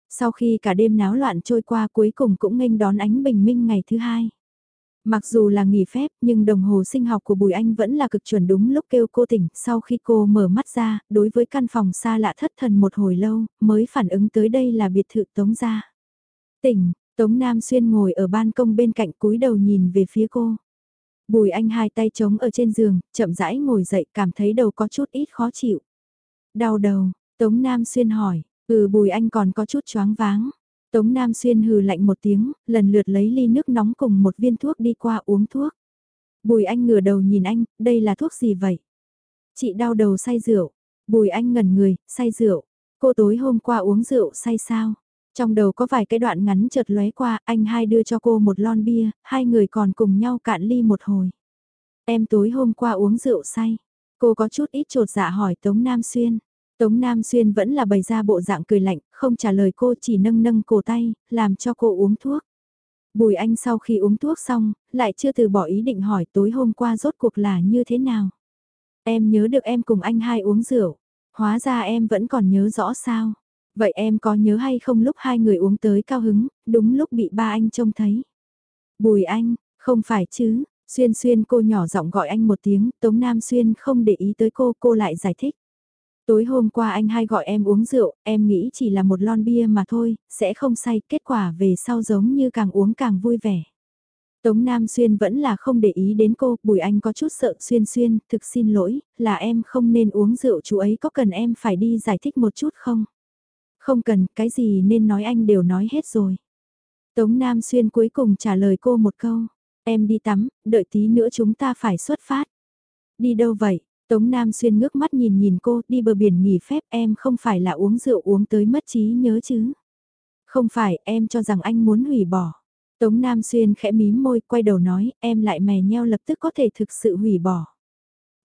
Sau khi cả đêm náo loạn trôi qua cuối cùng cũng nghênh đón ánh bình minh ngày thứ hai. Mặc dù là nghỉ phép nhưng đồng hồ sinh học của Bùi Anh vẫn là cực chuẩn đúng lúc kêu cô tỉnh, sau khi cô mở mắt ra, đối với căn phòng xa lạ thất thần một hồi lâu, mới phản ứng tới đây là biệt thự Tống gia. Tỉnh, Tống Nam Xuyên ngồi ở ban công bên cạnh cúi đầu nhìn về phía cô. Bùi Anh hai tay trống ở trên giường, chậm rãi ngồi dậy cảm thấy đầu có chút ít khó chịu. Đau đầu, Tống Nam Xuyên hỏi, ừ Bùi Anh còn có chút choáng váng. Tống Nam Xuyên hừ lạnh một tiếng, lần lượt lấy ly nước nóng cùng một viên thuốc đi qua uống thuốc. Bùi Anh ngửa đầu nhìn anh, đây là thuốc gì vậy? Chị đau đầu say rượu. Bùi Anh ngẩn người, say rượu. Cô tối hôm qua uống rượu say sao? Trong đầu có vài cái đoạn ngắn chợt lóe qua, anh hai đưa cho cô một lon bia, hai người còn cùng nhau cạn ly một hồi. Em tối hôm qua uống rượu say. Cô có chút ít trột dạ hỏi Tống Nam Xuyên. Tống Nam Xuyên vẫn là bày ra bộ dạng cười lạnh, không trả lời cô chỉ nâng nâng cổ tay, làm cho cô uống thuốc. Bùi Anh sau khi uống thuốc xong, lại chưa từ bỏ ý định hỏi tối hôm qua rốt cuộc là như thế nào. Em nhớ được em cùng anh hai uống rượu, hóa ra em vẫn còn nhớ rõ sao. Vậy em có nhớ hay không lúc hai người uống tới cao hứng, đúng lúc bị ba anh trông thấy. Bùi anh, không phải chứ, Xuyên Xuyên cô nhỏ giọng gọi anh một tiếng, Tống Nam Xuyên không để ý tới cô, cô lại giải thích. Tối hôm qua anh hai gọi em uống rượu, em nghĩ chỉ là một lon bia mà thôi, sẽ không say, kết quả về sau giống như càng uống càng vui vẻ. Tống Nam Xuyên vẫn là không để ý đến cô, Bùi Anh có chút sợ Xuyên Xuyên, thực xin lỗi, là em không nên uống rượu chú ấy có cần em phải đi giải thích một chút không? Không cần, cái gì nên nói anh đều nói hết rồi. Tống Nam Xuyên cuối cùng trả lời cô một câu, em đi tắm, đợi tí nữa chúng ta phải xuất phát. Đi đâu vậy? Tống Nam Xuyên ngước mắt nhìn nhìn cô, đi bờ biển nghỉ phép em không phải là uống rượu uống tới mất trí nhớ chứ. Không phải, em cho rằng anh muốn hủy bỏ. Tống Nam Xuyên khẽ mím môi, quay đầu nói, em lại mè nheo lập tức có thể thực sự hủy bỏ.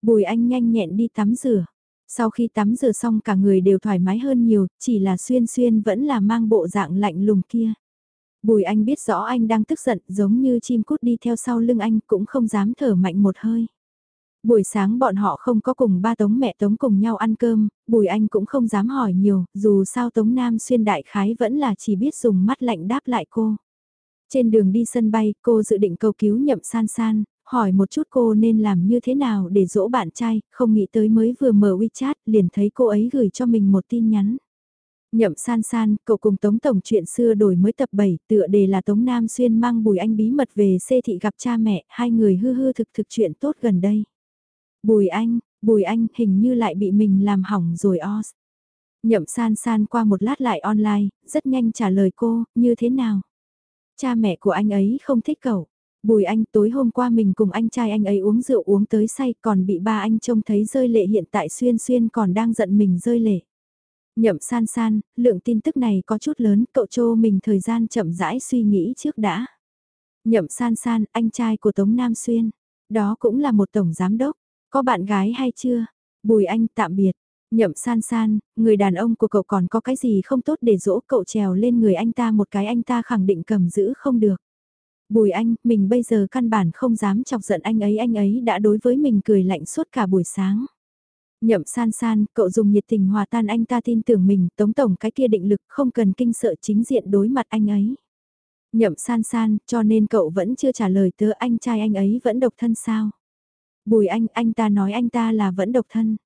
Bùi anh nhanh nhẹn đi tắm rửa. Sau khi tắm rửa xong cả người đều thoải mái hơn nhiều, chỉ là Xuyên Xuyên vẫn là mang bộ dạng lạnh lùng kia. Bùi anh biết rõ anh đang tức giận giống như chim cút đi theo sau lưng anh cũng không dám thở mạnh một hơi. Buổi sáng bọn họ không có cùng ba Tống mẹ Tống cùng nhau ăn cơm, Bùi Anh cũng không dám hỏi nhiều, dù sao Tống Nam xuyên đại khái vẫn là chỉ biết dùng mắt lạnh đáp lại cô. Trên đường đi sân bay, cô dự định cầu cứu nhậm san san, hỏi một chút cô nên làm như thế nào để dỗ bạn trai, không nghĩ tới mới vừa mở WeChat, liền thấy cô ấy gửi cho mình một tin nhắn. Nhậm san san, cậu cùng Tống Tổng chuyện xưa đổi mới tập 7, tựa đề là Tống Nam Xuyên mang Bùi Anh bí mật về xê thị gặp cha mẹ, hai người hư hư thực thực chuyện tốt gần đây. Bùi Anh, Bùi Anh hình như lại bị mình làm hỏng rồi os. Nhậm san san qua một lát lại online, rất nhanh trả lời cô, như thế nào? Cha mẹ của anh ấy không thích cậu. Bùi anh tối hôm qua mình cùng anh trai anh ấy uống rượu uống tới say còn bị ba anh trông thấy rơi lệ hiện tại xuyên xuyên còn đang giận mình rơi lệ. Nhậm san san, lượng tin tức này có chút lớn, cậu trô mình thời gian chậm rãi suy nghĩ trước đã. Nhậm san san, anh trai của Tống Nam Xuyên. Đó cũng là một tổng giám đốc. Có bạn gái hay chưa? Bùi anh tạm biệt. Nhậm san san, người đàn ông của cậu còn có cái gì không tốt để dỗ cậu trèo lên người anh ta một cái anh ta khẳng định cầm giữ không được. Bùi anh, mình bây giờ căn bản không dám chọc giận anh ấy anh ấy đã đối với mình cười lạnh suốt cả buổi sáng. Nhậm san san, cậu dùng nhiệt tình hòa tan anh ta tin tưởng mình, tống tổng cái kia định lực không cần kinh sợ chính diện đối mặt anh ấy. Nhậm san san, cho nên cậu vẫn chưa trả lời tớ anh trai anh ấy vẫn độc thân sao. Bùi anh, anh ta nói anh ta là vẫn độc thân.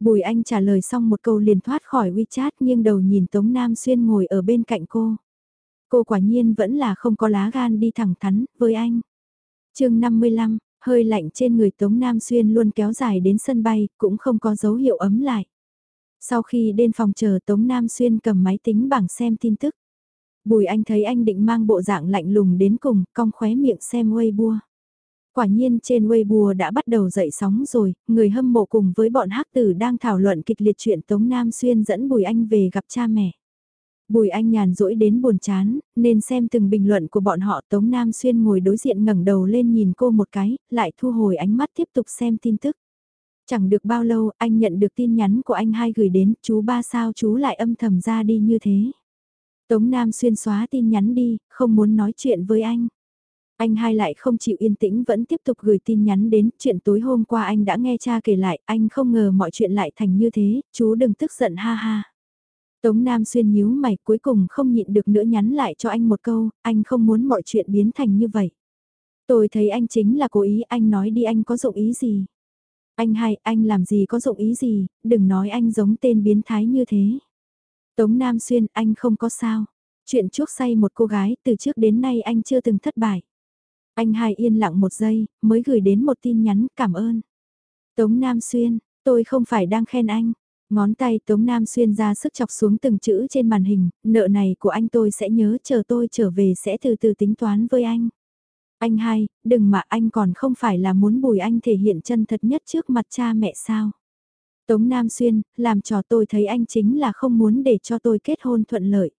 Bùi anh trả lời xong một câu liền thoát khỏi WeChat nghiêng đầu nhìn Tống Nam Xuyên ngồi ở bên cạnh cô. Cô quả nhiên vẫn là không có lá gan đi thẳng thắn với anh. chương 55, hơi lạnh trên người Tống Nam Xuyên luôn kéo dài đến sân bay, cũng không có dấu hiệu ấm lại. Sau khi đến phòng chờ Tống Nam Xuyên cầm máy tính bảng xem tin tức. Bùi anh thấy anh định mang bộ dạng lạnh lùng đến cùng, cong khóe miệng xem Weibo. Quả nhiên trên Weibo đã bắt đầu dậy sóng rồi, người hâm mộ cùng với bọn hắc tử đang thảo luận kịch liệt chuyện Tống Nam Xuyên dẫn Bùi Anh về gặp cha mẹ. Bùi Anh nhàn rỗi đến buồn chán, nên xem từng bình luận của bọn họ Tống Nam Xuyên ngồi đối diện ngẩng đầu lên nhìn cô một cái, lại thu hồi ánh mắt tiếp tục xem tin tức. Chẳng được bao lâu anh nhận được tin nhắn của anh hai gửi đến, chú ba sao chú lại âm thầm ra đi như thế. Tống Nam Xuyên xóa tin nhắn đi, không muốn nói chuyện với anh. Anh hai lại không chịu yên tĩnh vẫn tiếp tục gửi tin nhắn đến, chuyện tối hôm qua anh đã nghe cha kể lại, anh không ngờ mọi chuyện lại thành như thế, chú đừng tức giận ha ha. Tống Nam xuyên nhíu mày cuối cùng không nhịn được nữa nhắn lại cho anh một câu, anh không muốn mọi chuyện biến thành như vậy. Tôi thấy anh chính là cố ý, anh nói đi anh có dụng ý gì. Anh hai, anh làm gì có dụng ý gì, đừng nói anh giống tên biến thái như thế. Tống Nam xuyên, anh không có sao. Chuyện chuốc say một cô gái, từ trước đến nay anh chưa từng thất bại. Anh hai yên lặng một giây, mới gửi đến một tin nhắn cảm ơn. Tống Nam Xuyên, tôi không phải đang khen anh. Ngón tay Tống Nam Xuyên ra sức chọc xuống từng chữ trên màn hình, nợ này của anh tôi sẽ nhớ chờ tôi trở về sẽ từ từ tính toán với anh. Anh hai, đừng mà anh còn không phải là muốn bùi anh thể hiện chân thật nhất trước mặt cha mẹ sao. Tống Nam Xuyên, làm cho tôi thấy anh chính là không muốn để cho tôi kết hôn thuận lợi.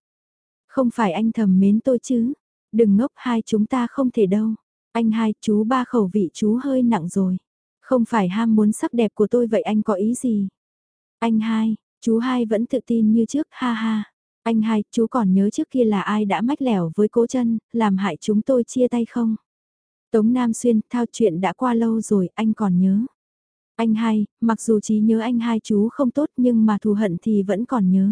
Không phải anh thầm mến tôi chứ, đừng ngốc hai chúng ta không thể đâu. Anh hai, chú ba khẩu vị chú hơi nặng rồi. Không phải ham muốn sắc đẹp của tôi vậy anh có ý gì? Anh hai, chú hai vẫn tự tin như trước, ha ha. Anh hai, chú còn nhớ trước kia là ai đã mách lẻo với cố chân, làm hại chúng tôi chia tay không? Tống Nam Xuyên, thao chuyện đã qua lâu rồi, anh còn nhớ. Anh hai, mặc dù trí nhớ anh hai chú không tốt nhưng mà thù hận thì vẫn còn nhớ.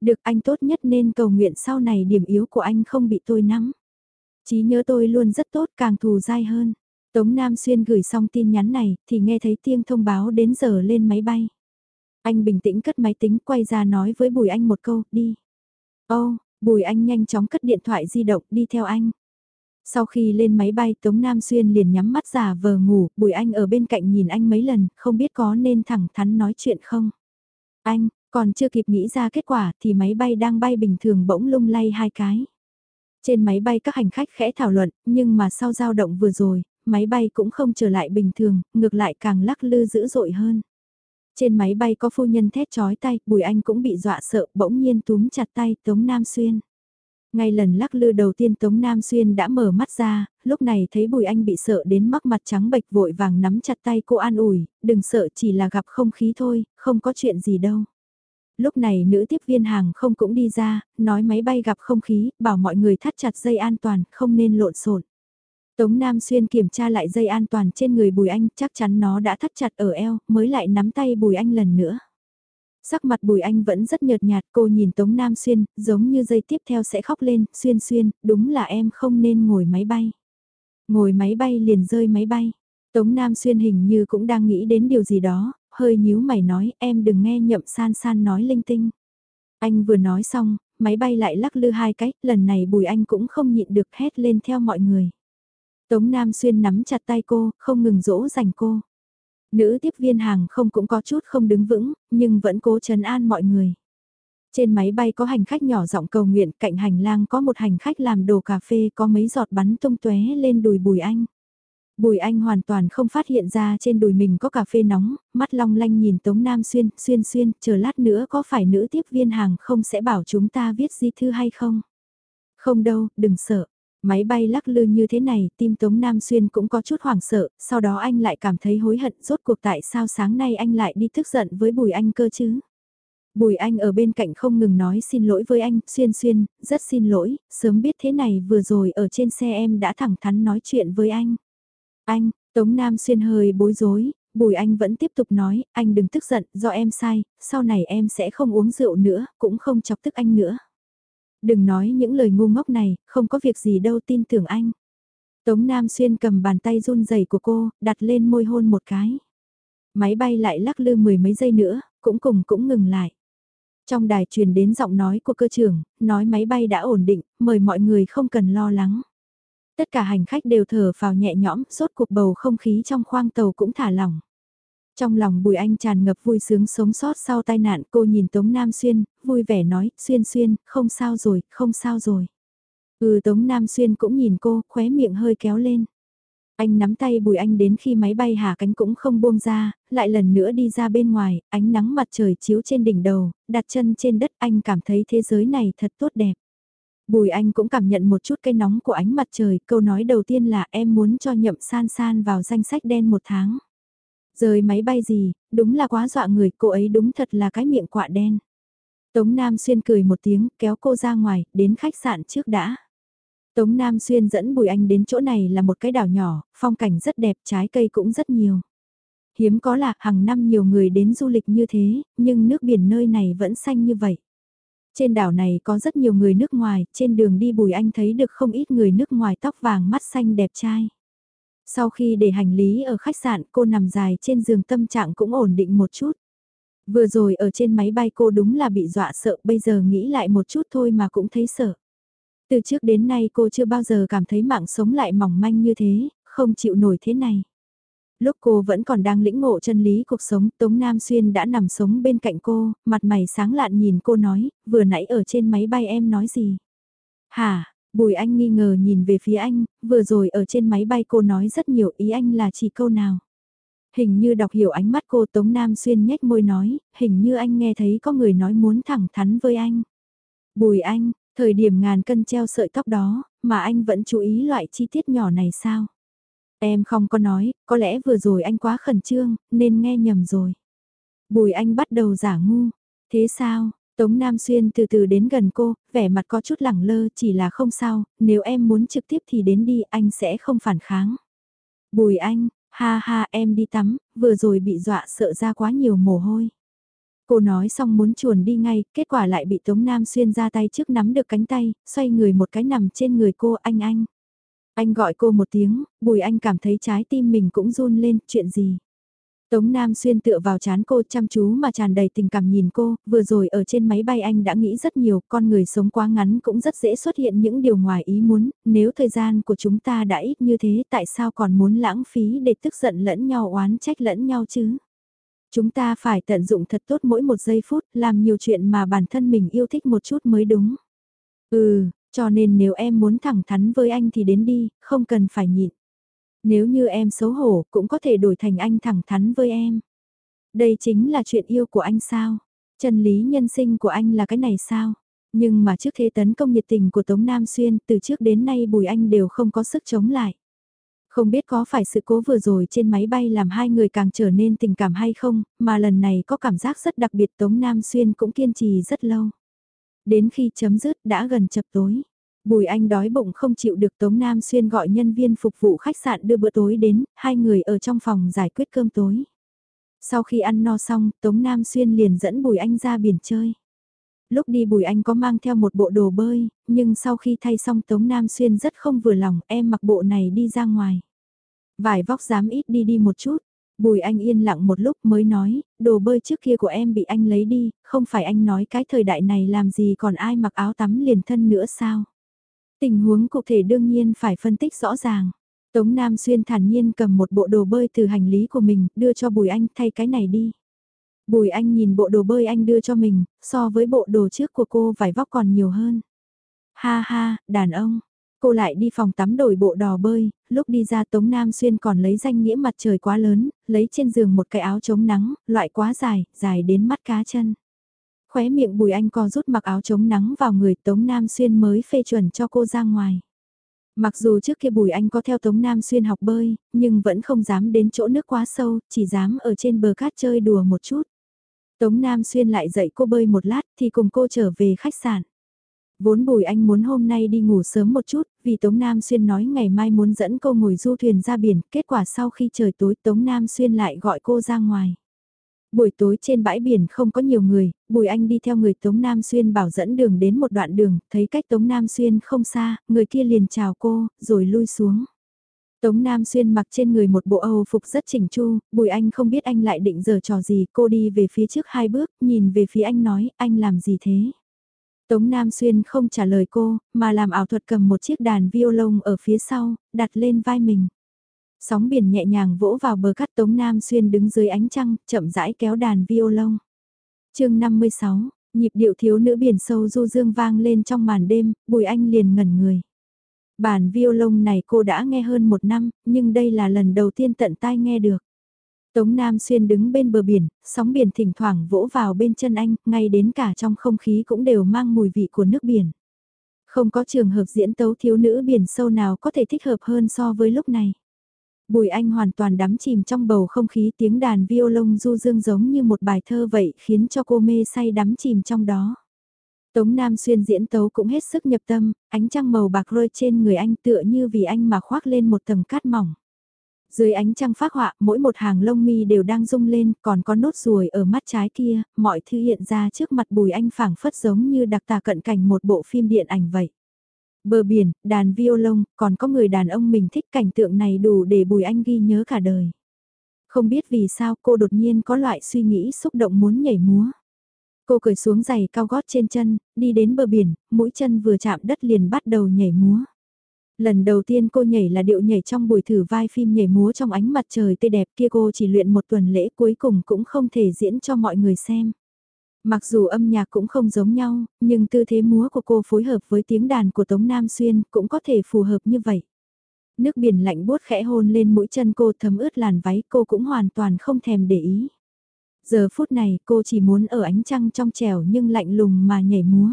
Được anh tốt nhất nên cầu nguyện sau này điểm yếu của anh không bị tôi nắm. Chí nhớ tôi luôn rất tốt càng thù dai hơn. Tống Nam Xuyên gửi xong tin nhắn này thì nghe thấy tiếng thông báo đến giờ lên máy bay. Anh bình tĩnh cất máy tính quay ra nói với Bùi Anh một câu, đi. Ô, oh, Bùi Anh nhanh chóng cất điện thoại di động đi theo anh. Sau khi lên máy bay Tống Nam Xuyên liền nhắm mắt giả vờ ngủ, Bùi Anh ở bên cạnh nhìn anh mấy lần, không biết có nên thẳng thắn nói chuyện không. Anh, còn chưa kịp nghĩ ra kết quả thì máy bay đang bay bình thường bỗng lung lay hai cái. Trên máy bay các hành khách khẽ thảo luận, nhưng mà sau dao động vừa rồi, máy bay cũng không trở lại bình thường, ngược lại càng lắc lư dữ dội hơn. Trên máy bay có phu nhân thét chói tay, Bùi Anh cũng bị dọa sợ, bỗng nhiên túm chặt tay Tống Nam Xuyên. Ngay lần lắc lư đầu tiên Tống Nam Xuyên đã mở mắt ra, lúc này thấy Bùi Anh bị sợ đến mắc mặt trắng bệch vội vàng nắm chặt tay cô an ủi, đừng sợ chỉ là gặp không khí thôi, không có chuyện gì đâu. Lúc này nữ tiếp viên hàng không cũng đi ra, nói máy bay gặp không khí, bảo mọi người thắt chặt dây an toàn, không nên lộn xộn. Tống Nam Xuyên kiểm tra lại dây an toàn trên người Bùi Anh, chắc chắn nó đã thắt chặt ở eo, mới lại nắm tay Bùi Anh lần nữa. Sắc mặt Bùi Anh vẫn rất nhợt nhạt, cô nhìn Tống Nam Xuyên, giống như dây tiếp theo sẽ khóc lên, Xuyên Xuyên, đúng là em không nên ngồi máy bay. Ngồi máy bay liền rơi máy bay. Tống Nam Xuyên hình như cũng đang nghĩ đến điều gì đó, hơi nhíu mày nói, em đừng nghe nhậm san san nói linh tinh. Anh vừa nói xong, máy bay lại lắc lư hai cách, lần này Bùi Anh cũng không nhịn được hét lên theo mọi người. Tống Nam Xuyên nắm chặt tay cô, không ngừng dỗ dành cô. Nữ tiếp viên hàng không cũng có chút không đứng vững, nhưng vẫn cố trấn an mọi người. Trên máy bay có hành khách nhỏ giọng cầu nguyện, cạnh hành lang có một hành khách làm đồ cà phê có mấy giọt bắn tung tóe lên đùi Bùi Anh. Bùi Anh hoàn toàn không phát hiện ra trên đùi mình có cà phê nóng, mắt long lanh nhìn Tống Nam Xuyên, xuyên xuyên, chờ lát nữa có phải nữ tiếp viên hàng không sẽ bảo chúng ta viết di thư hay không? Không đâu, đừng sợ. Máy bay lắc lư như thế này, tim Tống Nam Xuyên cũng có chút hoảng sợ, sau đó anh lại cảm thấy hối hận rốt cuộc tại sao sáng nay anh lại đi tức giận với Bùi Anh cơ chứ. Bùi Anh ở bên cạnh không ngừng nói xin lỗi với anh, Xuyên Xuyên, rất xin lỗi, sớm biết thế này vừa rồi ở trên xe em đã thẳng thắn nói chuyện với anh. Anh, Tống Nam Xuyên hơi bối rối, Bùi Anh vẫn tiếp tục nói, anh đừng tức giận, do em sai, sau này em sẽ không uống rượu nữa, cũng không chọc tức anh nữa. Đừng nói những lời ngu ngốc này, không có việc gì đâu tin tưởng anh. Tống Nam Xuyên cầm bàn tay run rẩy của cô, đặt lên môi hôn một cái. Máy bay lại lắc lư mười mấy giây nữa, cũng cùng cũng ngừng lại. Trong đài truyền đến giọng nói của cơ trưởng, nói máy bay đã ổn định, mời mọi người không cần lo lắng. Tất cả hành khách đều thở vào nhẹ nhõm, suốt cuộc bầu không khí trong khoang tàu cũng thả lỏng. Trong lòng Bùi Anh tràn ngập vui sướng sống sót sau tai nạn cô nhìn Tống Nam Xuyên, vui vẻ nói, Xuyên Xuyên, không sao rồi, không sao rồi. Ừ Tống Nam Xuyên cũng nhìn cô, khóe miệng hơi kéo lên. Anh nắm tay Bùi Anh đến khi máy bay hạ cánh cũng không buông ra, lại lần nữa đi ra bên ngoài, ánh nắng mặt trời chiếu trên đỉnh đầu, đặt chân trên đất anh cảm thấy thế giới này thật tốt đẹp. Bùi Anh cũng cảm nhận một chút cái nóng của ánh mặt trời, câu nói đầu tiên là em muốn cho nhậm san san vào danh sách đen một tháng. Rời máy bay gì, đúng là quá dọa người, cô ấy đúng thật là cái miệng quạ đen. Tống Nam Xuyên cười một tiếng, kéo cô ra ngoài, đến khách sạn trước đã. Tống Nam Xuyên dẫn Bùi Anh đến chỗ này là một cái đảo nhỏ, phong cảnh rất đẹp, trái cây cũng rất nhiều. Hiếm có là hàng năm nhiều người đến du lịch như thế, nhưng nước biển nơi này vẫn xanh như vậy. Trên đảo này có rất nhiều người nước ngoài, trên đường đi Bùi Anh thấy được không ít người nước ngoài tóc vàng mắt xanh đẹp trai. Sau khi để hành lý ở khách sạn cô nằm dài trên giường tâm trạng cũng ổn định một chút. Vừa rồi ở trên máy bay cô đúng là bị dọa sợ bây giờ nghĩ lại một chút thôi mà cũng thấy sợ. Từ trước đến nay cô chưa bao giờ cảm thấy mạng sống lại mỏng manh như thế, không chịu nổi thế này. Lúc cô vẫn còn đang lĩnh ngộ chân lý cuộc sống, Tống Nam Xuyên đã nằm sống bên cạnh cô, mặt mày sáng lạn nhìn cô nói, vừa nãy ở trên máy bay em nói gì? Hả, Bùi Anh nghi ngờ nhìn về phía anh, vừa rồi ở trên máy bay cô nói rất nhiều ý anh là chỉ câu nào. Hình như đọc hiểu ánh mắt cô Tống Nam Xuyên nhếch môi nói, hình như anh nghe thấy có người nói muốn thẳng thắn với anh. Bùi Anh, thời điểm ngàn cân treo sợi tóc đó, mà anh vẫn chú ý loại chi tiết nhỏ này sao? Em không có nói, có lẽ vừa rồi anh quá khẩn trương, nên nghe nhầm rồi. Bùi Anh bắt đầu giả ngu. Thế sao, Tống Nam Xuyên từ từ đến gần cô, vẻ mặt có chút lẳng lơ chỉ là không sao, nếu em muốn trực tiếp thì đến đi anh sẽ không phản kháng. Bùi anh, ha ha em đi tắm, vừa rồi bị dọa sợ ra quá nhiều mồ hôi. Cô nói xong muốn chuồn đi ngay, kết quả lại bị Tống Nam Xuyên ra tay trước nắm được cánh tay, xoay người một cái nằm trên người cô anh anh. Anh gọi cô một tiếng, Bùi Anh cảm thấy trái tim mình cũng run lên, chuyện gì? Tống Nam Xuyên tựa vào chán cô chăm chú mà tràn đầy tình cảm nhìn cô, vừa rồi ở trên máy bay anh đã nghĩ rất nhiều, con người sống quá ngắn cũng rất dễ xuất hiện những điều ngoài ý muốn, nếu thời gian của chúng ta đã ít như thế tại sao còn muốn lãng phí để tức giận lẫn nhau oán trách lẫn nhau chứ? Chúng ta phải tận dụng thật tốt mỗi một giây phút, làm nhiều chuyện mà bản thân mình yêu thích một chút mới đúng. Ừ, cho nên nếu em muốn thẳng thắn với anh thì đến đi, không cần phải nhịn. Nếu như em xấu hổ, cũng có thể đổi thành anh thẳng thắn với em. Đây chính là chuyện yêu của anh sao? Chân lý nhân sinh của anh là cái này sao? Nhưng mà trước thế tấn công nhiệt tình của Tống Nam Xuyên, từ trước đến nay Bùi Anh đều không có sức chống lại. Không biết có phải sự cố vừa rồi trên máy bay làm hai người càng trở nên tình cảm hay không, mà lần này có cảm giác rất đặc biệt Tống Nam Xuyên cũng kiên trì rất lâu. Đến khi chấm dứt đã gần chập tối. Bùi Anh đói bụng không chịu được Tống Nam Xuyên gọi nhân viên phục vụ khách sạn đưa bữa tối đến, hai người ở trong phòng giải quyết cơm tối. Sau khi ăn no xong, Tống Nam Xuyên liền dẫn Bùi Anh ra biển chơi. Lúc đi Bùi Anh có mang theo một bộ đồ bơi, nhưng sau khi thay xong Tống Nam Xuyên rất không vừa lòng, em mặc bộ này đi ra ngoài. Vải vóc dám ít đi đi một chút. Bùi anh yên lặng một lúc mới nói, đồ bơi trước kia của em bị anh lấy đi, không phải anh nói cái thời đại này làm gì còn ai mặc áo tắm liền thân nữa sao? Tình huống cụ thể đương nhiên phải phân tích rõ ràng. Tống Nam Xuyên thản nhiên cầm một bộ đồ bơi từ hành lý của mình, đưa cho Bùi Anh thay cái này đi. Bùi Anh nhìn bộ đồ bơi anh đưa cho mình, so với bộ đồ trước của cô vải vóc còn nhiều hơn. Ha ha, đàn ông. Cô lại đi phòng tắm đổi bộ đò bơi, lúc đi ra Tống Nam Xuyên còn lấy danh nghĩa mặt trời quá lớn, lấy trên giường một cái áo chống nắng, loại quá dài, dài đến mắt cá chân. Khóe miệng Bùi Anh co rút mặc áo chống nắng vào người Tống Nam Xuyên mới phê chuẩn cho cô ra ngoài. Mặc dù trước kia Bùi Anh có theo Tống Nam Xuyên học bơi, nhưng vẫn không dám đến chỗ nước quá sâu, chỉ dám ở trên bờ cát chơi đùa một chút. Tống Nam Xuyên lại dạy cô bơi một lát thì cùng cô trở về khách sạn. Vốn Bùi Anh muốn hôm nay đi ngủ sớm một chút, vì Tống Nam Xuyên nói ngày mai muốn dẫn cô ngồi du thuyền ra biển, kết quả sau khi trời tối Tống Nam Xuyên lại gọi cô ra ngoài. Buổi tối trên bãi biển không có nhiều người, Bùi Anh đi theo người Tống Nam Xuyên bảo dẫn đường đến một đoạn đường, thấy cách Tống Nam Xuyên không xa, người kia liền chào cô, rồi lui xuống. Tống Nam Xuyên mặc trên người một bộ Âu phục rất chỉnh chu, Bùi Anh không biết anh lại định giờ trò gì, cô đi về phía trước hai bước, nhìn về phía anh nói, anh làm gì thế? Tống Nam Xuyên không trả lời cô, mà làm ảo thuật cầm một chiếc đàn violon ở phía sau, đặt lên vai mình. Sóng biển nhẹ nhàng vỗ vào bờ cát Tống Nam Xuyên đứng dưới ánh trăng, chậm rãi kéo đàn violon. chương 56, nhịp điệu thiếu nữ biển sâu du dương vang lên trong màn đêm, Bùi Anh liền ngẩn người. Bản violon này cô đã nghe hơn một năm, nhưng đây là lần đầu tiên tận tai nghe được. Tống Nam Xuyên đứng bên bờ biển, sóng biển thỉnh thoảng vỗ vào bên chân anh, ngay đến cả trong không khí cũng đều mang mùi vị của nước biển. Không có trường hợp diễn tấu thiếu nữ biển sâu nào có thể thích hợp hơn so với lúc này. Bùi anh hoàn toàn đắm chìm trong bầu không khí tiếng đàn violon du dương giống như một bài thơ vậy khiến cho cô mê say đắm chìm trong đó. Tống Nam Xuyên diễn tấu cũng hết sức nhập tâm, ánh trăng màu bạc rơi trên người anh tựa như vì anh mà khoác lên một tầng cát mỏng. Dưới ánh trăng phác họa, mỗi một hàng lông mi đều đang rung lên, còn có nốt ruồi ở mắt trái kia, mọi thứ hiện ra trước mặt bùi anh phảng phất giống như đặc tả cận cảnh một bộ phim điện ảnh vậy. Bờ biển, đàn violon, còn có người đàn ông mình thích cảnh tượng này đủ để bùi anh ghi nhớ cả đời. Không biết vì sao cô đột nhiên có loại suy nghĩ xúc động muốn nhảy múa. Cô cởi xuống giày cao gót trên chân, đi đến bờ biển, mũi chân vừa chạm đất liền bắt đầu nhảy múa. Lần đầu tiên cô nhảy là điệu nhảy trong buổi thử vai phim nhảy múa trong ánh mặt trời tươi đẹp kia cô chỉ luyện một tuần lễ cuối cùng cũng không thể diễn cho mọi người xem. Mặc dù âm nhạc cũng không giống nhau, nhưng tư thế múa của cô phối hợp với tiếng đàn của Tống Nam Xuyên cũng có thể phù hợp như vậy. Nước biển lạnh buốt khẽ hôn lên mũi chân cô thấm ướt làn váy cô cũng hoàn toàn không thèm để ý. Giờ phút này cô chỉ muốn ở ánh trăng trong trẻo nhưng lạnh lùng mà nhảy múa.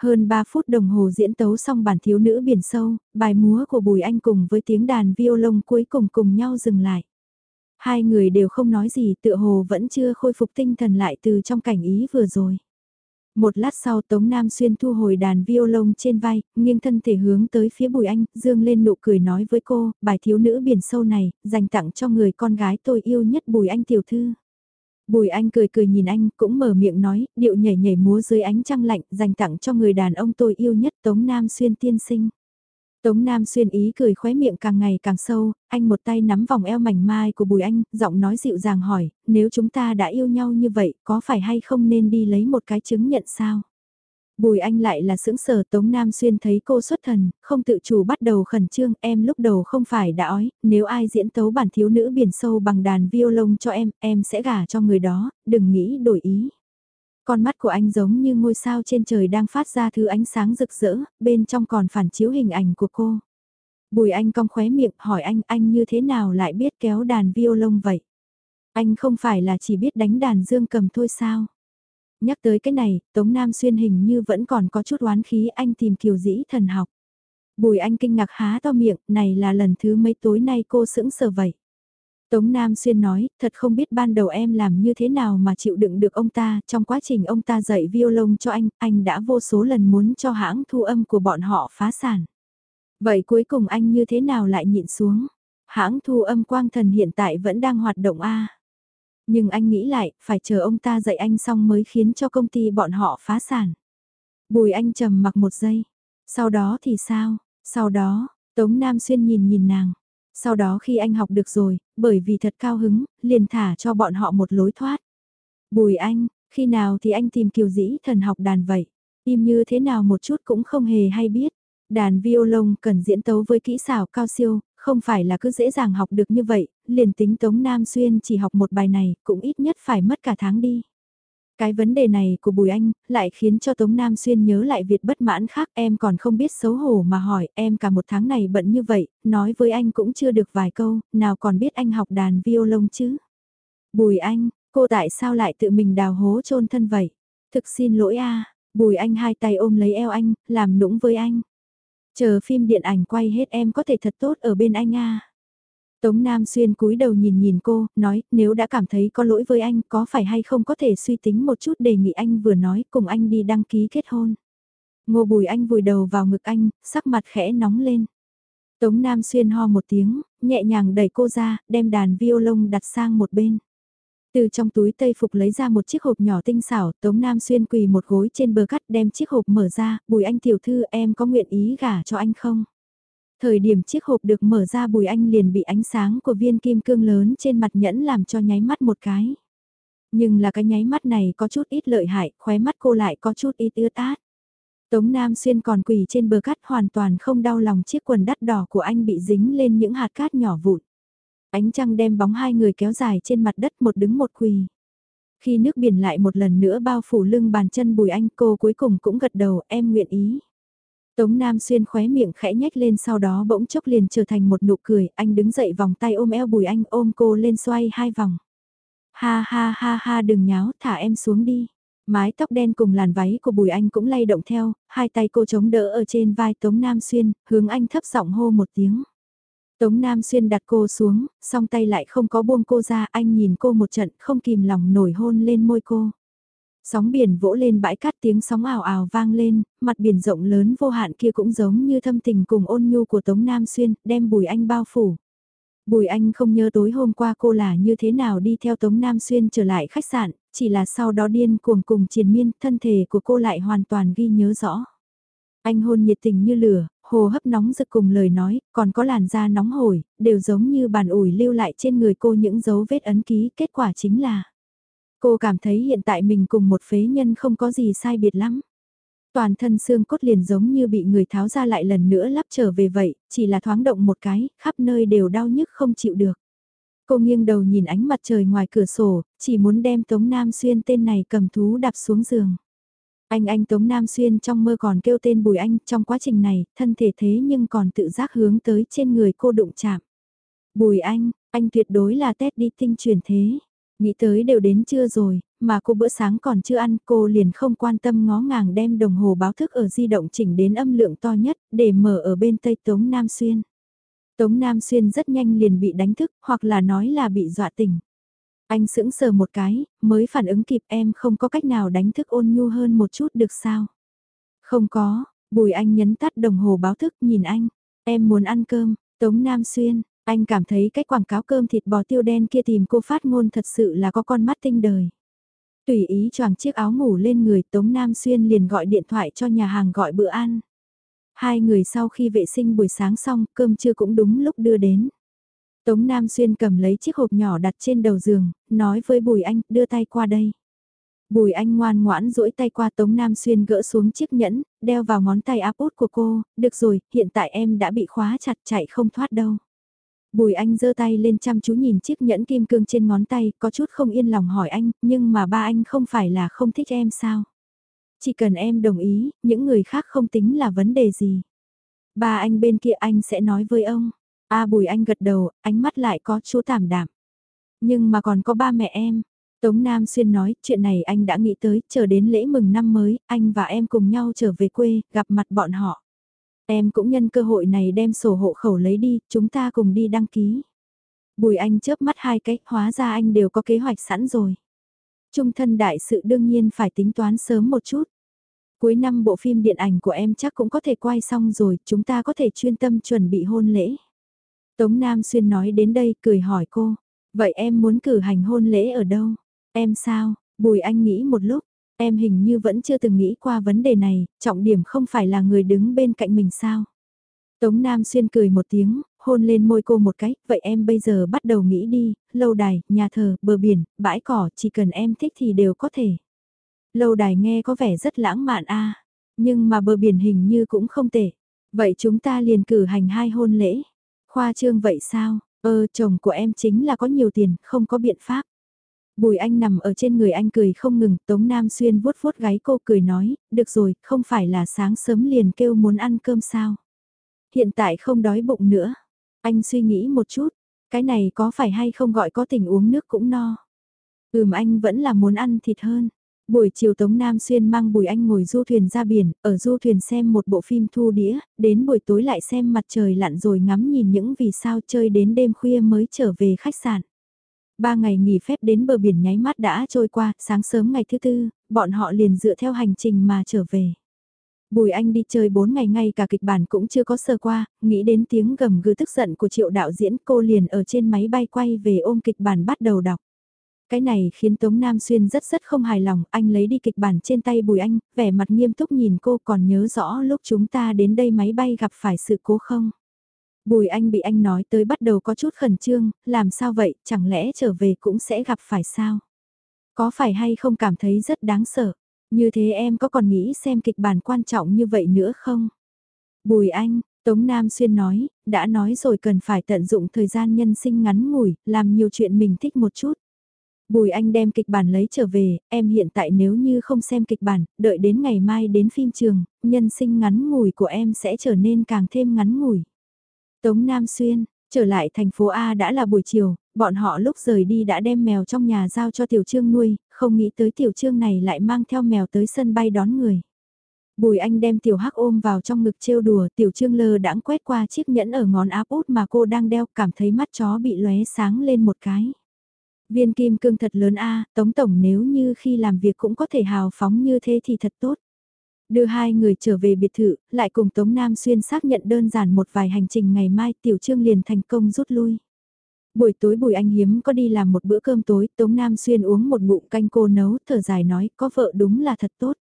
Hơn 3 phút đồng hồ diễn tấu xong bản thiếu nữ biển sâu, bài múa của Bùi Anh cùng với tiếng đàn violon cuối cùng cùng nhau dừng lại. Hai người đều không nói gì tựa hồ vẫn chưa khôi phục tinh thần lại từ trong cảnh ý vừa rồi. Một lát sau Tống Nam Xuyên thu hồi đàn violon trên vai, nghiêng thân thể hướng tới phía Bùi Anh, dương lên nụ cười nói với cô, bài thiếu nữ biển sâu này, dành tặng cho người con gái tôi yêu nhất Bùi Anh tiểu thư. Bùi anh cười cười nhìn anh, cũng mở miệng nói, điệu nhảy nhảy múa dưới ánh trăng lạnh, dành tặng cho người đàn ông tôi yêu nhất Tống Nam Xuyên tiên sinh. Tống Nam Xuyên ý cười khóe miệng càng ngày càng sâu, anh một tay nắm vòng eo mảnh mai của Bùi Anh, giọng nói dịu dàng hỏi, nếu chúng ta đã yêu nhau như vậy, có phải hay không nên đi lấy một cái chứng nhận sao? Bùi Anh lại là sững sờ Tống Nam Xuyên thấy cô xuất thần, không tự chủ bắt đầu khẩn trương, em lúc đầu không phải đã ói, nếu ai diễn tấu bản thiếu nữ biển sâu bằng đàn violon cho em, em sẽ gả cho người đó, đừng nghĩ đổi ý. Con mắt của anh giống như ngôi sao trên trời đang phát ra thứ ánh sáng rực rỡ, bên trong còn phản chiếu hình ảnh của cô. Bùi anh cong khóe miệng hỏi anh, anh như thế nào lại biết kéo đàn violon vậy? Anh không phải là chỉ biết đánh đàn dương cầm thôi sao? Nhắc tới cái này, Tống Nam Xuyên hình như vẫn còn có chút oán khí anh tìm kiều dĩ thần học. Bùi anh kinh ngạc há to miệng, này là lần thứ mấy tối nay cô sững sờ vậy. Tống Nam Xuyên nói, thật không biết ban đầu em làm như thế nào mà chịu đựng được ông ta, trong quá trình ông ta dạy violon cho anh, anh đã vô số lần muốn cho hãng thu âm của bọn họ phá sản. Vậy cuối cùng anh như thế nào lại nhịn xuống? Hãng thu âm quang thần hiện tại vẫn đang hoạt động a nhưng anh nghĩ lại, phải chờ ông ta dạy anh xong mới khiến cho công ty bọn họ phá sản. Bùi anh trầm mặc một giây. Sau đó thì sao? Sau đó, Tống Nam Xuyên nhìn nhìn nàng. Sau đó khi anh học được rồi, bởi vì thật cao hứng, liền thả cho bọn họ một lối thoát. Bùi anh, khi nào thì anh tìm kiều dĩ thần học đàn vậy? Im như thế nào một chút cũng không hề hay biết. Đàn violon cần diễn tấu với kỹ xảo cao siêu, không phải là cứ dễ dàng học được như vậy, liền tính Tống Nam Xuyên chỉ học một bài này cũng ít nhất phải mất cả tháng đi. Cái vấn đề này của Bùi Anh lại khiến cho Tống Nam Xuyên nhớ lại việc bất mãn khác em còn không biết xấu hổ mà hỏi em cả một tháng này bận như vậy, nói với anh cũng chưa được vài câu, nào còn biết anh học đàn violon chứ. Bùi Anh, cô tại sao lại tự mình đào hố chôn thân vậy? Thực xin lỗi a Bùi Anh hai tay ôm lấy eo anh, làm nũng với anh. Chờ phim điện ảnh quay hết em có thể thật tốt ở bên anh a Tống Nam Xuyên cúi đầu nhìn nhìn cô, nói, nếu đã cảm thấy có lỗi với anh, có phải hay không có thể suy tính một chút đề nghị anh vừa nói cùng anh đi đăng ký kết hôn. Ngô Bùi Anh vùi đầu vào ngực anh, sắc mặt khẽ nóng lên. Tống Nam Xuyên ho một tiếng, nhẹ nhàng đẩy cô ra, đem đàn violon đặt sang một bên. Từ trong túi tây phục lấy ra một chiếc hộp nhỏ tinh xảo, Tống Nam Xuyên quỳ một gối trên bờ cắt đem chiếc hộp mở ra, Bùi Anh tiểu thư em có nguyện ý gả cho anh không? Thời điểm chiếc hộp được mở ra Bùi Anh liền bị ánh sáng của viên kim cương lớn trên mặt nhẫn làm cho nháy mắt một cái. Nhưng là cái nháy mắt này có chút ít lợi hại, khóe mắt cô lại có chút ít ướt át. Tống Nam Xuyên còn quỳ trên bờ cát hoàn toàn không đau lòng chiếc quần đắt đỏ của anh bị dính lên những hạt cát nhỏ vụn. Ánh trăng đem bóng hai người kéo dài trên mặt đất một đứng một quỳ. Khi nước biển lại một lần nữa bao phủ lưng bàn chân bùi anh cô cuối cùng cũng gật đầu em nguyện ý. Tống Nam Xuyên khóe miệng khẽ nhếch lên sau đó bỗng chốc liền trở thành một nụ cười, anh đứng dậy vòng tay ôm eo bùi anh ôm cô lên xoay hai vòng. Ha ha ha ha đừng nháo, thả em xuống đi. Mái tóc đen cùng làn váy của Bùi Anh cũng lay động theo, hai tay cô chống đỡ ở trên vai Tống Nam Xuyên, hướng anh thấp giọng hô một tiếng. Tống Nam Xuyên đặt cô xuống, song tay lại không có buông cô ra, anh nhìn cô một trận không kìm lòng nổi hôn lên môi cô. Sóng biển vỗ lên bãi cát tiếng sóng ảo ảo vang lên, mặt biển rộng lớn vô hạn kia cũng giống như thâm tình cùng ôn nhu của Tống Nam Xuyên, đem Bùi Anh bao phủ. Bùi Anh không nhớ tối hôm qua cô là như thế nào đi theo Tống Nam Xuyên trở lại khách sạn, chỉ là sau đó điên cuồng cùng triền miên, thân thể của cô lại hoàn toàn ghi nhớ rõ. Anh hôn nhiệt tình như lửa, hồ hấp nóng rực cùng lời nói, còn có làn da nóng hổi, đều giống như bàn ủi lưu lại trên người cô những dấu vết ấn ký, kết quả chính là Cô cảm thấy hiện tại mình cùng một phế nhân không có gì sai biệt lắm. Toàn thân xương cốt liền giống như bị người tháo ra lại lần nữa lắp trở về vậy, chỉ là thoáng động một cái, khắp nơi đều đau nhức không chịu được. Cô nghiêng đầu nhìn ánh mặt trời ngoài cửa sổ, chỉ muốn đem Tống Nam Xuyên tên này cầm thú đạp xuống giường. Anh anh Tống Nam Xuyên trong mơ còn kêu tên Bùi Anh, trong quá trình này, thân thể thế nhưng còn tự giác hướng tới trên người cô đụng chạm. Bùi Anh, anh tuyệt đối là test đi tinh truyền thế. Nghĩ tới đều đến trưa rồi, mà cô bữa sáng còn chưa ăn cô liền không quan tâm ngó ngàng đem đồng hồ báo thức ở di động chỉnh đến âm lượng to nhất để mở ở bên tây Tống Nam Xuyên. Tống Nam Xuyên rất nhanh liền bị đánh thức hoặc là nói là bị dọa tỉnh. Anh sững sờ một cái, mới phản ứng kịp em không có cách nào đánh thức ôn nhu hơn một chút được sao? Không có, Bùi Anh nhấn tắt đồng hồ báo thức nhìn anh, em muốn ăn cơm, Tống Nam Xuyên, anh cảm thấy cái quảng cáo cơm thịt bò tiêu đen kia tìm cô phát ngôn thật sự là có con mắt tinh đời. Tùy ý choàng chiếc áo ngủ lên người Tống Nam Xuyên liền gọi điện thoại cho nhà hàng gọi bữa ăn. Hai người sau khi vệ sinh buổi sáng xong, cơm trưa cũng đúng lúc đưa đến. Tống Nam Xuyên cầm lấy chiếc hộp nhỏ đặt trên đầu giường, nói với Bùi Anh, đưa tay qua đây. Bùi Anh ngoan ngoãn duỗi tay qua Tống Nam Xuyên gỡ xuống chiếc nhẫn, đeo vào ngón tay áp út của cô, được rồi, hiện tại em đã bị khóa chặt chạy không thoát đâu. Bùi Anh giơ tay lên chăm chú nhìn chiếc nhẫn kim cương trên ngón tay, có chút không yên lòng hỏi anh, nhưng mà ba anh không phải là không thích em sao? Chỉ cần em đồng ý, những người khác không tính là vấn đề gì. Ba anh bên kia anh sẽ nói với ông. A Bùi Anh gật đầu, ánh mắt lại có chú tảm đạm. Nhưng mà còn có ba mẹ em. Tống Nam Xuyên nói, chuyện này anh đã nghĩ tới, chờ đến lễ mừng năm mới, anh và em cùng nhau trở về quê, gặp mặt bọn họ. Em cũng nhân cơ hội này đem sổ hộ khẩu lấy đi, chúng ta cùng đi đăng ký. Bùi Anh chớp mắt hai cách, hóa ra anh đều có kế hoạch sẵn rồi. Trung thân đại sự đương nhiên phải tính toán sớm một chút. Cuối năm bộ phim điện ảnh của em chắc cũng có thể quay xong rồi, chúng ta có thể chuyên tâm chuẩn bị hôn lễ. Tống Nam Xuyên nói đến đây cười hỏi cô, vậy em muốn cử hành hôn lễ ở đâu? Em sao? Bùi Anh nghĩ một lúc, em hình như vẫn chưa từng nghĩ qua vấn đề này, trọng điểm không phải là người đứng bên cạnh mình sao? Tống Nam Xuyên cười một tiếng, hôn lên môi cô một cái, vậy em bây giờ bắt đầu nghĩ đi, lâu đài, nhà thờ, bờ biển, bãi cỏ, chỉ cần em thích thì đều có thể. Lâu đài nghe có vẻ rất lãng mạn a nhưng mà bờ biển hình như cũng không tệ. Vậy chúng ta liền cử hành hai hôn lễ. Khoa trương vậy sao? Ơ chồng của em chính là có nhiều tiền, không có biện pháp. Bùi anh nằm ở trên người anh cười không ngừng, Tống Nam Xuyên vuốt vuốt gáy cô cười nói, được rồi, không phải là sáng sớm liền kêu muốn ăn cơm sao. Hiện tại không đói bụng nữa. Anh suy nghĩ một chút, cái này có phải hay không gọi có tình uống nước cũng no. Ừm anh vẫn là muốn ăn thịt hơn. Buổi chiều Tống Nam Xuyên mang Bùi Anh ngồi du thuyền ra biển, ở du thuyền xem một bộ phim thu đĩa, đến buổi tối lại xem mặt trời lặn rồi ngắm nhìn những vì sao chơi đến đêm khuya mới trở về khách sạn. Ba ngày nghỉ phép đến bờ biển nháy mắt đã trôi qua, sáng sớm ngày thứ tư, bọn họ liền dựa theo hành trình mà trở về. Bùi Anh đi chơi 4 ngày ngay cả kịch bản cũng chưa có sơ qua, nghĩ đến tiếng gầm gừ tức giận của triệu đạo diễn cô liền ở trên máy bay quay về ôm kịch bản bắt đầu đọc. Cái này khiến Tống Nam Xuyên rất rất không hài lòng, anh lấy đi kịch bản trên tay Bùi Anh, vẻ mặt nghiêm túc nhìn cô còn nhớ rõ lúc chúng ta đến đây máy bay gặp phải sự cố không? Bùi Anh bị anh nói tới bắt đầu có chút khẩn trương, làm sao vậy, chẳng lẽ trở về cũng sẽ gặp phải sao? Có phải hay không cảm thấy rất đáng sợ? Như thế em có còn nghĩ xem kịch bản quan trọng như vậy nữa không? Bùi Anh, Tống Nam Xuyên nói, đã nói rồi cần phải tận dụng thời gian nhân sinh ngắn ngủi, làm nhiều chuyện mình thích một chút. Bùi Anh đem kịch bản lấy trở về, em hiện tại nếu như không xem kịch bản, đợi đến ngày mai đến phim trường, nhân sinh ngắn ngủi của em sẽ trở nên càng thêm ngắn ngủi. Tống Nam Xuyên, trở lại thành phố A đã là buổi chiều, bọn họ lúc rời đi đã đem mèo trong nhà giao cho Tiểu Trương nuôi, không nghĩ tới Tiểu Trương này lại mang theo mèo tới sân bay đón người. Bùi Anh đem Tiểu Hắc ôm vào trong ngực trêu đùa, Tiểu Trương lơ đãng quét qua chiếc nhẫn ở ngón áp út mà cô đang đeo, cảm thấy mắt chó bị lóe sáng lên một cái. Viên kim cương thật lớn a Tống Tổng nếu như khi làm việc cũng có thể hào phóng như thế thì thật tốt. Đưa hai người trở về biệt thự, lại cùng Tống Nam Xuyên xác nhận đơn giản một vài hành trình ngày mai Tiểu Trương liền thành công rút lui. Buổi tối Bùi Anh Hiếm có đi làm một bữa cơm tối, Tống Nam Xuyên uống một ngụm canh cô nấu, thở dài nói, có vợ đúng là thật tốt.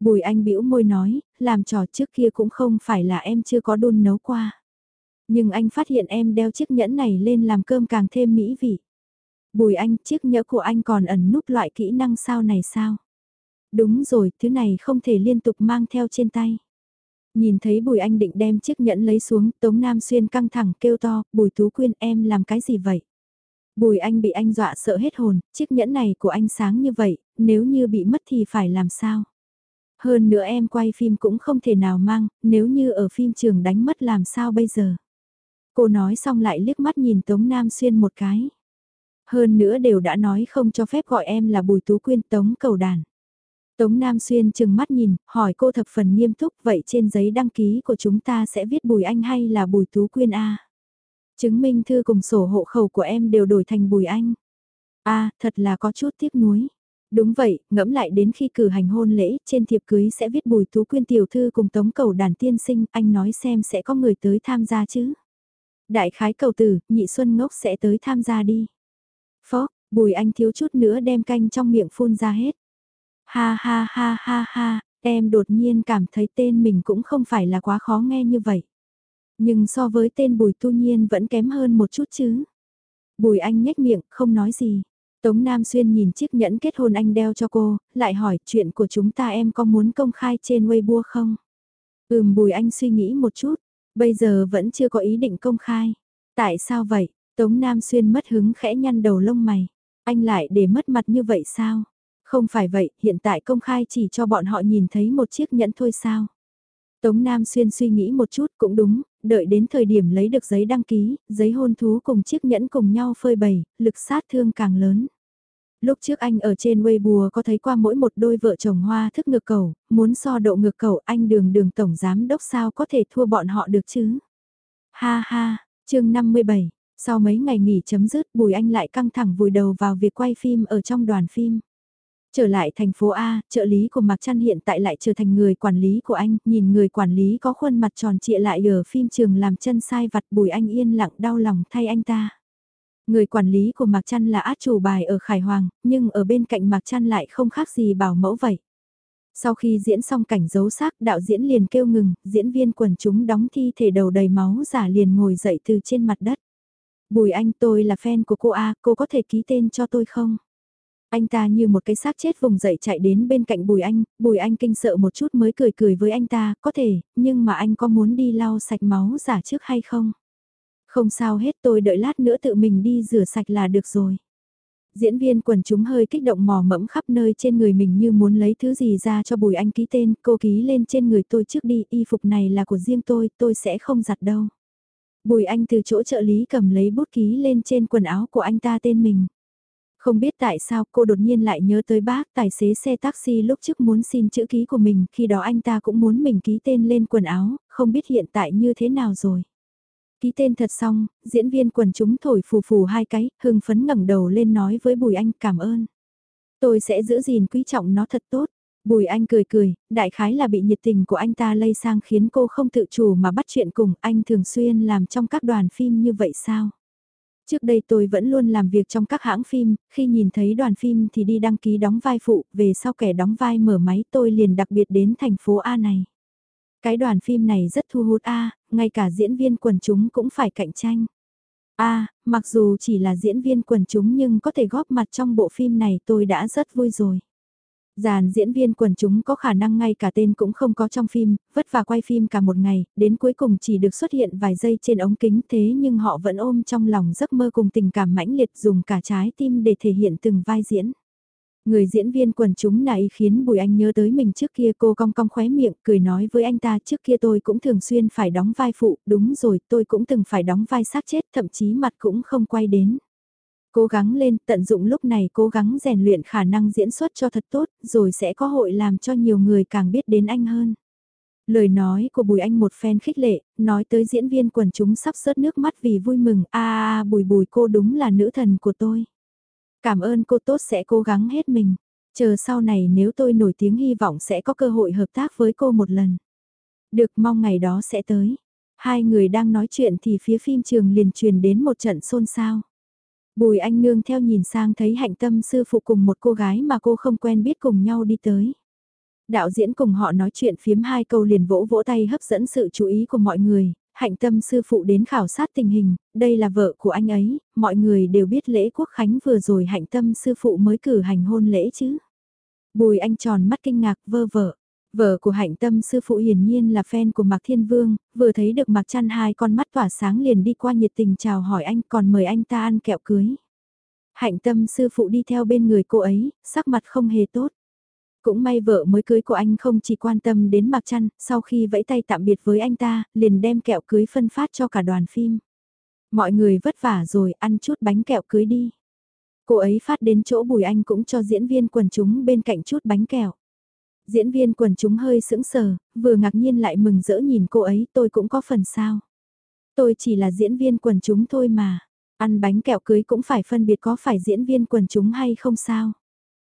Bùi Anh bĩu môi nói, làm trò trước kia cũng không phải là em chưa có đun nấu qua. Nhưng anh phát hiện em đeo chiếc nhẫn này lên làm cơm càng thêm mỹ vị. Bùi Anh, chiếc nhẫn của anh còn ẩn núp loại kỹ năng sao này sao? Đúng rồi, thứ này không thể liên tục mang theo trên tay. Nhìn thấy Bùi Anh định đem chiếc nhẫn lấy xuống, Tống Nam Xuyên căng thẳng kêu to, Bùi Tú Quyên em làm cái gì vậy? Bùi Anh bị anh dọa sợ hết hồn, chiếc nhẫn này của anh sáng như vậy, nếu như bị mất thì phải làm sao? Hơn nữa em quay phim cũng không thể nào mang, nếu như ở phim trường đánh mất làm sao bây giờ? Cô nói xong lại liếc mắt nhìn Tống Nam Xuyên một cái. Hơn nữa đều đã nói không cho phép gọi em là Bùi Tú Quyên Tống cầu đàn. Tống Nam Xuyên chừng mắt nhìn, hỏi cô thập phần nghiêm túc vậy trên giấy đăng ký của chúng ta sẽ viết Bùi Anh hay là Bùi Tú Quyên A. Chứng minh thư cùng sổ hộ khẩu của em đều đổi thành Bùi Anh. A, thật là có chút tiếc nuối. Đúng vậy, ngẫm lại đến khi cử hành hôn lễ, trên thiệp cưới sẽ viết Bùi Tú Quyên tiểu thư cùng Tống cầu đàn tiên sinh, anh nói xem sẽ có người tới tham gia chứ. Đại khái cầu tử, nhị xuân ngốc sẽ tới tham gia đi. Phó, bùi anh thiếu chút nữa đem canh trong miệng phun ra hết. Ha ha ha ha ha, em đột nhiên cảm thấy tên mình cũng không phải là quá khó nghe như vậy. Nhưng so với tên bùi tu nhiên vẫn kém hơn một chút chứ. Bùi anh nhếch miệng, không nói gì. Tống Nam Xuyên nhìn chiếc nhẫn kết hôn anh đeo cho cô, lại hỏi chuyện của chúng ta em có muốn công khai trên Weibo không? Ừm Bùi Anh suy nghĩ một chút, bây giờ vẫn chưa có ý định công khai. Tại sao vậy? Tống Nam Xuyên mất hứng khẽ nhăn đầu lông mày. Anh lại để mất mặt như vậy sao? Không phải vậy, hiện tại công khai chỉ cho bọn họ nhìn thấy một chiếc nhẫn thôi sao? Tống Nam Xuyên suy nghĩ một chút cũng đúng, đợi đến thời điểm lấy được giấy đăng ký, giấy hôn thú cùng chiếc nhẫn cùng nhau phơi bày, lực sát thương càng lớn. Lúc trước anh ở trên Weibo có thấy qua mỗi một đôi vợ chồng hoa thức ngược cầu, muốn so độ ngược cầu anh đường đường tổng giám đốc sao có thể thua bọn họ được chứ? Ha ha, chương 57, sau mấy ngày nghỉ chấm dứt Bùi Anh lại căng thẳng vùi đầu vào việc quay phim ở trong đoàn phim. Trở lại thành phố A, trợ lý của Mạc Trăn hiện tại lại trở thành người quản lý của anh, nhìn người quản lý có khuôn mặt tròn trịa lại ở phim trường làm chân sai vặt Bùi Anh yên lặng đau lòng thay anh ta. Người quản lý của Mạc Trăn là át chủ bài ở Khải Hoàng, nhưng ở bên cạnh Mạc Trăn lại không khác gì bảo mẫu vậy. Sau khi diễn xong cảnh giấu xác đạo diễn liền kêu ngừng, diễn viên quần chúng đóng thi thể đầu đầy máu giả liền ngồi dậy từ trên mặt đất. Bùi anh tôi là fan của cô A, cô có thể ký tên cho tôi không? Anh ta như một cái xác chết vùng dậy chạy đến bên cạnh Bùi Anh, Bùi Anh kinh sợ một chút mới cười cười với anh ta, có thể, nhưng mà anh có muốn đi lau sạch máu giả trước hay không? Không sao hết tôi đợi lát nữa tự mình đi rửa sạch là được rồi. Diễn viên quần chúng hơi kích động mò mẫm khắp nơi trên người mình như muốn lấy thứ gì ra cho Bùi Anh ký tên, cô ký lên trên người tôi trước đi, y phục này là của riêng tôi, tôi sẽ không giặt đâu. Bùi Anh từ chỗ trợ lý cầm lấy bút ký lên trên quần áo của anh ta tên mình. Không biết tại sao cô đột nhiên lại nhớ tới bác tài xế xe taxi lúc trước muốn xin chữ ký của mình, khi đó anh ta cũng muốn mình ký tên lên quần áo, không biết hiện tại như thế nào rồi. Ký tên thật xong, diễn viên quần chúng thổi phù phù hai cái, hưng phấn ngẩng đầu lên nói với Bùi Anh cảm ơn. Tôi sẽ giữ gìn quý trọng nó thật tốt. Bùi Anh cười cười, đại khái là bị nhiệt tình của anh ta lây sang khiến cô không tự chủ mà bắt chuyện cùng anh thường xuyên làm trong các đoàn phim như vậy sao? Trước đây tôi vẫn luôn làm việc trong các hãng phim, khi nhìn thấy đoàn phim thì đi đăng ký đóng vai phụ, về sau kẻ đóng vai mở máy tôi liền đặc biệt đến thành phố A này. Cái đoàn phim này rất thu hút A, ngay cả diễn viên quần chúng cũng phải cạnh tranh. A, mặc dù chỉ là diễn viên quần chúng nhưng có thể góp mặt trong bộ phim này tôi đã rất vui rồi. Dàn diễn viên quần chúng có khả năng ngay cả tên cũng không có trong phim, vất vả quay phim cả một ngày, đến cuối cùng chỉ được xuất hiện vài giây trên ống kính thế nhưng họ vẫn ôm trong lòng giấc mơ cùng tình cảm mãnh liệt dùng cả trái tim để thể hiện từng vai diễn. Người diễn viên quần chúng này khiến Bùi Anh nhớ tới mình trước kia cô cong cong khóe miệng cười nói với anh ta trước kia tôi cũng thường xuyên phải đóng vai phụ, đúng rồi tôi cũng từng phải đóng vai xác chết thậm chí mặt cũng không quay đến. Cố gắng lên tận dụng lúc này cố gắng rèn luyện khả năng diễn xuất cho thật tốt rồi sẽ có hội làm cho nhiều người càng biết đến anh hơn. Lời nói của Bùi Anh một phen khích lệ, nói tới diễn viên quần chúng sắp sớt nước mắt vì vui mừng, a a Bùi Bùi cô đúng là nữ thần của tôi. Cảm ơn cô tốt sẽ cố gắng hết mình. Chờ sau này nếu tôi nổi tiếng hy vọng sẽ có cơ hội hợp tác với cô một lần. Được mong ngày đó sẽ tới. Hai người đang nói chuyện thì phía phim trường liền truyền đến một trận xôn xao. Bùi anh nương theo nhìn sang thấy hạnh tâm sư phụ cùng một cô gái mà cô không quen biết cùng nhau đi tới. Đạo diễn cùng họ nói chuyện phiếm hai câu liền vỗ vỗ tay hấp dẫn sự chú ý của mọi người, hạnh tâm sư phụ đến khảo sát tình hình, đây là vợ của anh ấy, mọi người đều biết lễ quốc khánh vừa rồi hạnh tâm sư phụ mới cử hành hôn lễ chứ. Bùi anh tròn mắt kinh ngạc vơ vợ. Vợ của hạnh tâm sư phụ hiển nhiên là fan của Mạc Thiên Vương, vừa thấy được Mạc trăn hai con mắt tỏa sáng liền đi qua nhiệt tình chào hỏi anh còn mời anh ta ăn kẹo cưới. Hạnh tâm sư phụ đi theo bên người cô ấy, sắc mặt không hề tốt. Cũng may vợ mới cưới của anh không chỉ quan tâm đến Mạc Trăn, sau khi vẫy tay tạm biệt với anh ta, liền đem kẹo cưới phân phát cho cả đoàn phim. Mọi người vất vả rồi, ăn chút bánh kẹo cưới đi. Cô ấy phát đến chỗ Bùi Anh cũng cho diễn viên quần chúng bên cạnh chút bánh kẹo. Diễn viên quần chúng hơi sững sờ, vừa ngạc nhiên lại mừng rỡ nhìn cô ấy tôi cũng có phần sao. Tôi chỉ là diễn viên quần chúng thôi mà, ăn bánh kẹo cưới cũng phải phân biệt có phải diễn viên quần chúng hay không sao.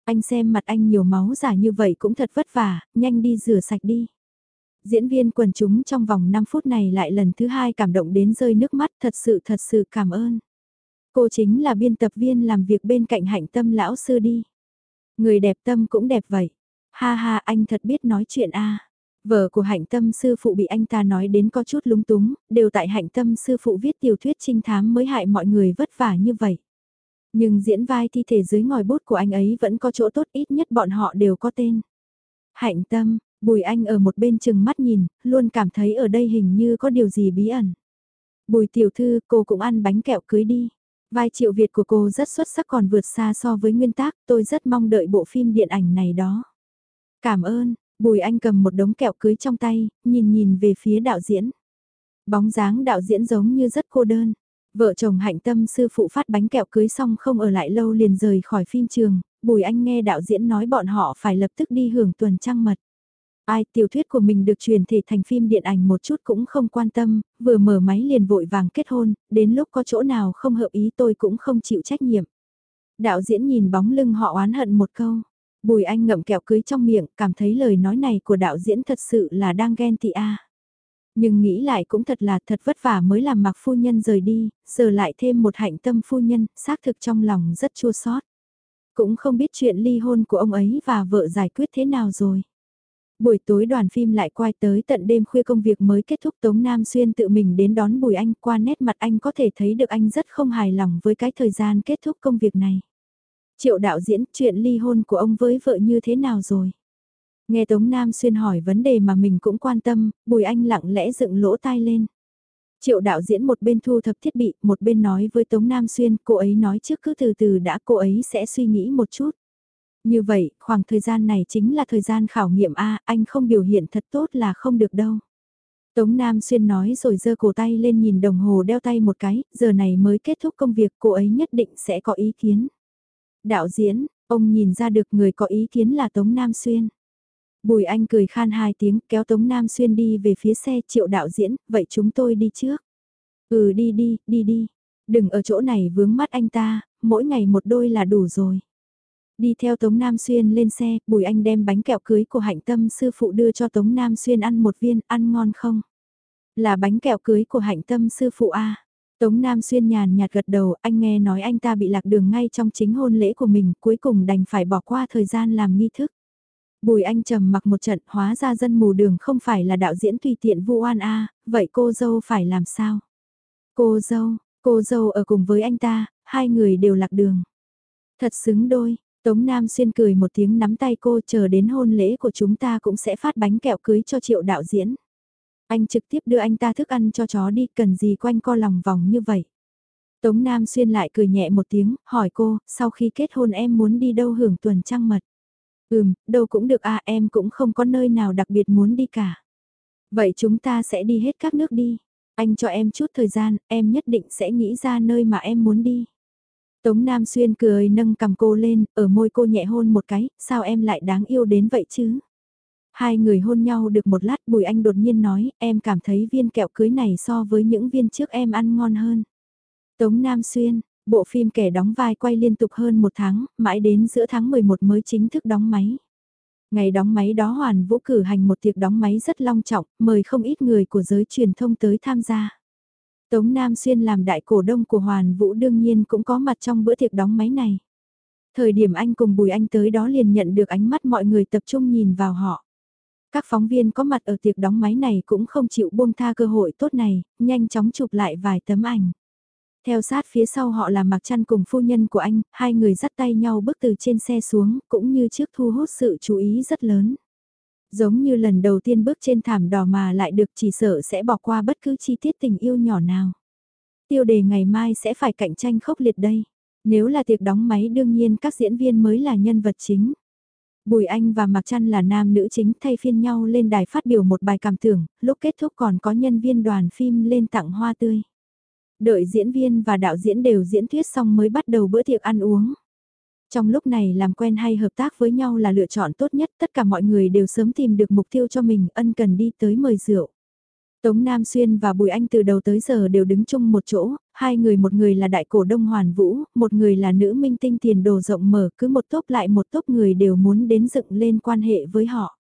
Anh xem mặt anh nhiều máu giả như vậy cũng thật vất vả, nhanh đi rửa sạch đi. Diễn viên quần chúng trong vòng 5 phút này lại lần thứ hai cảm động đến rơi nước mắt thật sự thật sự cảm ơn. Cô chính là biên tập viên làm việc bên cạnh hạnh tâm lão sư đi. Người đẹp tâm cũng đẹp vậy. Ha ha anh thật biết nói chuyện à. a Vợ của hạnh tâm sư phụ bị anh ta nói đến có chút lúng túng, đều tại hạnh tâm sư phụ viết tiểu thuyết trinh thám mới hại mọi người vất vả như vậy. Nhưng diễn vai thi thể dưới ngòi bút của anh ấy vẫn có chỗ tốt ít nhất bọn họ đều có tên. Hạnh tâm, Bùi Anh ở một bên chừng mắt nhìn, luôn cảm thấy ở đây hình như có điều gì bí ẩn. Bùi tiểu thư, cô cũng ăn bánh kẹo cưới đi. Vai triệu Việt của cô rất xuất sắc còn vượt xa so với nguyên tác, tôi rất mong đợi bộ phim điện ảnh này đó. Cảm ơn, Bùi Anh cầm một đống kẹo cưới trong tay, nhìn nhìn về phía đạo diễn. Bóng dáng đạo diễn giống như rất cô đơn. Vợ chồng hạnh tâm sư phụ phát bánh kẹo cưới xong không ở lại lâu liền rời khỏi phim trường, Bùi Anh nghe đạo diễn nói bọn họ phải lập tức đi hưởng tuần trăng mật. Ai tiểu thuyết của mình được truyền thể thành phim điện ảnh một chút cũng không quan tâm, vừa mở máy liền vội vàng kết hôn, đến lúc có chỗ nào không hợp ý tôi cũng không chịu trách nhiệm. Đạo diễn nhìn bóng lưng họ oán hận một câu. Bùi anh ngậm kẹo cưới trong miệng, cảm thấy lời nói này của đạo diễn thật sự là đang ghen tị a. Nhưng nghĩ lại cũng thật là thật vất vả mới làm mặc phu nhân rời đi, giờ lại thêm một hạnh tâm phu nhân, xác thực trong lòng rất chua xót. Cũng không biết chuyện ly hôn của ông ấy và vợ giải quyết thế nào rồi. Buổi tối đoàn phim lại quay tới tận đêm khuya công việc mới kết thúc Tống Nam Xuyên tự mình đến đón Bùi Anh qua nét mặt anh có thể thấy được anh rất không hài lòng với cái thời gian kết thúc công việc này. Triệu đạo diễn chuyện ly hôn của ông với vợ như thế nào rồi? Nghe Tống Nam Xuyên hỏi vấn đề mà mình cũng quan tâm, Bùi Anh lặng lẽ dựng lỗ tai lên. Triệu đạo diễn một bên thu thập thiết bị, một bên nói với Tống Nam Xuyên, cô ấy nói trước cứ từ từ đã cô ấy sẽ suy nghĩ một chút. Như vậy, khoảng thời gian này chính là thời gian khảo nghiệm A, anh không biểu hiện thật tốt là không được đâu. Tống Nam Xuyên nói rồi giơ cổ tay lên nhìn đồng hồ đeo tay một cái, giờ này mới kết thúc công việc cô ấy nhất định sẽ có ý kiến. Đạo diễn, ông nhìn ra được người có ý kiến là Tống Nam Xuyên. Bùi Anh cười khan hai tiếng kéo Tống Nam Xuyên đi về phía xe triệu đạo diễn, vậy chúng tôi đi trước. Ừ đi đi, đi đi. Đừng ở chỗ này vướng mắt anh ta, mỗi ngày một đôi là đủ rồi. Đi theo Tống Nam Xuyên lên xe, Bùi Anh đem bánh kẹo cưới của hạnh tâm sư phụ đưa cho Tống Nam Xuyên ăn một viên, ăn ngon không? Là bánh kẹo cưới của hạnh tâm sư phụ A. Tống Nam Xuyên nhàn nhạt gật đầu, anh nghe nói anh ta bị lạc đường ngay trong chính hôn lễ của mình, cuối cùng đành phải bỏ qua thời gian làm nghi thức. Bùi anh trầm mặc một trận, hóa ra dân mù đường không phải là đạo diễn tùy tiện vu oan a, vậy cô dâu phải làm sao? Cô dâu, cô dâu ở cùng với anh ta, hai người đều lạc đường. Thật xứng đôi, Tống Nam Xuyên cười một tiếng nắm tay cô chờ đến hôn lễ của chúng ta cũng sẽ phát bánh kẹo cưới cho triệu đạo diễn. Anh trực tiếp đưa anh ta thức ăn cho chó đi cần gì quanh co lòng vòng như vậy. Tống Nam Xuyên lại cười nhẹ một tiếng, hỏi cô, sau khi kết hôn em muốn đi đâu hưởng tuần trăng mật. Ừm, đâu cũng được à em cũng không có nơi nào đặc biệt muốn đi cả. Vậy chúng ta sẽ đi hết các nước đi. Anh cho em chút thời gian, em nhất định sẽ nghĩ ra nơi mà em muốn đi. Tống Nam Xuyên cười nâng cầm cô lên, ở môi cô nhẹ hôn một cái, sao em lại đáng yêu đến vậy chứ? Hai người hôn nhau được một lát Bùi Anh đột nhiên nói, em cảm thấy viên kẹo cưới này so với những viên trước em ăn ngon hơn. Tống Nam Xuyên, bộ phim kẻ đóng vai quay liên tục hơn một tháng, mãi đến giữa tháng 11 mới chính thức đóng máy. Ngày đóng máy đó Hoàn Vũ cử hành một tiệc đóng máy rất long trọng, mời không ít người của giới truyền thông tới tham gia. Tống Nam Xuyên làm đại cổ đông của Hoàn Vũ đương nhiên cũng có mặt trong bữa tiệc đóng máy này. Thời điểm anh cùng Bùi Anh tới đó liền nhận được ánh mắt mọi người tập trung nhìn vào họ. Các phóng viên có mặt ở tiệc đóng máy này cũng không chịu buông tha cơ hội tốt này, nhanh chóng chụp lại vài tấm ảnh. Theo sát phía sau họ là Mạc Trăn cùng phu nhân của anh, hai người dắt tay nhau bước từ trên xe xuống, cũng như trước thu hút sự chú ý rất lớn. Giống như lần đầu tiên bước trên thảm đỏ mà lại được chỉ sợ sẽ bỏ qua bất cứ chi tiết tình yêu nhỏ nào. Tiêu đề ngày mai sẽ phải cạnh tranh khốc liệt đây. Nếu là tiệc đóng máy đương nhiên các diễn viên mới là nhân vật chính. Bùi Anh và Mạc Trăn là nam nữ chính thay phiên nhau lên đài phát biểu một bài cảm tưởng, lúc kết thúc còn có nhân viên đoàn phim lên tặng hoa tươi. Đợi diễn viên và đạo diễn đều diễn thuyết xong mới bắt đầu bữa tiệc ăn uống. Trong lúc này làm quen hay hợp tác với nhau là lựa chọn tốt nhất, tất cả mọi người đều sớm tìm được mục tiêu cho mình, ân cần đi tới mời rượu. Tống Nam Xuyên và Bùi Anh từ đầu tới giờ đều đứng chung một chỗ, hai người một người là đại cổ đông Hoàn Vũ, một người là nữ minh tinh tiền đồ rộng mở, cứ một tốp lại một tốp người đều muốn đến dựng lên quan hệ với họ.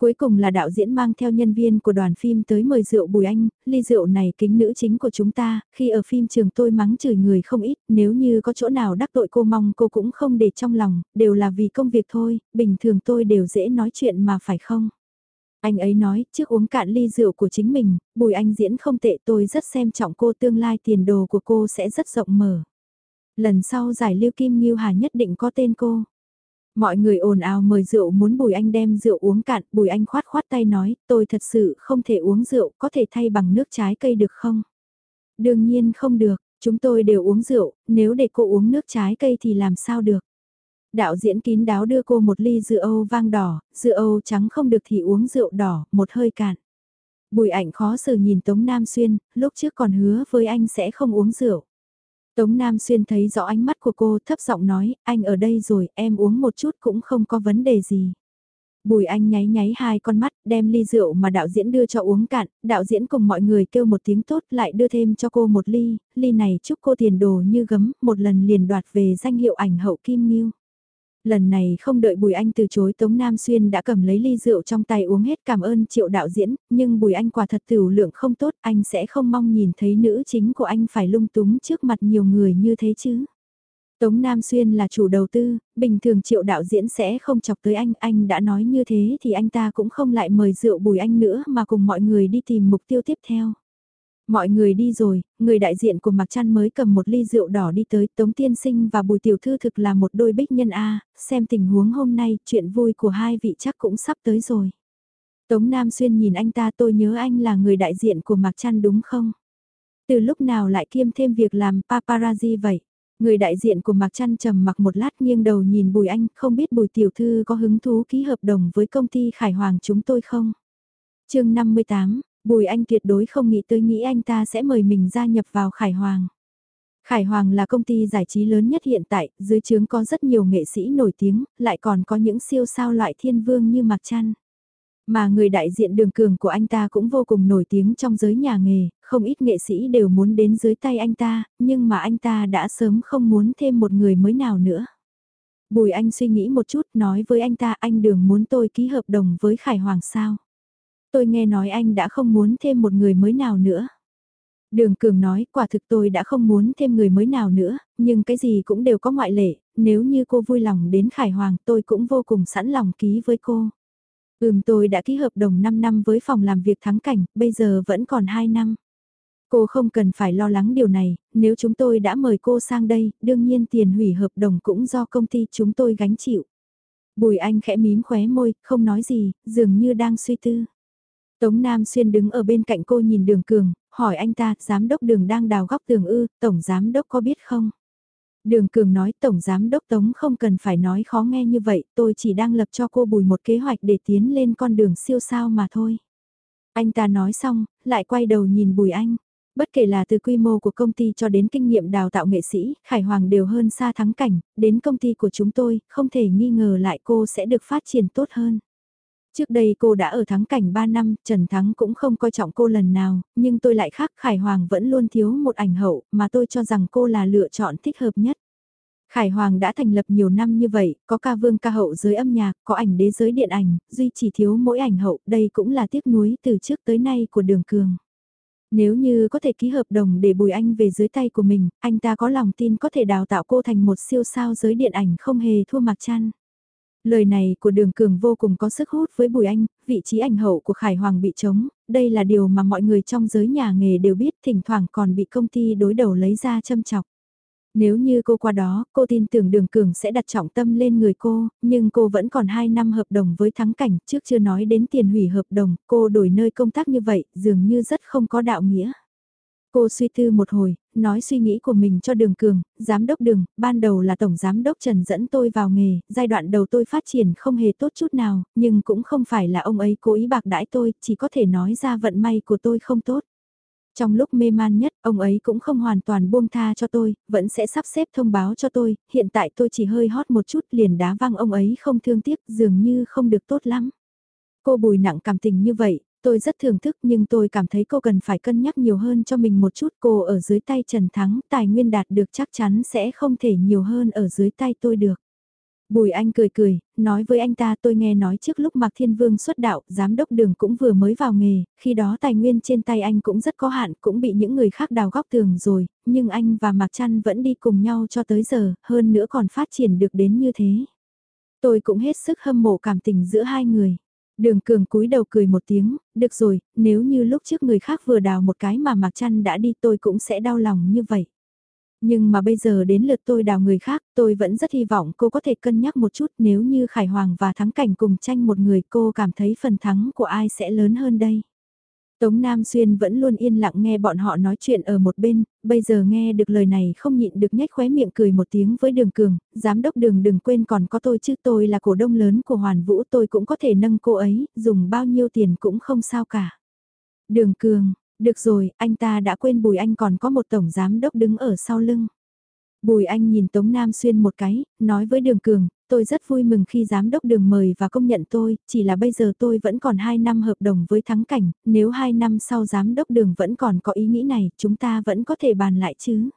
Cuối cùng là đạo diễn mang theo nhân viên của đoàn phim tới mời rượu Bùi Anh, ly rượu này kính nữ chính của chúng ta, khi ở phim trường tôi mắng chửi người không ít, nếu như có chỗ nào đắc tội cô mong cô cũng không để trong lòng, đều là vì công việc thôi, bình thường tôi đều dễ nói chuyện mà phải không? Anh ấy nói, trước uống cạn ly rượu của chính mình, Bùi Anh diễn không tệ tôi rất xem trọng cô tương lai tiền đồ của cô sẽ rất rộng mở. Lần sau giải Lưu Kim ngưu Hà nhất định có tên cô. Mọi người ồn ào mời rượu muốn Bùi Anh đem rượu uống cạn, Bùi Anh khoát khoát tay nói, tôi thật sự không thể uống rượu, có thể thay bằng nước trái cây được không? Đương nhiên không được, chúng tôi đều uống rượu, nếu để cô uống nước trái cây thì làm sao được? Đạo diễn kín đáo đưa cô một ly rượu Âu vang đỏ, rượu Âu trắng không được thì uống rượu đỏ, một hơi cạn. Bùi ảnh khó xử nhìn Tống Nam Xuyên, lúc trước còn hứa với anh sẽ không uống rượu. Tống Nam Xuyên thấy rõ ánh mắt của cô thấp giọng nói, anh ở đây rồi, em uống một chút cũng không có vấn đề gì. Bùi anh nháy nháy hai con mắt, đem ly rượu mà đạo diễn đưa cho uống cạn, đạo diễn cùng mọi người kêu một tiếng tốt lại đưa thêm cho cô một ly, ly này chúc cô tiền đồ như gấm, một lần liền đoạt về danh hiệu ảnh hậu Kim Nghiêu. Lần này không đợi Bùi Anh từ chối Tống Nam Xuyên đã cầm lấy ly rượu trong tay uống hết cảm ơn triệu đạo diễn, nhưng Bùi Anh quả thật tiểu lượng không tốt, anh sẽ không mong nhìn thấy nữ chính của anh phải lung túng trước mặt nhiều người như thế chứ. Tống Nam Xuyên là chủ đầu tư, bình thường triệu đạo diễn sẽ không chọc tới anh, anh đã nói như thế thì anh ta cũng không lại mời rượu Bùi Anh nữa mà cùng mọi người đi tìm mục tiêu tiếp theo. Mọi người đi rồi, người đại diện của Mạc Trăn mới cầm một ly rượu đỏ đi tới Tống Tiên Sinh và Bùi Tiểu Thư thực là một đôi bích nhân A, xem tình huống hôm nay, chuyện vui của hai vị chắc cũng sắp tới rồi. Tống Nam Xuyên nhìn anh ta tôi nhớ anh là người đại diện của Mạc Trăn đúng không? Từ lúc nào lại kiêm thêm việc làm paparazzi vậy? Người đại diện của Mạc Trăn trầm mặc một lát nghiêng đầu nhìn Bùi Anh, không biết Bùi Tiểu Thư có hứng thú ký hợp đồng với công ty Khải Hoàng chúng tôi không? chương 58, Bùi Anh tuyệt đối không nghĩ tới nghĩ anh ta sẽ mời mình gia nhập vào Khải Hoàng. Khải Hoàng là công ty giải trí lớn nhất hiện tại, dưới trướng có rất nhiều nghệ sĩ nổi tiếng, lại còn có những siêu sao loại thiên vương như Mạc Trăn. Mà người đại diện đường cường của anh ta cũng vô cùng nổi tiếng trong giới nhà nghề, không ít nghệ sĩ đều muốn đến dưới tay anh ta, nhưng mà anh ta đã sớm không muốn thêm một người mới nào nữa. Bùi Anh suy nghĩ một chút nói với anh ta anh đường muốn tôi ký hợp đồng với Khải Hoàng sao. Tôi nghe nói anh đã không muốn thêm một người mới nào nữa. Đường Cường nói quả thực tôi đã không muốn thêm người mới nào nữa, nhưng cái gì cũng đều có ngoại lệ, nếu như cô vui lòng đến Khải Hoàng tôi cũng vô cùng sẵn lòng ký với cô. Ừm tôi đã ký hợp đồng 5 năm với phòng làm việc thắng cảnh, bây giờ vẫn còn 2 năm. Cô không cần phải lo lắng điều này, nếu chúng tôi đã mời cô sang đây, đương nhiên tiền hủy hợp đồng cũng do công ty chúng tôi gánh chịu. Bùi Anh khẽ mím khóe môi, không nói gì, dường như đang suy tư. Tống Nam Xuyên đứng ở bên cạnh cô nhìn đường cường, hỏi anh ta, giám đốc đường đang đào góc tường ư, tổng giám đốc có biết không? Đường cường nói tổng giám đốc Tống không cần phải nói khó nghe như vậy, tôi chỉ đang lập cho cô bùi một kế hoạch để tiến lên con đường siêu sao mà thôi. Anh ta nói xong, lại quay đầu nhìn bùi anh. Bất kể là từ quy mô của công ty cho đến kinh nghiệm đào tạo nghệ sĩ, Khải Hoàng đều hơn xa thắng cảnh, đến công ty của chúng tôi, không thể nghi ngờ lại cô sẽ được phát triển tốt hơn. Trước đây cô đã ở thắng cảnh 3 năm, Trần Thắng cũng không coi trọng cô lần nào, nhưng tôi lại khác Khải Hoàng vẫn luôn thiếu một ảnh hậu, mà tôi cho rằng cô là lựa chọn thích hợp nhất. Khải Hoàng đã thành lập nhiều năm như vậy, có ca vương ca hậu giới âm nhạc, có ảnh đế giới điện ảnh, duy chỉ thiếu mỗi ảnh hậu, đây cũng là tiếc nuối từ trước tới nay của Đường Cường. Nếu như có thể ký hợp đồng để Bùi Anh về dưới tay của mình, anh ta có lòng tin có thể đào tạo cô thành một siêu sao giới điện ảnh không hề thua Mạc Trăn. Lời này của Đường Cường vô cùng có sức hút với Bùi Anh, vị trí ảnh hậu của Khải Hoàng bị trống, đây là điều mà mọi người trong giới nhà nghề đều biết thỉnh thoảng còn bị công ty đối đầu lấy ra châm chọc. Nếu như cô qua đó, cô tin tưởng Đường Cường sẽ đặt trọng tâm lên người cô, nhưng cô vẫn còn 2 năm hợp đồng với thắng cảnh, trước chưa nói đến tiền hủy hợp đồng, cô đổi nơi công tác như vậy, dường như rất không có đạo nghĩa. Cô suy tư một hồi, nói suy nghĩ của mình cho Đường Cường, giám đốc Đường, ban đầu là tổng giám đốc Trần dẫn tôi vào nghề, giai đoạn đầu tôi phát triển không hề tốt chút nào, nhưng cũng không phải là ông ấy cố ý bạc đãi tôi, chỉ có thể nói ra vận may của tôi không tốt. Trong lúc mê man nhất, ông ấy cũng không hoàn toàn buông tha cho tôi, vẫn sẽ sắp xếp thông báo cho tôi, hiện tại tôi chỉ hơi hót một chút liền đá văng ông ấy không thương tiếc, dường như không được tốt lắm. Cô bùi nặng cảm tình như vậy, Tôi rất thưởng thức nhưng tôi cảm thấy cô cần phải cân nhắc nhiều hơn cho mình một chút. Cô ở dưới tay Trần Thắng, tài nguyên đạt được chắc chắn sẽ không thể nhiều hơn ở dưới tay tôi được. Bùi Anh cười cười, nói với anh ta tôi nghe nói trước lúc Mạc Thiên Vương xuất đạo, giám đốc đường cũng vừa mới vào nghề, khi đó tài nguyên trên tay anh cũng rất có hạn, cũng bị những người khác đào góc tường rồi, nhưng anh và Mạc Trăn vẫn đi cùng nhau cho tới giờ, hơn nữa còn phát triển được đến như thế. Tôi cũng hết sức hâm mộ cảm tình giữa hai người. Đường cường cúi đầu cười một tiếng, được rồi, nếu như lúc trước người khác vừa đào một cái mà Mạc Trăn đã đi tôi cũng sẽ đau lòng như vậy. Nhưng mà bây giờ đến lượt tôi đào người khác, tôi vẫn rất hy vọng cô có thể cân nhắc một chút nếu như Khải Hoàng và Thắng Cảnh cùng tranh một người cô cảm thấy phần thắng của ai sẽ lớn hơn đây. Tống Nam Xuyên vẫn luôn yên lặng nghe bọn họ nói chuyện ở một bên, bây giờ nghe được lời này không nhịn được nhếch khóe miệng cười một tiếng với đường cường, giám đốc đường đừng quên còn có tôi chứ tôi là cổ đông lớn của Hoàn Vũ tôi cũng có thể nâng cô ấy, dùng bao nhiêu tiền cũng không sao cả. Đường cường, được rồi, anh ta đã quên Bùi Anh còn có một tổng giám đốc đứng ở sau lưng. Bùi Anh nhìn Tống Nam Xuyên một cái, nói với Đường Cường, tôi rất vui mừng khi giám đốc đường mời và công nhận tôi, chỉ là bây giờ tôi vẫn còn 2 năm hợp đồng với Thắng Cảnh, nếu 2 năm sau giám đốc đường vẫn còn có ý nghĩ này, chúng ta vẫn có thể bàn lại chứ.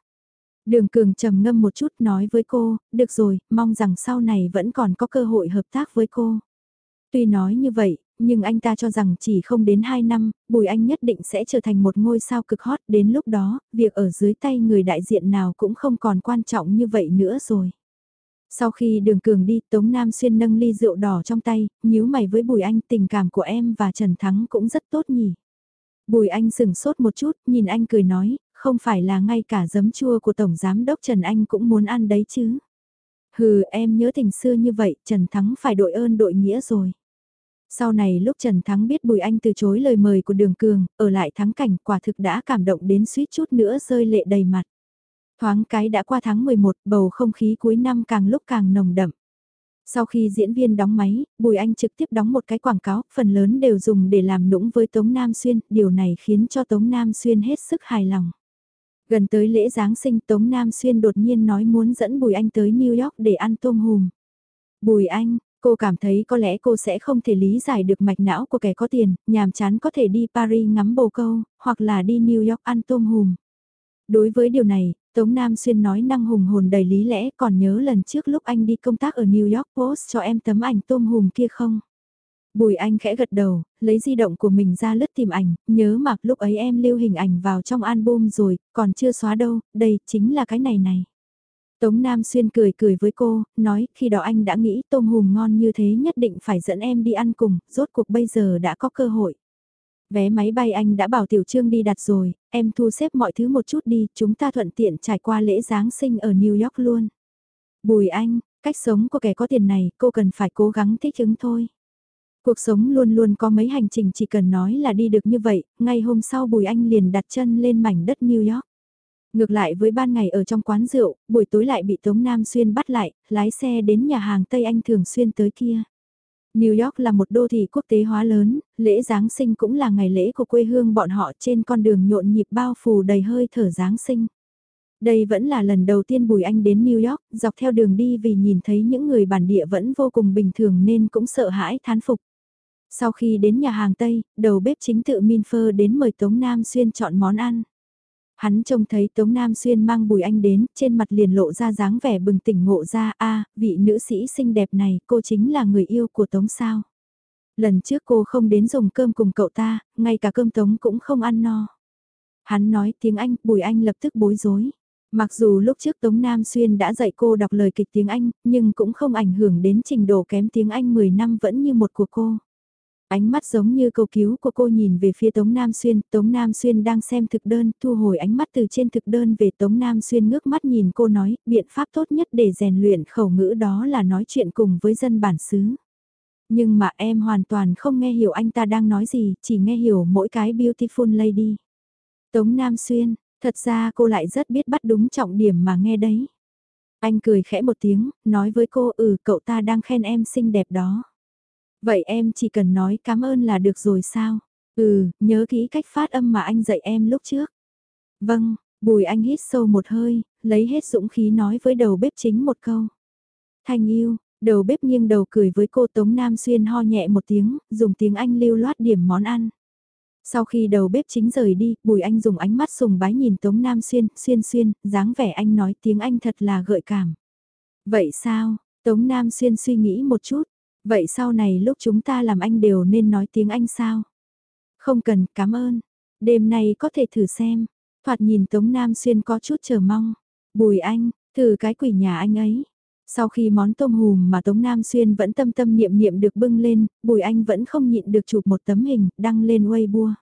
Đường Cường trầm ngâm một chút nói với cô, được rồi, mong rằng sau này vẫn còn có cơ hội hợp tác với cô. Tuy nói như vậy, nhưng anh ta cho rằng chỉ không đến 2 năm, Bùi Anh nhất định sẽ trở thành một ngôi sao cực hot đến lúc đó, việc ở dưới tay người đại diện nào cũng không còn quan trọng như vậy nữa rồi. Sau khi đường cường đi, Tống Nam Xuyên nâng ly rượu đỏ trong tay, nhíu mày với Bùi Anh tình cảm của em và Trần Thắng cũng rất tốt nhỉ. Bùi Anh sừng sốt một chút, nhìn anh cười nói, không phải là ngay cả giấm chua của Tổng Giám Đốc Trần Anh cũng muốn ăn đấy chứ. Hừ, em nhớ tình xưa như vậy, Trần Thắng phải đội ơn đội nghĩa rồi. Sau này lúc Trần Thắng biết Bùi Anh từ chối lời mời của Đường Cường, ở lại thắng cảnh quả thực đã cảm động đến suýt chút nữa rơi lệ đầy mặt. Thoáng cái đã qua tháng 11, bầu không khí cuối năm càng lúc càng nồng đậm. Sau khi diễn viên đóng máy, Bùi Anh trực tiếp đóng một cái quảng cáo, phần lớn đều dùng để làm nũng với Tống Nam Xuyên, điều này khiến cho Tống Nam Xuyên hết sức hài lòng. Gần tới lễ Giáng sinh Tống Nam Xuyên đột nhiên nói muốn dẫn Bùi Anh tới New York để ăn tôm hùm. Bùi Anh, cô cảm thấy có lẽ cô sẽ không thể lý giải được mạch não của kẻ có tiền, nhàm chán có thể đi Paris ngắm bồ câu, hoặc là đi New York ăn tôm hùm. Đối với điều này, Tống Nam Xuyên nói năng hùng hồn đầy lý lẽ còn nhớ lần trước lúc anh đi công tác ở New York Post cho em tấm ảnh tôm hùm kia không? Bùi Anh khẽ gật đầu, lấy di động của mình ra lướt tìm ảnh, nhớ mặc lúc ấy em lưu hình ảnh vào trong album rồi, còn chưa xóa đâu, đây chính là cái này này. Tống Nam Xuyên cười cười với cô, nói khi đó anh đã nghĩ tôm hùm ngon như thế nhất định phải dẫn em đi ăn cùng, rốt cuộc bây giờ đã có cơ hội. Vé máy bay anh đã bảo Tiểu Trương đi đặt rồi, em thu xếp mọi thứ một chút đi, chúng ta thuận tiện trải qua lễ Giáng sinh ở New York luôn. Bùi anh, cách sống của kẻ có tiền này, cô cần phải cố gắng thích ứng thôi. Cuộc sống luôn luôn có mấy hành trình chỉ cần nói là đi được như vậy, ngay hôm sau Bùi Anh liền đặt chân lên mảnh đất New York. Ngược lại với ban ngày ở trong quán rượu, buổi tối lại bị Tống Nam Xuyên bắt lại, lái xe đến nhà hàng Tây Anh thường xuyên tới kia. New York là một đô thị quốc tế hóa lớn, lễ Giáng sinh cũng là ngày lễ của quê hương bọn họ trên con đường nhộn nhịp bao phủ đầy hơi thở Giáng sinh. Đây vẫn là lần đầu tiên Bùi Anh đến New York, dọc theo đường đi vì nhìn thấy những người bản địa vẫn vô cùng bình thường nên cũng sợ hãi thán phục. Sau khi đến nhà hàng Tây, đầu bếp chính tự Minfer đến mời Tống Nam Xuyên chọn món ăn. Hắn trông thấy Tống Nam Xuyên mang Bùi Anh đến, trên mặt liền lộ ra dáng vẻ bừng tỉnh ngộ ra, a vị nữ sĩ xinh đẹp này, cô chính là người yêu của Tống sao. Lần trước cô không đến dùng cơm cùng cậu ta, ngay cả cơm Tống cũng không ăn no. Hắn nói tiếng Anh, Bùi Anh lập tức bối rối. Mặc dù lúc trước Tống Nam Xuyên đã dạy cô đọc lời kịch tiếng Anh, nhưng cũng không ảnh hưởng đến trình độ kém tiếng Anh 10 năm vẫn như một của cô. Ánh mắt giống như cầu cứu của cô nhìn về phía Tống Nam Xuyên, Tống Nam Xuyên đang xem thực đơn, thu hồi ánh mắt từ trên thực đơn về Tống Nam Xuyên ngước mắt nhìn cô nói, biện pháp tốt nhất để rèn luyện khẩu ngữ đó là nói chuyện cùng với dân bản xứ. Nhưng mà em hoàn toàn không nghe hiểu anh ta đang nói gì, chỉ nghe hiểu mỗi cái beautiful lady. Tống Nam Xuyên, thật ra cô lại rất biết bắt đúng trọng điểm mà nghe đấy. Anh cười khẽ một tiếng, nói với cô ừ cậu ta đang khen em xinh đẹp đó. Vậy em chỉ cần nói cảm ơn là được rồi sao? Ừ, nhớ kỹ cách phát âm mà anh dạy em lúc trước. Vâng, Bùi Anh hít sâu một hơi, lấy hết dũng khí nói với đầu bếp chính một câu. Thanh yêu, đầu bếp nghiêng đầu cười với cô Tống Nam Xuyên ho nhẹ một tiếng, dùng tiếng Anh lưu loát điểm món ăn. Sau khi đầu bếp chính rời đi, Bùi Anh dùng ánh mắt sùng bái nhìn Tống Nam Xuyên, xuyên xuyên, dáng vẻ anh nói tiếng Anh thật là gợi cảm. Vậy sao, Tống Nam Xuyên suy nghĩ một chút, vậy sau này lúc chúng ta làm anh đều nên nói tiếng Anh sao? Không cần, cảm ơn. Đêm nay có thể thử xem. Thoạt nhìn Tống Nam Xuyên có chút chờ mong. Bùi anh, thử cái quỷ nhà anh ấy. Sau khi món tôm hùm mà Tống Nam Xuyên vẫn tâm tâm niệm niệm được bưng lên, Bùi Anh vẫn không nhịn được chụp một tấm hình, đăng lên Weibo.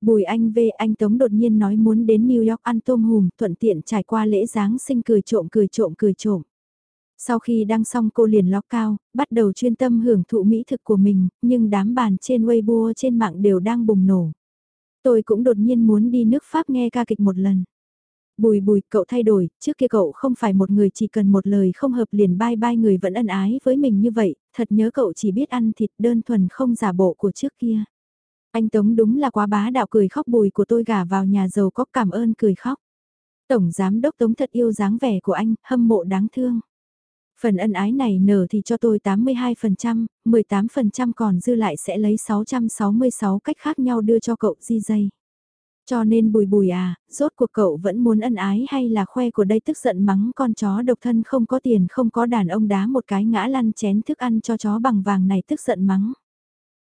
Bùi Anh về anh Tống đột nhiên nói muốn đến New York ăn tôm hùm, thuận tiện trải qua lễ Giáng sinh cười trộm cười trộm cười trộm. Sau khi đăng xong cô liền ló cao, bắt đầu chuyên tâm hưởng thụ mỹ thực của mình, nhưng đám bàn trên Weibo trên mạng đều đang bùng nổ. Tôi cũng đột nhiên muốn đi nước Pháp nghe ca kịch một lần. Bùi bùi, cậu thay đổi, trước kia cậu không phải một người chỉ cần một lời không hợp liền bai bai người vẫn ân ái với mình như vậy, thật nhớ cậu chỉ biết ăn thịt đơn thuần không giả bộ của trước kia. Anh Tống đúng là quá bá đạo cười khóc bùi của tôi gả vào nhà giàu có cảm ơn cười khóc. Tổng giám đốc Tống thật yêu dáng vẻ của anh, hâm mộ đáng thương. Phần ân ái này nở thì cho tôi 82%, 18% còn dư lại sẽ lấy 666 cách khác nhau đưa cho cậu di dây. Cho nên bùi bùi à, rốt cuộc cậu vẫn muốn ân ái hay là khoe của đây tức giận mắng con chó độc thân không có tiền không có đàn ông đá một cái ngã lăn chén thức ăn cho chó bằng vàng này tức giận mắng.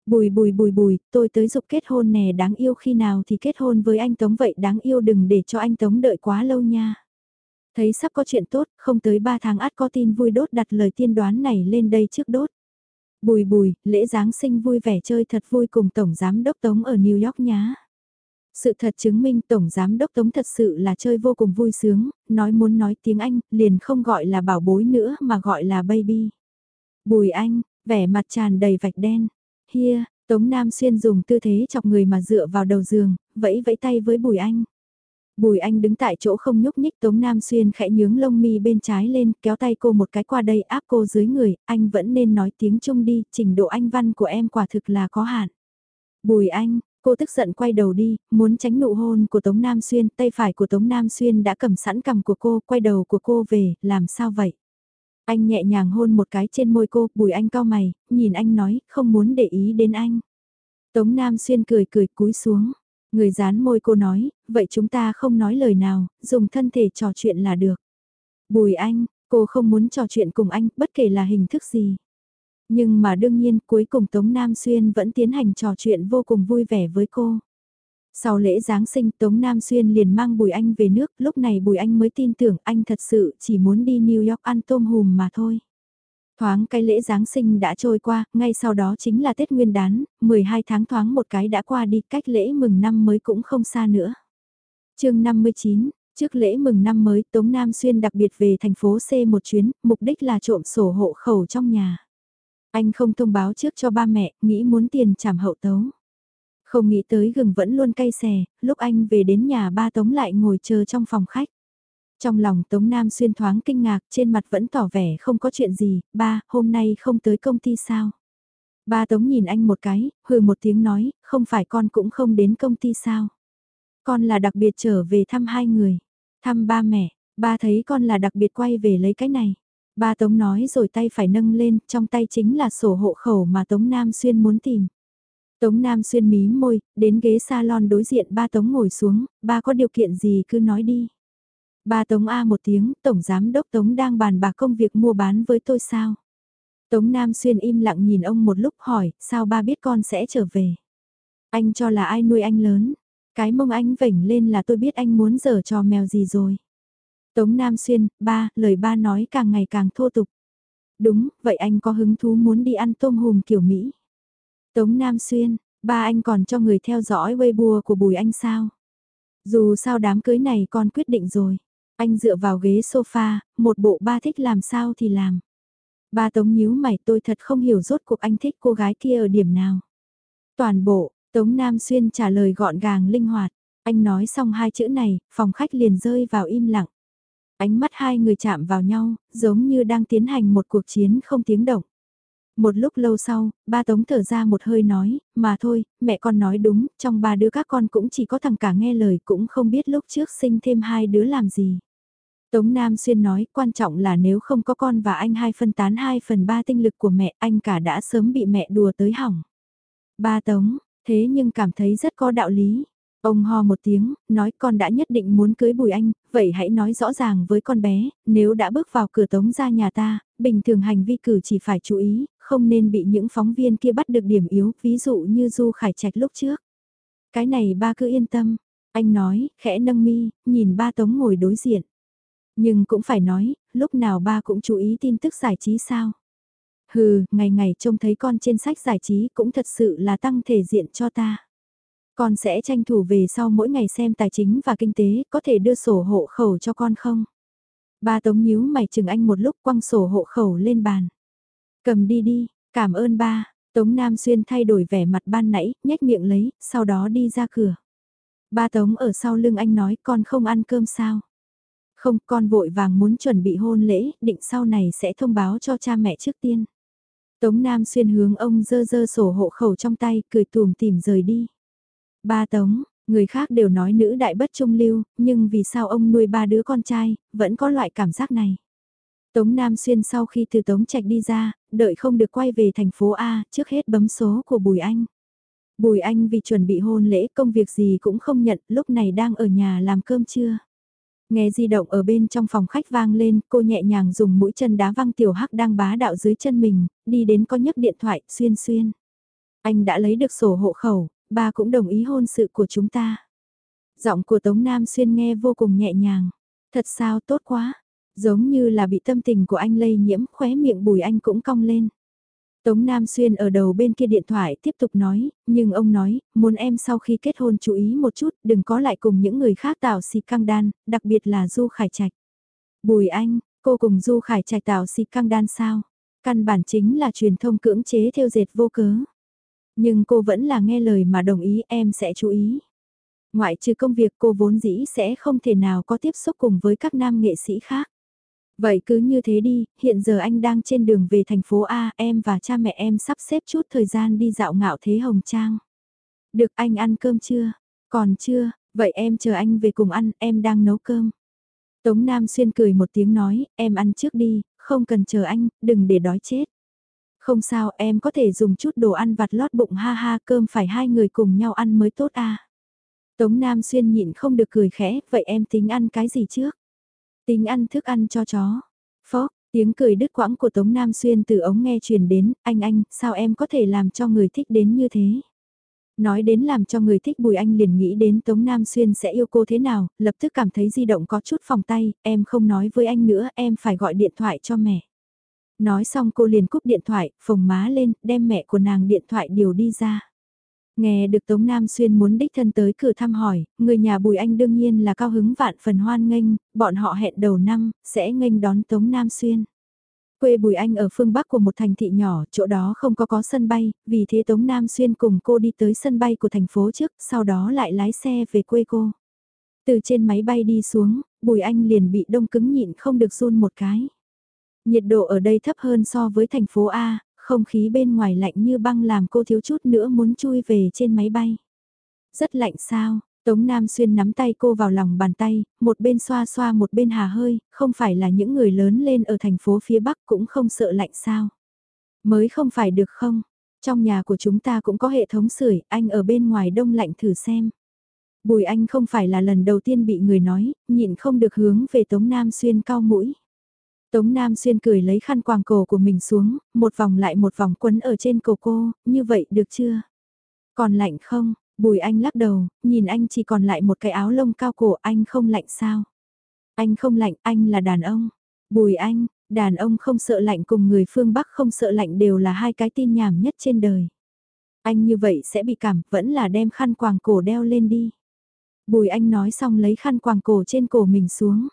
Bùi bùi bùi bùi, tôi tới dục kết hôn nè đáng yêu khi nào thì kết hôn với anh Tống vậy đáng yêu đừng để cho anh Tống đợi quá lâu nha. Thấy sắp có chuyện tốt, không tới 3 tháng át có tin vui đốt đặt lời tiên đoán này lên đây trước đốt. Bùi bùi, lễ Giáng sinh vui vẻ chơi thật vui cùng Tổng Giám Đốc Tống ở New York nhá. Sự thật chứng minh Tổng Giám Đốc Tống thật sự là chơi vô cùng vui sướng, nói muốn nói tiếng Anh, liền không gọi là bảo bối nữa mà gọi là baby. Bùi Anh, vẻ mặt tràn đầy vạch đen. Hia, Tống Nam Xuyên dùng tư thế chọc người mà dựa vào đầu giường, vẫy vẫy tay với Bùi Anh. Bùi Anh đứng tại chỗ không nhúc nhích Tống Nam Xuyên khẽ nhướng lông mi bên trái lên, kéo tay cô một cái qua đây áp cô dưới người, anh vẫn nên nói tiếng Trung đi, trình độ anh văn của em quả thực là có hạn. Bùi Anh, cô tức giận quay đầu đi, muốn tránh nụ hôn của Tống Nam Xuyên, tay phải của Tống Nam Xuyên đã cầm sẵn cầm của cô, quay đầu của cô về, làm sao vậy? Anh nhẹ nhàng hôn một cái trên môi cô, bùi anh cao mày, nhìn anh nói, không muốn để ý đến anh. Tống Nam Xuyên cười cười cúi xuống. Người dán môi cô nói, vậy chúng ta không nói lời nào, dùng thân thể trò chuyện là được. Bùi anh, cô không muốn trò chuyện cùng anh, bất kể là hình thức gì. Nhưng mà đương nhiên cuối cùng Tống Nam Xuyên vẫn tiến hành trò chuyện vô cùng vui vẻ với cô. Sau lễ Giáng sinh Tống Nam Xuyên liền mang Bùi Anh về nước, lúc này Bùi Anh mới tin tưởng anh thật sự chỉ muốn đi New York ăn tôm hùm mà thôi. Thoáng cái lễ Giáng sinh đã trôi qua, ngay sau đó chính là Tết Nguyên đán, 12 tháng thoáng một cái đã qua đi, cách lễ mừng năm mới cũng không xa nữa. chương 59, trước lễ mừng năm mới Tống Nam Xuyên đặc biệt về thành phố C một chuyến, mục đích là trộm sổ hộ khẩu trong nhà. Anh không thông báo trước cho ba mẹ, nghĩ muốn tiền trảm hậu tấu. Không nghĩ tới gừng vẫn luôn cay xè, lúc anh về đến nhà ba Tống lại ngồi chờ trong phòng khách. Trong lòng Tống Nam xuyên thoáng kinh ngạc trên mặt vẫn tỏ vẻ không có chuyện gì, ba, hôm nay không tới công ty sao? Ba Tống nhìn anh một cái, hừ một tiếng nói, không phải con cũng không đến công ty sao? Con là đặc biệt trở về thăm hai người, thăm ba mẹ, ba thấy con là đặc biệt quay về lấy cái này. Ba Tống nói rồi tay phải nâng lên, trong tay chính là sổ hộ khẩu mà Tống Nam Xuyên muốn tìm. Tống Nam Xuyên mí môi, đến ghế salon đối diện ba Tống ngồi xuống, ba có điều kiện gì cứ nói đi. Ba Tống A một tiếng, Tổng Giám Đốc Tống đang bàn bạc công việc mua bán với tôi sao? Tống Nam Xuyên im lặng nhìn ông một lúc hỏi, sao ba biết con sẽ trở về? Anh cho là ai nuôi anh lớn? Cái mông anh vểnh lên là tôi biết anh muốn giở trò mèo gì rồi. Tống Nam Xuyên, ba, lời ba nói càng ngày càng thô tục. Đúng, vậy anh có hứng thú muốn đi ăn tôm hùm kiểu Mỹ? Tống Nam Xuyên, ba anh còn cho người theo dõi Weibo của Bùi Anh sao? Dù sao đám cưới này con quyết định rồi. Anh dựa vào ghế sofa, một bộ ba thích làm sao thì làm. Ba Tống nhíu mày tôi thật không hiểu rốt cuộc anh thích cô gái kia ở điểm nào. Toàn bộ, Tống Nam Xuyên trả lời gọn gàng linh hoạt. Anh nói xong hai chữ này, phòng khách liền rơi vào im lặng. Ánh mắt hai người chạm vào nhau, giống như đang tiến hành một cuộc chiến không tiếng động. Một lúc lâu sau, ba Tống thở ra một hơi nói, mà thôi, mẹ con nói đúng, trong ba đứa các con cũng chỉ có thằng cả nghe lời cũng không biết lúc trước sinh thêm hai đứa làm gì. Tống Nam Xuyên nói, quan trọng là nếu không có con và anh hai phân tán hai phần ba tinh lực của mẹ, anh cả đã sớm bị mẹ đùa tới hỏng. Ba Tống, thế nhưng cảm thấy rất có đạo lý. Ông ho một tiếng, nói con đã nhất định muốn cưới Bùi Anh, vậy hãy nói rõ ràng với con bé, nếu đã bước vào cửa tống ra nhà ta, bình thường hành vi cử chỉ phải chú ý, không nên bị những phóng viên kia bắt được điểm yếu, ví dụ như Du Khải Trạch lúc trước. Cái này ba cứ yên tâm, anh nói, khẽ nâng mi, nhìn ba tống ngồi đối diện. Nhưng cũng phải nói, lúc nào ba cũng chú ý tin tức giải trí sao. Hừ, ngày ngày trông thấy con trên sách giải trí cũng thật sự là tăng thể diện cho ta. Con sẽ tranh thủ về sau mỗi ngày xem tài chính và kinh tế, có thể đưa sổ hộ khẩu cho con không? Ba tống nhíu mày chừng anh một lúc quăng sổ hộ khẩu lên bàn. Cầm đi đi, cảm ơn ba, Tống Nam Xuyên thay đổi vẻ mặt ban nãy, nhếch miệng lấy, sau đó đi ra cửa. Ba Tống ở sau lưng anh nói con không ăn cơm sao? Không, con vội vàng muốn chuẩn bị hôn lễ, định sau này sẽ thông báo cho cha mẹ trước tiên. Tống Nam Xuyên hướng ông dơ dơ sổ hộ khẩu trong tay, cười tùm tìm rời đi. Ba Tống, người khác đều nói nữ đại bất trung lưu, nhưng vì sao ông nuôi ba đứa con trai, vẫn có loại cảm giác này. Tống Nam Xuyên sau khi từ Tống Trạch đi ra, đợi không được quay về thành phố A, trước hết bấm số của Bùi Anh. Bùi Anh vì chuẩn bị hôn lễ công việc gì cũng không nhận, lúc này đang ở nhà làm cơm trưa. Nghe di động ở bên trong phòng khách vang lên, cô nhẹ nhàng dùng mũi chân đá văng tiểu hắc đang bá đạo dưới chân mình, đi đến có nhấc điện thoại, xuyên xuyên. Anh đã lấy được sổ hộ khẩu, ba cũng đồng ý hôn sự của chúng ta. Giọng của Tống Nam Xuyên nghe vô cùng nhẹ nhàng. Thật sao tốt quá. Giống như là bị tâm tình của anh lây nhiễm khóe miệng bùi anh cũng cong lên. Tống Nam Xuyên ở đầu bên kia điện thoại tiếp tục nói, nhưng ông nói, muốn em sau khi kết hôn chú ý một chút, đừng có lại cùng những người khác tạo xì căng đan, đặc biệt là Du Khải Trạch. Bùi Anh, cô cùng Du Khải Trạch tạo xì căng đan sao? Căn bản chính là truyền thông cưỡng chế theo dệt vô cớ. Nhưng cô vẫn là nghe lời mà đồng ý em sẽ chú ý. Ngoại trừ công việc cô vốn dĩ sẽ không thể nào có tiếp xúc cùng với các nam nghệ sĩ khác. Vậy cứ như thế đi, hiện giờ anh đang trên đường về thành phố A, em và cha mẹ em sắp xếp chút thời gian đi dạo ngạo thế Hồng Trang. Được anh ăn cơm chưa? Còn chưa, vậy em chờ anh về cùng ăn, em đang nấu cơm. Tống Nam Xuyên cười một tiếng nói, em ăn trước đi, không cần chờ anh, đừng để đói chết. Không sao, em có thể dùng chút đồ ăn vặt lót bụng ha ha, cơm phải hai người cùng nhau ăn mới tốt à. Tống Nam Xuyên nhịn không được cười khẽ, vậy em tính ăn cái gì trước? Tính ăn thức ăn cho chó. Phó, tiếng cười đứt quãng của Tống Nam Xuyên từ ống nghe truyền đến, anh anh, sao em có thể làm cho người thích đến như thế? Nói đến làm cho người thích Bùi Anh liền nghĩ đến Tống Nam Xuyên sẽ yêu cô thế nào, lập tức cảm thấy di động có chút phòng tay, em không nói với anh nữa, em phải gọi điện thoại cho mẹ. Nói xong cô liền cúp điện thoại, phồng má lên, đem mẹ của nàng điện thoại điều đi ra. Nghe được Tống Nam Xuyên muốn đích thân tới cửa thăm hỏi, người nhà Bùi Anh đương nhiên là cao hứng vạn phần hoan nghênh, bọn họ hẹn đầu năm, sẽ nghênh đón Tống Nam Xuyên. Quê Bùi Anh ở phương Bắc của một thành thị nhỏ, chỗ đó không có có sân bay, vì thế Tống Nam Xuyên cùng cô đi tới sân bay của thành phố trước, sau đó lại lái xe về quê cô. Từ trên máy bay đi xuống, Bùi Anh liền bị đông cứng nhịn không được run một cái. Nhiệt độ ở đây thấp hơn so với thành phố A, không khí bên ngoài lạnh như băng làm cô thiếu chút nữa muốn chui về trên máy bay. Rất lạnh sao, Tống Nam Xuyên nắm tay cô vào lòng bàn tay, một bên xoa xoa một bên hà hơi, không phải là những người lớn lên ở thành phố phía Bắc cũng không sợ lạnh sao. Mới không phải được không, trong nhà của chúng ta cũng có hệ thống sưởi, anh ở bên ngoài đông lạnh thử xem. Bùi anh không phải là lần đầu tiên bị người nói, nhịn không được hướng về Tống Nam Xuyên cao mũi. Tống Nam Xuyên cười lấy khăn quàng cổ của mình xuống, một vòng lại một vòng quấn ở trên cổ cô, như vậy được chưa? Còn lạnh không? Bùi anh lắc đầu, nhìn anh chỉ còn lại một cái áo lông cao cổ anh không lạnh sao? Anh không lạnh, anh là đàn ông. Bùi anh, đàn ông không sợ lạnh cùng người phương Bắc không sợ lạnh đều là hai cái tin nhảm nhất trên đời. Anh như vậy sẽ bị cảm, vẫn là đem khăn quàng cổ đeo lên đi. Bùi anh nói xong lấy khăn quàng cổ trên cổ mình xuống.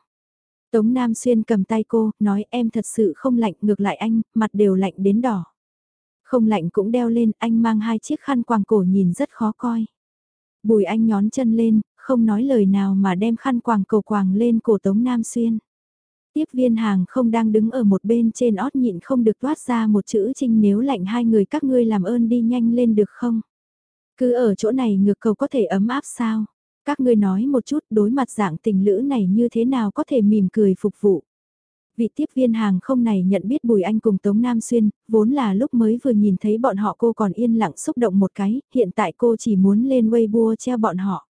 Tống Nam Xuyên cầm tay cô, nói em thật sự không lạnh, ngược lại anh, mặt đều lạnh đến đỏ. Không lạnh cũng đeo lên, anh mang hai chiếc khăn quàng cổ nhìn rất khó coi. Bùi anh nhón chân lên, không nói lời nào mà đem khăn quàng cổ quàng lên cổ Tống Nam Xuyên. Tiếp viên hàng không đang đứng ở một bên trên ót nhịn không được toát ra một chữ trinh nếu lạnh hai người các ngươi làm ơn đi nhanh lên được không? Cứ ở chỗ này ngược cầu có thể ấm áp sao? Các ngươi nói một chút đối mặt dạng tình lữ này như thế nào có thể mỉm cười phục vụ. Vị tiếp viên hàng không này nhận biết Bùi Anh cùng Tống Nam Xuyên, vốn là lúc mới vừa nhìn thấy bọn họ cô còn yên lặng xúc động một cái, hiện tại cô chỉ muốn lên Weibo treo bọn họ.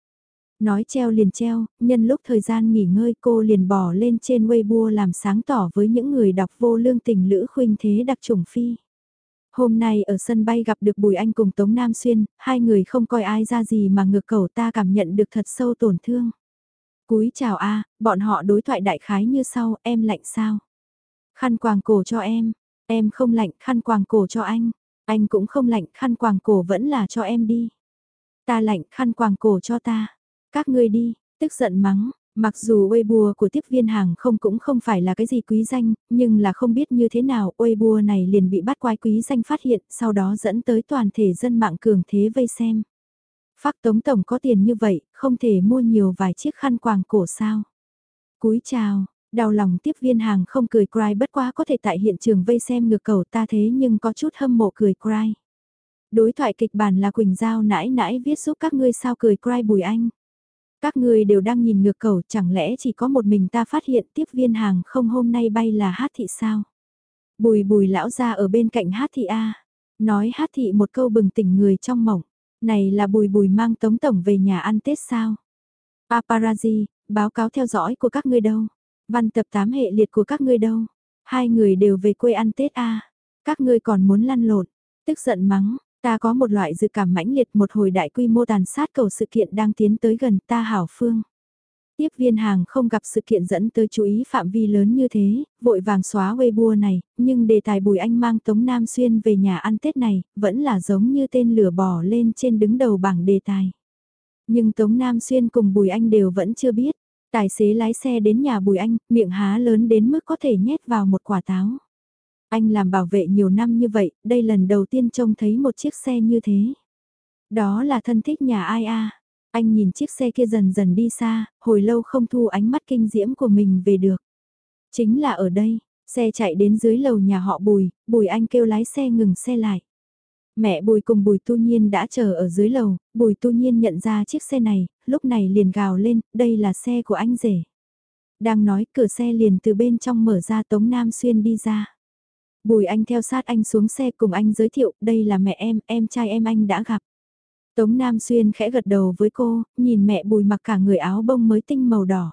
Nói treo liền treo, nhân lúc thời gian nghỉ ngơi cô liền bỏ lên trên Weibo làm sáng tỏ với những người đọc vô lương tình lữ khuynh thế đặc trùng phi. Hôm nay ở sân bay gặp được Bùi Anh cùng Tống Nam Xuyên, hai người không coi ai ra gì mà ngược cầu ta cảm nhận được thật sâu tổn thương. Cúi chào a bọn họ đối thoại đại khái như sau, em lạnh sao? Khăn quàng cổ cho em, em không lạnh, khăn quàng cổ cho anh, anh cũng không lạnh, khăn quàng cổ vẫn là cho em đi. Ta lạnh, khăn quàng cổ cho ta. Các ngươi đi, tức giận mắng, Mặc dù Weibo của tiếp viên hàng không cũng không phải là cái gì quý danh, nhưng là không biết như thế nào Weibo này liền bị bắt quái quý danh phát hiện, sau đó dẫn tới toàn thể dân mạng cường thế vây xem. Phác Tống Tổng có tiền như vậy, không thể mua nhiều vài chiếc khăn quàng cổ sao. Cúi chào, đau lòng tiếp viên hàng không cười cry bất quá có thể tại hiện trường vây xem ngược cầu ta thế nhưng có chút hâm mộ cười cry. Đối thoại kịch bản là Quỳnh Giao nãi nãi viết giúp các ngươi sao cười cry Bùi Anh. Các người đều đang nhìn ngược cầu chẳng lẽ chỉ có một mình ta phát hiện tiếp viên hàng không hôm nay bay là hát thị sao? Bùi bùi lão ra ở bên cạnh hát thị A. Nói hát thị một câu bừng tỉnh người trong mộng. Này là bùi bùi mang tống tổng về nhà ăn Tết sao? Paparazzi, báo cáo theo dõi của các ngươi đâu? Văn tập tám hệ liệt của các ngươi đâu? Hai người đều về quê ăn Tết A. Các ngươi còn muốn lăn lộn, tức giận mắng, Ta có một loại dự cảm mãnh liệt một hồi đại quy mô tàn sát cầu sự kiện đang tiến tới gần ta hảo phương. Tiếp viên hàng không gặp sự kiện dẫn tới chú ý phạm vi lớn như thế, vội vàng xóa Weibo này, nhưng đề tài Bùi Anh mang Tống Nam Xuyên về nhà ăn Tết này, vẫn là giống như tên lửa bò lên trên đứng đầu bảng đề tài. Nhưng Tống Nam Xuyên cùng Bùi Anh đều vẫn chưa biết, tài xế lái xe đến nhà Bùi Anh, miệng há lớn đến mức có thể nhét vào một quả táo. Anh làm bảo vệ nhiều năm như vậy, đây lần đầu tiên trông thấy một chiếc xe như thế. Đó là thân thích nhà ai a? Anh nhìn chiếc xe kia dần dần đi xa, hồi lâu không thu ánh mắt kinh diễm của mình về được. Chính là ở đây, xe chạy đến dưới lầu nhà họ Bùi, Bùi anh kêu lái xe ngừng xe lại. Mẹ Bùi cùng Bùi Tu Nhiên đã chờ ở dưới lầu, Bùi Tu Nhiên nhận ra chiếc xe này, lúc này liền gào lên, đây là xe của anh rể. Đang nói cửa xe liền từ bên trong mở ra Tống Nam Xuyên đi ra. Bùi anh theo sát anh xuống xe cùng anh giới thiệu, đây là mẹ em, em trai em anh đã gặp. Tống Nam Xuyên khẽ gật đầu với cô, nhìn mẹ bùi mặc cả người áo bông mới tinh màu đỏ.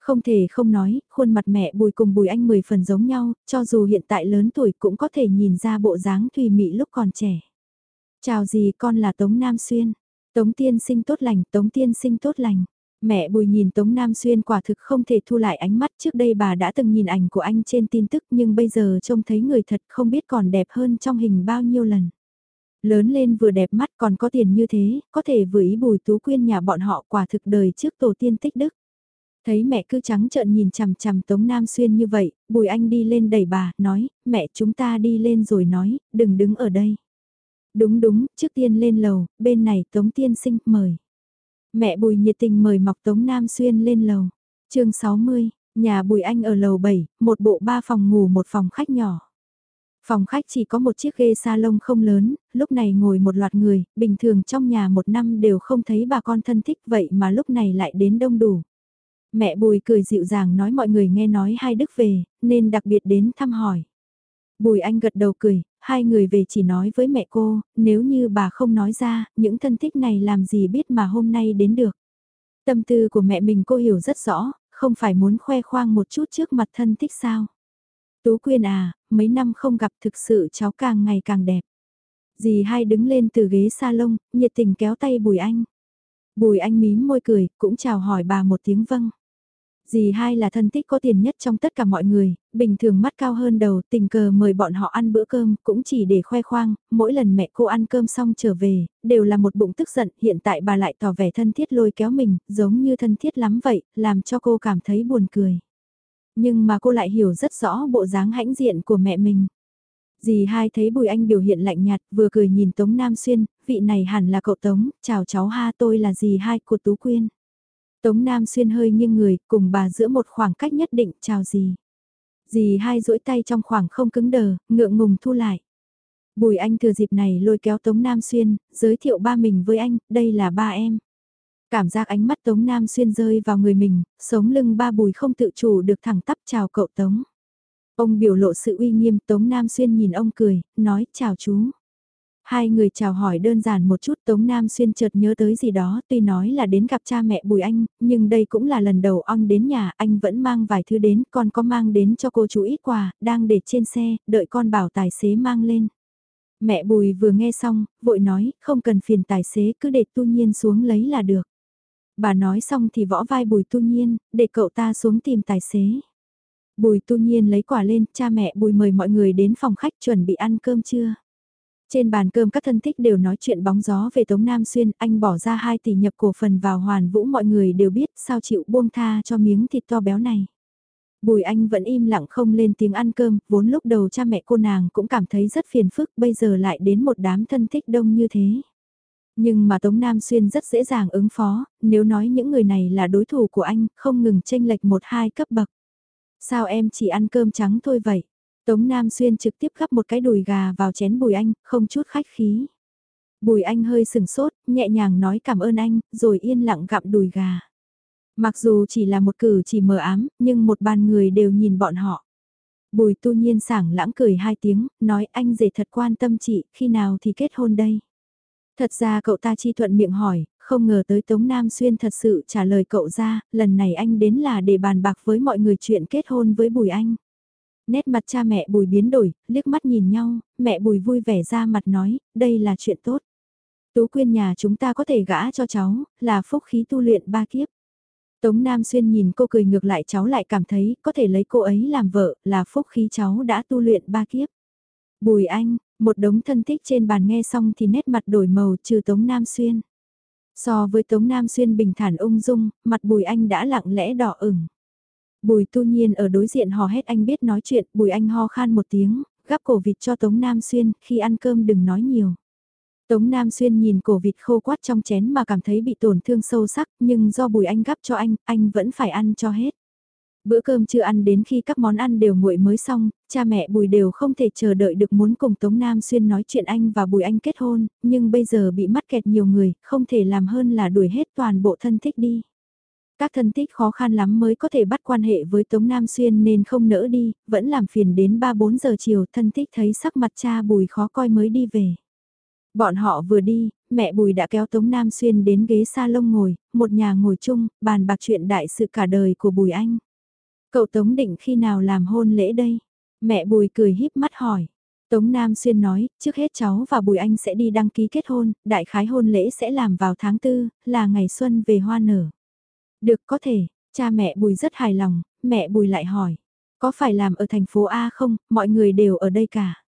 Không thể không nói, khuôn mặt mẹ bùi cùng bùi anh mười phần giống nhau, cho dù hiện tại lớn tuổi cũng có thể nhìn ra bộ dáng thùy mị lúc còn trẻ. Chào gì con là Tống Nam Xuyên. Tống tiên sinh tốt lành, Tống tiên sinh tốt lành. Mẹ Bùi nhìn Tống Nam Xuyên quả thực không thể thu lại ánh mắt trước đây bà đã từng nhìn ảnh của anh trên tin tức nhưng bây giờ trông thấy người thật không biết còn đẹp hơn trong hình bao nhiêu lần. Lớn lên vừa đẹp mắt còn có tiền như thế, có thể vừa ý Bùi Tú Quyên nhà bọn họ quả thực đời trước tổ tiên tích đức. Thấy mẹ cứ trắng trợn nhìn chằm chằm Tống Nam Xuyên như vậy, Bùi Anh đi lên đẩy bà, nói, mẹ chúng ta đi lên rồi nói, đừng đứng ở đây. Đúng đúng, trước tiên lên lầu, bên này Tống Tiên Sinh, mời. Mẹ Bùi nhiệt tình mời Mọc Tống Nam Xuyên lên lầu. chương 60, nhà Bùi Anh ở lầu 7, một bộ ba phòng ngủ một phòng khách nhỏ. Phòng khách chỉ có một chiếc ghê salon không lớn, lúc này ngồi một loạt người, bình thường trong nhà một năm đều không thấy bà con thân thích vậy mà lúc này lại đến đông đủ. Mẹ Bùi cười dịu dàng nói mọi người nghe nói hai đức về, nên đặc biệt đến thăm hỏi. Bùi Anh gật đầu cười, hai người về chỉ nói với mẹ cô, nếu như bà không nói ra, những thân thích này làm gì biết mà hôm nay đến được. Tâm tư của mẹ mình cô hiểu rất rõ, không phải muốn khoe khoang một chút trước mặt thân thích sao. Tú Quyên à, mấy năm không gặp thực sự cháu càng ngày càng đẹp. Dì hai đứng lên từ ghế salon, nhiệt tình kéo tay Bùi Anh. Bùi Anh mím môi cười, cũng chào hỏi bà một tiếng vâng. Dì hai là thân thích có tiền nhất trong tất cả mọi người, bình thường mắt cao hơn đầu, tình cờ mời bọn họ ăn bữa cơm, cũng chỉ để khoe khoang, mỗi lần mẹ cô ăn cơm xong trở về, đều là một bụng tức giận, hiện tại bà lại tỏ vẻ thân thiết lôi kéo mình, giống như thân thiết lắm vậy, làm cho cô cảm thấy buồn cười. Nhưng mà cô lại hiểu rất rõ bộ dáng hãnh diện của mẹ mình. Dì hai thấy Bùi Anh biểu hiện lạnh nhạt, vừa cười nhìn Tống Nam Xuyên, vị này hẳn là cậu Tống, chào cháu ha tôi là dì hai của Tú Quyên. Tống Nam Xuyên hơi nghiêng người, cùng bà giữa một khoảng cách nhất định, chào gì. Dì hai duỗi tay trong khoảng không cứng đờ, ngượng ngùng thu lại. Bùi anh thừa dịp này lôi kéo Tống Nam Xuyên, giới thiệu ba mình với anh, đây là ba em. Cảm giác ánh mắt Tống Nam Xuyên rơi vào người mình, sống lưng ba bùi không tự chủ được thẳng tắp chào cậu Tống. Ông biểu lộ sự uy nghiêm Tống Nam Xuyên nhìn ông cười, nói chào chú. Hai người chào hỏi đơn giản một chút Tống Nam Xuyên chợt nhớ tới gì đó tuy nói là đến gặp cha mẹ Bùi Anh, nhưng đây cũng là lần đầu ông đến nhà, anh vẫn mang vài thứ đến, còn có mang đến cho cô chú ít quà, đang để trên xe, đợi con bảo tài xế mang lên. Mẹ Bùi vừa nghe xong, vội nói, không cần phiền tài xế cứ để tu nhiên xuống lấy là được. Bà nói xong thì võ vai Bùi tu nhiên, để cậu ta xuống tìm tài xế. Bùi tu nhiên lấy quả lên, cha mẹ Bùi mời mọi người đến phòng khách chuẩn bị ăn cơm trưa. Trên bàn cơm các thân thích đều nói chuyện bóng gió về Tống Nam Xuyên, anh bỏ ra 2 tỷ nhập cổ phần vào hoàn vũ mọi người đều biết sao chịu buông tha cho miếng thịt to béo này. Bùi anh vẫn im lặng không lên tiếng ăn cơm, vốn lúc đầu cha mẹ cô nàng cũng cảm thấy rất phiền phức, bây giờ lại đến một đám thân thích đông như thế. Nhưng mà Tống Nam Xuyên rất dễ dàng ứng phó, nếu nói những người này là đối thủ của anh, không ngừng tranh lệch một hai cấp bậc. Sao em chỉ ăn cơm trắng thôi vậy? Tống Nam Xuyên trực tiếp gắp một cái đùi gà vào chén Bùi Anh, không chút khách khí. Bùi Anh hơi sừng sốt, nhẹ nhàng nói cảm ơn anh, rồi yên lặng gặm đùi gà. Mặc dù chỉ là một cử chỉ mờ ám, nhưng một bàn người đều nhìn bọn họ. Bùi tu nhiên sảng lãng cười hai tiếng, nói anh rể thật quan tâm chị, khi nào thì kết hôn đây? Thật ra cậu ta chi thuận miệng hỏi, không ngờ tới Tống Nam Xuyên thật sự trả lời cậu ra, lần này anh đến là để bàn bạc với mọi người chuyện kết hôn với Bùi Anh. Nét mặt cha mẹ Bùi biến đổi, liếc mắt nhìn nhau, mẹ Bùi vui vẻ ra mặt nói, đây là chuyện tốt. Tú quyên nhà chúng ta có thể gã cho cháu, là phúc khí tu luyện ba kiếp. Tống Nam Xuyên nhìn cô cười ngược lại cháu lại cảm thấy có thể lấy cô ấy làm vợ là phúc khí cháu đã tu luyện ba kiếp. Bùi Anh, một đống thân thích trên bàn nghe xong thì nét mặt đổi màu trừ Tống Nam Xuyên. So với Tống Nam Xuyên bình thản ung dung, mặt Bùi Anh đã lặng lẽ đỏ ửng. Bùi tu nhiên ở đối diện hò hét anh biết nói chuyện, Bùi Anh ho khan một tiếng, gắp cổ vịt cho Tống Nam Xuyên, khi ăn cơm đừng nói nhiều. Tống Nam Xuyên nhìn cổ vịt khô quát trong chén mà cảm thấy bị tổn thương sâu sắc, nhưng do Bùi Anh gắp cho anh, anh vẫn phải ăn cho hết. Bữa cơm chưa ăn đến khi các món ăn đều nguội mới xong, cha mẹ Bùi đều không thể chờ đợi được muốn cùng Tống Nam Xuyên nói chuyện anh và Bùi Anh kết hôn, nhưng bây giờ bị mắc kẹt nhiều người, không thể làm hơn là đuổi hết toàn bộ thân thích đi. Các thân thích khó khăn lắm mới có thể bắt quan hệ với Tống Nam Xuyên nên không nỡ đi, vẫn làm phiền đến 3-4 giờ chiều thân thích thấy sắc mặt cha Bùi khó coi mới đi về. Bọn họ vừa đi, mẹ Bùi đã kéo Tống Nam Xuyên đến ghế salon ngồi, một nhà ngồi chung, bàn bạc chuyện đại sự cả đời của Bùi Anh. Cậu Tống định khi nào làm hôn lễ đây? Mẹ Bùi cười híp mắt hỏi. Tống Nam Xuyên nói, trước hết cháu và Bùi Anh sẽ đi đăng ký kết hôn, đại khái hôn lễ sẽ làm vào tháng 4, là ngày xuân về hoa nở. Được có thể, cha mẹ Bùi rất hài lòng, mẹ Bùi lại hỏi, có phải làm ở thành phố A không, mọi người đều ở đây cả.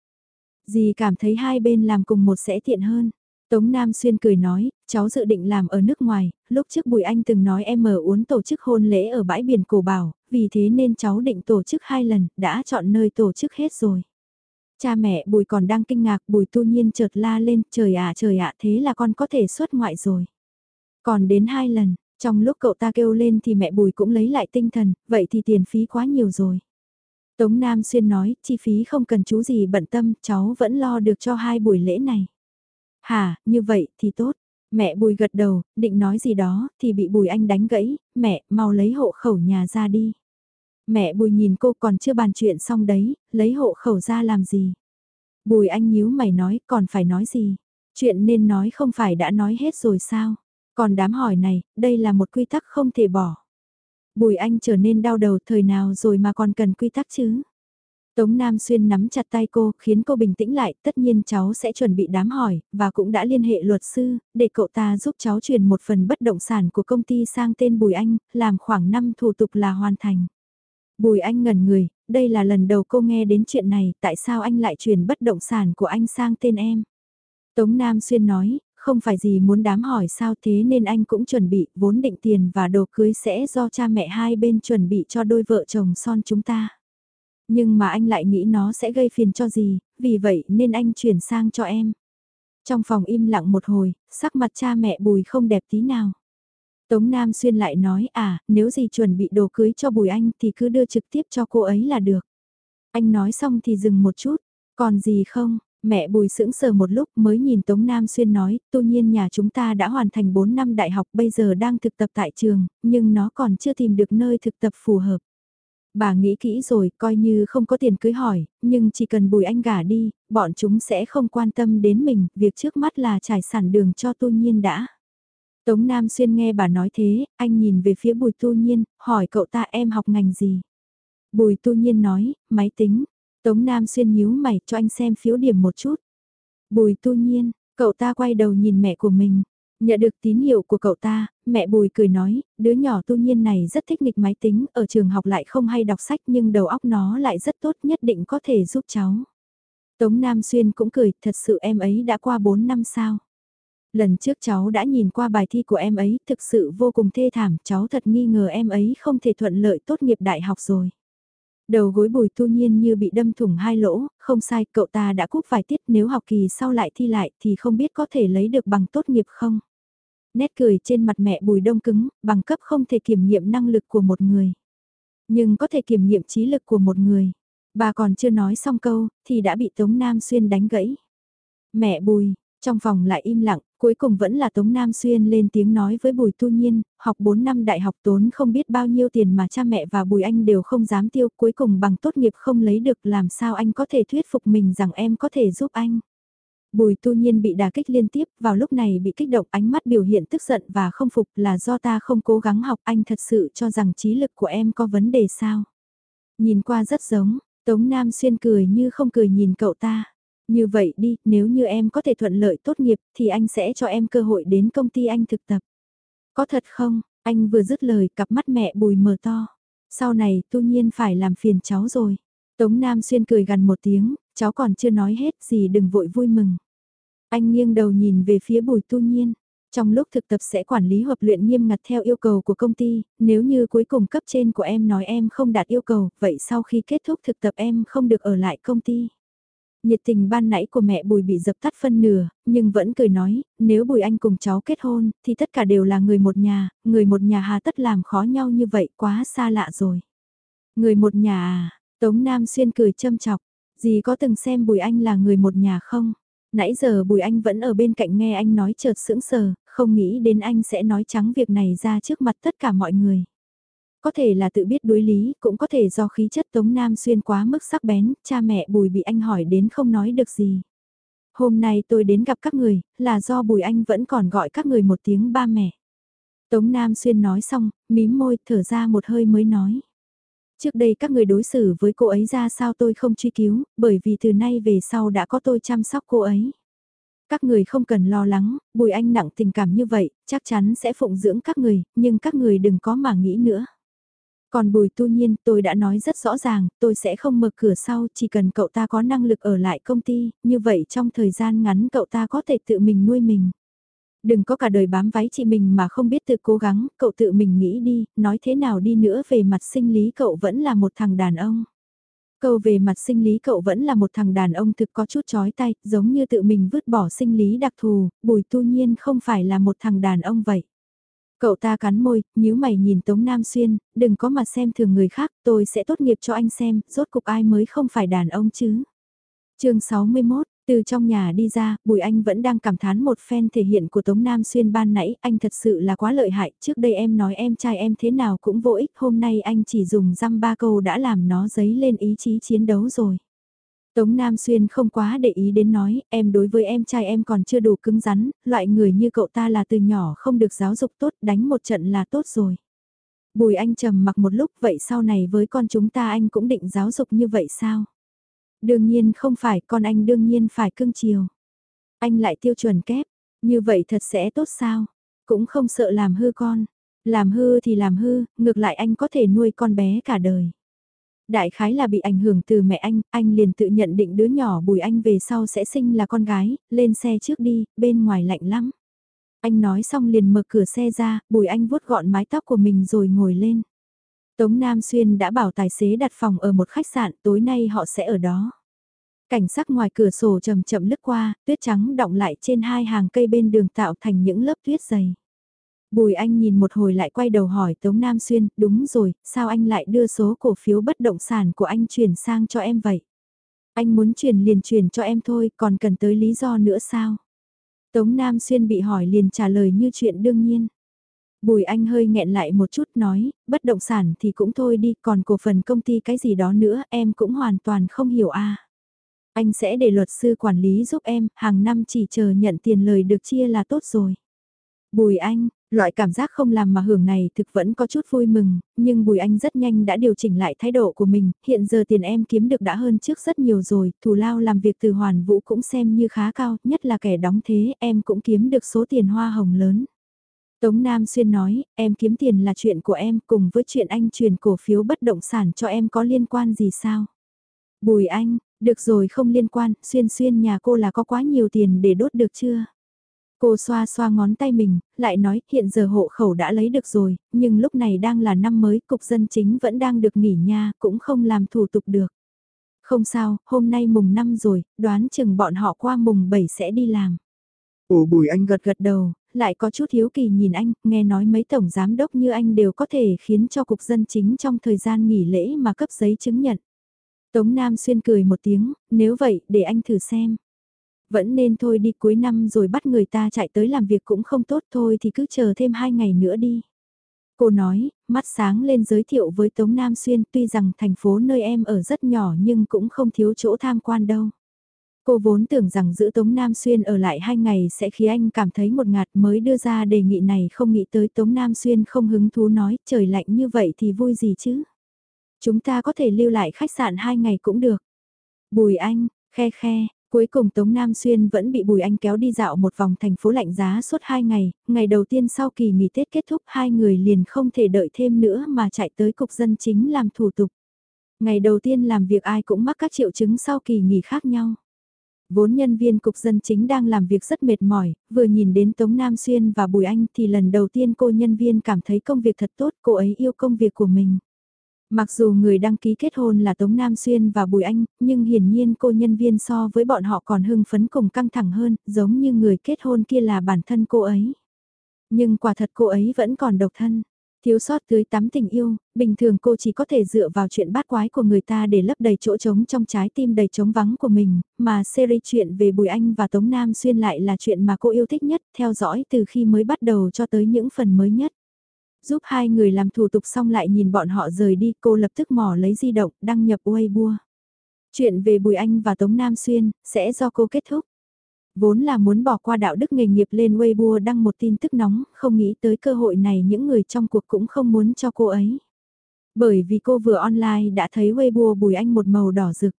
Dì cảm thấy hai bên làm cùng một sẽ tiện hơn. Tống Nam Xuyên cười nói, cháu dự định làm ở nước ngoài, lúc trước Bùi Anh từng nói em ở uốn tổ chức hôn lễ ở bãi biển Cổ Bảo, vì thế nên cháu định tổ chức hai lần, đã chọn nơi tổ chức hết rồi. Cha mẹ Bùi còn đang kinh ngạc, Bùi tu nhiên chợt la lên, trời ạ trời ạ thế là con có thể xuất ngoại rồi. Còn đến hai lần, trong lúc cậu ta kêu lên thì mẹ Bùi cũng lấy lại tinh thần, vậy thì tiền phí quá nhiều rồi. Tống Nam Xuyên nói, chi phí không cần chú gì bận tâm, cháu vẫn lo được cho hai buổi lễ này. Hả, như vậy thì tốt. Mẹ Bùi gật đầu, định nói gì đó, thì bị Bùi Anh đánh gãy, mẹ, mau lấy hộ khẩu nhà ra đi. Mẹ Bùi nhìn cô còn chưa bàn chuyện xong đấy, lấy hộ khẩu ra làm gì. Bùi Anh nhíu mày nói, còn phải nói gì. Chuyện nên nói không phải đã nói hết rồi sao. Còn đám hỏi này, đây là một quy tắc không thể bỏ. Bùi Anh trở nên đau đầu thời nào rồi mà còn cần quy tắc chứ. Tống Nam Xuyên nắm chặt tay cô, khiến cô bình tĩnh lại, tất nhiên cháu sẽ chuẩn bị đám hỏi, và cũng đã liên hệ luật sư, để cậu ta giúp cháu chuyển một phần bất động sản của công ty sang tên Bùi Anh, làm khoảng 5 thủ tục là hoàn thành. Bùi Anh ngẩn người, đây là lần đầu cô nghe đến chuyện này, tại sao anh lại chuyển bất động sản của anh sang tên em? Tống Nam Xuyên nói, không phải gì muốn đám hỏi sao thế nên anh cũng chuẩn bị vốn định tiền và đồ cưới sẽ do cha mẹ hai bên chuẩn bị cho đôi vợ chồng son chúng ta. Nhưng mà anh lại nghĩ nó sẽ gây phiền cho gì, vì vậy nên anh chuyển sang cho em. Trong phòng im lặng một hồi, sắc mặt cha mẹ Bùi không đẹp tí nào. Tống Nam Xuyên lại nói à, nếu gì chuẩn bị đồ cưới cho Bùi Anh thì cứ đưa trực tiếp cho cô ấy là được. Anh nói xong thì dừng một chút, còn gì không, Mẹ Bùi sững sờ một lúc mới nhìn Tống Nam Xuyên nói, tu nhiên nhà chúng ta đã hoàn thành 4 năm đại học bây giờ đang thực tập tại trường, nhưng nó còn chưa tìm được nơi thực tập phù hợp. Bà nghĩ kỹ rồi, coi như không có tiền cưới hỏi, nhưng chỉ cần bùi anh gả đi, bọn chúng sẽ không quan tâm đến mình, việc trước mắt là trải sản đường cho tu nhiên đã. Tống Nam Xuyên nghe bà nói thế, anh nhìn về phía bùi tu nhiên, hỏi cậu ta em học ngành gì. Bùi tu nhiên nói, máy tính. Tống Nam Xuyên nhíu mày cho anh xem phiếu điểm một chút. Bùi tu nhiên, cậu ta quay đầu nhìn mẹ của mình. Nhận được tín hiệu của cậu ta, mẹ Bùi cười nói, đứa nhỏ tu nhiên này rất thích nghịch máy tính, ở trường học lại không hay đọc sách nhưng đầu óc nó lại rất tốt nhất định có thể giúp cháu. Tống Nam Xuyên cũng cười, thật sự em ấy đã qua 4 năm sao. Lần trước cháu đã nhìn qua bài thi của em ấy, thực sự vô cùng thê thảm, cháu thật nghi ngờ em ấy không thể thuận lợi tốt nghiệp đại học rồi. Đầu gối bùi tu nhiên như bị đâm thủng hai lỗ, không sai, cậu ta đã cúp vài tiết nếu học kỳ sau lại thi lại thì không biết có thể lấy được bằng tốt nghiệp không. Nét cười trên mặt mẹ bùi đông cứng, bằng cấp không thể kiểm nghiệm năng lực của một người. Nhưng có thể kiểm nghiệm trí lực của một người. Bà còn chưa nói xong câu, thì đã bị Tống Nam Xuyên đánh gãy. Mẹ bùi, trong vòng lại im lặng, cuối cùng vẫn là Tống Nam Xuyên lên tiếng nói với Bùi Tu Nhiên, học 4 năm đại học tốn không biết bao nhiêu tiền mà cha mẹ và Bùi Anh đều không dám tiêu, cuối cùng bằng tốt nghiệp không lấy được làm sao anh có thể thuyết phục mình rằng em có thể giúp anh. Bùi Tu Nhiên bị đả kích liên tiếp, vào lúc này bị kích động ánh mắt biểu hiện tức giận và không phục là do ta không cố gắng học anh thật sự cho rằng trí lực của em có vấn đề sao. Nhìn qua rất giống, Tống Nam Xuyên cười như không cười nhìn cậu ta. Như vậy đi, nếu như em có thể thuận lợi tốt nghiệp thì anh sẽ cho em cơ hội đến công ty anh thực tập. Có thật không? Anh vừa dứt lời cặp mắt mẹ bùi mờ to. Sau này tu nhiên phải làm phiền cháu rồi. Tống Nam Xuyên cười gần một tiếng, cháu còn chưa nói hết gì đừng vội vui mừng. Anh nghiêng đầu nhìn về phía bùi tu nhiên. Trong lúc thực tập sẽ quản lý hợp luyện nghiêm ngặt theo yêu cầu của công ty, nếu như cuối cùng cấp trên của em nói em không đạt yêu cầu, vậy sau khi kết thúc thực tập em không được ở lại công ty. Nhiệt tình ban nãy của mẹ Bùi bị dập tắt phân nửa, nhưng vẫn cười nói, nếu Bùi Anh cùng cháu kết hôn, thì tất cả đều là người một nhà, người một nhà hà tất làm khó nhau như vậy quá xa lạ rồi. Người một nhà à, Tống Nam Xuyên cười châm chọc, gì có từng xem Bùi Anh là người một nhà không? Nãy giờ Bùi Anh vẫn ở bên cạnh nghe anh nói chợt sững sờ, không nghĩ đến anh sẽ nói trắng việc này ra trước mặt tất cả mọi người có thể là tự biết đối lý, cũng có thể do khí chất Tống Nam Xuyên quá mức sắc bén, cha mẹ Bùi bị anh hỏi đến không nói được gì. Hôm nay tôi đến gặp các người, là do Bùi Anh vẫn còn gọi các người một tiếng ba mẹ. Tống Nam Xuyên nói xong, mím môi, thở ra một hơi mới nói. Trước đây các người đối xử với cô ấy ra sao tôi không truy cứu, bởi vì từ nay về sau đã có tôi chăm sóc cô ấy. Các người không cần lo lắng, Bùi Anh nặng tình cảm như vậy, chắc chắn sẽ phụng dưỡng các người, nhưng các người đừng có mà nghĩ nữa. Còn bùi tu nhiên tôi đã nói rất rõ ràng, tôi sẽ không mở cửa sau chỉ cần cậu ta có năng lực ở lại công ty, như vậy trong thời gian ngắn cậu ta có thể tự mình nuôi mình. Đừng có cả đời bám váy chị mình mà không biết tự cố gắng, cậu tự mình nghĩ đi, nói thế nào đi nữa về mặt sinh lý cậu vẫn là một thằng đàn ông. Câu về mặt sinh lý cậu vẫn là một thằng đàn ông thực có chút chói tay, giống như tự mình vứt bỏ sinh lý đặc thù, bùi tu nhiên không phải là một thằng đàn ông vậy. Cậu ta cắn môi, nhíu mày nhìn Tống Nam Xuyên, đừng có mà xem thường người khác, tôi sẽ tốt nghiệp cho anh xem, rốt cục ai mới không phải đàn ông chứ. chương 61, từ trong nhà đi ra, Bùi Anh vẫn đang cảm thán một phen thể hiện của Tống Nam Xuyên ban nãy, anh thật sự là quá lợi hại, trước đây em nói em trai em thế nào cũng vô ích, hôm nay anh chỉ dùng răm ba câu đã làm nó dấy lên ý chí chiến đấu rồi. Tống Nam Xuyên không quá để ý đến nói, em đối với em trai em còn chưa đủ cứng rắn, loại người như cậu ta là từ nhỏ không được giáo dục tốt, đánh một trận là tốt rồi. Bùi anh trầm mặc một lúc, vậy sau này với con chúng ta anh cũng định giáo dục như vậy sao? Đương nhiên không phải, con anh đương nhiên phải cưng chiều. Anh lại tiêu chuẩn kép, như vậy thật sẽ tốt sao? Cũng không sợ làm hư con. Làm hư thì làm hư, ngược lại anh có thể nuôi con bé cả đời. Đại khái là bị ảnh hưởng từ mẹ anh, anh liền tự nhận định đứa nhỏ bùi anh về sau sẽ sinh là con gái, lên xe trước đi, bên ngoài lạnh lắm. Anh nói xong liền mở cửa xe ra, bùi anh vuốt gọn mái tóc của mình rồi ngồi lên. Tống Nam Xuyên đã bảo tài xế đặt phòng ở một khách sạn, tối nay họ sẽ ở đó. Cảnh sắc ngoài cửa sổ chậm chậm lướt qua, tuyết trắng đọng lại trên hai hàng cây bên đường tạo thành những lớp tuyết dày. Bùi Anh nhìn một hồi lại quay đầu hỏi Tống Nam Xuyên, đúng rồi, sao anh lại đưa số cổ phiếu bất động sản của anh chuyển sang cho em vậy? Anh muốn chuyển liền chuyển cho em thôi, còn cần tới lý do nữa sao? Tống Nam Xuyên bị hỏi liền trả lời như chuyện đương nhiên. Bùi Anh hơi nghẹn lại một chút nói, bất động sản thì cũng thôi đi, còn cổ phần công ty cái gì đó nữa em cũng hoàn toàn không hiểu a. Anh sẽ để luật sư quản lý giúp em, hàng năm chỉ chờ nhận tiền lời được chia là tốt rồi. Bùi Anh, loại cảm giác không làm mà hưởng này thực vẫn có chút vui mừng, nhưng Bùi Anh rất nhanh đã điều chỉnh lại thái độ của mình, hiện giờ tiền em kiếm được đã hơn trước rất nhiều rồi, thù lao làm việc từ hoàn vũ cũng xem như khá cao, nhất là kẻ đóng thế em cũng kiếm được số tiền hoa hồng lớn. Tống Nam Xuyên nói, em kiếm tiền là chuyện của em cùng với chuyện anh truyền cổ phiếu bất động sản cho em có liên quan gì sao? Bùi Anh, được rồi không liên quan, Xuyên Xuyên nhà cô là có quá nhiều tiền để đốt được chưa? Cô xoa xoa ngón tay mình, lại nói hiện giờ hộ khẩu đã lấy được rồi, nhưng lúc này đang là năm mới, cục dân chính vẫn đang được nghỉ nha, cũng không làm thủ tục được. Không sao, hôm nay mùng 5 rồi, đoán chừng bọn họ qua mùng 7 sẽ đi làm. Ồ bùi anh gật gật đầu, lại có chút hiếu kỳ nhìn anh, nghe nói mấy tổng giám đốc như anh đều có thể khiến cho cục dân chính trong thời gian nghỉ lễ mà cấp giấy chứng nhận. Tống Nam Xuyên cười một tiếng, nếu vậy để anh thử xem. Vẫn nên thôi đi cuối năm rồi bắt người ta chạy tới làm việc cũng không tốt thôi thì cứ chờ thêm hai ngày nữa đi. Cô nói, mắt sáng lên giới thiệu với Tống Nam Xuyên tuy rằng thành phố nơi em ở rất nhỏ nhưng cũng không thiếu chỗ tham quan đâu. Cô vốn tưởng rằng giữ Tống Nam Xuyên ở lại hai ngày sẽ khiến anh cảm thấy một ngạt mới đưa ra đề nghị này không nghĩ tới Tống Nam Xuyên không hứng thú nói trời lạnh như vậy thì vui gì chứ. Chúng ta có thể lưu lại khách sạn hai ngày cũng được. Bùi anh, khe khe, Cuối cùng Tống Nam Xuyên vẫn bị Bùi Anh kéo đi dạo một vòng thành phố lạnh giá suốt hai ngày, ngày đầu tiên sau kỳ nghỉ Tết kết thúc hai người liền không thể đợi thêm nữa mà chạy tới cục dân chính làm thủ tục. Ngày đầu tiên làm việc ai cũng mắc các triệu chứng sau kỳ nghỉ khác nhau. Vốn nhân viên cục dân chính đang làm việc rất mệt mỏi, vừa nhìn đến Tống Nam Xuyên và Bùi Anh thì lần đầu tiên cô nhân viên cảm thấy công việc thật tốt, cô ấy yêu công việc của mình. Mặc dù người đăng ký kết hôn là Tống Nam Xuyên và Bùi Anh, nhưng hiển nhiên cô nhân viên so với bọn họ còn hưng phấn cùng căng thẳng hơn, giống như người kết hôn kia là bản thân cô ấy. Nhưng quả thật cô ấy vẫn còn độc thân. Thiếu sót tưới tắm tình yêu, bình thường cô chỉ có thể dựa vào chuyện bát quái của người ta để lấp đầy chỗ trống trong trái tim đầy trống vắng của mình, mà series chuyện về Bùi Anh và Tống Nam Xuyên lại là chuyện mà cô yêu thích nhất, theo dõi từ khi mới bắt đầu cho tới những phần mới nhất. Giúp hai người làm thủ tục xong lại nhìn bọn họ rời đi, cô lập tức mò lấy di động, đăng nhập Weibo. Chuyện về Bùi Anh và Tống Nam Xuyên, sẽ do cô kết thúc. Vốn là muốn bỏ qua đạo đức nghề nghiệp lên Weibo đăng một tin tức nóng, không nghĩ tới cơ hội này những người trong cuộc cũng không muốn cho cô ấy. Bởi vì cô vừa online đã thấy Weibo Bùi Anh một màu đỏ rực.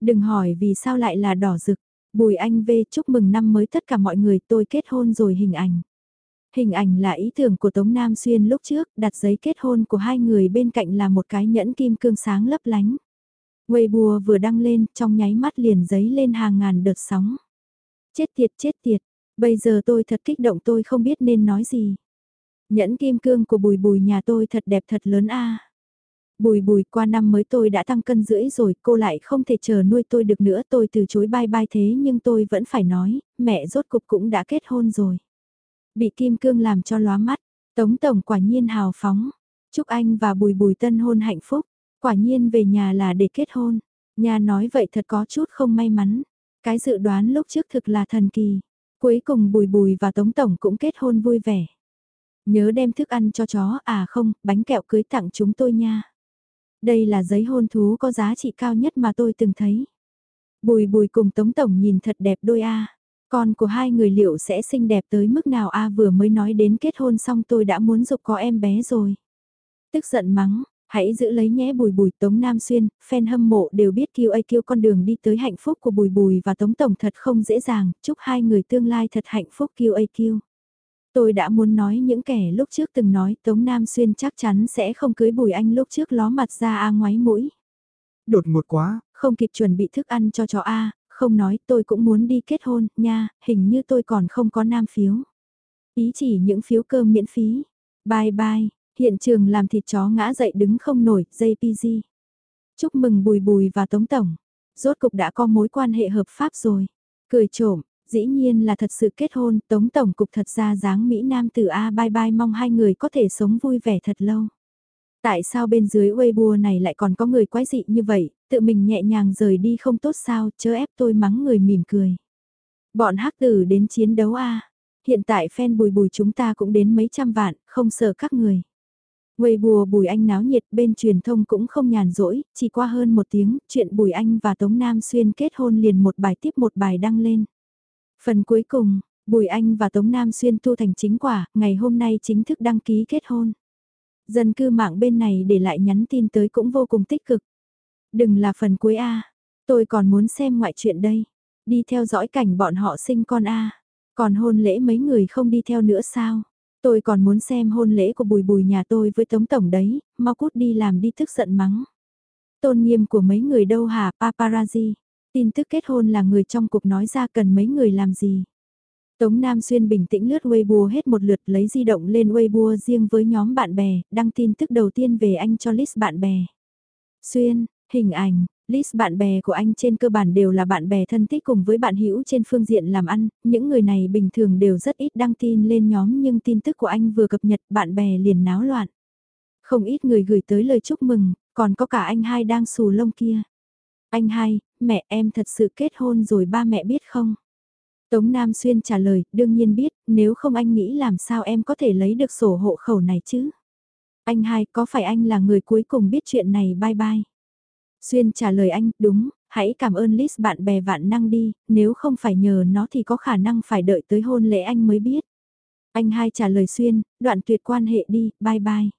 Đừng hỏi vì sao lại là đỏ rực. Bùi Anh về chúc mừng năm mới tất cả mọi người tôi kết hôn rồi hình ảnh. Hình ảnh là ý tưởng của Tống Nam Xuyên lúc trước, đặt giấy kết hôn của hai người bên cạnh là một cái nhẫn kim cương sáng lấp lánh. Weibo vừa đăng lên, trong nháy mắt liền giấy lên hàng ngàn đợt sóng. Chết tiệt chết tiệt, bây giờ tôi thật kích động tôi không biết nên nói gì. Nhẫn kim cương của bùi bùi nhà tôi thật đẹp thật lớn a. Bùi bùi qua năm mới tôi đã tăng cân rưỡi rồi, cô lại không thể chờ nuôi tôi được nữa tôi từ chối bye bye thế nhưng tôi vẫn phải nói, mẹ rốt cục cũng đã kết hôn rồi. Bị kim cương làm cho lóa mắt, Tống Tổng quả nhiên hào phóng. Chúc anh và Bùi Bùi tân hôn hạnh phúc. Quả nhiên về nhà là để kết hôn. Nhà nói vậy thật có chút không may mắn. Cái dự đoán lúc trước thực là thần kỳ. Cuối cùng Bùi Bùi và Tống Tổng cũng kết hôn vui vẻ. Nhớ đem thức ăn cho chó à không, bánh kẹo cưới tặng chúng tôi nha. Đây là giấy hôn thú có giá trị cao nhất mà tôi từng thấy. Bùi bùi cùng Tống Tổng nhìn thật đẹp đôi a con của hai người liệu sẽ xinh đẹp tới mức nào a vừa mới nói đến kết hôn xong tôi đã muốn dục có em bé rồi. Tức giận mắng, hãy giữ lấy nhé bùi bùi Tống Nam Xuyên, fan hâm mộ đều biết kêu ai kêu con đường đi tới hạnh phúc của bùi bùi và Tống Tổng thật không dễ dàng, chúc hai người tương lai thật hạnh phúc kêu ai kêu. Tôi đã muốn nói những kẻ lúc trước từng nói Tống Nam Xuyên chắc chắn sẽ không cưới bùi anh lúc trước ló mặt ra a ngoái mũi. Đột ngột quá. Không kịp chuẩn bị thức ăn cho chó A, không nói tôi cũng muốn đi kết hôn, nha, hình như tôi còn không có nam phiếu. Ý chỉ những phiếu cơm miễn phí. Bye bye, hiện trường làm thịt chó ngã dậy đứng không nổi, JPG. Chúc mừng Bùi Bùi và Tống Tổng. Rốt cục đã có mối quan hệ hợp pháp rồi. Cười trộm, dĩ nhiên là thật sự kết hôn, Tống Tổng cục thật ra dáng Mỹ Nam từ A bye bye mong hai người có thể sống vui vẻ thật lâu. Tại sao bên dưới Weibo này lại còn có người quái dị như vậy, tự mình nhẹ nhàng rời đi không tốt sao, chớ ép tôi mắng người mỉm cười. Bọn hắc tử đến chiến đấu a hiện tại fan bùi bùi chúng ta cũng đến mấy trăm vạn, không sợ các người. Weibo Bùi Anh náo nhiệt bên truyền thông cũng không nhàn rỗi, chỉ qua hơn một tiếng, chuyện Bùi Anh và Tống Nam Xuyên kết hôn liền một bài tiếp một bài đăng lên. Phần cuối cùng, Bùi Anh và Tống Nam Xuyên tu thành chính quả, ngày hôm nay chính thức đăng ký kết hôn. Dân cư mạng bên này để lại nhắn tin tới cũng vô cùng tích cực. Đừng là phần cuối A, tôi còn muốn xem ngoại chuyện đây. Đi theo dõi cảnh bọn họ sinh con A. Còn hôn lễ mấy người không đi theo nữa sao? Tôi còn muốn xem hôn lễ của bùi bùi nhà tôi với Tống Tổng đấy, mau cút đi làm đi tức giận mắng. Tôn nghiêm của mấy người đâu hả paparazzi? Tin tức kết hôn là người trong cuộc nói ra cần mấy người làm gì? Tống Nam Xuyên bình tĩnh lướt Weibo hết một lượt lấy di động lên Weibo riêng với nhóm bạn bè, đăng tin tức đầu tiên về anh cho list bạn bè. Xuyên, hình ảnh, List bạn bè của anh trên cơ bản đều là bạn bè thân thích cùng với bạn hữu trên phương diện làm ăn, những người này bình thường đều rất ít đăng tin lên nhóm nhưng tin tức của anh vừa cập nhật bạn bè liền náo loạn. Không ít người gửi tới lời chúc mừng, còn có cả anh hai đang xù lông kia. Anh hai, mẹ em thật sự kết hôn rồi ba mẹ biết không? Tống Nam Xuyên trả lời, đương nhiên biết, nếu không anh nghĩ làm sao em có thể lấy được sổ hộ khẩu này chứ? Anh hai, có phải anh là người cuối cùng biết chuyện này bye bye? Xuyên trả lời anh, đúng, hãy cảm ơn list bạn bè vạn năng đi, nếu không phải nhờ nó thì có khả năng phải đợi tới hôn lễ anh mới biết. Anh hai trả lời Xuyên, đoạn tuyệt quan hệ đi, bye bye.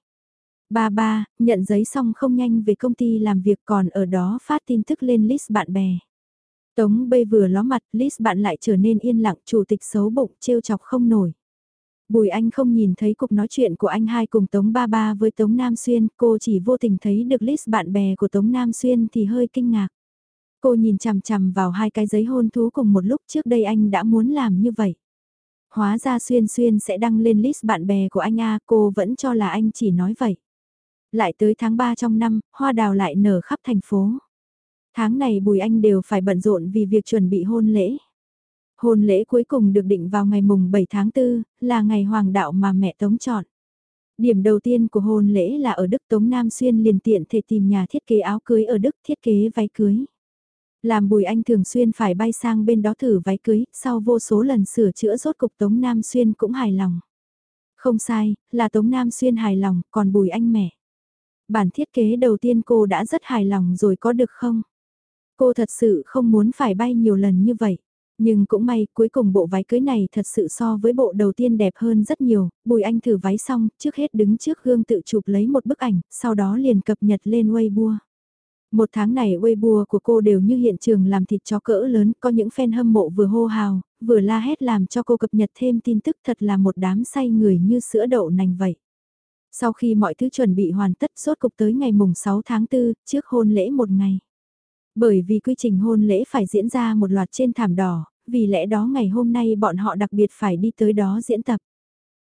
Ba ba, nhận giấy xong không nhanh về công ty làm việc còn ở đó phát tin tức lên list bạn bè. Tống bê vừa ló mặt, Liz bạn lại trở nên yên lặng, chủ tịch xấu bụng, trêu chọc không nổi. Bùi Anh không nhìn thấy cuộc nói chuyện của anh hai cùng Tống Ba Ba với Tống Nam Xuyên, cô chỉ vô tình thấy được list bạn bè của Tống Nam Xuyên thì hơi kinh ngạc. Cô nhìn chằm chằm vào hai cái giấy hôn thú cùng một lúc trước đây anh đã muốn làm như vậy. Hóa ra Xuyên Xuyên sẽ đăng lên list bạn bè của anh A, cô vẫn cho là anh chỉ nói vậy. Lại tới tháng 3 trong năm, hoa đào lại nở khắp thành phố. Tháng này Bùi Anh đều phải bận rộn vì việc chuẩn bị hôn lễ. Hôn lễ cuối cùng được định vào ngày mùng 7 tháng 4, là ngày hoàng đạo mà mẹ Tống chọn. Điểm đầu tiên của hôn lễ là ở Đức Tống Nam Xuyên liền tiện thể tìm nhà thiết kế áo cưới ở Đức thiết kế váy cưới. Làm Bùi Anh thường xuyên phải bay sang bên đó thử váy cưới, sau vô số lần sửa chữa rốt cục Tống Nam Xuyên cũng hài lòng. Không sai, là Tống Nam Xuyên hài lòng, còn Bùi Anh mẹ. Bản thiết kế đầu tiên cô đã rất hài lòng rồi có được không? Cô thật sự không muốn phải bay nhiều lần như vậy. Nhưng cũng may, cuối cùng bộ váy cưới này thật sự so với bộ đầu tiên đẹp hơn rất nhiều, Bùi Anh thử váy xong, trước hết đứng trước gương tự chụp lấy một bức ảnh, sau đó liền cập nhật lên Weibo. Một tháng này Weibo của cô đều như hiện trường làm thịt chó cỡ lớn, có những fan hâm mộ vừa hô hào, vừa la hét làm cho cô cập nhật thêm tin tức thật là một đám say người như sữa đậu nành vậy. Sau khi mọi thứ chuẩn bị hoàn tất sốt cục tới ngày mùng 6 tháng 4, trước hôn lễ một ngày. Bởi vì quy trình hôn lễ phải diễn ra một loạt trên thảm đỏ, vì lẽ đó ngày hôm nay bọn họ đặc biệt phải đi tới đó diễn tập.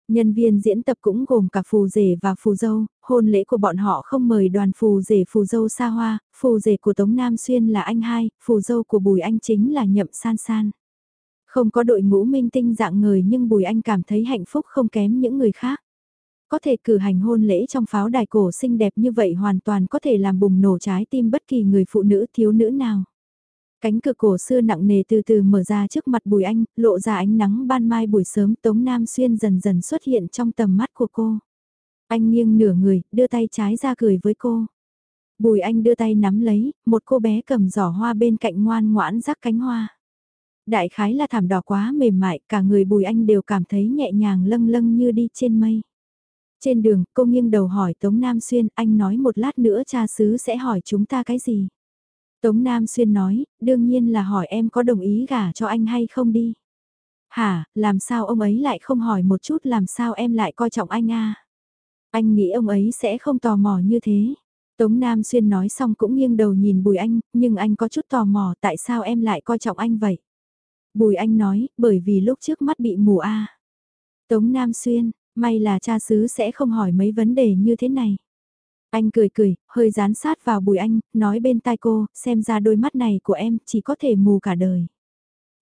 Nhân viên diễn tập cũng gồm cả phù rể và phù dâu, hôn lễ của bọn họ không mời đoàn phù rể phù dâu xa hoa, phù rể của Tống Nam Xuyên là anh hai, phù dâu của Bùi Anh chính là Nhậm San San. Không có đội ngũ minh tinh dạng người nhưng Bùi Anh cảm thấy hạnh phúc không kém những người khác. Có thể cử hành hôn lễ trong pháo đài cổ xinh đẹp như vậy hoàn toàn có thể làm bùng nổ trái tim bất kỳ người phụ nữ thiếu nữ nào. Cánh cửa cổ xưa nặng nề từ từ mở ra trước mặt Bùi Anh, lộ ra ánh nắng ban mai buổi sớm Tống Nam Xuyên dần dần xuất hiện trong tầm mắt của cô. Anh nghiêng nửa người, đưa tay trái ra cười với cô. Bùi Anh đưa tay nắm lấy, một cô bé cầm giỏ hoa bên cạnh ngoan ngoãn rắc cánh hoa. Đại khái là thảm đỏ quá mềm mại, cả người Bùi Anh đều cảm thấy nhẹ nhàng lâng lâng như đi trên mây. Trên đường, cô nghiêng đầu hỏi Tống Nam Xuyên, anh nói một lát nữa cha xứ sẽ hỏi chúng ta cái gì? Tống Nam Xuyên nói, đương nhiên là hỏi em có đồng ý gả cho anh hay không đi. Hả, làm sao ông ấy lại không hỏi một chút làm sao em lại coi trọng anh a? Anh nghĩ ông ấy sẽ không tò mò như thế. Tống Nam Xuyên nói xong cũng nghiêng đầu nhìn Bùi Anh, nhưng anh có chút tò mò tại sao em lại coi trọng anh vậy. Bùi Anh nói, bởi vì lúc trước mắt bị mù a. Tống Nam Xuyên, may là cha xứ sẽ không hỏi mấy vấn đề như thế này. Anh cười cười, hơi dán sát vào bùi anh, nói bên tai cô, xem ra đôi mắt này của em chỉ có thể mù cả đời.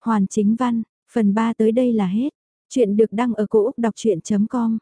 Hoàn chính văn, phần 3 tới đây là hết. Chuyện được đăng ở cổ Úc đọc chuyện.com